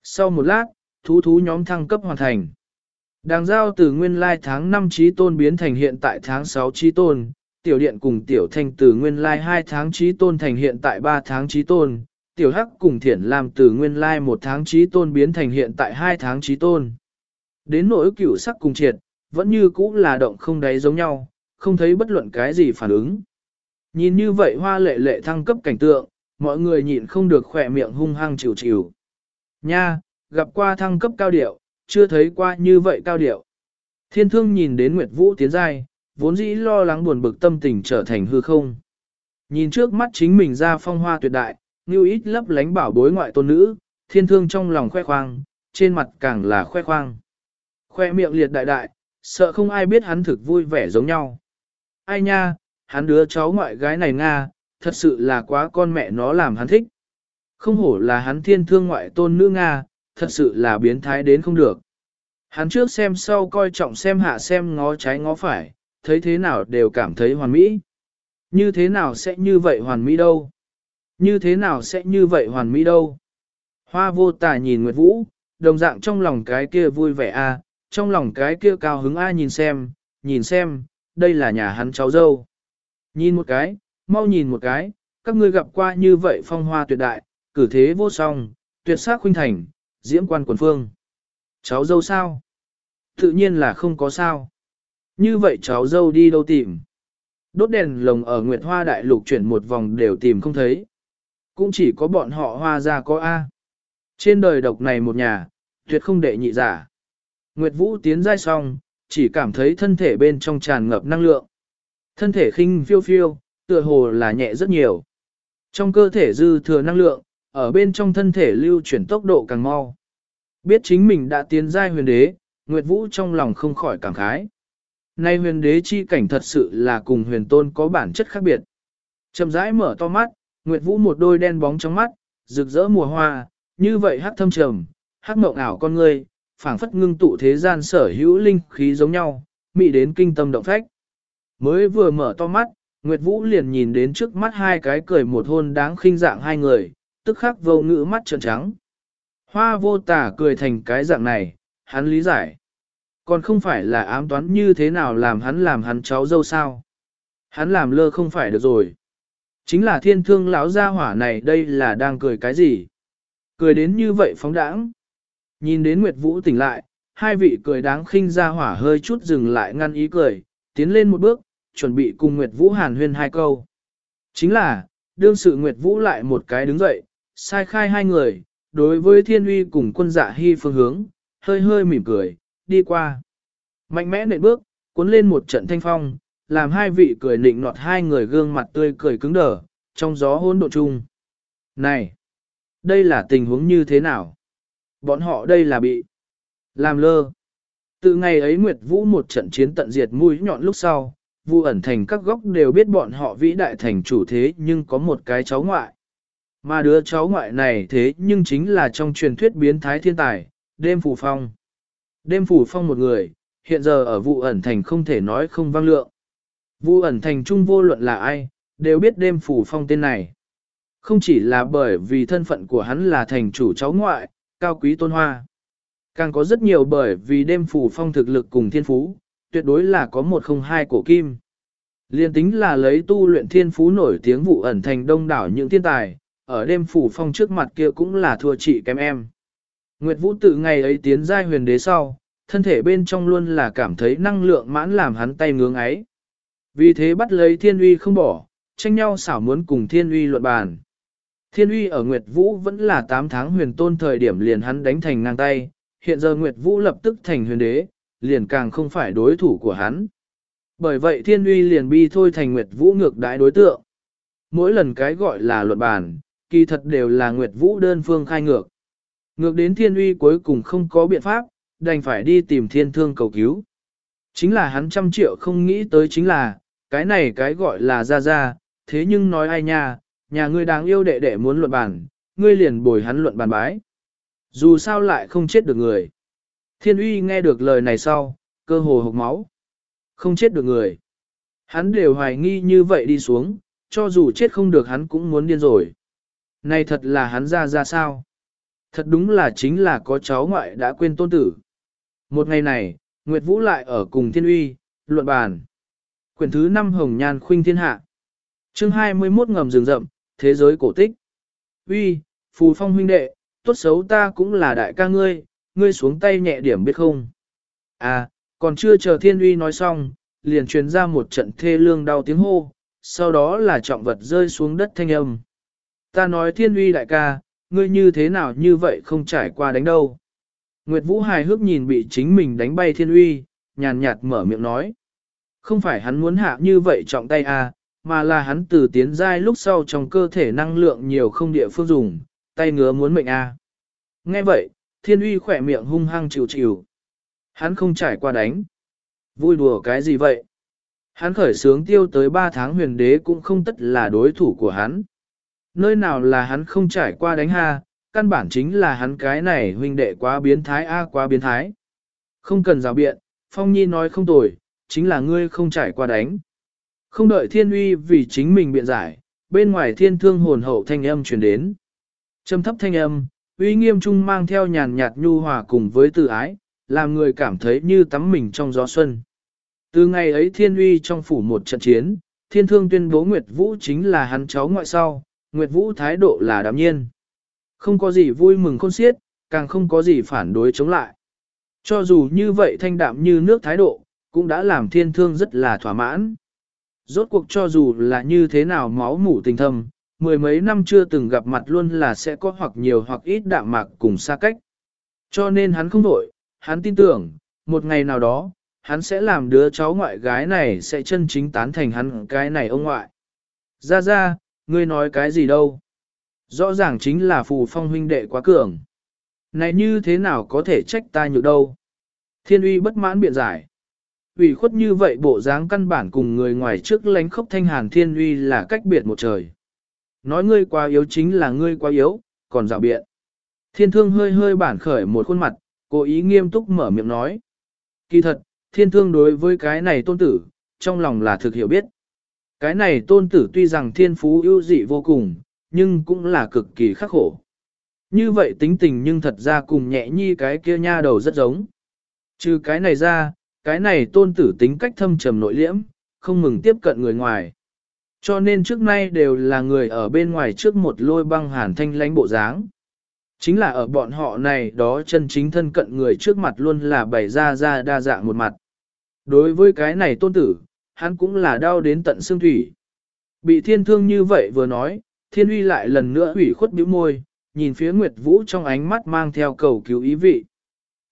Sau một lát, thú thú nhóm thăng cấp hoàn thành. Đàng giao từ nguyên lai tháng 5 trí tôn biến thành hiện tại tháng 6 trí tôn, tiểu điện cùng tiểu thanh từ nguyên lai 2 tháng trí tôn thành hiện tại 3 tháng trí tôn, tiểu hắc cùng thiển làm từ nguyên lai 1 tháng trí tôn biến thành hiện tại 2 tháng trí tôn. Đến nỗi cửu sắc cùng triệt, vẫn như cũ là động không đáy giống nhau, không thấy bất luận cái gì phản ứng. Nhìn như vậy hoa lệ lệ thăng cấp cảnh tượng, mọi người nhịn không được khỏe miệng hung hăng chịu chịu. Nha, gặp qua thăng cấp cao điệu, chưa thấy qua như vậy cao điệu. Thiên thương nhìn đến Nguyệt Vũ tiến giai, vốn dĩ lo lắng buồn bực tâm tình trở thành hư không. Nhìn trước mắt chính mình ra phong hoa tuyệt đại, như ít lấp lánh bảo bối ngoại tôn nữ, thiên thương trong lòng khoe khoang, trên mặt càng là khoe khoang. Khoe miệng liệt đại đại, sợ không ai biết hắn thực vui vẻ giống nhau. Ai nha, hắn đứa cháu ngoại gái này Nga, thật sự là quá con mẹ nó làm hắn thích. Không hổ là hắn thiên thương ngoại tôn nữ Nga, thật sự là biến thái đến không được. Hắn trước xem sau coi trọng xem hạ xem ngó trái ngó phải, thấy thế nào đều cảm thấy hoàn mỹ. Như thế nào sẽ như vậy hoàn mỹ đâu? Như thế nào sẽ như vậy hoàn mỹ đâu? Hoa vô tà nhìn Nguyệt Vũ, đồng dạng trong lòng cái kia vui vẻ a, trong lòng cái kia cao hứng a nhìn xem, nhìn xem, đây là nhà hắn cháu dâu. Nhìn một cái, mau nhìn một cái, các ngươi gặp qua như vậy phong hoa tuyệt đại, cử thế vô song, tuyệt sắc khuynh thành, diễm quan quần phương. Cháu dâu sao? Tự nhiên là không có sao. Như vậy cháu dâu đi đâu tìm? Đốt đèn lồng ở Nguyệt Hoa Đại Lục chuyển một vòng đều tìm không thấy. Cũng chỉ có bọn họ hoa ra có A. Trên đời độc này một nhà, tuyệt không đệ nhị giả. Nguyệt Vũ tiến dai xong, chỉ cảm thấy thân thể bên trong tràn ngập năng lượng. Thân thể khinh phiêu phiêu, tựa hồ là nhẹ rất nhiều. Trong cơ thể dư thừa năng lượng, ở bên trong thân thể lưu chuyển tốc độ càng mau. Biết chính mình đã tiến giai huyền đế, Nguyệt Vũ trong lòng không khỏi cảm khái. Nay huyền đế chi cảnh thật sự là cùng huyền tôn có bản chất khác biệt. Chậm rãi mở to mắt, Nguyệt Vũ một đôi đen bóng trong mắt, rực rỡ mùa hoa, như vậy hắc thâm trầm, hắc mộng ảo con người, phảng phất ngưng tụ thế gian sở hữu linh khí giống nhau, mị đến kinh tâm động phách. Mới vừa mở to mắt, Nguyệt Vũ liền nhìn đến trước mắt hai cái cười một hôn đáng khinh dạng hai người, tức khắc vô ngữ mắt trợn trắng. Hoa vô tả cười thành cái dạng này, hắn lý giải. Còn không phải là ám toán như thế nào làm hắn làm hắn cháu dâu sao. Hắn làm lơ không phải được rồi. Chính là thiên thương lão gia hỏa này đây là đang cười cái gì? Cười đến như vậy phóng đãng. Nhìn đến Nguyệt Vũ tỉnh lại, hai vị cười đáng khinh gia hỏa hơi chút dừng lại ngăn ý cười, tiến lên một bước, chuẩn bị cùng Nguyệt Vũ hàn huyên hai câu. Chính là, đương sự Nguyệt Vũ lại một cái đứng dậy, sai khai hai người, đối với thiên uy cùng quân dạ hy phương hướng, hơi hơi mỉm cười, đi qua. Mạnh mẽ nện bước, cuốn lên một trận thanh phong, làm hai vị cười nịnh nọt hai người gương mặt tươi cười cứng đờ, trong gió hôn độ chung. Này! Đây là tình huống như thế nào? Bọn họ đây là bị làm lơ. Từ ngày ấy Nguyệt Vũ một trận chiến tận diệt mũi nhọn lúc sau, Vu ẩn thành các góc đều biết bọn họ vĩ đại thành chủ thế nhưng có một cái cháu ngoại. Mà đứa cháu ngoại này thế nhưng chính là trong truyền thuyết biến thái thiên tài, đêm phù phong. Đêm phủ phong một người, hiện giờ ở vụ ẩn thành không thể nói không vang lượng. Vụ ẩn thành trung vô luận là ai, đều biết đêm phủ phong tên này. Không chỉ là bởi vì thân phận của hắn là thành chủ cháu ngoại, cao quý tôn hoa. Càng có rất nhiều bởi vì đêm phủ phong thực lực cùng thiên phú, tuyệt đối là có một không hai cổ kim. Liên tính là lấy tu luyện thiên phú nổi tiếng vụ ẩn thành đông đảo những thiên tài, ở đêm phủ phong trước mặt kia cũng là thua chị kém em. Nguyệt Vũ tự ngày ấy tiến giai huyền đế sau, thân thể bên trong luôn là cảm thấy năng lượng mãn làm hắn tay ngưỡng ấy. Vì thế bắt lấy thiên uy không bỏ, tranh nhau xảo muốn cùng thiên uy luận bàn. Thiên uy ở Nguyệt Vũ vẫn là 8 tháng huyền tôn thời điểm liền hắn đánh thành ngang tay, hiện giờ Nguyệt Vũ lập tức thành huyền đế, liền càng không phải đối thủ của hắn. Bởi vậy thiên uy liền bi thôi thành Nguyệt Vũ ngược đãi đối tượng. Mỗi lần cái gọi là luận bàn, kỳ thật đều là Nguyệt Vũ đơn phương khai ngược. Ngược đến thiên uy cuối cùng không có biện pháp, đành phải đi tìm thiên thương cầu cứu. Chính là hắn trăm triệu không nghĩ tới chính là, cái này cái gọi là ra ra, thế nhưng nói ai nha, nhà ngươi đáng yêu đệ đệ muốn luận bản, ngươi liền bồi hắn luận bàn bái. Dù sao lại không chết được người. Thiên uy nghe được lời này sau, cơ hồ hộc máu. Không chết được người. Hắn đều hoài nghi như vậy đi xuống, cho dù chết không được hắn cũng muốn điên rồi. Này thật là hắn ra ra sao? Thật đúng là chính là có cháu ngoại đã quên tôn tử. Một ngày này, Nguyệt Vũ lại ở cùng thiên uy, luận bàn. Quyển thứ 5 Hồng Nhan Khuynh Thiên Hạ. chương 21 ngầm rừng rậm, thế giới cổ tích. Uy, Phù Phong huynh đệ, tốt xấu ta cũng là đại ca ngươi, ngươi xuống tay nhẹ điểm biết không? À, còn chưa chờ thiên uy nói xong, liền truyền ra một trận thê lương đau tiếng hô, sau đó là trọng vật rơi xuống đất thanh âm. Ta nói thiên uy đại ca, ngươi như thế nào như vậy không trải qua đánh đâu. Nguyệt Vũ hài hước nhìn bị chính mình đánh bay thiên uy, nhàn nhạt mở miệng nói. Không phải hắn muốn hạ như vậy trọng tay à, mà là hắn từ tiến giai lúc sau trong cơ thể năng lượng nhiều không địa phương dùng, tay ngứa muốn mệnh à. Nghe vậy, thiên uy khỏe miệng hung hăng chịu chịu. Hắn không trải qua đánh. Vui đùa cái gì vậy? Hắn khởi sướng tiêu tới 3 tháng huyền đế cũng không tất là đối thủ của hắn. Nơi nào là hắn không trải qua đánh ha, căn bản chính là hắn cái này huynh đệ quá biến thái a quá biến thái. Không cần rào biện, Phong Nhi nói không tồi, chính là ngươi không trải qua đánh. Không đợi thiên uy vì chính mình biện giải, bên ngoài thiên thương hồn hậu thanh âm truyền đến. Trầm thấp thanh âm, uy nghiêm trung mang theo nhàn nhạt nhu hòa cùng với tự ái, làm người cảm thấy như tắm mình trong gió xuân. Từ ngày ấy thiên uy trong phủ một trận chiến, thiên thương tuyên bố Nguyệt Vũ chính là hắn cháu ngoại sau, Nguyệt Vũ thái độ là đạm nhiên. Không có gì vui mừng khôn xiết, càng không có gì phản đối chống lại. Cho dù như vậy thanh đạm như nước thái độ, cũng đã làm thiên thương rất là thỏa mãn. Rốt cuộc cho dù là như thế nào máu mủ tình thâm, mười mấy năm chưa từng gặp mặt luôn là sẽ có hoặc nhiều hoặc ít đạm mạc cùng xa cách. Cho nên hắn không đổi, hắn tin tưởng, một ngày nào đó, hắn sẽ làm đứa cháu ngoại gái này sẽ chân chính tán thành hắn cái này ông ngoại. Ra ra, ngươi nói cái gì đâu? Rõ ràng chính là phù phong huynh đệ quá cường. Này như thế nào có thể trách ta nhược đâu? Thiên uy bất mãn biện giải. Ủy khuất như vậy bộ dáng căn bản cùng người ngoài trước lánh khốc thanh hàn thiên uy là cách biệt một trời. nói ngươi quá yếu chính là ngươi quá yếu, còn dạo biện. Thiên thương hơi hơi bản khởi một khuôn mặt, cố ý nghiêm túc mở miệng nói. Kỳ thật, thiên thương đối với cái này tôn tử, trong lòng là thực hiểu biết. Cái này tôn tử tuy rằng thiên phú ưu dị vô cùng, nhưng cũng là cực kỳ khắc khổ. Như vậy tính tình nhưng thật ra cùng nhẹ nhi cái kia nha đầu rất giống. Trừ cái này ra, cái này tôn tử tính cách thâm trầm nội liễm, không mừng tiếp cận người ngoài. Cho nên trước nay đều là người ở bên ngoài trước một lôi băng hàn thanh lãnh bộ dáng. Chính là ở bọn họ này đó chân chính thân cận người trước mặt luôn là bày ra ra đa dạng một mặt. Đối với cái này tôn tử, hắn cũng là đau đến tận xương thủy. Bị thiên thương như vậy vừa nói, thiên uy lại lần nữa ủy khuất bĩu môi, nhìn phía Nguyệt Vũ trong ánh mắt mang theo cầu cứu ý vị.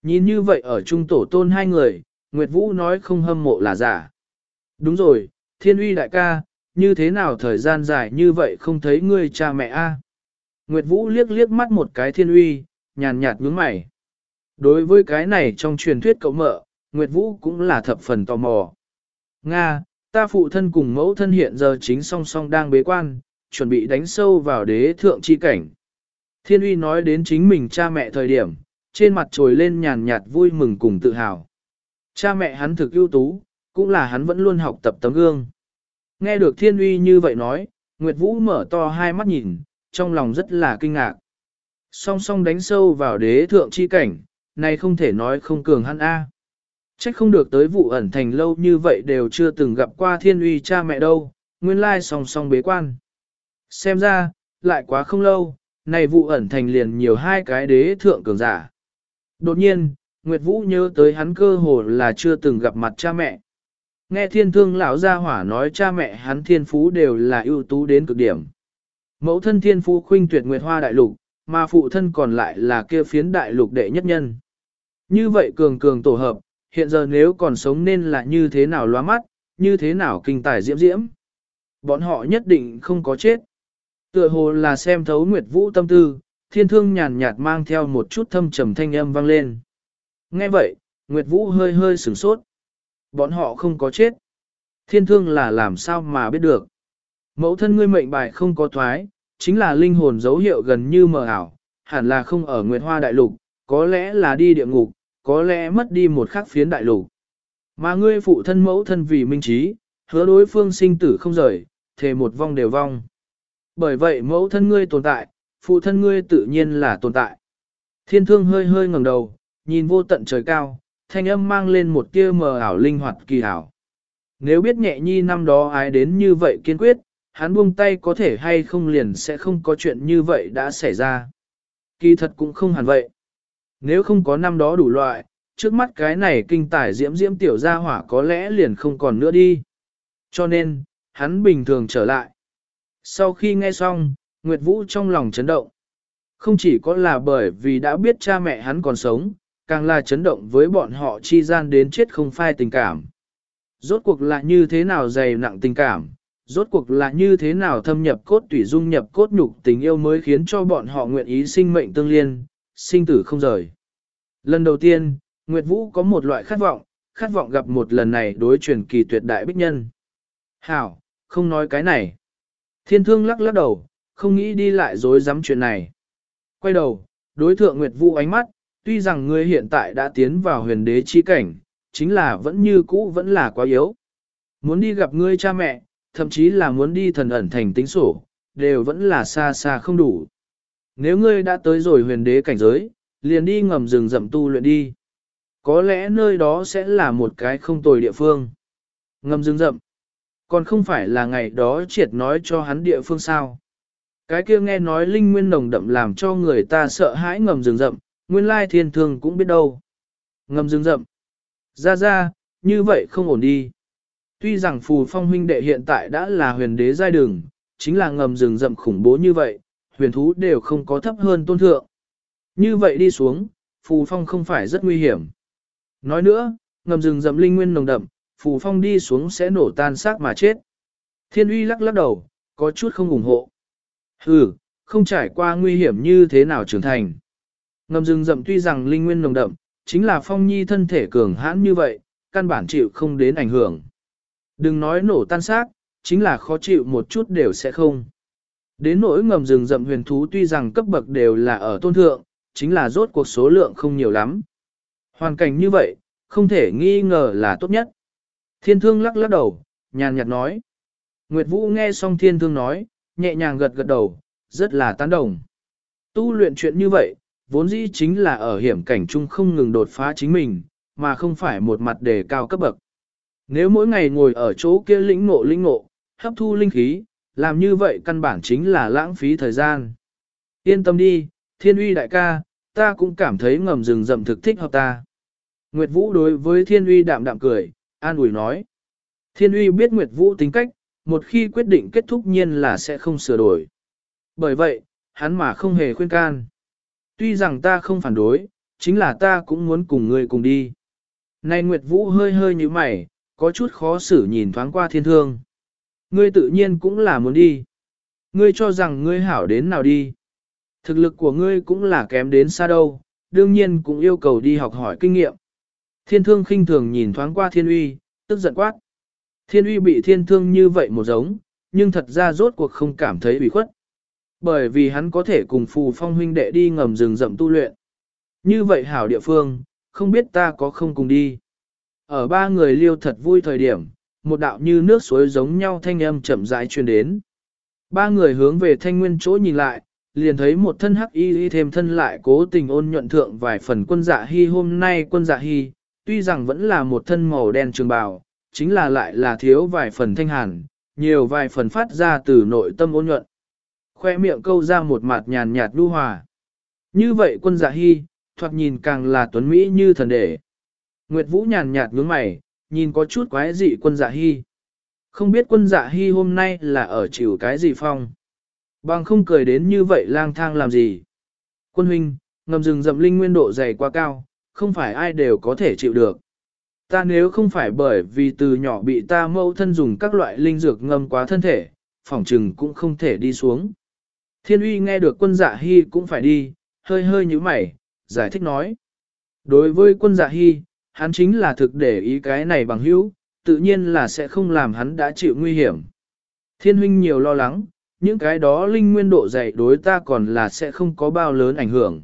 Nhìn như vậy ở trung tổ tôn hai người, Nguyệt Vũ nói không hâm mộ là giả. Đúng rồi, thiên uy đại ca, như thế nào thời gian dài như vậy không thấy ngươi cha mẹ a? Nguyệt Vũ liếc liếc mắt một cái thiên uy, nhàn nhạt nhướng mày. Đối với cái này trong truyền thuyết cậu mợ, Nguyệt Vũ cũng là thập phần tò mò. Nga, ta phụ thân cùng mẫu thân hiện giờ chính song song đang bế quan, chuẩn bị đánh sâu vào đế thượng chi cảnh. Thiên uy nói đến chính mình cha mẹ thời điểm, trên mặt trồi lên nhàn nhạt vui mừng cùng tự hào. Cha mẹ hắn thực ưu tú, cũng là hắn vẫn luôn học tập tấm gương. Nghe được thiên uy như vậy nói, Nguyệt Vũ mở to hai mắt nhìn, trong lòng rất là kinh ngạc. Song song đánh sâu vào đế thượng chi cảnh, này không thể nói không cường hắn A. Trách không được tới vụ ẩn thành lâu như vậy đều chưa từng gặp qua thiên uy cha mẹ đâu, nguyên lai song song bế quan. Xem ra, lại quá không lâu, này vụ ẩn thành liền nhiều hai cái đế thượng cường giả. Đột nhiên, Nguyệt Vũ nhớ tới hắn cơ hồ là chưa từng gặp mặt cha mẹ. Nghe thiên thương lão gia hỏa nói cha mẹ hắn thiên phú đều là ưu tú đến cực điểm. Mẫu thân thiên phú khuynh tuyệt Nguyệt Hoa đại lục, mà phụ thân còn lại là kia phiến đại lục đệ nhất nhân. Như vậy cường cường tổ hợp, hiện giờ nếu còn sống nên là như thế nào loa mắt, như thế nào kinh tài diễm diễm. Bọn họ nhất định không có chết. Tựa hồ là xem thấu Nguyệt Vũ tâm tư, thiên thương nhàn nhạt mang theo một chút thâm trầm thanh âm vang lên. Nghe vậy, Nguyệt Vũ hơi hơi sửng sốt. Bọn họ không có chết. Thiên thương là làm sao mà biết được. Mẫu thân ngươi mệnh bài không có thoái, chính là linh hồn dấu hiệu gần như mờ ảo, hẳn là không ở Nguyệt Hoa Đại Lục, có lẽ là đi địa ngục, có lẽ mất đi một khắc phiến đại lục. Mà ngươi phụ thân mẫu thân vì minh trí, hứa đối phương sinh tử không rời, thề một vong đều vong. Bởi vậy mẫu thân ngươi tồn tại, phụ thân ngươi tự nhiên là tồn tại. Thiên thương hơi hơi ngẩng đầu, nhìn vô tận trời cao, thanh âm mang lên một tia mờ ảo linh hoạt kỳ ảo. Nếu biết nhẹ nhi năm đó ai đến như vậy kiên quyết, hắn buông tay có thể hay không liền sẽ không có chuyện như vậy đã xảy ra. Kỳ thật cũng không hẳn vậy. Nếu không có năm đó đủ loại, trước mắt cái này kinh tài diễm diễm tiểu gia hỏa có lẽ liền không còn nữa đi. Cho nên, hắn bình thường trở lại. Sau khi nghe xong, Nguyệt Vũ trong lòng chấn động. Không chỉ có là bởi vì đã biết cha mẹ hắn còn sống, càng là chấn động với bọn họ chi gian đến chết không phai tình cảm. Rốt cuộc là như thế nào dày nặng tình cảm, rốt cuộc là như thế nào thâm nhập cốt tủy dung nhập cốt nhục tình yêu mới khiến cho bọn họ nguyện ý sinh mệnh tương liên, sinh tử không rời. Lần đầu tiên, Nguyệt Vũ có một loại khát vọng, khát vọng gặp một lần này đối truyền kỳ tuyệt đại bích nhân. Hảo, không nói cái này. Thiên thương lắc lắc đầu, không nghĩ đi lại dối dám chuyện này. Quay đầu, đối thượng Nguyệt Vũ ánh mắt, tuy rằng ngươi hiện tại đã tiến vào huyền đế chi cảnh, chính là vẫn như cũ vẫn là quá yếu. Muốn đi gặp ngươi cha mẹ, thậm chí là muốn đi thần ẩn thành tính sổ, đều vẫn là xa xa không đủ. Nếu ngươi đã tới rồi huyền đế cảnh giới, liền đi ngầm rừng rậm tu luyện đi. Có lẽ nơi đó sẽ là một cái không tồi địa phương. Ngầm rừng rậm. Còn không phải là ngày đó triệt nói cho hắn địa phương sao. Cái kia nghe nói linh nguyên nồng đậm làm cho người ta sợ hãi ngầm rừng rậm, nguyên lai thiên thường cũng biết đâu. Ngầm rừng rậm. Ra ra, như vậy không ổn đi. Tuy rằng phù phong huynh đệ hiện tại đã là huyền đế giai đường, chính là ngầm rừng rậm khủng bố như vậy, huyền thú đều không có thấp hơn tôn thượng. Như vậy đi xuống, phù phong không phải rất nguy hiểm. Nói nữa, ngầm rừng rậm linh nguyên nồng đậm, phù phong đi xuống sẽ nổ tan xác mà chết. Thiên uy lắc lắc đầu, có chút không ủng hộ. Hừ, không trải qua nguy hiểm như thế nào trưởng thành. Ngầm rừng rậm tuy rằng linh nguyên nồng đậm, chính là phong nhi thân thể cường hãn như vậy, căn bản chịu không đến ảnh hưởng. Đừng nói nổ tan xác, chính là khó chịu một chút đều sẽ không. Đến nỗi ngầm rừng rậm huyền thú tuy rằng cấp bậc đều là ở tôn thượng, chính là rốt cuộc số lượng không nhiều lắm. Hoàn cảnh như vậy, không thể nghi ngờ là tốt nhất. Thiên thương lắc lắc đầu, nhàn nhạt nói. Nguyệt Vũ nghe xong thiên thương nói, nhẹ nhàng gật gật đầu, rất là tán đồng. Tu luyện chuyện như vậy, vốn dĩ chính là ở hiểm cảnh chung không ngừng đột phá chính mình, mà không phải một mặt đề cao cấp bậc. Nếu mỗi ngày ngồi ở chỗ kia lĩnh ngộ lĩnh ngộ, hấp thu linh khí, làm như vậy căn bản chính là lãng phí thời gian. Yên tâm đi, thiên uy đại ca, ta cũng cảm thấy ngầm rừng rậm thực thích hợp ta. Nguyệt Vũ đối với thiên uy đạm đạm cười, an ủi nói. Thiên uy biết Nguyệt Vũ tính cách, một khi quyết định kết thúc nhiên là sẽ không sửa đổi. Bởi vậy, hắn mà không hề khuyên can. Tuy rằng ta không phản đối, chính là ta cũng muốn cùng ngươi cùng đi. Này Nguyệt Vũ hơi hơi như mày, có chút khó xử nhìn thoáng qua thiên thương. Ngươi tự nhiên cũng là muốn đi. Ngươi cho rằng ngươi hảo đến nào đi. Thực lực của ngươi cũng là kém đến xa đâu, đương nhiên cũng yêu cầu đi học hỏi kinh nghiệm. Thiên thương khinh thường nhìn thoáng qua thiên uy, tức giận quát. Thiên uy bị thiên thương như vậy một giống, nhưng thật ra rốt cuộc không cảm thấy ủy khuất. Bởi vì hắn có thể cùng phù phong huynh đệ đi ngầm rừng rậm tu luyện. Như vậy hảo địa phương, không biết ta có không cùng đi. Ở ba người liêu thật vui thời điểm, một đạo như nước suối giống nhau thanh âm chậm rãi truyền đến. Ba người hướng về thanh nguyên chỗ nhìn lại, liền thấy một thân hắc y y thêm thân lại cố tình ôn nhuận thượng vài phần quân dạ hy hôm nay quân dạ hy, tuy rằng vẫn là một thân màu đen trường bào, chính là lại là thiếu vài phần thanh hàn, nhiều vài phần phát ra từ nội tâm ôn nhuận. Khoe miệng câu ra một mặt nhàn nhạt đu hòa. Như vậy quân dạ hy, thoạt nhìn càng là tuấn Mỹ như thần đệ. Nguyệt Vũ nhàn nhạt nhướng mày, nhìn có chút quái dị quân dạ hy. Không biết quân dạ hy hôm nay là ở chịu cái gì phong. Bằng không cười đến như vậy lang thang làm gì. Quân huynh, ngầm rừng rậm linh nguyên độ dày quá cao, không phải ai đều có thể chịu được. Ta nếu không phải bởi vì từ nhỏ bị ta mâu thân dùng các loại linh dược ngâm quá thân thể, phỏng trừng cũng không thể đi xuống. Thiên uy nghe được quân dạ hy cũng phải đi, hơi hơi như mày, giải thích nói. Đối với quân dạ hy, hắn chính là thực để ý cái này bằng hữu, tự nhiên là sẽ không làm hắn đã chịu nguy hiểm. Thiên huynh nhiều lo lắng, những cái đó linh nguyên độ dày đối ta còn là sẽ không có bao lớn ảnh hưởng.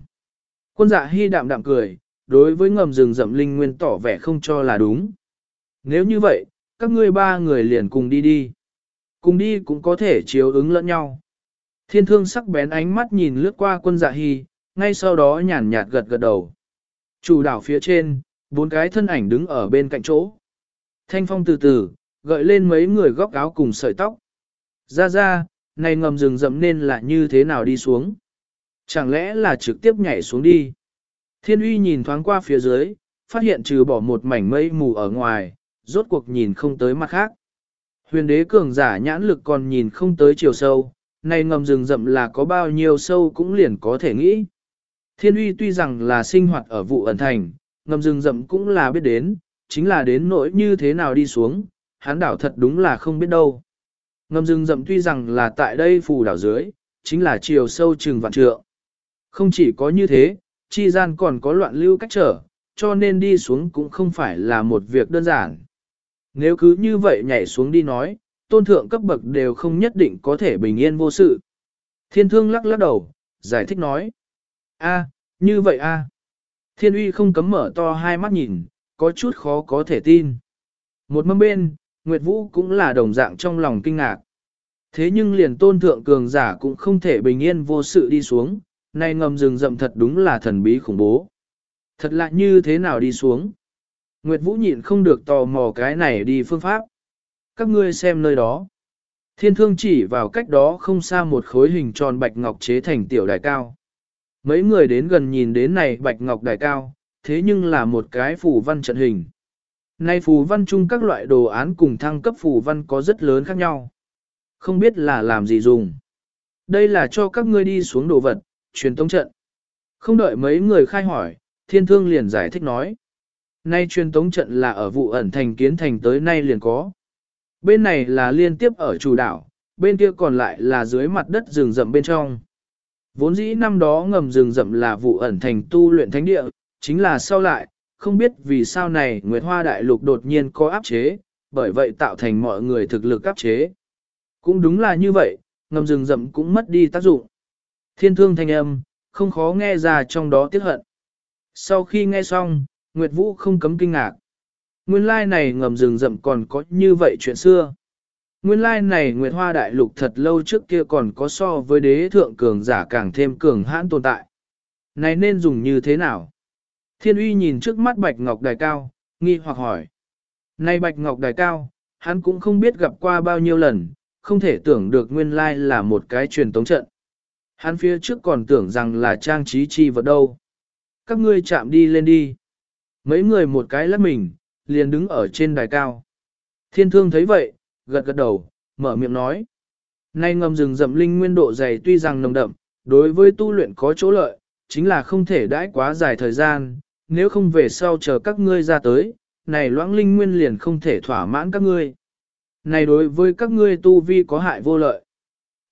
Quân dạ hy đạm đạm cười, đối với ngầm rừng rậm linh nguyên tỏ vẻ không cho là đúng. Nếu như vậy, các ngươi ba người liền cùng đi đi. Cùng đi cũng có thể chiếu ứng lẫn nhau. Thiên thương sắc bén ánh mắt nhìn lướt qua quân dạ hy, ngay sau đó nhàn nhạt gật gật đầu. Chủ đảo phía trên, bốn cái thân ảnh đứng ở bên cạnh chỗ. Thanh phong từ từ, gợi lên mấy người góc áo cùng sợi tóc. Ra ra, này ngầm rừng rậm nên là như thế nào đi xuống? Chẳng lẽ là trực tiếp nhảy xuống đi? Thiên uy nhìn thoáng qua phía dưới, phát hiện trừ bỏ một mảnh mây mù ở ngoài, rốt cuộc nhìn không tới mặt khác. Huyền đế cường giả nhãn lực còn nhìn không tới chiều sâu, này ngầm rừng rậm là có bao nhiêu sâu cũng liền có thể nghĩ. Thiên uy tuy rằng là sinh hoạt ở vụ ẩn thành, ngầm rừng rậm cũng là biết đến, chính là đến nỗi như thế nào đi xuống, hắn đảo thật đúng là không biết đâu. Ngầm rừng rậm tuy rằng là tại đây phù đảo dưới, chính là chiều sâu chừng vạn trượng. Không chỉ có như thế, chi gian còn có loạn lưu cách trở, cho nên đi xuống cũng không phải là một việc đơn giản. Nếu cứ như vậy nhảy xuống đi nói, tôn thượng cấp bậc đều không nhất định có thể bình yên vô sự. Thiên thương lắc lắc đầu, giải thích nói. a như vậy a Thiên uy không cấm mở to hai mắt nhìn, có chút khó có thể tin. Một mâm bên, Nguyệt Vũ cũng là đồng dạng trong lòng kinh ngạc. Thế nhưng liền tôn thượng cường giả cũng không thể bình yên vô sự đi xuống, nay ngầm rừng rậm thật đúng là thần bí khủng bố. Thật lạ như thế nào đi xuống. Nguyệt Vũ nhịn không được tò mò cái này đi phương pháp. Các ngươi xem nơi đó. Thiên thương chỉ vào cách đó không xa một khối hình tròn bạch ngọc chế thành tiểu đài cao. Mấy người đến gần nhìn đến này bạch ngọc đài cao, thế nhưng là một cái phù văn trận hình. Nay phù văn chung các loại đồ án cùng thăng cấp phù văn có rất lớn khác nhau. Không biết là làm gì dùng. Đây là cho các ngươi đi xuống đồ vật, truyền tống trận. Không đợi mấy người khai hỏi, thiên thương liền giải thích nói. Nay truyền tống trận là ở vụ ẩn thành kiến thành tới nay liền có. Bên này là liên tiếp ở chủ đảo, bên kia còn lại là dưới mặt đất rừng rậm bên trong. Vốn dĩ năm đó ngầm rừng rậm là vụ ẩn thành tu luyện thánh địa, chính là sau lại, không biết vì sao này Nguyệt Hoa Đại Lục đột nhiên có áp chế, bởi vậy tạo thành mọi người thực lực áp chế. Cũng đúng là như vậy, ngầm rừng rậm cũng mất đi tác dụng. Thiên thương thanh âm, không khó nghe ra trong đó tiếc hận. Sau khi nghe xong, Nguyệt Vũ không cấm kinh ngạc. Nguyên lai này ngầm rừng rậm còn có như vậy chuyện xưa. Nguyên lai này Nguyệt Hoa Đại Lục thật lâu trước kia còn có so với đế thượng cường giả càng thêm cường hãn tồn tại. Này nên dùng như thế nào? Thiên uy nhìn trước mắt Bạch Ngọc Đài Cao, nghi hoặc hỏi. Này Bạch Ngọc Đài Cao, hắn cũng không biết gặp qua bao nhiêu lần, không thể tưởng được nguyên lai là một cái truyền tống trận. Hắn phía trước còn tưởng rằng là trang trí chi vật đâu. Các ngươi chạm đi lên đi. Mấy người một cái lắc mình, liền đứng ở trên đài cao. Thiên thương thấy vậy, gật gật đầu, mở miệng nói. Nay ngầm rừng rậm linh nguyên độ dày tuy rằng nồng đậm, đối với tu luyện có chỗ lợi, chính là không thể đãi quá dài thời gian, nếu không về sau chờ các ngươi ra tới, này loãng linh nguyên liền không thể thỏa mãn các ngươi. Này đối với các ngươi tu vi có hại vô lợi.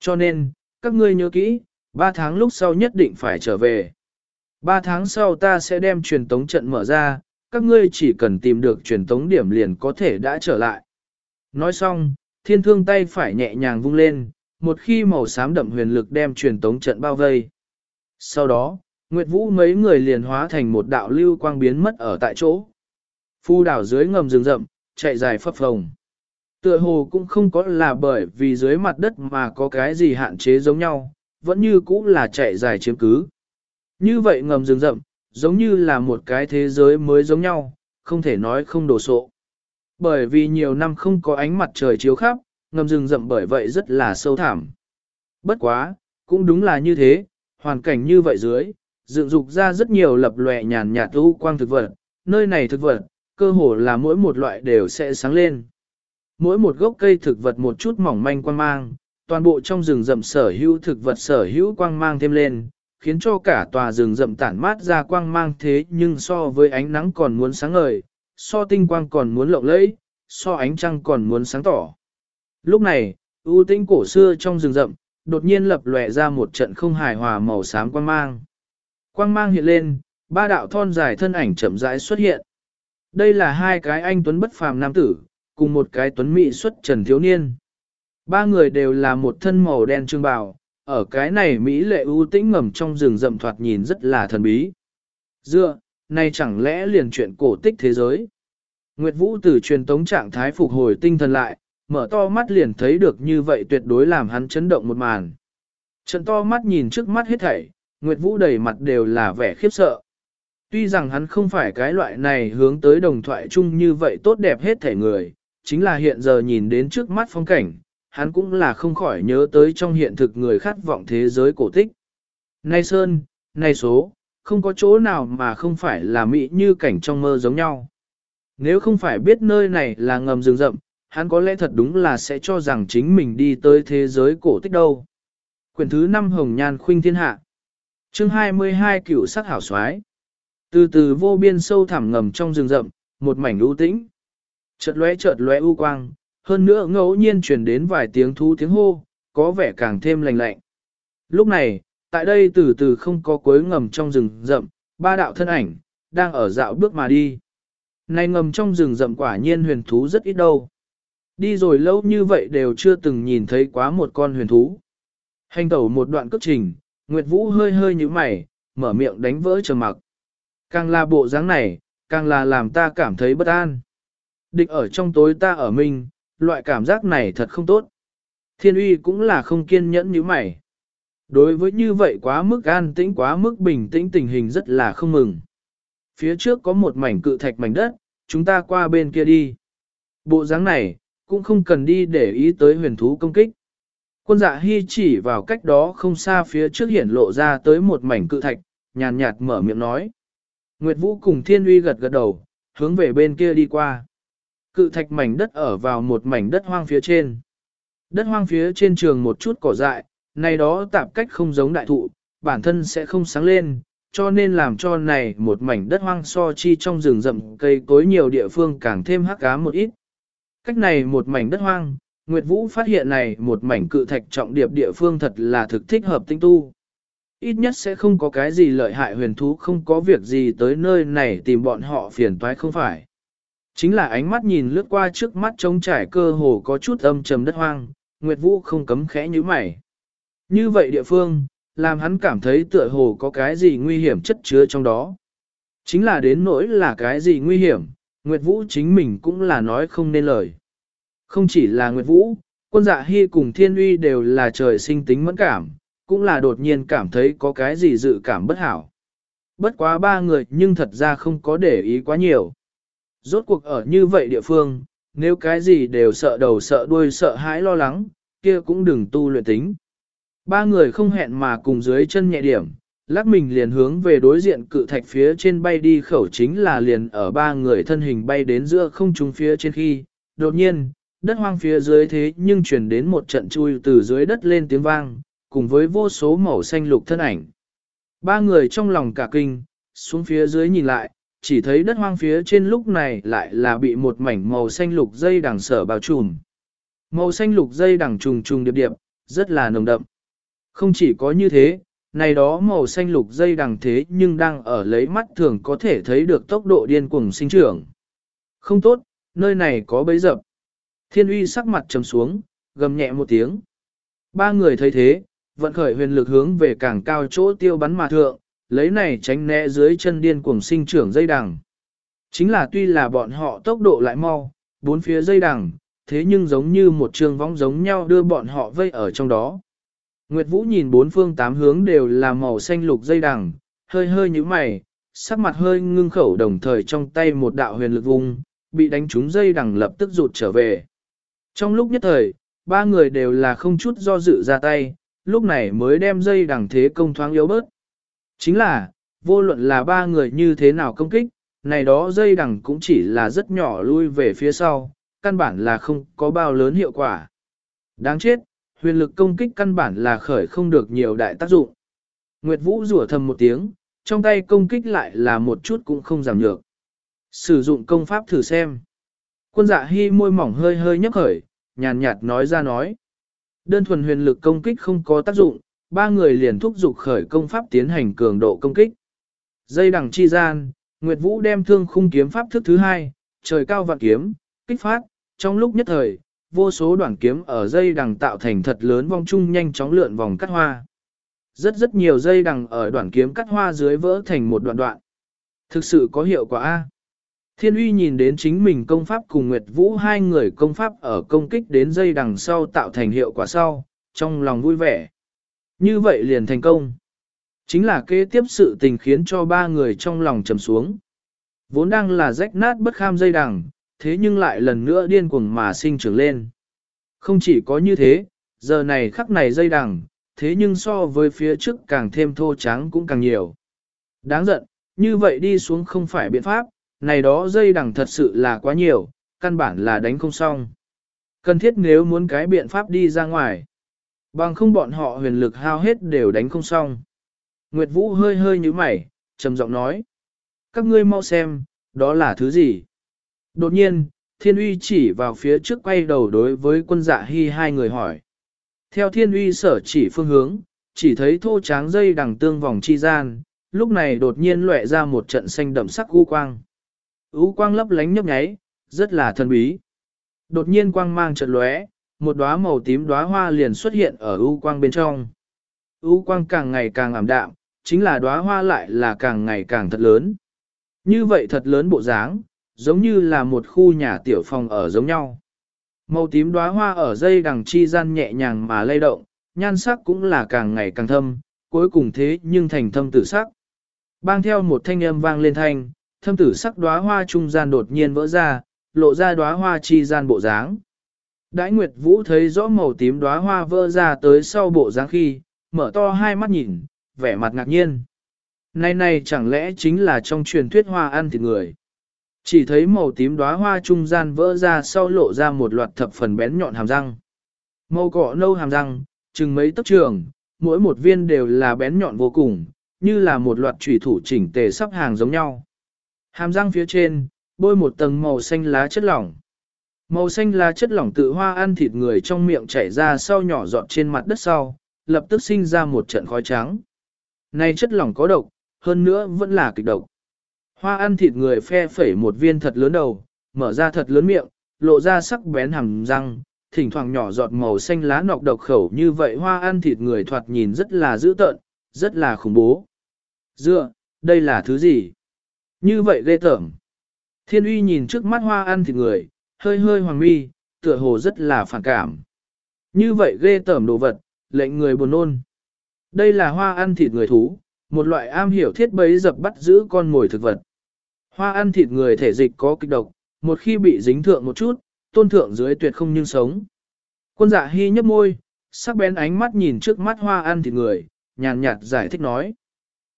Cho nên, các ngươi nhớ kỹ, 3 tháng lúc sau nhất định phải trở về. 3 tháng sau ta sẽ đem truyền tống trận mở ra, các ngươi chỉ cần tìm được truyền tống điểm liền có thể đã trở lại. Nói xong, thiên thương tay phải nhẹ nhàng vung lên, một khi màu xám đậm huyền lực đem truyền tống trận bao vây. Sau đó, Nguyệt Vũ mấy người liền hóa thành một đạo lưu quang biến mất ở tại chỗ. Phu đảo dưới ngầm rừng rậm, chạy dài phấp phồng. Tựa hồ cũng không có là bởi vì dưới mặt đất mà có cái gì hạn chế giống nhau, vẫn như cũ là chạy dài chiếm cứ. Như vậy ngầm rừng rậm, giống như là một cái thế giới mới giống nhau, không thể nói không đổ sộ. Bởi vì nhiều năm không có ánh mặt trời chiếu khắp, ngầm rừng rậm bởi vậy rất là sâu thẳm. Bất quá, cũng đúng là như thế, hoàn cảnh như vậy dưới, dựng dục ra rất nhiều lập lòe nhàn nhạt u quang thực vật, nơi này thực vật, cơ hồ là mỗi một loại đều sẽ sáng lên. Mỗi một gốc cây thực vật một chút mỏng manh quang mang, toàn bộ trong rừng rậm sở hữu thực vật sở hữu quang mang thêm lên, khiến cho cả tòa rừng rậm tản mát ra quang mang thế nhưng so với ánh nắng còn muốn sáng ngời, so tinh quang còn muốn lộng lẫy, so ánh trăng còn muốn sáng tỏ. Lúc này, ưu tinh cổ xưa trong rừng rậm, đột nhiên lập lòe ra một trận không hài hòa màu xám quang mang. Quang mang hiện lên, ba đạo thon dài thân ảnh chậm rãi xuất hiện. Đây là hai cái anh tuấn bất phàm nam tử, cùng một cái tuấn mỹ xuất trần thiếu niên. Ba người đều là một thân màu đen trương bào, ở cái này Mỹ lệ ưu tĩnh ngầm trong rừng rậm thoạt nhìn rất là thần bí. Dựa, này chẳng lẽ liền chuyện cổ tích thế giới? Nguyệt Vũ từ truyền tống trạng thái phục hồi tinh thần lại, mở to mắt liền thấy được như vậy tuyệt đối làm hắn chấn động một màn. Trận to mắt nhìn trước mắt hết thảy, Nguyệt Vũ đầy mặt đều là vẻ khiếp sợ. Tuy rằng hắn không phải cái loại này hướng tới đồng thoại chung như vậy tốt đẹp hết thảy người, chính là hiện giờ nhìn đến trước mắt phong cảnh, hắn cũng là không khỏi nhớ tới trong hiện thực người khát vọng thế giới cổ tích. Nay Sơn, nay số, không có chỗ nào mà không phải là mỹ như cảnh trong mơ giống nhau. Nếu không phải biết nơi này là ngầm rừng rậm, hắn có lẽ thật đúng là sẽ cho rằng chính mình đi tới thế giới cổ tích đâu. Quyển thứ 5 Hồng Nhan Khuynh Thiên Hạ chương 22 cựu sắc hảo soái Từ từ vô biên sâu thẳm ngầm trong rừng rậm, một mảnh u tĩnh. Chợt lóe chợt lóe u quang, hơn nữa ngẫu nhiên truyền đến vài tiếng thú tiếng hô, có vẻ càng thêm lành lạnh. Lúc này, tại đây từ từ không có cuối ngầm trong rừng rậm, ba đạo thân ảnh, đang ở dạo bước mà đi. Này ngầm trong rừng rậm quả nhiên huyền thú rất ít đâu. Đi rồi lâu như vậy đều chưa từng nhìn thấy quá một con huyền thú. Hành tẩu một đoạn cước trình, Nguyệt Vũ hơi hơi như mày, mở miệng đánh vỡ trầm mặc. Càng là bộ dáng này, càng là làm ta cảm thấy bất an. Địch ở trong tối ta ở mình, loại cảm giác này thật không tốt. Thiên uy cũng là không kiên nhẫn như mày. Đối với như vậy quá mức an tĩnh quá mức bình tĩnh tình hình rất là không mừng. Phía trước có một mảnh cự thạch mảnh đất, chúng ta qua bên kia đi. Bộ dáng này, cũng không cần đi để ý tới huyền thú công kích. Quân dạ hy chỉ vào cách đó không xa phía trước hiển lộ ra tới một mảnh cự thạch, nhàn nhạt mở miệng nói. Nguyệt Vũ cùng Thiên Uy gật gật đầu, hướng về bên kia đi qua. Cự thạch mảnh đất ở vào một mảnh đất hoang phía trên. Đất hoang phía trên trường một chút cỏ dại, này đó tạp cách không giống đại thụ, bản thân sẽ không sáng lên, cho nên làm cho này một mảnh đất hoang so chi trong rừng rậm cây cối nhiều địa phương càng thêm hắc cá một ít. Cách này một mảnh đất hoang, Nguyệt Vũ phát hiện này một mảnh cự thạch trọng điệp địa phương thật là thực thích hợp tinh tu. Ít nhất sẽ không có cái gì lợi hại huyền thú không có việc gì tới nơi này tìm bọn họ phiền toái không phải. Chính là ánh mắt nhìn lướt qua trước mắt trống trải cơ hồ có chút âm trầm đất hoang, Nguyệt Vũ không cấm khẽ như mày. Như vậy địa phương, làm hắn cảm thấy tựa hồ có cái gì nguy hiểm chất chứa trong đó. Chính là đến nỗi là cái gì nguy hiểm, Nguyệt Vũ chính mình cũng là nói không nên lời. Không chỉ là Nguyệt Vũ, quân dạ hy cùng thiên uy đều là trời sinh tính mẫn cảm, cũng là đột nhiên cảm thấy có cái gì dự cảm bất hảo. Bất quá ba người nhưng thật ra không có để ý quá nhiều. Rốt cuộc ở như vậy địa phương, nếu cái gì đều sợ đầu sợ đuôi sợ hãi lo lắng, kia cũng đừng tu luyện tính. Ba người không hẹn mà cùng dưới chân nhẹ điểm, lắc mình liền hướng về đối diện cự thạch phía trên bay đi khẩu chính là liền ở ba người thân hình bay đến giữa không trung phía trên khi, đột nhiên, đất hoang phía dưới thế nhưng chuyển đến một trận chui từ dưới đất lên tiếng vang, cùng với vô số màu xanh lục thân ảnh. Ba người trong lòng cả kinh, xuống phía dưới nhìn lại, chỉ thấy đất hoang phía trên lúc này lại là bị một mảnh màu xanh lục dây đằng sở bao trùm. Màu xanh lục dây đằng trùng trùng điệp điệp, rất là nồng đậm. Không chỉ có như thế, này đó màu xanh lục dây đằng thế nhưng đang ở lấy mắt thường có thể thấy được tốc độ điên cuồng sinh trưởng. Không tốt, nơi này có bấy dập. Thiên uy sắc mặt trầm xuống, gầm nhẹ một tiếng. Ba người thấy thế, vận khởi huyền lực hướng về càng cao chỗ tiêu bắn mà thượng, lấy này tránh né dưới chân điên cuồng sinh trưởng dây đằng. Chính là tuy là bọn họ tốc độ lại mau, bốn phía dây đằng, thế nhưng giống như một trường vong giống nhau đưa bọn họ vây ở trong đó. Nguyệt Vũ nhìn bốn phương tám hướng đều là màu xanh lục dây đằng, hơi hơi như mày, sắc mặt hơi ngưng khẩu đồng thời trong tay một đạo huyền lực vùng, bị đánh trúng dây đằng lập tức rụt trở về. Trong lúc nhất thời, ba người đều là không chút do dự ra tay, lúc này mới đem dây đằng thế công thoáng yếu bớt. Chính là, vô luận là ba người như thế nào công kích, này đó dây đằng cũng chỉ là rất nhỏ lui về phía sau, căn bản là không có bao lớn hiệu quả. Đáng chết, huyền lực công kích căn bản là khởi không được nhiều đại tác dụng. Nguyệt Vũ rủa thầm một tiếng, trong tay công kích lại là một chút cũng không giảm nhược. Sử dụng công pháp thử xem. Quân dạ hy môi mỏng hơi hơi nhấp khởi, nhàn nhạt nói ra nói. Đơn thuần huyền lực công kích không có tác dụng, ba người liền thúc giục khởi công pháp tiến hành cường độ công kích. Dây đằng chi gian, Nguyệt Vũ đem thương khung kiếm pháp thức thứ hai, trời cao vạn kiếm, kích phát, trong lúc nhất thời, vô số đoạn kiếm ở dây đằng tạo thành thật lớn vong chung nhanh chóng lượn vòng cắt hoa. Rất rất nhiều dây đằng ở đoạn kiếm cắt hoa dưới vỡ thành một đoạn đoạn. Thực sự có hiệu quả A. Thiên uy nhìn đến chính mình công pháp cùng Nguyệt Vũ hai người công pháp ở công kích đến dây đằng sau tạo thành hiệu quả sau, trong lòng vui vẻ. Như vậy liền thành công. Chính là kế tiếp sự tình khiến cho ba người trong lòng trầm xuống. Vốn đang là rách nát bất kham dây đằng, thế nhưng lại lần nữa điên cuồng mà sinh trưởng lên. Không chỉ có như thế, giờ này khắc này dây đằng, thế nhưng so với phía trước càng thêm thô trắng cũng càng nhiều. Đáng giận, như vậy đi xuống không phải biện pháp, này đó dây đằng thật sự là quá nhiều, căn bản là đánh không xong. Cần thiết nếu muốn cái biện pháp đi ra ngoài. Bằng không bọn họ huyền lực hao hết đều đánh không xong. Nguyệt Vũ hơi hơi như mày, trầm giọng nói. Các ngươi mau xem, đó là thứ gì? Đột nhiên, thiên uy chỉ vào phía trước quay đầu đối với quân dạ hy hai người hỏi. Theo thiên uy sở chỉ phương hướng, chỉ thấy thô tráng dây đằng tương vòng chi gian, lúc này đột nhiên lóe ra một trận xanh đậm sắc u quang. U quang lấp lánh nhấp nháy, rất là thần bí. Đột nhiên quang mang trận lóe, một đóa màu tím đóa hoa liền xuất hiện ở u quang bên trong. U quang càng ngày càng ảm đạm, chính là đóa hoa lại là càng ngày càng thật lớn. Như vậy thật lớn bộ dáng, giống như là một khu nhà tiểu phòng ở giống nhau. Màu tím đóa hoa ở dây đằng chi gian nhẹ nhàng mà lay động, nhan sắc cũng là càng ngày càng thâm, cuối cùng thế nhưng thành thâm tử sắc. Bang theo một thanh âm vang lên thanh, thâm tử sắc đóa hoa trung gian đột nhiên vỡ ra, lộ ra đóa hoa chi gian bộ dáng. Đãi Nguyệt Vũ thấy rõ màu tím đóa hoa vỡ ra tới sau bộ dáng khi, mở to hai mắt nhìn, vẻ mặt ngạc nhiên. Này này chẳng lẽ chính là trong truyền thuyết hoa ăn thịt người. Chỉ thấy màu tím đóa hoa trung gian vỡ ra sau lộ ra một loạt thập phần bén nhọn hàm răng. Màu cọ nâu hàm răng, chừng mấy tấc trường, mỗi một viên đều là bén nhọn vô cùng, như là một loạt trùy thủ chỉnh tề sắp hàng giống nhau. Hàm răng phía trên, bôi một tầng màu xanh lá chất lỏng. Màu xanh lá chất lỏng tự hoa ăn thịt người trong miệng chảy ra sau nhỏ giọt trên mặt đất sau, lập tức sinh ra một trận khói trắng. Này chất lỏng có độc, hơn nữa vẫn là kịch độc. Hoa ăn thịt người phe phẩy một viên thật lớn đầu, mở ra thật lớn miệng, lộ ra sắc bén hàm răng, thỉnh thoảng nhỏ giọt màu xanh lá nọc độc khẩu như vậy hoa ăn thịt người thoạt nhìn rất là dữ tợn, rất là khủng bố. Dựa, đây là thứ gì? Như vậy ghê tởm. Thiên uy nhìn trước mắt hoa ăn thịt người, hơi hơi hoàng mi, tựa hồ rất là phản cảm. Như vậy ghê tởm đồ vật, lệnh người buồn nôn. Đây là hoa ăn thịt người thú, một loại am hiểu thiết bấy dập bắt giữ con mồi thực vật. Hoa ăn thịt người thể dịch có kịch độc, một khi bị dính thượng một chút, tôn thượng dưới tuyệt không nhưng sống. Quân dạ hy nhấp môi, sắc bén ánh mắt nhìn trước mắt hoa ăn thịt người, nhàn nhạt giải thích nói.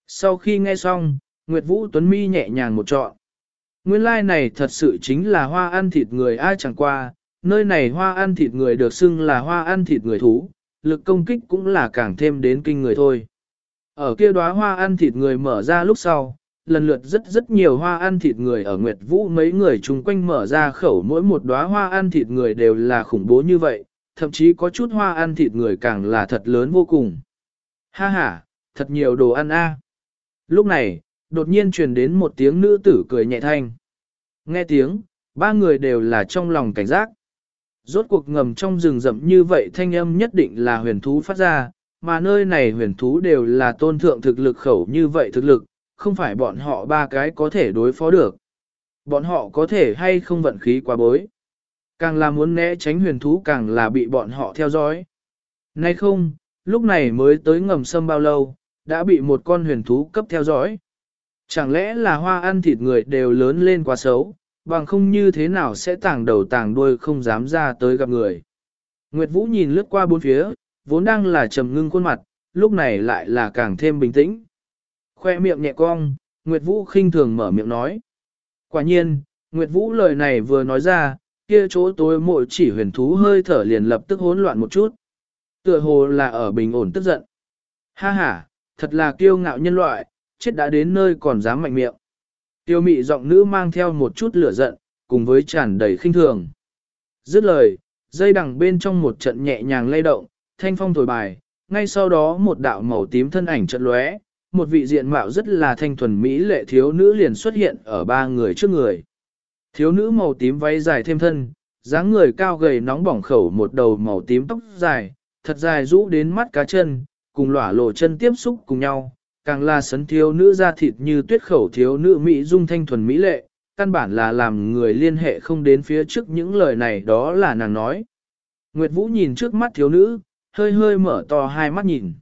Sau khi nghe xong, Nguyệt Vũ Tuấn Mi nhẹ nhàng một trọn. Nguyên lai like này thật sự chính là hoa ăn thịt người ai chẳng qua, nơi này hoa ăn thịt người được xưng là hoa ăn thịt người thú, lực công kích cũng là càng thêm đến kinh người thôi. Ở kia đóa hoa ăn thịt người mở ra lúc sau, lần lượt rất rất nhiều hoa ăn thịt người ở Nguyệt Vũ mấy người chung quanh mở ra khẩu mỗi một đóa hoa ăn thịt người đều là khủng bố như vậy, thậm chí có chút hoa ăn thịt người càng là thật lớn vô cùng. Ha ha, thật nhiều đồ ăn a. Lúc này, đột nhiên truyền đến một tiếng nữ tử cười nhẹ thanh. Nghe tiếng, ba người đều là trong lòng cảnh giác. Rốt cuộc ngầm trong rừng rậm như vậy thanh âm nhất định là huyền thú phát ra, mà nơi này huyền thú đều là tôn thượng thực lực khẩu như vậy thực lực, không phải bọn họ ba cái có thể đối phó được. Bọn họ có thể hay không vận khí quá bối. Càng là muốn né tránh huyền thú càng là bị bọn họ theo dõi. Nay không, lúc này mới tới ngầm sâm bao lâu, đã bị một con huyền thú cấp theo dõi. Chẳng lẽ là hoa ăn thịt người đều lớn lên quá xấu, bằng không như thế nào sẽ tàng đầu tàng đuôi không dám ra tới gặp người. Nguyệt Vũ nhìn lướt qua bốn phía, vốn đang là trầm ngưng khuôn mặt, lúc này lại là càng thêm bình tĩnh. Khoe miệng nhẹ cong, Nguyệt Vũ khinh thường mở miệng nói. Quả nhiên, Nguyệt Vũ lời này vừa nói ra, kia chỗ tối mội chỉ huyền thú hơi thở liền lập tức hỗn loạn một chút. Tựa hồ là ở bình ổn tức giận. Ha ha, thật là kiêu ngạo nhân loại, chết đã đến nơi còn dám mạnh miệng. Tiêu mị giọng nữ mang theo một chút lửa giận, cùng với tràn đầy khinh thường. Dứt lời, dây đằng bên trong một trận nhẹ nhàng lay động, thanh phong thổi bài, ngay sau đó một đạo màu tím thân ảnh chợt lóe, một vị diện mạo rất là thanh thuần mỹ lệ thiếu nữ liền xuất hiện ở ba người trước người. Thiếu nữ màu tím váy dài thêm thân, dáng người cao gầy nóng bỏng khẩu một đầu màu tím tóc dài, thật dài rũ đến mắt cá chân, cùng lỏa lộ chân tiếp xúc cùng nhau, càng là sấn thiếu nữ da thịt như tuyết khẩu thiếu nữ mỹ dung thanh thuần mỹ lệ, căn bản là làm người liên hệ không đến phía trước những lời này đó là nàng nói. Nguyệt Vũ nhìn trước mắt thiếu nữ, hơi hơi mở to hai mắt nhìn.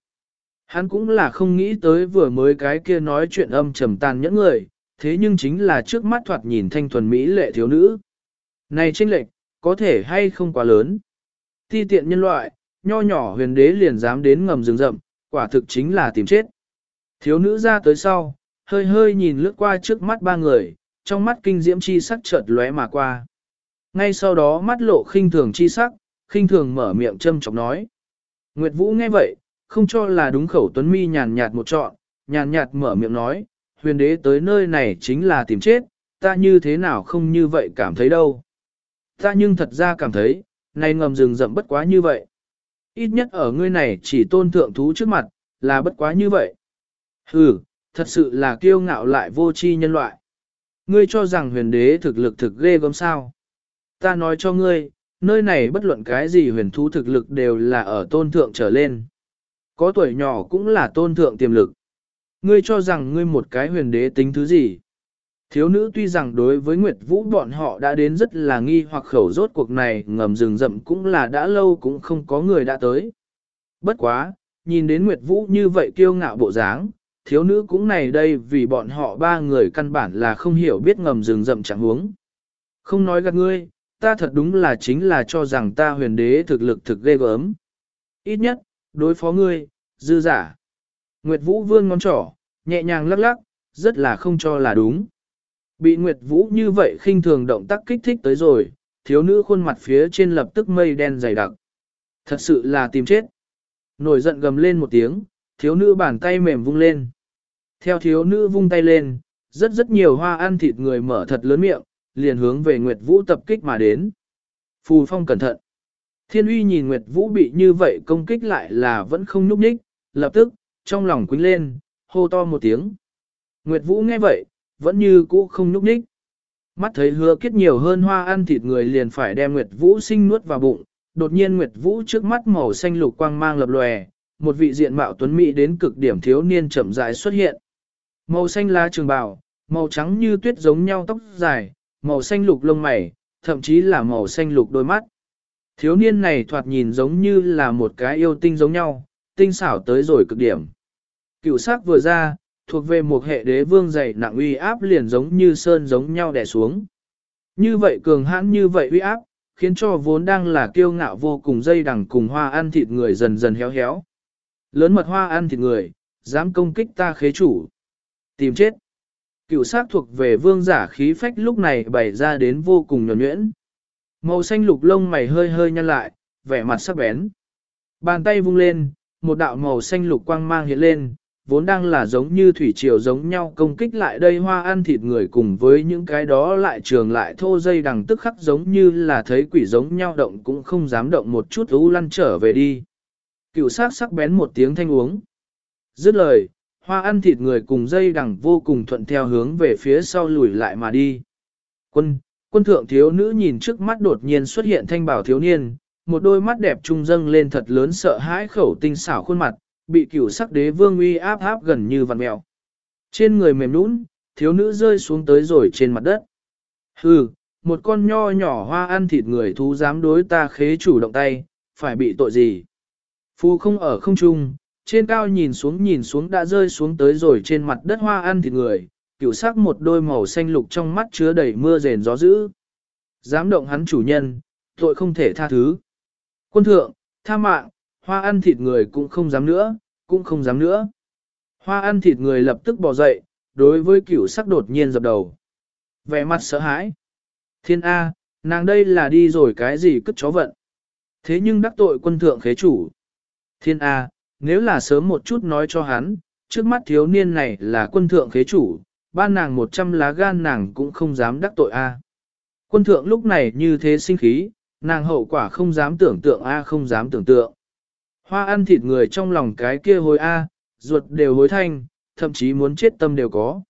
Hắn cũng là không nghĩ tới vừa mới cái kia nói chuyện âm trầm tàn nhẫn người, thế nhưng chính là trước mắt thoạt nhìn thanh thuần mỹ lệ thiếu nữ. Này tranh lệch, có thể hay không quá lớn. Ti tiện nhân loại, nho nhỏ huyền đế liền dám đến ngầm rừng rậm, quả thực chính là tìm chết. Thiếu nữ ra tới sau, hơi hơi nhìn lướt qua trước mắt ba người, trong mắt kinh diễm chi sắc chợt lóe mà qua. Ngay sau đó mắt lộ khinh thường chi sắc, khinh thường mở miệng châm chọc nói. Nguyệt Vũ nghe vậy, không cho là đúng khẩu tuấn mi nhàn nhạt một trọn, nhàn nhạt mở miệng nói, huyền đế tới nơi này chính là tìm chết, ta như thế nào không như vậy cảm thấy đâu. Ta nhưng thật ra cảm thấy, này ngầm rừng rậm bất quá như vậy. Ít nhất ở ngươi này chỉ tôn thượng thú trước mặt, là bất quá như vậy. Hừ, thật sự là kiêu ngạo lại vô tri nhân loại. Ngươi cho rằng huyền đế thực lực thực ghê gớm sao. Ta nói cho ngươi, nơi này bất luận cái gì huyền thú thực lực đều là ở tôn thượng trở lên. Có tuổi nhỏ cũng là tôn thượng tiềm lực. Ngươi cho rằng ngươi một cái huyền đế tính thứ gì? Thiếu nữ tuy rằng đối với Nguyệt Vũ bọn họ đã đến rất là nghi hoặc khẩu rốt cuộc này ngầm rừng rậm cũng là đã lâu cũng không có người đã tới. Bất quá, nhìn đến Nguyệt Vũ như vậy kiêu ngạo bộ dáng, thiếu nữ cũng này đây vì bọn họ ba người căn bản là không hiểu biết ngầm rừng rậm chẳng huống. Không nói gạt ngươi, ta thật đúng là chính là cho rằng ta huyền đế thực lực thực ghê gớm. Ít nhất, đối phó ngươi, dư giả. Nguyệt Vũ vươn ngón trỏ, nhẹ nhàng lắc lắc, rất là không cho là đúng. Bị Nguyệt Vũ như vậy khinh thường động tác kích thích tới rồi, thiếu nữ khuôn mặt phía trên lập tức mây đen dày đặc. Thật sự là tìm chết. Nổi giận gầm lên một tiếng, thiếu nữ bàn tay mềm vung lên. Theo thiếu nữ vung tay lên, rất rất nhiều hoa ăn thịt người mở thật lớn miệng, liền hướng về Nguyệt Vũ tập kích mà đến. Phù phong cẩn thận. Thiên uy nhìn Nguyệt Vũ bị như vậy công kích lại là vẫn không núp nhích, lập tức, trong lòng quính lên, hô to một tiếng. Nguyệt Vũ nghe vậy, vẫn như cũ không núp nhích. Mắt thấy hứa kết nhiều hơn hoa ăn thịt người liền phải đem Nguyệt Vũ sinh nuốt vào bụng, đột nhiên Nguyệt Vũ trước mắt màu xanh lục quang mang lập lòe, một vị diện mạo tuấn mỹ đến cực điểm thiếu niên chậm rãi xuất hiện. Màu xanh lá trường bào, màu trắng như tuyết giống nhau tóc dài, màu xanh lục lông mày, thậm chí là màu xanh lục đôi mắt. Thiếu niên này thoạt nhìn giống như là một cái yêu tinh giống nhau, tinh xảo tới rồi cực điểm. Cựu sắc vừa ra, thuộc về một hệ đế vương dày nặng uy áp liền giống như sơn giống nhau đè xuống. Như vậy cường hãn như vậy uy áp, khiến cho vốn đang là kiêu ngạo vô cùng dây đằng cùng hoa ăn thịt người dần dần héo héo. Lớn mật hoa ăn thịt người, dám công kích ta khế chủ. Tìm chết. Cựu sát thuộc về vương giả khí phách lúc này bày ra đến vô cùng nhuẩn nhuyễn. Màu xanh lục lông mày hơi hơi nhăn lại, vẻ mặt sắc bén. Bàn tay vung lên, một đạo màu xanh lục quang mang hiện lên, vốn đang là giống như thủy triều giống nhau công kích lại đây hoa ăn thịt người cùng với những cái đó lại trường lại thô dây đằng tức khắc giống như là thấy quỷ giống nhau động cũng không dám động một chút ú lăn trở về đi. Cựu sát sắc bén một tiếng thanh uống. Dứt lời, hoa ăn thịt người cùng dây đằng vô cùng thuận theo hướng về phía sau lùi lại mà đi. Quân, quân thượng thiếu nữ nhìn trước mắt đột nhiên xuất hiện thanh bảo thiếu niên, một đôi mắt đẹp trung dâng lên thật lớn sợ hãi khẩu tinh xảo khuôn mặt, bị cửu sắc đế vương uy áp áp gần như vằn mèo. Trên người mềm nũng, thiếu nữ rơi xuống tới rồi trên mặt đất. Hừ, một con nho nhỏ hoa ăn thịt người thú dám đối ta khế chủ động tay, phải bị tội gì? Phu không ở không trung, trên cao nhìn xuống nhìn xuống đã rơi xuống tới rồi trên mặt đất hoa ăn thịt người, cựu sắc một đôi màu xanh lục trong mắt chứa đầy mưa rền gió dữ. Dám động hắn chủ nhân, tội không thể tha thứ. Quân thượng, tha mạng, hoa ăn thịt người cũng không dám nữa, cũng không dám nữa. Hoa ăn thịt người lập tức bỏ dậy, đối với cửu sắc đột nhiên dập đầu. Vẻ mặt sợ hãi. Thiên A, nàng đây là đi rồi cái gì cất chó vận. Thế nhưng đắc tội quân thượng khế chủ. Thiên A, nếu là sớm một chút nói cho hắn, trước mắt thiếu niên này là quân thượng khế chủ, ban nàng một trăm lá gan nàng cũng không dám đắc tội A. Quân thượng lúc này như thế sinh khí, nàng hậu quả không dám tưởng tượng A không dám tưởng tượng. Hoa ăn thịt người trong lòng cái kia hối A, ruột đều hối thanh, thậm chí muốn chết tâm đều có.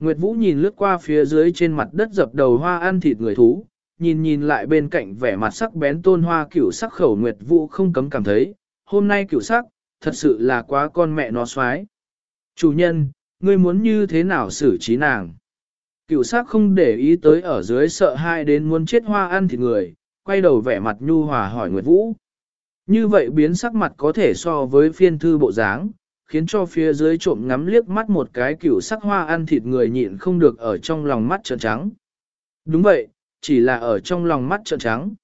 Nguyệt Vũ nhìn lướt qua phía dưới trên mặt đất dập đầu hoa ăn thịt người thú, nhìn nhìn lại bên cạnh vẻ mặt sắc bén tôn hoa cửu sắc khẩu Nguyệt Vũ không cấm cảm thấy, hôm nay cửu sắc, thật sự là quá con mẹ nó xoái. Chủ nhân, ngươi muốn như thế nào xử trí nàng? Cựu sắc không để ý tới ở dưới sợ hai đến muốn chết hoa ăn thịt người, quay đầu vẻ mặt nhu hòa hỏi Nguyệt Vũ. Như vậy biến sắc mặt có thể so với phiên thư bộ dáng, khiến cho phía dưới trộm ngắm liếc mắt một cái cựu sắc hoa ăn thịt người nhịn không được ở trong lòng mắt trợn trắng. Đúng vậy, chỉ là ở trong lòng mắt trợn trắng.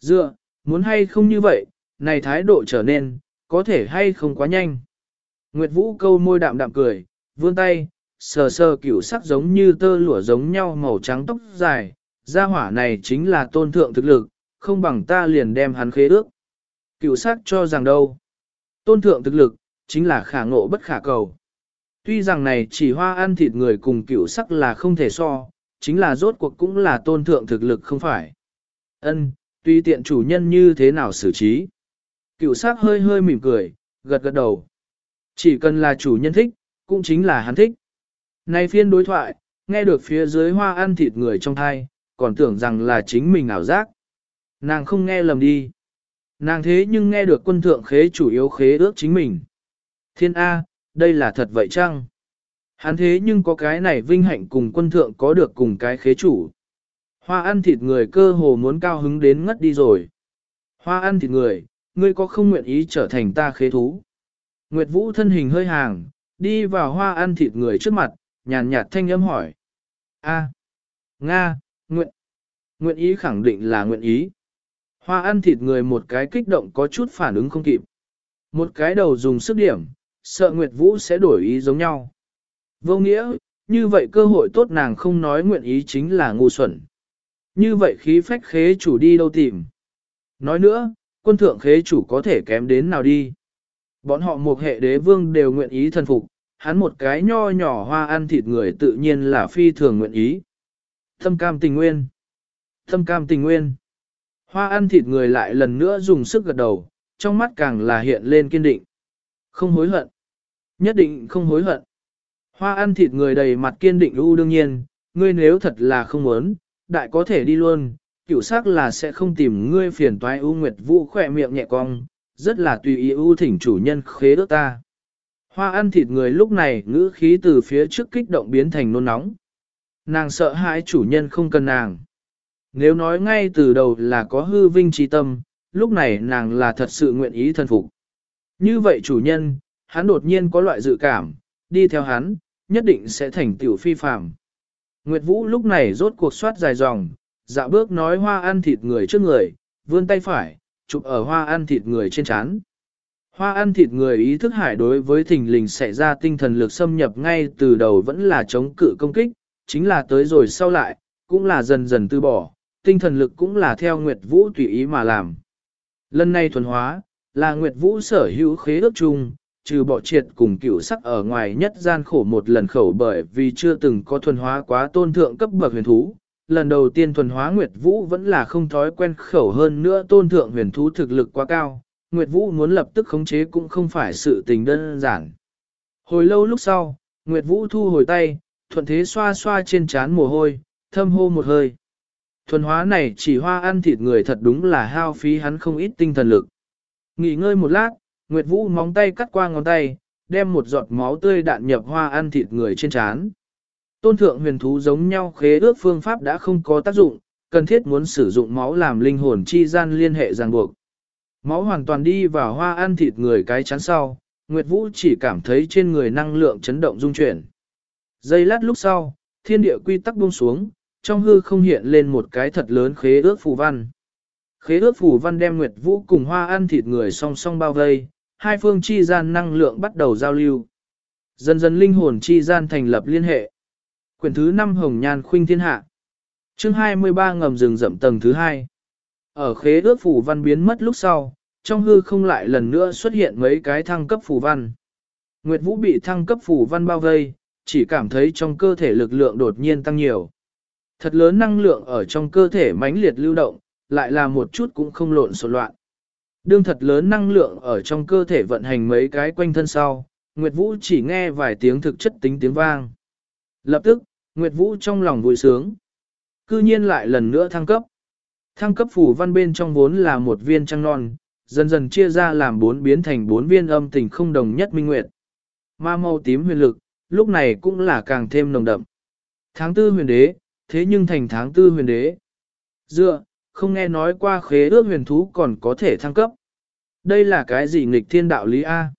Dựa, muốn hay không như vậy, này thái độ trở nên, có thể hay không quá nhanh. Nguyệt Vũ câu môi đạm đạm cười, vươn tay, sờ sờ cửu sắc giống như tơ lụa giống nhau màu trắng tóc dài, gia hỏa này chính là tôn thượng thực lực, không bằng ta liền đem hắn khế ước. Cửu sắc cho rằng đâu? Tôn thượng thực lực, chính là khả ngộ bất khả cầu. Tuy rằng này chỉ hoa ăn thịt người cùng cửu sắc là không thể so, chính là rốt cuộc cũng là tôn thượng thực lực không phải. Ân, tuy tiện chủ nhân như thế nào xử trí. Cựu sắc hơi hơi mỉm cười, gật gật đầu. Chỉ cần là chủ nhân thích, cũng chính là hắn thích. Nay phiên đối thoại, nghe được phía dưới hoa ăn thịt người trong thai, còn tưởng rằng là chính mình ảo giác. Nàng không nghe lầm đi. Nàng thế nhưng nghe được quân thượng khế chủ yếu khế ước chính mình. Thiên A, đây là thật vậy chăng? Hắn thế nhưng có cái này vinh hạnh cùng quân thượng có được cùng cái khế chủ. Hoa ăn thịt người cơ hồ muốn cao hứng đến ngất đi rồi. Hoa ăn thịt người, ngươi có không nguyện ý trở thành ta khế thú? Nguyệt Vũ thân hình hơi hàng, đi vào hoa ăn thịt người trước mặt, nhàn nhạt thanh âm hỏi. A, Nga, nguyện, nguyện ý khẳng định là nguyện ý. Hoa ăn thịt người một cái kích động có chút phản ứng không kịp. Một cái đầu dùng sức điểm, sợ Nguyệt Vũ sẽ đổi ý giống nhau. Vô nghĩa, như vậy cơ hội tốt nàng không nói nguyện ý chính là ngu xuẩn. Như vậy khí phách khế chủ đi đâu tìm. Nói nữa, quân thượng khế chủ có thể kém đến nào đi. Bọn họ một hệ đế vương đều nguyện ý thần phục, hắn một cái nho nhỏ hoa ăn thịt người tự nhiên là phi thường nguyện ý. Thâm cam tình nguyên. Thâm cam tình nguyên. Hoa ăn thịt người lại lần nữa dùng sức gật đầu, trong mắt càng là hiện lên kiên định. Không hối hận. Nhất định không hối hận. Hoa ăn thịt người đầy mặt kiên định u đương nhiên, ngươi nếu thật là không muốn, đại có thể đi luôn, cửu sắc là sẽ không tìm ngươi phiền toái ưu nguyệt vũ khỏe miệng nhẹ cong, rất là tùy ý ưu thỉnh chủ nhân khế ước ta. Hoa ăn thịt người lúc này ngữ khí từ phía trước kích động biến thành nôn nóng. Nàng sợ hãi chủ nhân không cần nàng. Nếu nói ngay từ đầu là có hư vinh trí tâm, lúc này nàng là thật sự nguyện ý thân phục. Như vậy chủ nhân, hắn đột nhiên có loại dự cảm, đi theo hắn, nhất định sẽ thành tiểu phi phạm Nguyệt Vũ lúc này rốt cuộc soát dài dòng, dạ bước nói hoa ăn thịt người trước người, vươn tay phải, chụp ở hoa ăn thịt người trên chán. Hoa ăn thịt người ý thức hải đối với thình lình xảy ra tinh thần lực xâm nhập ngay từ đầu vẫn là chống cự công kích, chính là tới rồi sau lại, cũng là dần dần từ bỏ, tinh thần lực cũng là theo Nguyệt Vũ tùy ý mà làm. Lần này thuần hóa, là Nguyệt Vũ sở hữu khế ước chung, trừ bỏ triệt cùng cựu sắc ở ngoài nhất gian khổ một lần khẩu bởi vì chưa từng có thuần hóa quá tôn thượng cấp bậc huyền thú. Lần đầu tiên thuần hóa Nguyệt Vũ vẫn là không thói quen khẩu hơn nữa tôn thượng huyền thú thực lực quá cao, Nguyệt Vũ muốn lập tức khống chế cũng không phải sự tình đơn giản. Hồi lâu lúc sau, Nguyệt Vũ thu hồi tay, thuận thế xoa xoa trên trán mồ hôi, thâm hô một hơi. Thuần hóa này chỉ hoa ăn thịt người thật đúng là hao phí hắn không ít tinh thần lực. Nghỉ ngơi một lát, Nguyệt Vũ móng tay cắt qua ngón tay, đem một giọt máu tươi đạn nhập hoa ăn thịt người trên trán. Tôn thượng huyền thú giống nhau khế ước phương pháp đã không có tác dụng, cần thiết muốn sử dụng máu làm linh hồn chi gian liên hệ ràng buộc. Máu hoàn toàn đi vào hoa ăn thịt người cái chán sau, Nguyệt Vũ chỉ cảm thấy trên người năng lượng chấn động dung chuyển. Giây lát lúc sau, thiên địa quy tắc buông xuống, trong hư không hiện lên một cái thật lớn khế ước phù văn. Khế ước phù văn đem Nguyệt Vũ cùng hoa ăn thịt người song song bao vây, hai phương chi gian năng lượng bắt đầu giao lưu. Dần dần linh hồn chi gian thành lập liên hệ. Quyển thứ 5 Hồng Nhan Khuynh Thiên Hạ chương 23 ngầm rừng rậm tầng thứ 2 Ở khế ước phủ văn biến mất lúc sau, trong hư không lại lần nữa xuất hiện mấy cái thăng cấp phủ văn. Nguyệt Vũ bị thăng cấp phủ văn bao vây, chỉ cảm thấy trong cơ thể lực lượng đột nhiên tăng nhiều. Thật lớn năng lượng ở trong cơ thể mãnh liệt lưu động, lại là một chút cũng không lộn xộn loạn. Đương thật lớn năng lượng ở trong cơ thể vận hành mấy cái quanh thân sau, Nguyệt Vũ chỉ nghe vài tiếng thực chất tính tiếng vang. Lập tức, Nguyệt Vũ trong lòng vui sướng. Cư nhiên lại lần nữa thăng cấp. Thăng cấp phủ văn bên trong vốn là một viên trăng non, dần dần chia ra làm bốn biến thành bốn viên âm tình không đồng nhất minh nguyệt. Ma màu tím huyền lực, lúc này cũng là càng thêm nồng đậm. Tháng tư huyền đế, thế nhưng thành tháng tư huyền đế. Dựa, không nghe nói qua khế ước huyền thú còn có thể thăng cấp. Đây là cái gì nghịch thiên đạo lý A?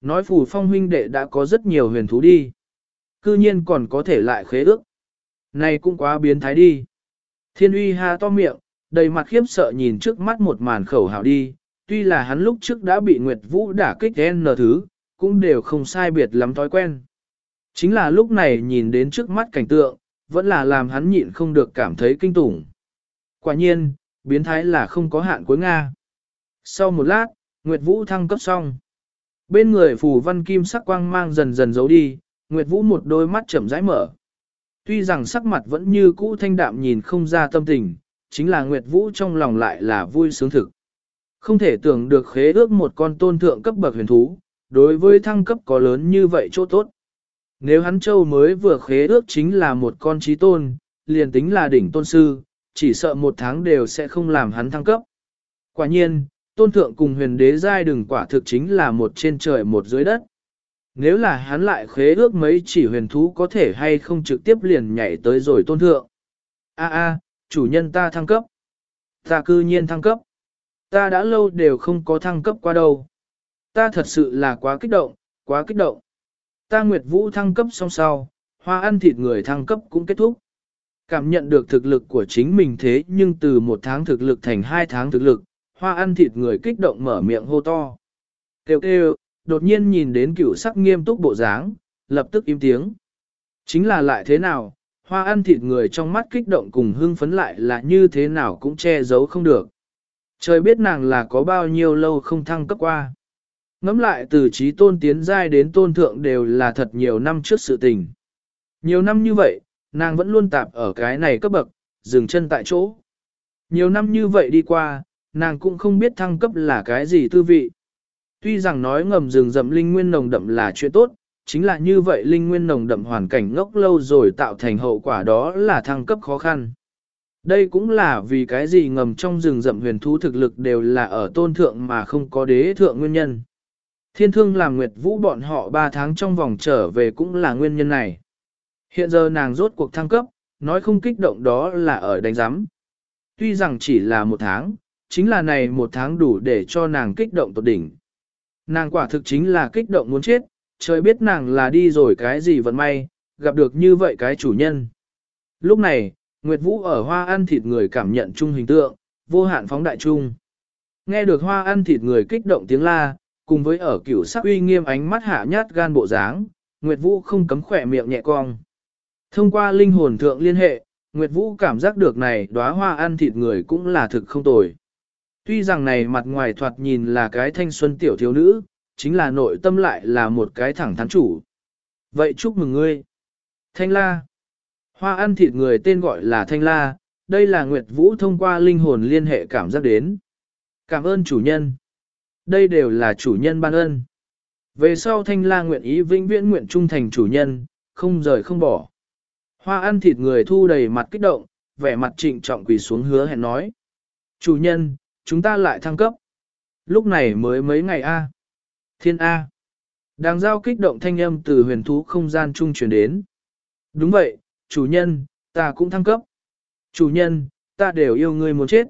Nói phù phong huynh đệ đã có rất nhiều huyền thú đi. Cư nhiên còn có thể lại khế ước. Này cũng quá biến thái đi. Thiên uy ha to miệng, đầy mặt khiếp sợ nhìn trước mắt một màn khẩu hào đi. Tuy là hắn lúc trước đã bị Nguyệt Vũ đả kích N thứ, cũng đều không sai biệt lắm thói quen. Chính là lúc này nhìn đến trước mắt cảnh tượng, vẫn là làm hắn nhịn không được cảm thấy kinh tủng. Quả nhiên, biến thái là không có hạn cuối Nga. Sau một lát, Nguyệt Vũ thăng cấp xong. Bên người phù văn kim sắc quang mang dần dần giấu đi, Nguyệt Vũ một đôi mắt chậm rãi mở. Tuy rằng sắc mặt vẫn như cũ thanh đạm nhìn không ra tâm tình, chính là Nguyệt Vũ trong lòng lại là vui sướng thực. Không thể tưởng được khế ước một con tôn thượng cấp bậc huyền thú, đối với thăng cấp có lớn như vậy chỗ tốt. Nếu hắn châu mới vừa khế ước chính là một con trí tôn, liền tính là đỉnh tôn sư, chỉ sợ một tháng đều sẽ không làm hắn thăng cấp. Quả nhiên, tôn thượng cùng huyền đế giai đừng quả thực chính là một trên trời một dưới đất. Nếu là hắn lại khế ước mấy chỉ huyền thú có thể hay không trực tiếp liền nhảy tới rồi tôn thượng. A a, chủ nhân ta thăng cấp. Ta cư nhiên thăng cấp. Ta đã lâu đều không có thăng cấp qua đâu. Ta thật sự là quá kích động, quá kích động. Ta Nguyệt Vũ thăng cấp xong sau, hoa ăn thịt người thăng cấp cũng kết thúc. Cảm nhận được thực lực của chính mình thế nhưng từ một tháng thực lực thành hai tháng thực lực, hoa ăn thịt người kích động mở miệng hô to. Kêu kêu, đột nhiên nhìn đến cửu sắc nghiêm túc bộ dáng, lập tức im tiếng. Chính là lại thế nào, hoa ăn thịt người trong mắt kích động cùng hưng phấn lại là như thế nào cũng che giấu không được. Trời biết nàng là có bao nhiêu lâu không thăng cấp qua. Ngắm lại từ trí tôn tiến giai đến tôn thượng đều là thật nhiều năm trước sự tình. Nhiều năm như vậy, nàng vẫn luôn tạp ở cái này cấp bậc, dừng chân tại chỗ. Nhiều năm như vậy đi qua, nàng cũng không biết thăng cấp là cái gì tư vị. Tuy rằng nói ngầm rừng rậm linh nguyên nồng đậm là chuyện tốt, chính là như vậy linh nguyên nồng đậm hoàn cảnh ngốc lâu rồi tạo thành hậu quả đó là thăng cấp khó khăn. Đây cũng là vì cái gì ngầm trong rừng rậm huyền thú thực lực đều là ở tôn thượng mà không có đế thượng nguyên nhân. Thiên thương làm nguyệt vũ bọn họ 3 tháng trong vòng trở về cũng là nguyên nhân này. Hiện giờ nàng rốt cuộc thăng cấp, nói không kích động đó là ở đánh giám. Tuy rằng chỉ là một tháng, chính là này một tháng đủ để cho nàng kích động tột đỉnh. Nàng quả thực chính là kích động muốn chết, trời biết nàng là đi rồi cái gì vận may, gặp được như vậy cái chủ nhân. Lúc này, Nguyệt Vũ ở hoa ăn thịt người cảm nhận chung hình tượng, vô hạn phóng đại chung. Nghe được hoa ăn thịt người kích động tiếng la, cùng với ở cửu sắc uy nghiêm ánh mắt hạ nhát gan bộ dáng, Nguyệt Vũ không cấm khỏe miệng nhẹ cong. Thông qua linh hồn thượng liên hệ, Nguyệt Vũ cảm giác được này đóa hoa ăn thịt người cũng là thực không tồi. Tuy rằng này mặt ngoài thoạt nhìn là cái thanh xuân tiểu thiếu nữ, chính là nội tâm lại là một cái thẳng thắn chủ. Vậy chúc mừng ngươi. Thanh La. Hoa ăn thịt người tên gọi là Thanh La, đây là Nguyệt Vũ thông qua linh hồn liên hệ cảm giác đến. Cảm ơn chủ nhân. Đây đều là chủ nhân ban ơn. Về sau Thanh La nguyện ý vĩnh viễn nguyện trung thành chủ nhân, không rời không bỏ. Hoa ăn thịt người thu đầy mặt kích động, vẻ mặt trịnh trọng quỳ xuống hứa hẹn nói. Chủ nhân, chúng ta lại thăng cấp. Lúc này mới mấy ngày A. Thiên A. Đang giao kích động thanh âm từ huyền thú không gian trung truyền đến. Đúng vậy, chủ nhân, ta cũng thăng cấp. Chủ nhân, ta đều yêu ngươi muốn chết.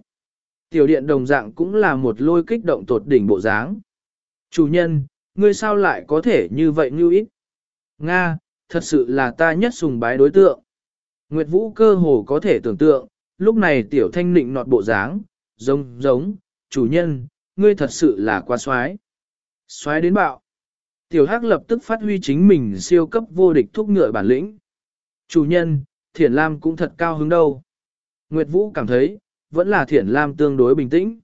Tiểu điện đồng dạng cũng là một lôi kích động tột đỉnh bộ dáng. Chủ nhân, ngươi sao lại có thể như vậy như ít? Nga, thật sự là ta nhất sùng bái đối tượng. Nguyệt Vũ cơ hồ có thể tưởng tượng, lúc này tiểu thanh nịnh nọt bộ dáng, giống, giống, chủ nhân, ngươi thật sự là quá xoái. Xoái đến bạo. Tiểu Hắc lập tức phát huy chính mình siêu cấp vô địch thúc ngựa bản lĩnh. Chủ nhân, Thiển Lam cũng thật cao hứng đâu. Nguyệt Vũ cảm thấy, vẫn là Thiển Lam tương đối bình tĩnh.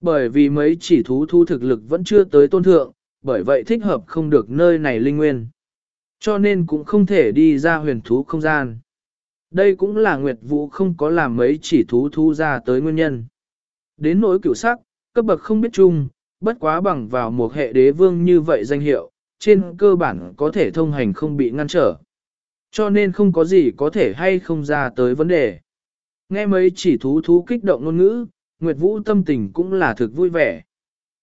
Bởi vì mấy chỉ thú thu thực lực vẫn chưa tới tôn thượng, bởi vậy thích hợp không được nơi này linh nguyên. Cho nên cũng không thể đi ra huyền thú không gian. Đây cũng là Nguyệt Vũ không có làm mấy chỉ thú thu ra tới nguyên nhân. Đến nỗi cửu sắc, cấp bậc không biết chung, bất quá bằng vào một hệ đế vương như vậy danh hiệu, trên cơ bản có thể thông hành không bị ngăn trở. Cho nên không có gì có thể hay không ra tới vấn đề. Nghe mấy chỉ thú thú kích động ngôn ngữ, Nguyệt Vũ tâm tình cũng là thực vui vẻ.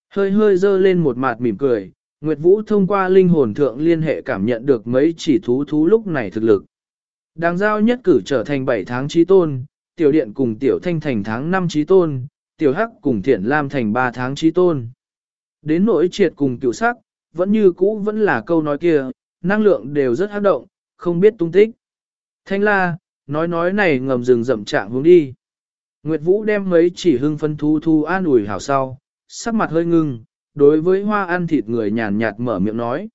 Hơi hơi dơ lên một mặt mỉm cười, Nguyệt Vũ thông qua linh hồn thượng liên hệ cảm nhận được mấy chỉ thú thú lúc này thực lực. Đáng giao nhất cử trở thành 7 tháng trí tôn, tiểu điện cùng tiểu thanh thành tháng 5 trí tôn, tiểu hắc cùng thiện lam thành 3 tháng trí tôn. Đến nỗi triệt cùng cựu sắc, vẫn như cũ vẫn là câu nói kia, năng lượng đều rất hấp động, không biết tung tích. Thanh la, nói nói này ngầm rừng rậm trạng hướng đi. Nguyệt Vũ đem mấy chỉ hưng phân thu thu an ủi hảo sau, sắc mặt hơi ngưng, đối với hoa ăn thịt người nhàn nhạt mở miệng nói.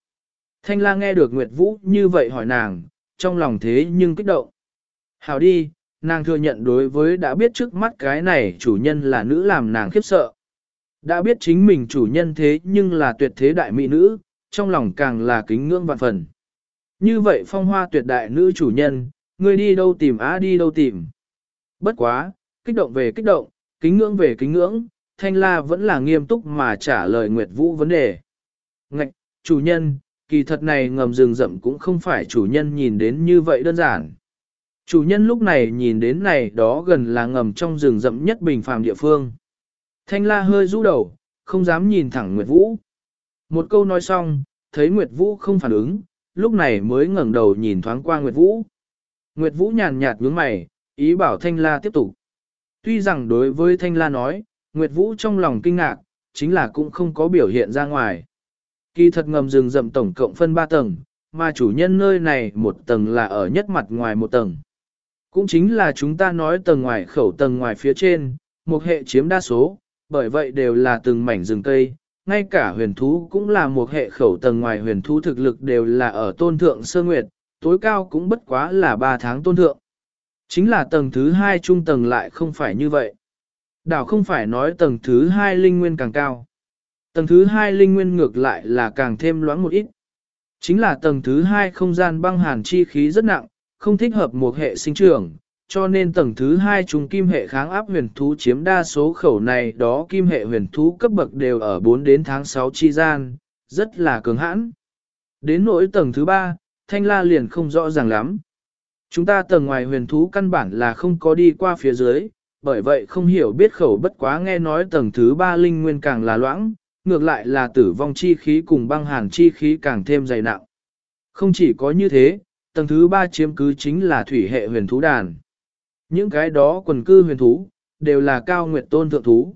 Thanh la nghe được Nguyệt Vũ như vậy hỏi nàng, trong lòng thế nhưng kích động. Hảo đi, nàng thừa nhận đối với đã biết trước mắt cái này chủ nhân là nữ làm nàng khiếp sợ. Đã biết chính mình chủ nhân thế nhưng là tuyệt thế đại mỹ nữ, trong lòng càng là kính ngưỡng vạn phần. Như vậy phong hoa tuyệt đại nữ chủ nhân, người đi đâu tìm á đi đâu tìm. Bất quá, kích động về kích động, kính ngưỡng về kính ngưỡng, thanh la vẫn là nghiêm túc mà trả lời Nguyệt Vũ vấn đề. Ngạch, chủ nhân, kỳ thật này ngầm rừng rậm cũng không phải chủ nhân nhìn đến như vậy đơn giản. Chủ nhân lúc này nhìn đến này đó gần là ngầm trong rừng rậm nhất bình phàm địa phương. Thanh la hơi rũ đầu, không dám nhìn thẳng Nguyệt Vũ. Một câu nói xong, thấy Nguyệt Vũ không phản ứng, lúc này mới ngẩng đầu nhìn thoáng qua Nguyệt Vũ. Nguyệt Vũ nhàn nhạt nhướng mày, ý bảo Thanh la tiếp tục. Tuy rằng đối với Thanh la nói, Nguyệt Vũ trong lòng kinh ngạc, chính là cũng không có biểu hiện ra ngoài. Kỳ thật ngầm rừng rậm tổng cộng phân 3 tầng, mà chủ nhân nơi này một tầng là ở nhất mặt ngoài một tầng. Cũng chính là chúng ta nói tầng ngoài khẩu tầng ngoài phía trên, một hệ chiếm đa số, bởi vậy đều là từng mảnh rừng cây, ngay cả huyền thú cũng là một hệ khẩu tầng ngoài huyền thú thực lực đều là ở tôn thượng sơ nguyệt, tối cao cũng bất quá là 3 tháng tôn thượng. Chính là tầng thứ 2 trung tầng lại không phải như vậy. Đảo không phải nói tầng thứ 2 linh nguyên càng cao. Tầng thứ 2 linh nguyên ngược lại là càng thêm loãng một ít. Chính là tầng thứ 2 không gian băng hàn chi khí rất nặng, không thích hợp một hệ sinh trưởng, cho nên tầng thứ hai trùng kim hệ kháng áp huyền thú chiếm đa số khẩu này đó kim hệ huyền thú cấp bậc đều ở 4 đến tháng 6 chi gian, rất là cường hãn. Đến nỗi tầng thứ ba, thanh la liền không rõ ràng lắm. Chúng ta tầng ngoài huyền thú căn bản là không có đi qua phía dưới, bởi vậy không hiểu biết khẩu bất quá nghe nói tầng thứ ba linh nguyên càng là loãng, ngược lại là tử vong chi khí cùng băng hàn chi khí càng thêm dày nặng. Không chỉ có như thế, tầng thứ ba chiếm cứ chính là thủy hệ huyền thú đàn. Những cái đó quần cư huyền thú, đều là cao nguyệt tôn thượng thú.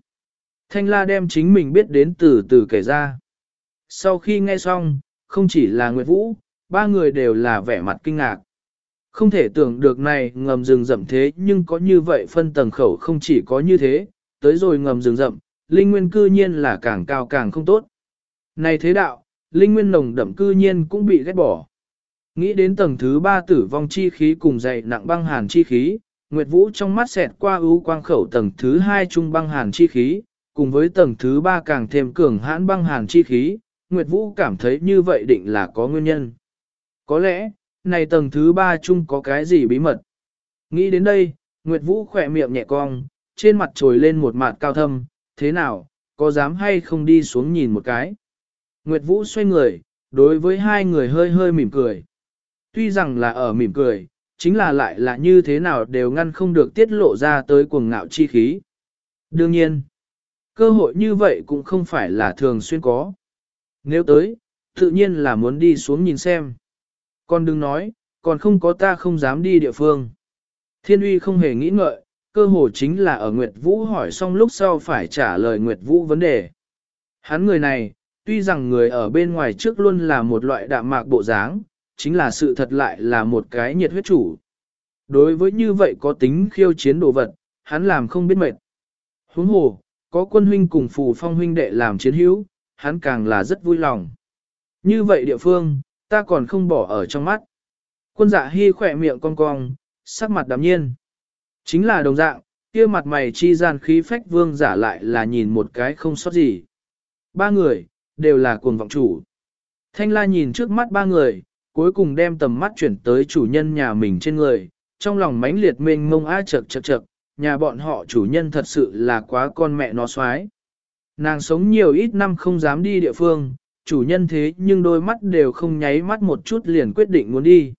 Thanh la đem chính mình biết đến từ từ kể ra. Sau khi nghe xong, không chỉ là Nguyệt Vũ, ba người đều là vẻ mặt kinh ngạc. Không thể tưởng được này ngầm rừng rậm thế nhưng có như vậy phân tầng khẩu không chỉ có như thế, tới rồi ngầm rừng rậm, linh nguyên cư nhiên là càng cao càng không tốt. Này thế đạo, linh nguyên nồng đậm cư nhiên cũng bị ghét bỏ. Nghĩ đến tầng thứ ba tử vong chi khí cùng dày nặng băng hàn chi khí, Nguyệt Vũ trong mắt xẹt qua ưu quang khẩu tầng thứ hai trung băng hàn chi khí, cùng với tầng thứ ba càng thêm cường hãn băng hàn chi khí, Nguyệt Vũ cảm thấy như vậy định là có nguyên nhân. Có lẽ, này tầng thứ ba chung có cái gì bí mật. Nghĩ đến đây, Nguyệt Vũ khỏe miệng nhẹ cong, trên mặt trồi lên một mặt cao thâm, thế nào, có dám hay không đi xuống nhìn một cái. Nguyệt Vũ xoay người, đối với hai người hơi hơi mỉm cười. Tuy rằng là ở mỉm cười, chính là lại là như thế nào đều ngăn không được tiết lộ ra tới cuồng ngạo chi khí. Đương nhiên, cơ hội như vậy cũng không phải là thường xuyên có. Nếu tới, tự nhiên là muốn đi xuống nhìn xem. còn đừng nói, còn không có ta không dám đi địa phương. Thiên uy không hề nghĩ ngợi, cơ hồ chính là ở Nguyệt Vũ hỏi xong lúc sau phải trả lời Nguyệt Vũ vấn đề. Hắn người này, tuy rằng người ở bên ngoài trước luôn là một loại đạm mạc bộ dáng, chính là sự thật lại là một cái nhiệt huyết chủ. Đối với như vậy có tính khiêu chiến đồ vật, hắn làm không biết mệt. Huống hồ, có quân huynh cùng phù phong huynh đệ làm chiến hữu, hắn càng là rất vui lòng. Như vậy địa phương, ta còn không bỏ ở trong mắt. Quân dạ hy khỏe miệng cong cong, sắc mặt đạm nhiên. Chính là đồng dạng, kia mặt mày chi gian khí phách vương giả lại là nhìn một cái không sót gì. Ba người, đều là cuồng vọng chủ. Thanh la nhìn trước mắt ba người, cuối cùng đem tầm mắt chuyển tới chủ nhân nhà mình trên người, trong lòng mãnh liệt mênh mông á chật chật chật, nhà bọn họ chủ nhân thật sự là quá con mẹ nó xoái. Nàng sống nhiều ít năm không dám đi địa phương, chủ nhân thế nhưng đôi mắt đều không nháy mắt một chút liền quyết định muốn đi.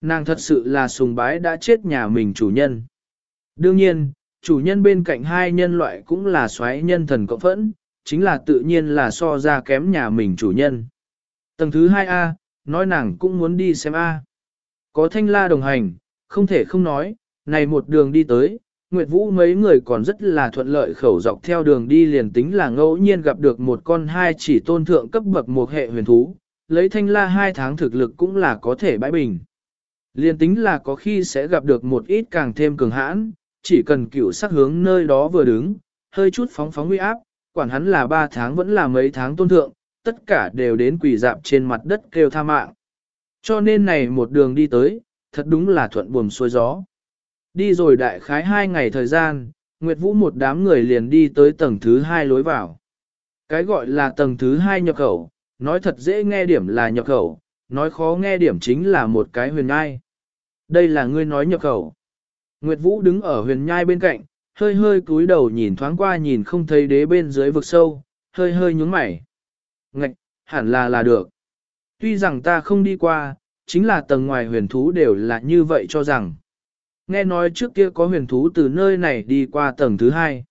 Nàng thật sự là sùng bái đã chết nhà mình chủ nhân. Đương nhiên, chủ nhân bên cạnh hai nhân loại cũng là xoáy nhân thần cộng phẫn, chính là tự nhiên là so ra kém nhà mình chủ nhân. Tầng thứ 2A, nói nàng cũng muốn đi xem A. Có thanh la đồng hành, không thể không nói, này một đường đi tới, Nguyệt Vũ mấy người còn rất là thuận lợi khẩu dọc theo đường đi liền tính là ngẫu nhiên gặp được một con hai chỉ tôn thượng cấp bậc một hệ huyền thú, lấy thanh la hai tháng thực lực cũng là có thể bãi bình. Liền tính là có khi sẽ gặp được một ít càng thêm cường hãn, chỉ cần cựu sắc hướng nơi đó vừa đứng, hơi chút phóng phóng nguy áp, quản hắn là ba tháng vẫn là mấy tháng tôn thượng, tất cả đều đến quỳ dạp trên mặt đất kêu tha mạng. Cho nên này một đường đi tới, thật đúng là thuận buồm xuôi gió. Đi rồi đại khái hai ngày thời gian, Nguyệt Vũ một đám người liền đi tới tầng thứ hai lối vào. Cái gọi là tầng thứ hai nhập khẩu, nói thật dễ nghe điểm là nhập khẩu, nói khó nghe điểm chính là một cái huyền nhai. Đây là ngươi nói nhập khẩu. Nguyệt Vũ đứng ở huyền nhai bên cạnh, hơi hơi cúi đầu nhìn thoáng qua nhìn không thấy đế bên dưới vực sâu, hơi hơi nhúng mày. Ngạch, hẳn là là được. Tuy rằng ta không đi qua, chính là tầng ngoài huyền thú đều là như vậy cho rằng. Nghe nói trước kia có huyền thú từ nơi này đi qua tầng thứ hai.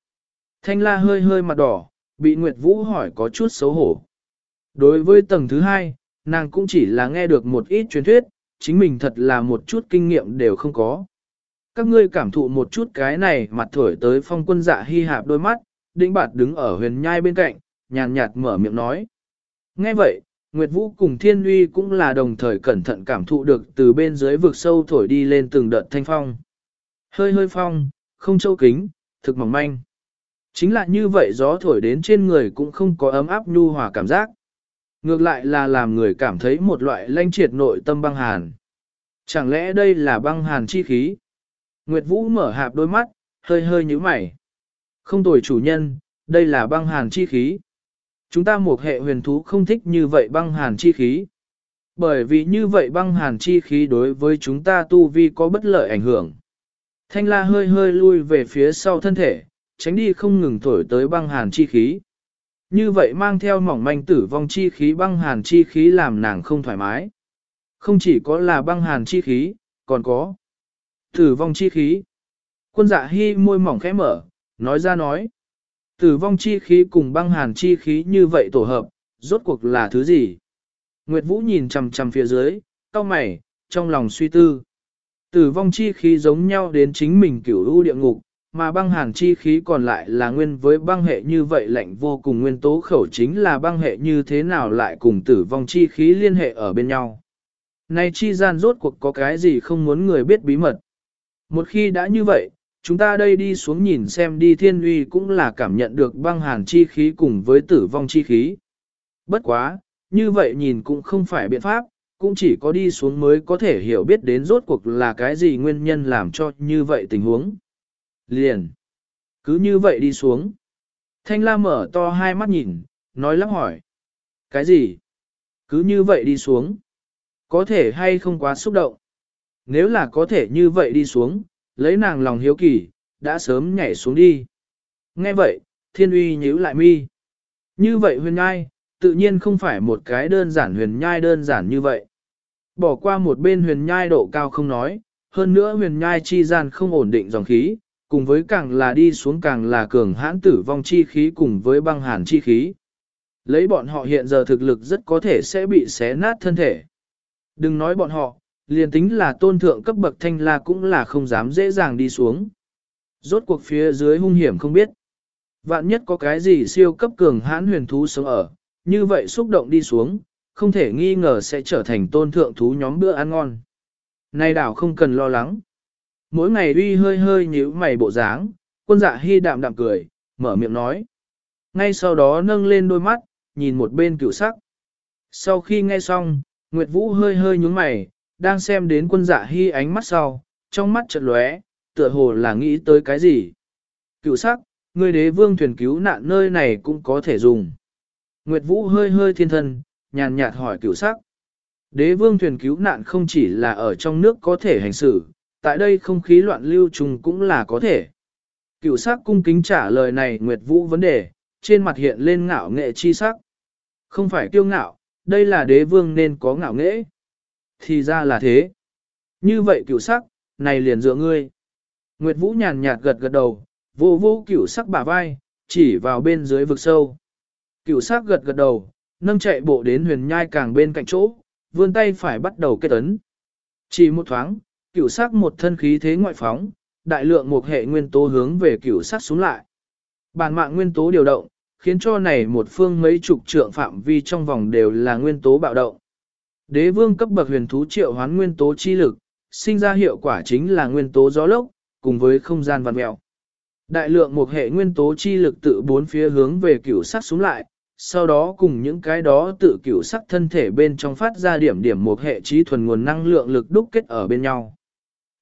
Thanh la hơi hơi mặt đỏ, bị Nguyệt Vũ hỏi có chút xấu hổ. Đối với tầng thứ hai, nàng cũng chỉ là nghe được một ít truyền thuyết, chính mình thật là một chút kinh nghiệm đều không có. Các ngươi cảm thụ một chút cái này mặt thổi tới phong quân dạ hy hạp đôi mắt, đĩnh bạt đứng ở huyền nhai bên cạnh, nhàn nhạt mở miệng nói. Nghe vậy, Nguyệt Vũ cùng Thiên Uy cũng là đồng thời cẩn thận cảm thụ được từ bên dưới vực sâu thổi đi lên từng đợt thanh phong. Hơi hơi phong, không châu kính, thực mỏng manh. Chính là như vậy gió thổi đến trên người cũng không có ấm áp nhu hòa cảm giác. Ngược lại là làm người cảm thấy một loại lanh triệt nội tâm băng hàn. Chẳng lẽ đây là băng hàn chi khí? Nguyệt Vũ mở hạp đôi mắt, hơi hơi nhíu mày. Không tồi chủ nhân, đây là băng hàn chi khí. Chúng ta một hệ huyền thú không thích như vậy băng hàn chi khí. Bởi vì như vậy băng hàn chi khí đối với chúng ta tu vi có bất lợi ảnh hưởng. Thanh la hơi hơi lui về phía sau thân thể, tránh đi không ngừng thổi tới băng hàn chi khí. Như vậy mang theo mỏng manh tử vong chi khí băng hàn chi khí làm nàng không thoải mái. Không chỉ có là băng hàn chi khí, còn có Tử vong chi khí. Quân dạ hy môi mỏng khẽ mở, nói ra nói. Tử vong chi khí cùng băng hàn chi khí như vậy tổ hợp, rốt cuộc là thứ gì? Nguyệt Vũ nhìn chằm chằm phía dưới, cau mày, trong lòng suy tư. Tử vong chi khí giống nhau đến chính mình kiểu ưu địa ngục, mà băng hàn chi khí còn lại là nguyên với băng hệ như vậy lạnh vô cùng nguyên tố khẩu chính là băng hệ như thế nào lại cùng tử vong chi khí liên hệ ở bên nhau. Này chi gian rốt cuộc có cái gì không muốn người biết bí mật. Một khi đã như vậy, chúng ta đây đi xuống nhìn xem đi thiên uy cũng là cảm nhận được băng hàn chi khí cùng với tử vong chi khí. Bất quá, như vậy nhìn cũng không phải biện pháp, cũng chỉ có đi xuống mới có thể hiểu biết đến rốt cuộc là cái gì nguyên nhân làm cho như vậy tình huống. Liền. Cứ như vậy đi xuống. Thanh la mở to hai mắt nhìn, nói lắp hỏi. Cái gì? Cứ như vậy đi xuống. Có thể hay không quá xúc động. Nếu là có thể như vậy đi xuống, lấy nàng lòng hiếu kỳ, đã sớm nhảy xuống đi. Nghe vậy, thiên uy nhíu lại mi. Như vậy huyền nhai, tự nhiên không phải một cái đơn giản huyền nhai đơn giản như vậy. Bỏ qua một bên huyền nhai độ cao không nói, hơn nữa huyền nhai chi gian không ổn định dòng khí, cùng với càng là đi xuống càng là cường hãn tử vong chi khí cùng với băng hàn chi khí. Lấy bọn họ hiện giờ thực lực rất có thể sẽ bị xé nát thân thể. Đừng nói bọn họ, liền tính là tôn thượng cấp bậc thanh la cũng là không dám dễ dàng đi xuống. Rốt cuộc phía dưới hung hiểm không biết. Vạn nhất có cái gì siêu cấp cường hãn huyền thú sống ở, như vậy xúc động đi xuống, không thể nghi ngờ sẽ trở thành tôn thượng thú nhóm bữa ăn ngon. Này đảo không cần lo lắng. Mỗi ngày uy hơi hơi nhíu mày bộ dáng, quân dạ hy đạm đạm cười, mở miệng nói. Ngay sau đó nâng lên đôi mắt, nhìn một bên cửu sắc. Sau khi nghe xong, Nguyệt Vũ hơi hơi nhúng mày, đang xem đến quân dạ hy ánh mắt sau, trong mắt chợt lóe, tựa hồ là nghĩ tới cái gì. Cựu sắc, người đế vương thuyền cứu nạn nơi này cũng có thể dùng. Nguyệt Vũ hơi hơi thiên thân, nhàn nhạt hỏi cựu sắc. Đế vương thuyền cứu nạn không chỉ là ở trong nước có thể hành xử, tại đây không khí loạn lưu trùng cũng là có thể. Cựu sắc cung kính trả lời này Nguyệt Vũ vấn đề, trên mặt hiện lên ngạo nghệ chi sắc. Không phải kiêu ngạo, đây là đế vương nên có ngạo nghễ. Thì ra là thế. Như vậy cửu sắc, này liền dựa ngươi. Nguyệt Vũ nhàn nhạt gật gật đầu, vô vô cửu sắc bả vai, chỉ vào bên dưới vực sâu. Cửu sắc gật gật đầu, nâng chạy bộ đến huyền nhai càng bên cạnh chỗ, vươn tay phải bắt đầu kết ấn. Chỉ một thoáng, cửu sắc một thân khí thế ngoại phóng, đại lượng một hệ nguyên tố hướng về cửu sắc xuống lại. Bản mạng nguyên tố điều động, khiến cho này một phương mấy chục trượng phạm vi trong vòng đều là nguyên tố bạo động. Đế vương cấp bậc huyền thú triệu hoán nguyên tố chi lực, sinh ra hiệu quả chính là nguyên tố gió lốc, cùng với không gian vạn mèo. Đại lượng một hệ nguyên tố chi lực tự bốn phía hướng về cửu sắc xuống lại, sau đó cùng những cái đó tự cửu sắc thân thể bên trong phát ra điểm điểm một hệ trí thuần nguồn năng lượng lực đúc kết ở bên nhau.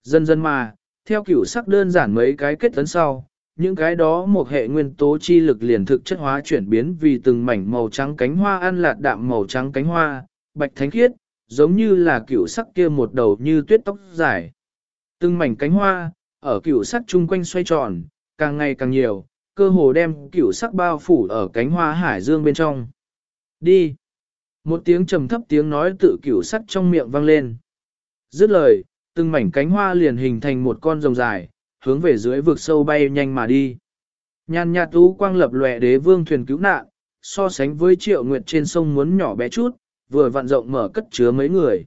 Dần dần mà, theo cửu sắc đơn giản mấy cái kết tấn sau, những cái đó một hệ nguyên tố chi lực liền thực chất hóa chuyển biến vì từng mảnh màu trắng cánh hoa ăn lạt đạm màu trắng cánh hoa, bạch thánh khiết, giống như là cựu sắc kia một đầu như tuyết tóc dài. Từng mảnh cánh hoa, ở cựu sắc chung quanh xoay tròn, càng ngày càng nhiều, cơ hồ đem cựu sắc bao phủ ở cánh hoa hải dương bên trong. Đi! Một tiếng trầm thấp tiếng nói tự cựu sắc trong miệng vang lên. Dứt lời, từng mảnh cánh hoa liền hình thành một con rồng dài, hướng về dưới vực sâu bay nhanh mà đi. Nhàn nhạt tú quang lập lòe đế vương thuyền cứu nạn, so sánh với triệu nguyệt trên sông muốn nhỏ bé chút, vừa vặn rộng mở cất chứa mấy người.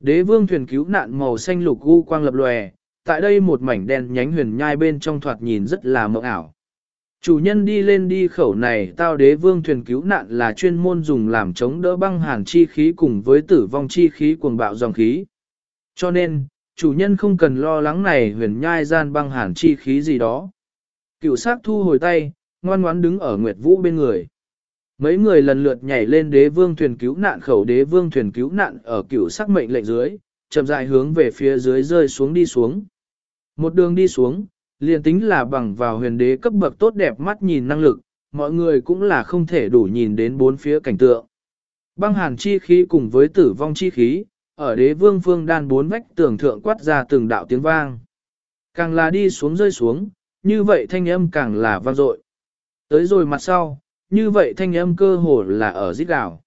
Đế vương thuyền cứu nạn màu xanh lục u quang lập lòe, tại đây một mảnh đen nhánh huyền nhai bên trong thoạt nhìn rất là mộng ảo. Chủ nhân đi lên đi khẩu này tao đế vương thuyền cứu nạn là chuyên môn dùng làm chống đỡ băng hàn chi khí cùng với tử vong chi khí cuồng bạo dòng khí. Cho nên, chủ nhân không cần lo lắng này huyền nhai gian băng hàn chi khí gì đó. Cựu sát thu hồi tay, ngoan ngoãn đứng ở Nguyệt Vũ bên người. Mấy người lần lượt nhảy lên đế vương thuyền cứu nạn khẩu đế vương thuyền cứu nạn ở cựu sắc mệnh lệnh dưới, chậm rãi hướng về phía dưới rơi xuống đi xuống. Một đường đi xuống, liền tính là bằng vào huyền đế cấp bậc tốt đẹp mắt nhìn năng lực, mọi người cũng là không thể đủ nhìn đến bốn phía cảnh tượng. Băng hàn chi khí cùng với tử vong chi khí, ở đế vương phương đan bốn vách tường thượng quát ra từng đạo tiếng vang. Càng là đi xuống rơi xuống, như vậy thanh âm càng là vang dội. Tới rồi mặt sau, như vậy thanh âm cơ hồ là ở giết gào.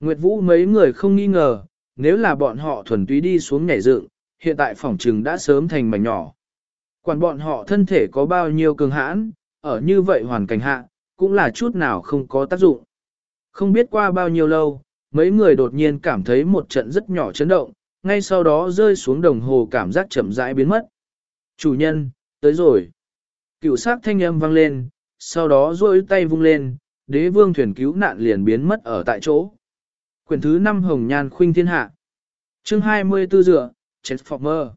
Nguyệt Vũ mấy người không nghi ngờ, nếu là bọn họ thuần túy đi xuống nhảy dựng, hiện tại phòng trừng đã sớm thành mảnh nhỏ. Quản bọn họ thân thể có bao nhiêu cường hãn, ở như vậy hoàn cảnh hạ, cũng là chút nào không có tác dụng. Không biết qua bao nhiêu lâu, mấy người đột nhiên cảm thấy một trận rất nhỏ chấn động, ngay sau đó rơi xuống đồng hồ cảm giác chậm rãi biến mất. Chủ nhân, tới rồi. Cựu sát thanh âm vang lên, sau đó duỗi tay vung lên, đế vương thuyền cứu nạn liền biến mất ở tại chỗ. Quyển thứ 5 Hồng Nhan Khuynh Thiên Hạ Chương 24 dựa, Transformer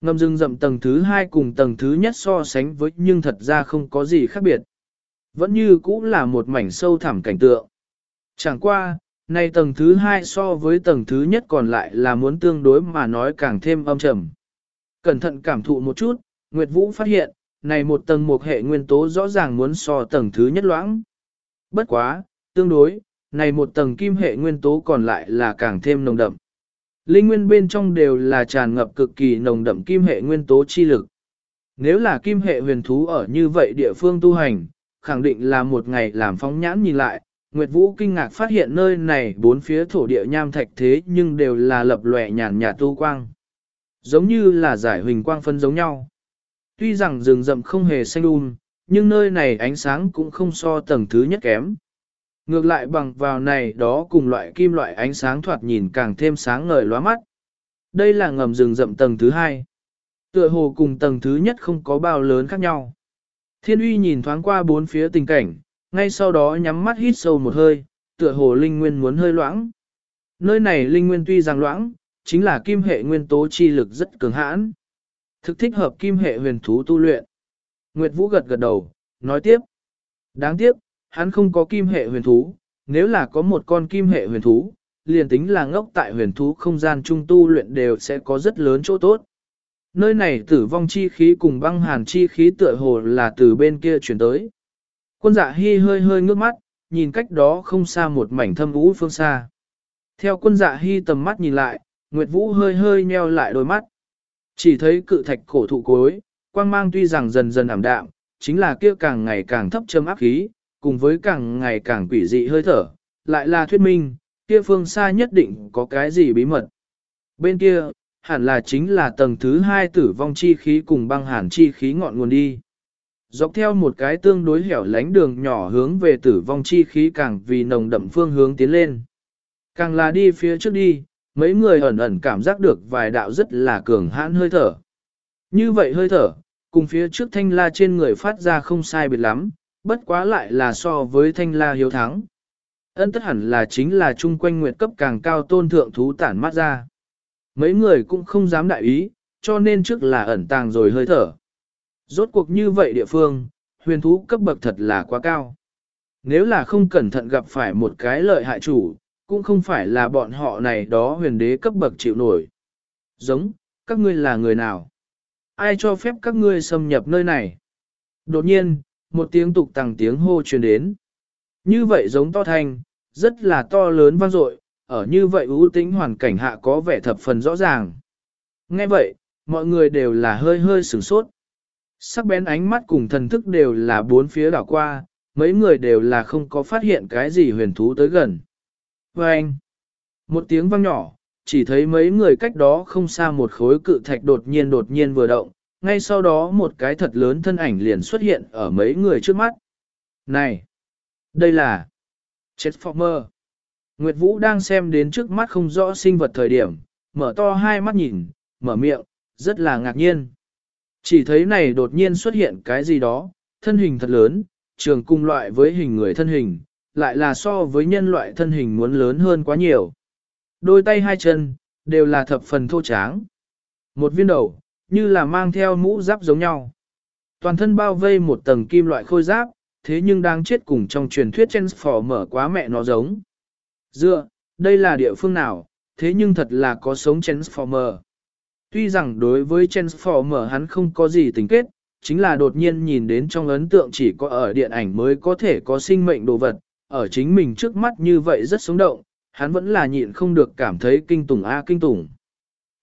Ngầm rừng rậm tầng thứ 2 cùng tầng thứ nhất so sánh với nhưng thật ra không có gì khác biệt. Vẫn như cũ là một mảnh sâu thẳm cảnh tượng. Chẳng qua, nay tầng thứ 2 so với tầng thứ nhất còn lại là muốn tương đối mà nói càng thêm âm trầm. Cẩn thận cảm thụ một chút, Nguyệt Vũ phát hiện, này một tầng một hệ nguyên tố rõ ràng muốn so tầng thứ nhất loãng. Bất quá, tương đối, này một tầng kim hệ nguyên tố còn lại là càng thêm nồng đậm. Linh nguyên bên trong đều là tràn ngập cực kỳ nồng đậm kim hệ nguyên tố chi lực. Nếu là kim hệ huyền thú ở như vậy địa phương tu hành, khẳng định là một ngày làm phóng nhãn nhìn lại, Nguyệt Vũ kinh ngạc phát hiện nơi này bốn phía thổ địa nham thạch thế nhưng đều là lập lòe nhàn nhạt tu quang. Giống như là giải huỳnh quang phân giống nhau. Tuy rằng rừng rậm không hề xanh um, nhưng nơi này ánh sáng cũng không so tầng thứ nhất kém. Ngược lại bằng vào này đó cùng loại kim loại ánh sáng thoạt nhìn càng thêm sáng ngời lóa mắt. Đây là ngầm rừng rậm tầng thứ hai. Tựa hồ cùng tầng thứ nhất không có bao lớn khác nhau. Thiên uy nhìn thoáng qua bốn phía tình cảnh, ngay sau đó nhắm mắt hít sâu một hơi, tựa hồ linh nguyên muốn hơi loãng. Nơi này linh nguyên tuy rằng loãng, chính là kim hệ nguyên tố chi lực rất cường hãn. Thực thích hợp kim hệ huyền thú tu luyện. Nguyệt Vũ gật gật đầu, nói tiếp. Đáng tiếc, hắn không có kim hệ huyền thú, nếu là có một con kim hệ huyền thú, liền tính là ngốc tại huyền thú không gian trung tu luyện đều sẽ có rất lớn chỗ tốt. Nơi này tử vong chi khí cùng băng hàn chi khí tựa hồ là từ bên kia chuyển tới. Quân dạ hy hơi hơi ngước mắt, nhìn cách đó không xa một mảnh thâm vũ phương xa. Theo quân dạ hy tầm mắt nhìn lại, Nguyệt Vũ hơi hơi nheo lại đôi mắt. Chỉ thấy cự thạch cổ thụ cối, quang mang tuy rằng dần dần ảm đạm, chính là kia càng ngày càng thấp châm áp khí, cùng với càng ngày càng quỷ dị hơi thở, lại là thuyết minh, kia phương xa nhất định có cái gì bí mật. Bên kia, hẳn là chính là tầng thứ hai tử vong chi khí cùng băng hàn chi khí ngọn nguồn đi. Dọc theo một cái tương đối hẻo lánh đường nhỏ hướng về tử vong chi khí càng vì nồng đậm phương hướng tiến lên. Càng là đi phía trước đi, mấy người ẩn ẩn cảm giác được vài đạo rất là cường hãn hơi thở. Như vậy hơi thở, cùng phía trước thanh la trên người phát ra không sai biệt lắm, bất quá lại là so với thanh la hiếu thắng. Ân tất hẳn là chính là chung quanh nguyệt cấp càng cao tôn thượng thú tản mát ra. Mấy người cũng không dám đại ý, cho nên trước là ẩn tàng rồi hơi thở. Rốt cuộc như vậy địa phương, huyền thú cấp bậc thật là quá cao. Nếu là không cẩn thận gặp phải một cái lợi hại chủ, cũng không phải là bọn họ này đó huyền đế cấp bậc chịu nổi. Giống, các ngươi là người nào? Ai cho phép các ngươi xâm nhập nơi này? Đột nhiên, một tiếng tục tằng tiếng hô truyền đến. Như vậy giống to thanh, rất là to lớn vang dội, ở như vậy ưu tính hoàn cảnh hạ có vẻ thập phần rõ ràng. Nghe vậy, mọi người đều là hơi hơi sửng sốt. Sắc bén ánh mắt cùng thần thức đều là bốn phía đảo qua, mấy người đều là không có phát hiện cái gì huyền thú tới gần. Và anh, một tiếng vang nhỏ, chỉ thấy mấy người cách đó không xa một khối cự thạch đột nhiên đột nhiên vừa động, ngay sau đó một cái thật lớn thân ảnh liền xuất hiện ở mấy người trước mắt. Này, đây là Transformer. Nguyệt Vũ đang xem đến trước mắt không rõ sinh vật thời điểm, mở to hai mắt nhìn, mở miệng, rất là ngạc nhiên. Chỉ thấy này đột nhiên xuất hiện cái gì đó, thân hình thật lớn, trường cùng loại với hình người thân hình, lại là so với nhân loại thân hình muốn lớn hơn quá nhiều. Đôi tay hai chân, đều là thập phần thô tráng. Một viên đầu, như là mang theo mũ giáp giống nhau. Toàn thân bao vây một tầng kim loại khôi giáp, thế nhưng đang chết cùng trong truyền thuyết mở quá mẹ nó giống. Dựa, đây là địa phương nào, thế nhưng thật là có sống Transformer. Tuy rằng đối với Transformer hắn không có gì tình kết, chính là đột nhiên nhìn đến trong ấn tượng chỉ có ở điện ảnh mới có thể có sinh mệnh đồ vật, ở chính mình trước mắt như vậy rất sống động, hắn vẫn là nhịn không được cảm thấy kinh tủng a kinh tủng.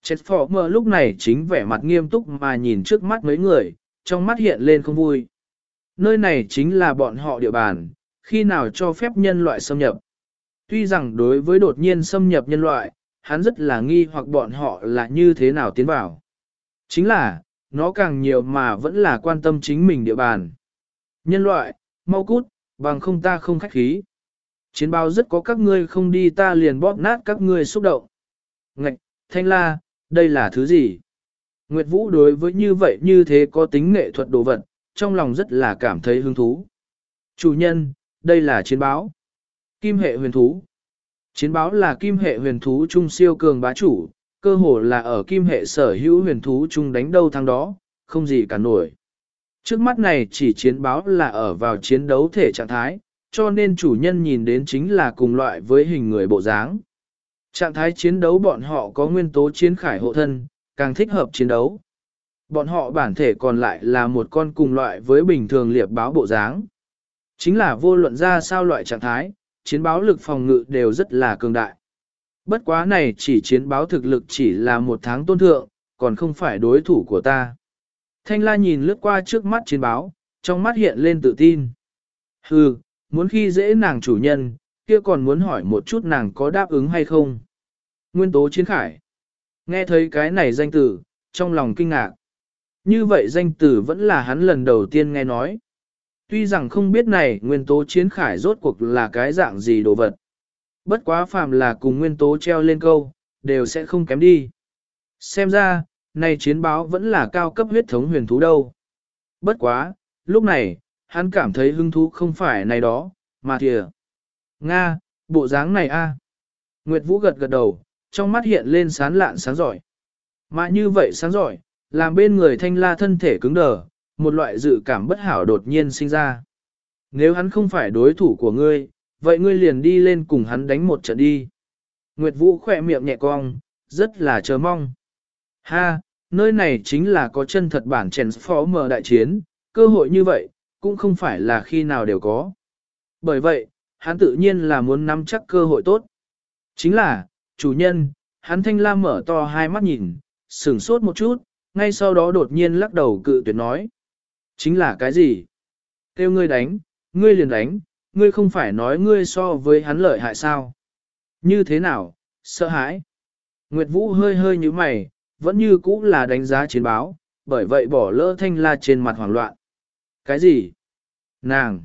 Transformer lúc này chính vẻ mặt nghiêm túc mà nhìn trước mắt mấy người, trong mắt hiện lên không vui. Nơi này chính là bọn họ địa bàn, khi nào cho phép nhân loại xâm nhập. Tuy rằng đối với đột nhiên xâm nhập nhân loại, hắn rất là nghi hoặc bọn họ là như thế nào tiến vào. Chính là, nó càng nhiều mà vẫn là quan tâm chính mình địa bàn. Nhân loại, mau cút, bằng không ta không khách khí. Chiến bao rất có các ngươi không đi ta liền bóp nát các ngươi xúc động. Ngạch, thanh la, đây là thứ gì? Nguyệt Vũ đối với như vậy như thế có tính nghệ thuật đồ vật, trong lòng rất là cảm thấy hứng thú. Chủ nhân, đây là chiến báo. Kim hệ huyền thú. Chiến báo là kim hệ huyền thú trung siêu cường bá chủ, cơ hồ là ở kim hệ sở hữu huyền thú chung đánh đâu thắng đó, không gì cả nổi. Trước mắt này chỉ chiến báo là ở vào chiến đấu thể trạng thái, cho nên chủ nhân nhìn đến chính là cùng loại với hình người bộ dáng. Trạng thái chiến đấu bọn họ có nguyên tố chiến khải hộ thân, càng thích hợp chiến đấu. Bọn họ bản thể còn lại là một con cùng loại với bình thường liệp báo bộ dáng. Chính là vô luận ra sao loại trạng thái, chiến báo lực phòng ngự đều rất là cường đại. Bất quá này chỉ chiến báo thực lực chỉ là một tháng tôn thượng, còn không phải đối thủ của ta. Thanh la nhìn lướt qua trước mắt chiến báo, trong mắt hiện lên tự tin. Hừ, muốn khi dễ nàng chủ nhân, kia còn muốn hỏi một chút nàng có đáp ứng hay không. Nguyên tố chiến khải. Nghe thấy cái này danh tử, trong lòng kinh ngạc. Như vậy danh tử vẫn là hắn lần đầu tiên nghe nói. Tuy rằng không biết này nguyên tố chiến khải rốt cuộc là cái dạng gì đồ vật. Bất quá phàm là cùng nguyên tố treo lên câu, đều sẽ không kém đi. Xem ra, này chiến báo vẫn là cao cấp huyết thống huyền thú đâu. Bất quá, lúc này, hắn cảm thấy hứng thú không phải này đó, mà kìa. Nga, bộ dáng này a. Nguyệt Vũ gật gật đầu, trong mắt hiện lên sán lạn sáng giỏi. Mà như vậy sáng giỏi, làm bên người thanh la thân thể cứng đờ, một loại dự cảm bất hảo đột nhiên sinh ra. Nếu hắn không phải đối thủ của ngươi, vậy ngươi liền đi lên cùng hắn đánh một trận đi. Nguyệt Vũ khỏe miệng nhẹ cong, rất là chờ mong. Ha, nơi này chính là có chân thật bản Transformer đại chiến, cơ hội như vậy, cũng không phải là khi nào đều có. Bởi vậy, hắn tự nhiên là muốn nắm chắc cơ hội tốt. Chính là, chủ nhân, hắn thanh lam mở to hai mắt nhìn, sửng sốt một chút, ngay sau đó đột nhiên lắc đầu cự tuyệt nói. Chính là cái gì? Kêu ngươi đánh, ngươi liền đánh, ngươi không phải nói ngươi so với hắn lợi hại sao? Như thế nào? Sợ hãi? Nguyệt Vũ hơi hơi như mày, vẫn như cũ là đánh giá chiến báo, bởi vậy bỏ lỡ thanh la trên mặt hoảng loạn. Cái gì? Nàng!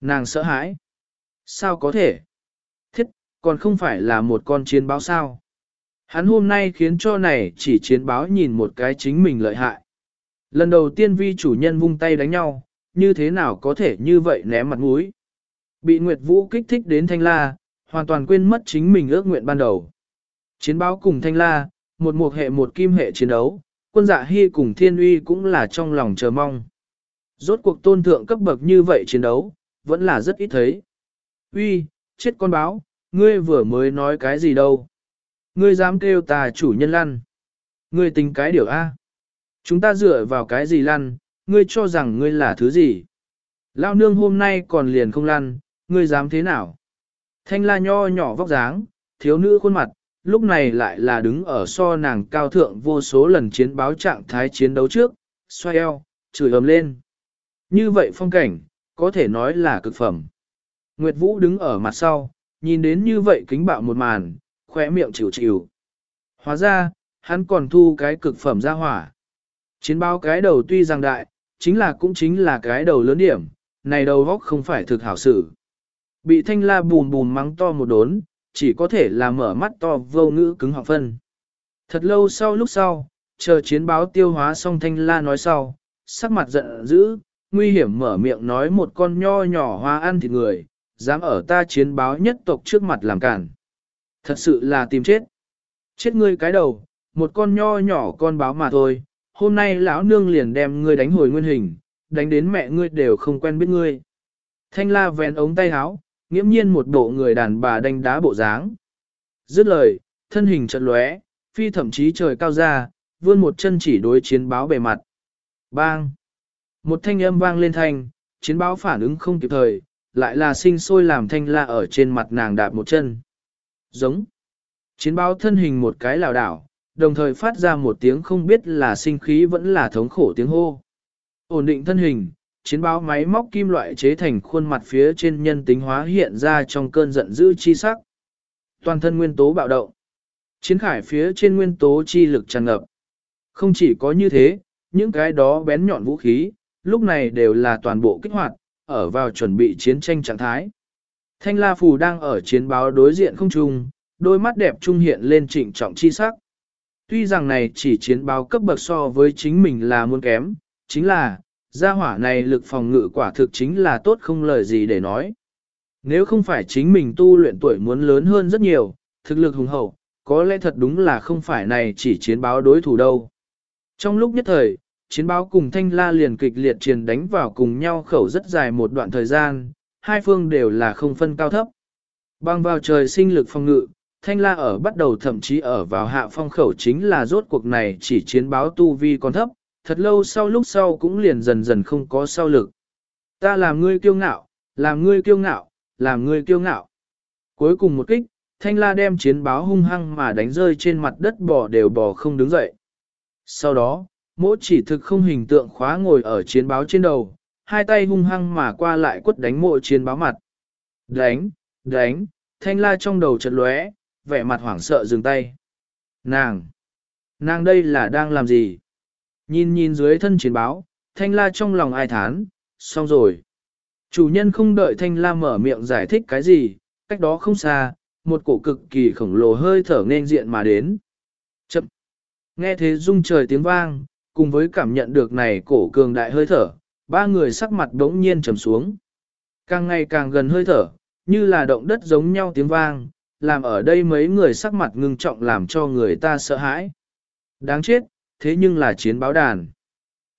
Nàng sợ hãi! Sao có thể? Thiết, còn không phải là một con chiến báo sao? Hắn hôm nay khiến cho này chỉ chiến báo nhìn một cái chính mình lợi hại. Lần đầu tiên vi chủ nhân vung tay đánh nhau, như thế nào có thể như vậy ném mặt mũi. Bị Nguyệt Vũ kích thích đến Thanh La, hoàn toàn quên mất chính mình ước nguyện ban đầu. Chiến báo cùng Thanh La, một một hệ một kim hệ chiến đấu, quân dạ hy cùng thiên uy cũng là trong lòng chờ mong. Rốt cuộc tôn thượng cấp bậc như vậy chiến đấu, vẫn là rất ít thấy. Uy, chết con báo, ngươi vừa mới nói cái gì đâu. Ngươi dám kêu ta chủ nhân lăn. Ngươi tính cái điều A. Chúng ta dựa vào cái gì lăn, ngươi cho rằng ngươi là thứ gì. Lao nương hôm nay còn liền không lăn, ngươi dám thế nào? Thanh la nho nhỏ vóc dáng, thiếu nữ khuôn mặt, lúc này lại là đứng ở so nàng cao thượng vô số lần chiến báo trạng thái chiến đấu trước, xoay eo, chửi ầm lên. Như vậy phong cảnh, có thể nói là cực phẩm. Nguyệt Vũ đứng ở mặt sau, nhìn đến như vậy kính bạo một màn, khỏe miệng chịu chịu. Hóa ra, hắn còn thu cái cực phẩm ra hỏa. Chiến báo cái đầu tuy rằng đại, chính là cũng chính là cái đầu lớn điểm, này đầu góc không phải thực hảo sự. Bị thanh la bùn bùn mắng to một đốn, chỉ có thể là mở mắt to vô ngữ cứng họng phân. Thật lâu sau lúc sau, chờ chiến báo tiêu hóa xong thanh la nói sau, sắc mặt giận dữ, nguy hiểm mở miệng nói một con nho nhỏ hoa ăn thịt người, dám ở ta chiến báo nhất tộc trước mặt làm cản. Thật sự là tìm chết. Chết ngươi cái đầu, một con nho nhỏ con báo mà thôi, hôm nay lão nương liền đem ngươi đánh hồi nguyên hình, đánh đến mẹ ngươi đều không quen biết ngươi. Thanh la vén ống tay áo, nghiễm nhiên một bộ người đàn bà đánh đá bộ dáng. Dứt lời, thân hình chợt lóe, phi thậm chí trời cao ra, vươn một chân chỉ đối chiến báo bề mặt. Bang! Một thanh âm vang lên thanh, chiến báo phản ứng không kịp thời, lại là sinh sôi làm thanh la ở trên mặt nàng đạp một chân. Giống. Chiến báo thân hình một cái lảo đảo, đồng thời phát ra một tiếng không biết là sinh khí vẫn là thống khổ tiếng hô. Ổn định thân hình, chiến báo máy móc kim loại chế thành khuôn mặt phía trên nhân tính hóa hiện ra trong cơn giận dữ chi sắc. Toàn thân nguyên tố bạo động. Chiến khải phía trên nguyên tố chi lực tràn ngập. Không chỉ có như thế, những cái đó bén nhọn vũ khí, lúc này đều là toàn bộ kích hoạt, ở vào chuẩn bị chiến tranh trạng thái. Thanh La Phù đang ở chiến báo đối diện không trung, đôi mắt đẹp trung hiện lên trịnh trọng chi sắc. Tuy rằng này chỉ chiến báo cấp bậc so với chính mình là muôn kém, chính là, gia hỏa này lực phòng ngự quả thực chính là tốt không lời gì để nói. Nếu không phải chính mình tu luyện tuổi muốn lớn hơn rất nhiều, thực lực hùng hậu, có lẽ thật đúng là không phải này chỉ chiến báo đối thủ đâu. Trong lúc nhất thời, chiến báo cùng thanh la liền kịch liệt chiến đánh vào cùng nhau khẩu rất dài một đoạn thời gian, hai phương đều là không phân cao thấp. Bằng vào trời sinh lực phòng ngự, thanh la ở bắt đầu thậm chí ở vào hạ phong khẩu chính là rốt cuộc này chỉ chiến báo tu vi còn thấp, thật lâu sau lúc sau cũng liền dần dần không có sau lực. Ta làm ngươi kiêu ngạo, làm ngươi kiêu ngạo, làm ngươi kiêu ngạo. Cuối cùng một kích, thanh la đem chiến báo hung hăng mà đánh rơi trên mặt đất bò đều bò không đứng dậy. Sau đó, mỗi chỉ thực không hình tượng khóa ngồi ở chiến báo trên đầu, hai tay hung hăng mà qua lại quất đánh mộ chiến báo mặt. Đánh, đánh, thanh la trong đầu chật lóe, vẻ mặt hoảng sợ dừng tay. Nàng! Nàng đây là đang làm gì? Nhìn nhìn dưới thân chiến báo, thanh la trong lòng ai thán, xong rồi. Chủ nhân không đợi thanh la mở miệng giải thích cái gì, cách đó không xa, một cổ cực kỳ khổng lồ hơi thở nên diện mà đến. Chậm! Nghe thế rung trời tiếng vang, cùng với cảm nhận được này cổ cường đại hơi thở, ba người sắc mặt đống nhiên trầm xuống. Càng ngày càng gần hơi thở, như là động đất giống nhau tiếng vang, làm ở đây mấy người sắc mặt ngưng trọng làm cho người ta sợ hãi. Đáng chết, thế nhưng là chiến báo đàn.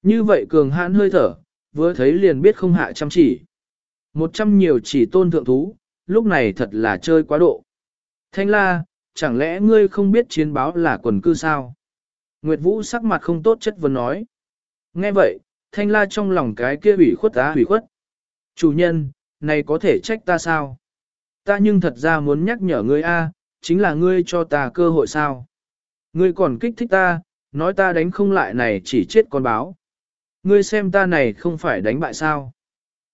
Như vậy cường hãn hơi thở, vừa thấy liền biết không hạ chăm chỉ. Một trăm nhiều chỉ tôn thượng thú, lúc này thật là chơi quá độ. Thanh la, chẳng lẽ ngươi không biết chiến báo là quần cư sao? Nguyệt Vũ sắc mặt không tốt chất vấn nói. Nghe vậy, thanh la trong lòng cái kia ủy khuất á ủy khuất. Chủ nhân, này có thể trách ta sao? Ta nhưng thật ra muốn nhắc nhở ngươi a, chính là ngươi cho ta cơ hội sao? Ngươi còn kích thích ta, nói ta đánh không lại này chỉ chết con báo. Ngươi xem ta này không phải đánh bại sao?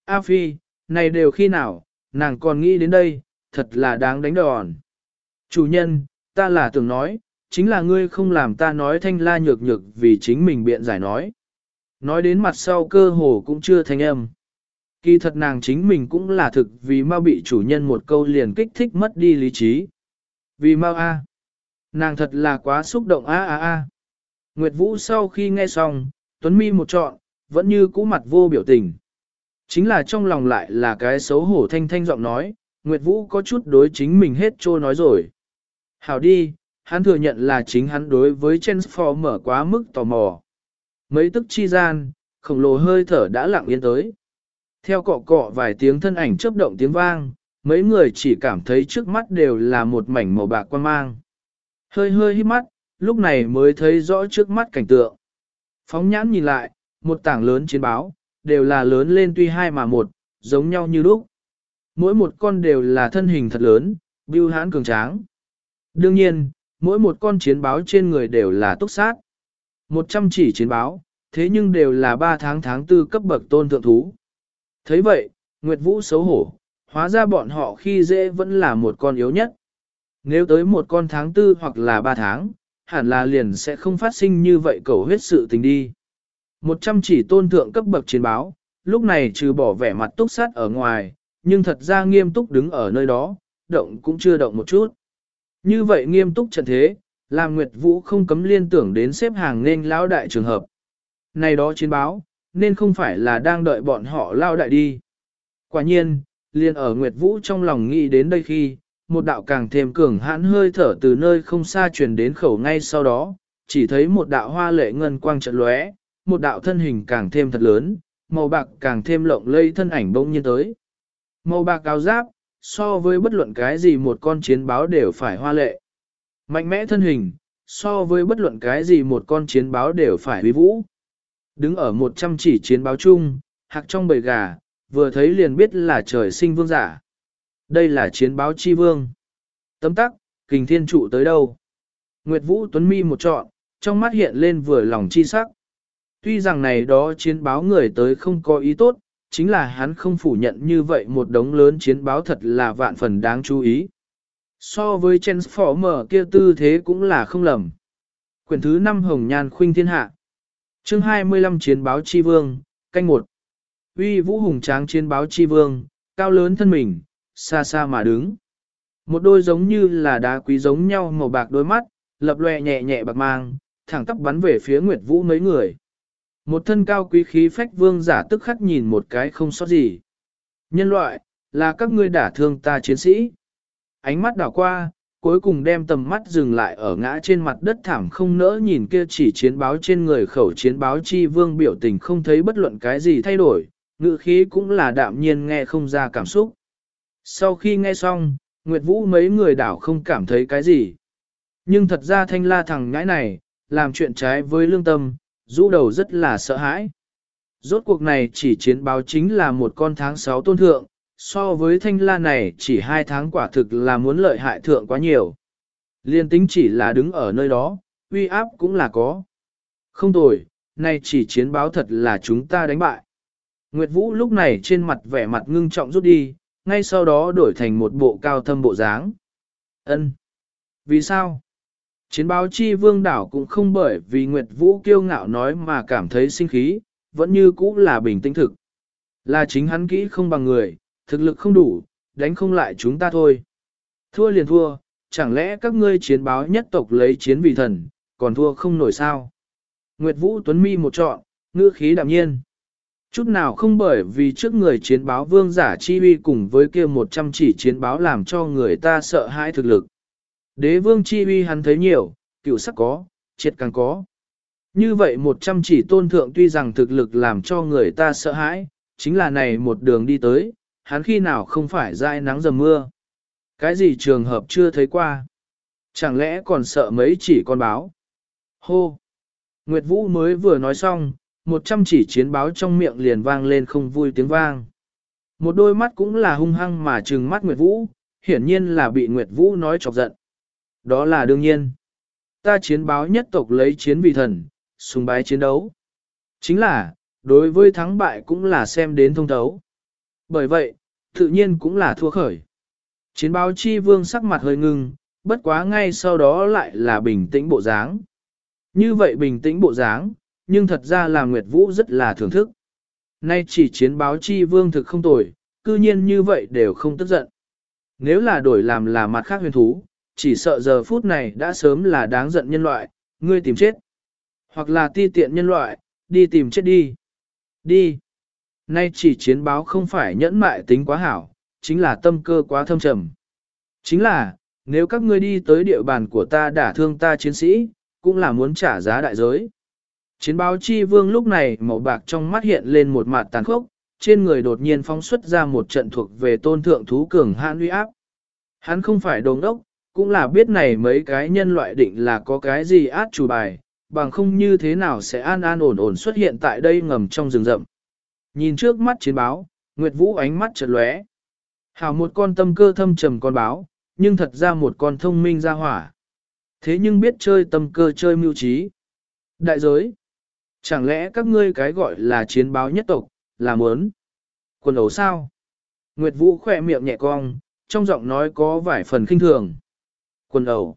A Phi, này đều khi nào, nàng còn nghĩ đến đây, thật là đáng đánh đòn. Chủ nhân, ta là tưởng nói, chính là ngươi không làm ta nói thanh la nhược nhược vì chính mình biện giải nói. Nói đến mặt sau cơ hồ cũng chưa thanh âm. Kỳ thật nàng chính mình cũng là thực vì mau bị chủ nhân một câu liền kích thích mất đi lý trí. Vì mau a, Nàng thật là quá xúc động a a a. Nguyệt Vũ sau khi nghe xong, Tuấn Mi một trọn, vẫn như cũ mặt vô biểu tình. Chính là trong lòng lại là cái xấu hổ thanh thanh giọng nói, Nguyệt Vũ có chút đối chính mình hết trôi nói rồi. Hảo đi, hắn thừa nhận là chính hắn đối với Transformer quá mức tò mò. Mấy tức chi gian, khổng lồ hơi thở đã lặng yên tới. Theo cọ cọ vài tiếng thân ảnh chớp động tiếng vang, mấy người chỉ cảm thấy trước mắt đều là một mảnh màu bạc quan mang. Hơi hơi hít mắt, lúc này mới thấy rõ trước mắt cảnh tượng. Phóng nhãn nhìn lại, một tảng lớn chiến báo, đều là lớn lên tuy hai mà một, giống nhau như lúc. Mỗi một con đều là thân hình thật lớn, bưu hãn cường tráng. Đương nhiên, mỗi một con chiến báo trên người đều là túc sát. Một trăm chỉ chiến báo, thế nhưng đều là ba tháng tháng tư cấp bậc tôn thượng thú. thấy vậy, Nguyệt Vũ xấu hổ, hóa ra bọn họ khi dễ vẫn là một con yếu nhất. Nếu tới một con tháng tư hoặc là ba tháng, hẳn là liền sẽ không phát sinh như vậy cầu huyết sự tình đi. Một trăm chỉ tôn thượng cấp bậc chiến báo, lúc này trừ bỏ vẻ mặt túc sát ở ngoài, nhưng thật ra nghiêm túc đứng ở nơi đó, động cũng chưa động một chút. Như vậy nghiêm túc trận thế, làm Nguyệt Vũ không cấm liên tưởng đến xếp hàng nên lao đại trường hợp. Này đó chiến báo, nên không phải là đang đợi bọn họ lao đại đi. Quả nhiên, liền ở Nguyệt Vũ trong lòng nghĩ đến đây khi, một đạo càng thêm cường hãn hơi thở từ nơi không xa truyền đến khẩu ngay sau đó, chỉ thấy một đạo hoa lệ ngân quang trận lóe, một đạo thân hình càng thêm thật lớn, màu bạc càng thêm lộng lây thân ảnh bỗng nhiên tới. Màu bạc cao giáp, so với bất luận cái gì một con chiến báo đều phải hoa lệ. Mạnh mẽ thân hình, so với bất luận cái gì một con chiến báo đều phải uy vũ. Đứng ở một trăm chỉ chiến báo chung, hạc trong bầy gà, vừa thấy liền biết là trời sinh vương giả. Đây là chiến báo chi vương. Tấm tắc, kình thiên trụ tới đâu? Nguyệt Vũ Tuấn Mi một trọn, trong mắt hiện lên vừa lòng chi sắc. Tuy rằng này đó chiến báo người tới không có ý tốt, chính là hắn không phủ nhận như vậy một đống lớn chiến báo thật là vạn phần đáng chú ý. So với Transformer kia tư thế cũng là không lầm. Quyển thứ 5 Hồng Nhan Khuynh Thiên Hạ chương 25 Chiến báo Chi Vương, canh một Uy vũ hùng tráng chiến báo Chi Vương, cao lớn thân mình, xa xa mà đứng. Một đôi giống như là đá quý giống nhau màu bạc đôi mắt, lập lòe nhẹ nhẹ bạc mang, thẳng tắp bắn về phía Nguyệt Vũ mấy người. Một thân cao quý khí phách vương giả tức khắc nhìn một cái không sót gì. Nhân loại, là các ngươi đả thương ta chiến sĩ. Ánh mắt đảo qua, cuối cùng đem tầm mắt dừng lại ở ngã trên mặt đất thảm không nỡ nhìn kia chỉ chiến báo trên người khẩu chiến báo chi vương biểu tình không thấy bất luận cái gì thay đổi, ngữ khí cũng là đạm nhiên nghe không ra cảm xúc. Sau khi nghe xong, Nguyệt Vũ mấy người đảo không cảm thấy cái gì. Nhưng thật ra thanh la thằng ngãi này, làm chuyện trái với lương tâm, rũ đầu rất là sợ hãi. Rốt cuộc này chỉ chiến báo chính là một con tháng 6 tôn thượng, so với thanh la này chỉ hai tháng quả thực là muốn lợi hại thượng quá nhiều. Liên tính chỉ là đứng ở nơi đó, uy áp cũng là có. Không tồi, nay chỉ chiến báo thật là chúng ta đánh bại. Nguyệt Vũ lúc này trên mặt vẻ mặt ngưng trọng rút đi, ngay sau đó đổi thành một bộ cao thâm bộ dáng. Ân. Vì sao? Chiến báo chi vương đảo cũng không bởi vì Nguyệt Vũ kiêu ngạo nói mà cảm thấy sinh khí, vẫn như cũ là bình tĩnh thực. Là chính hắn kỹ không bằng người, thực lực không đủ, đánh không lại chúng ta thôi. Thua liền thua, chẳng lẽ các ngươi chiến báo nhất tộc lấy chiến vì thần, còn thua không nổi sao? Nguyệt Vũ Tuấn Mi một trọn, ngữ khí đạm nhiên. Chút nào không bởi vì trước người chiến báo vương giả chi uy cùng với kia một trăm chỉ chiến báo làm cho người ta sợ hãi thực lực. Đế vương chi uy hắn thấy nhiều, cựu sắc có, triệt càng có. Như vậy một trăm chỉ tôn thượng tuy rằng thực lực làm cho người ta sợ hãi, chính là này một đường đi tới, hắn khi nào không phải dai nắng dầm mưa. Cái gì trường hợp chưa thấy qua? Chẳng lẽ còn sợ mấy chỉ con báo? Hô! Nguyệt Vũ mới vừa nói xong, một trăm chỉ chiến báo trong miệng liền vang lên không vui tiếng vang. Một đôi mắt cũng là hung hăng mà trừng mắt Nguyệt Vũ, hiển nhiên là bị Nguyệt Vũ nói chọc giận. Đó là đương nhiên. Ta chiến báo nhất tộc lấy chiến vì thần, sùng bái chiến đấu. Chính là, đối với thắng bại cũng là xem đến thông thấu. Bởi vậy, tự nhiên cũng là thua khởi. Chiến báo chi vương sắc mặt hơi ngưng, bất quá ngay sau đó lại là bình tĩnh bộ dáng. Như vậy bình tĩnh bộ dáng, nhưng thật ra là Nguyệt Vũ rất là thưởng thức. Nay chỉ chiến báo chi vương thực không tồi, cư nhiên như vậy đều không tức giận. Nếu là đổi làm là mặt khác huyền thú, chỉ sợ giờ phút này đã sớm là đáng giận nhân loại, ngươi tìm chết. Hoặc là ti tiện nhân loại, đi tìm chết đi. Đi. Nay chỉ chiến báo không phải nhẫn mại tính quá hảo, chính là tâm cơ quá thâm trầm. Chính là, nếu các ngươi đi tới địa bàn của ta đả thương ta chiến sĩ, cũng là muốn trả giá đại giới. Chiến báo chi vương lúc này màu bạc trong mắt hiện lên một mặt tàn khốc, trên người đột nhiên phóng xuất ra một trận thuộc về tôn thượng thú cường hãn uy áp. Hắn không phải đồng đốc, cũng là biết này mấy cái nhân loại định là có cái gì át chủ bài, bằng không như thế nào sẽ an an ổn ổn xuất hiện tại đây ngầm trong rừng rậm. Nhìn trước mắt chiến báo, Nguyệt Vũ ánh mắt chợt lóe. Hảo một con tâm cơ thâm trầm con báo, nhưng thật ra một con thông minh ra hỏa. Thế nhưng biết chơi tâm cơ chơi mưu trí. Đại giới. Chẳng lẽ các ngươi cái gọi là chiến báo nhất tộc, là muốn quần ấu sao? Nguyệt Vũ khỏe miệng nhẹ cong, trong giọng nói có vài phần kinh thường. Quần ẩu.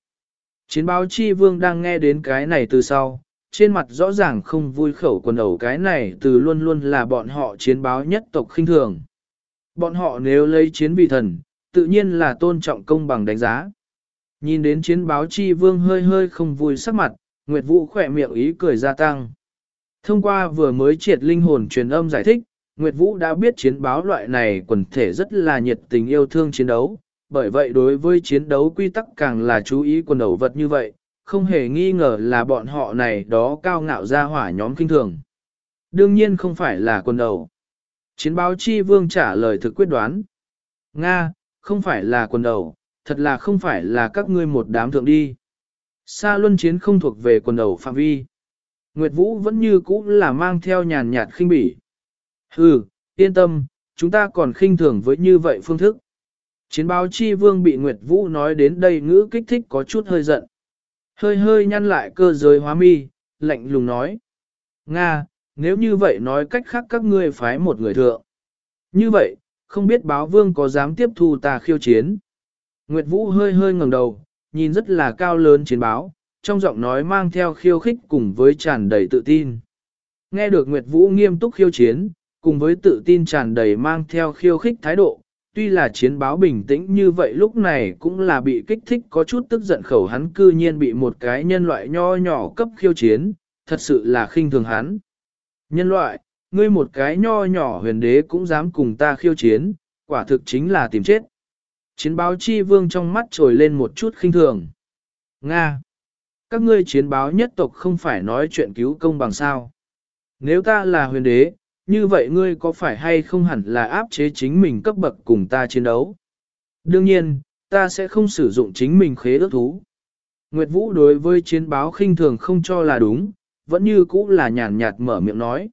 Chiến báo chi vương đang nghe đến cái này từ sau, trên mặt rõ ràng không vui khẩu quần ẩu cái này từ luôn luôn là bọn họ chiến báo nhất tộc khinh thường. Bọn họ nếu lấy chiến vì thần, tự nhiên là tôn trọng công bằng đánh giá. Nhìn đến chiến báo chi vương hơi hơi không vui sắc mặt, Nguyệt Vũ khỏe miệng ý cười gia tăng. Thông qua vừa mới triệt linh hồn truyền âm giải thích, Nguyệt Vũ đã biết chiến báo loại này quần thể rất là nhiệt tình yêu thương chiến đấu, bởi vậy đối với chiến đấu quy tắc càng là chú ý quần đầu vật như vậy, không hề nghi ngờ là bọn họ này đó cao ngạo ra hỏa nhóm kinh thường. Đương nhiên không phải là quần đầu. Chiến báo chi vương trả lời thực quyết đoán. Nga, không phải là quần đầu, thật là không phải là các ngươi một đám thượng đi. Sa luân chiến không thuộc về quần đầu phạm vi. Nguyệt Vũ vẫn như cũ là mang theo nhàn nhạt khinh bỉ. Hừ, yên tâm, chúng ta còn khinh thường với như vậy phương thức. Chiến báo chi vương bị Nguyệt Vũ nói đến đây ngữ kích thích có chút hơi giận. Hơi hơi nhăn lại cơ giới hóa mi, lạnh lùng nói. Nga, nếu như vậy nói cách khác các ngươi phái một người thượng. Như vậy, không biết báo vương có dám tiếp thu ta khiêu chiến. Nguyệt Vũ hơi hơi ngẩng đầu, nhìn rất là cao lớn chiến báo, trong giọng nói mang theo khiêu khích cùng với tràn đầy tự tin. Nghe được Nguyệt Vũ nghiêm túc khiêu chiến, cùng với tự tin tràn đầy mang theo khiêu khích thái độ, tuy là chiến báo bình tĩnh như vậy lúc này cũng là bị kích thích có chút tức giận khẩu hắn cư nhiên bị một cái nhân loại nho nhỏ cấp khiêu chiến, thật sự là khinh thường hắn. Nhân loại, ngươi một cái nho nhỏ huyền đế cũng dám cùng ta khiêu chiến, quả thực chính là tìm chết. Chiến báo chi vương trong mắt trồi lên một chút khinh thường. Nga! Các ngươi chiến báo nhất tộc không phải nói chuyện cứu công bằng sao. Nếu ta là huyền đế, như vậy ngươi có phải hay không hẳn là áp chế chính mình cấp bậc cùng ta chiến đấu? Đương nhiên, ta sẽ không sử dụng chính mình khế ước thú. Nguyệt Vũ đối với chiến báo khinh thường không cho là đúng, vẫn như cũ là nhàn nhạt mở miệng nói.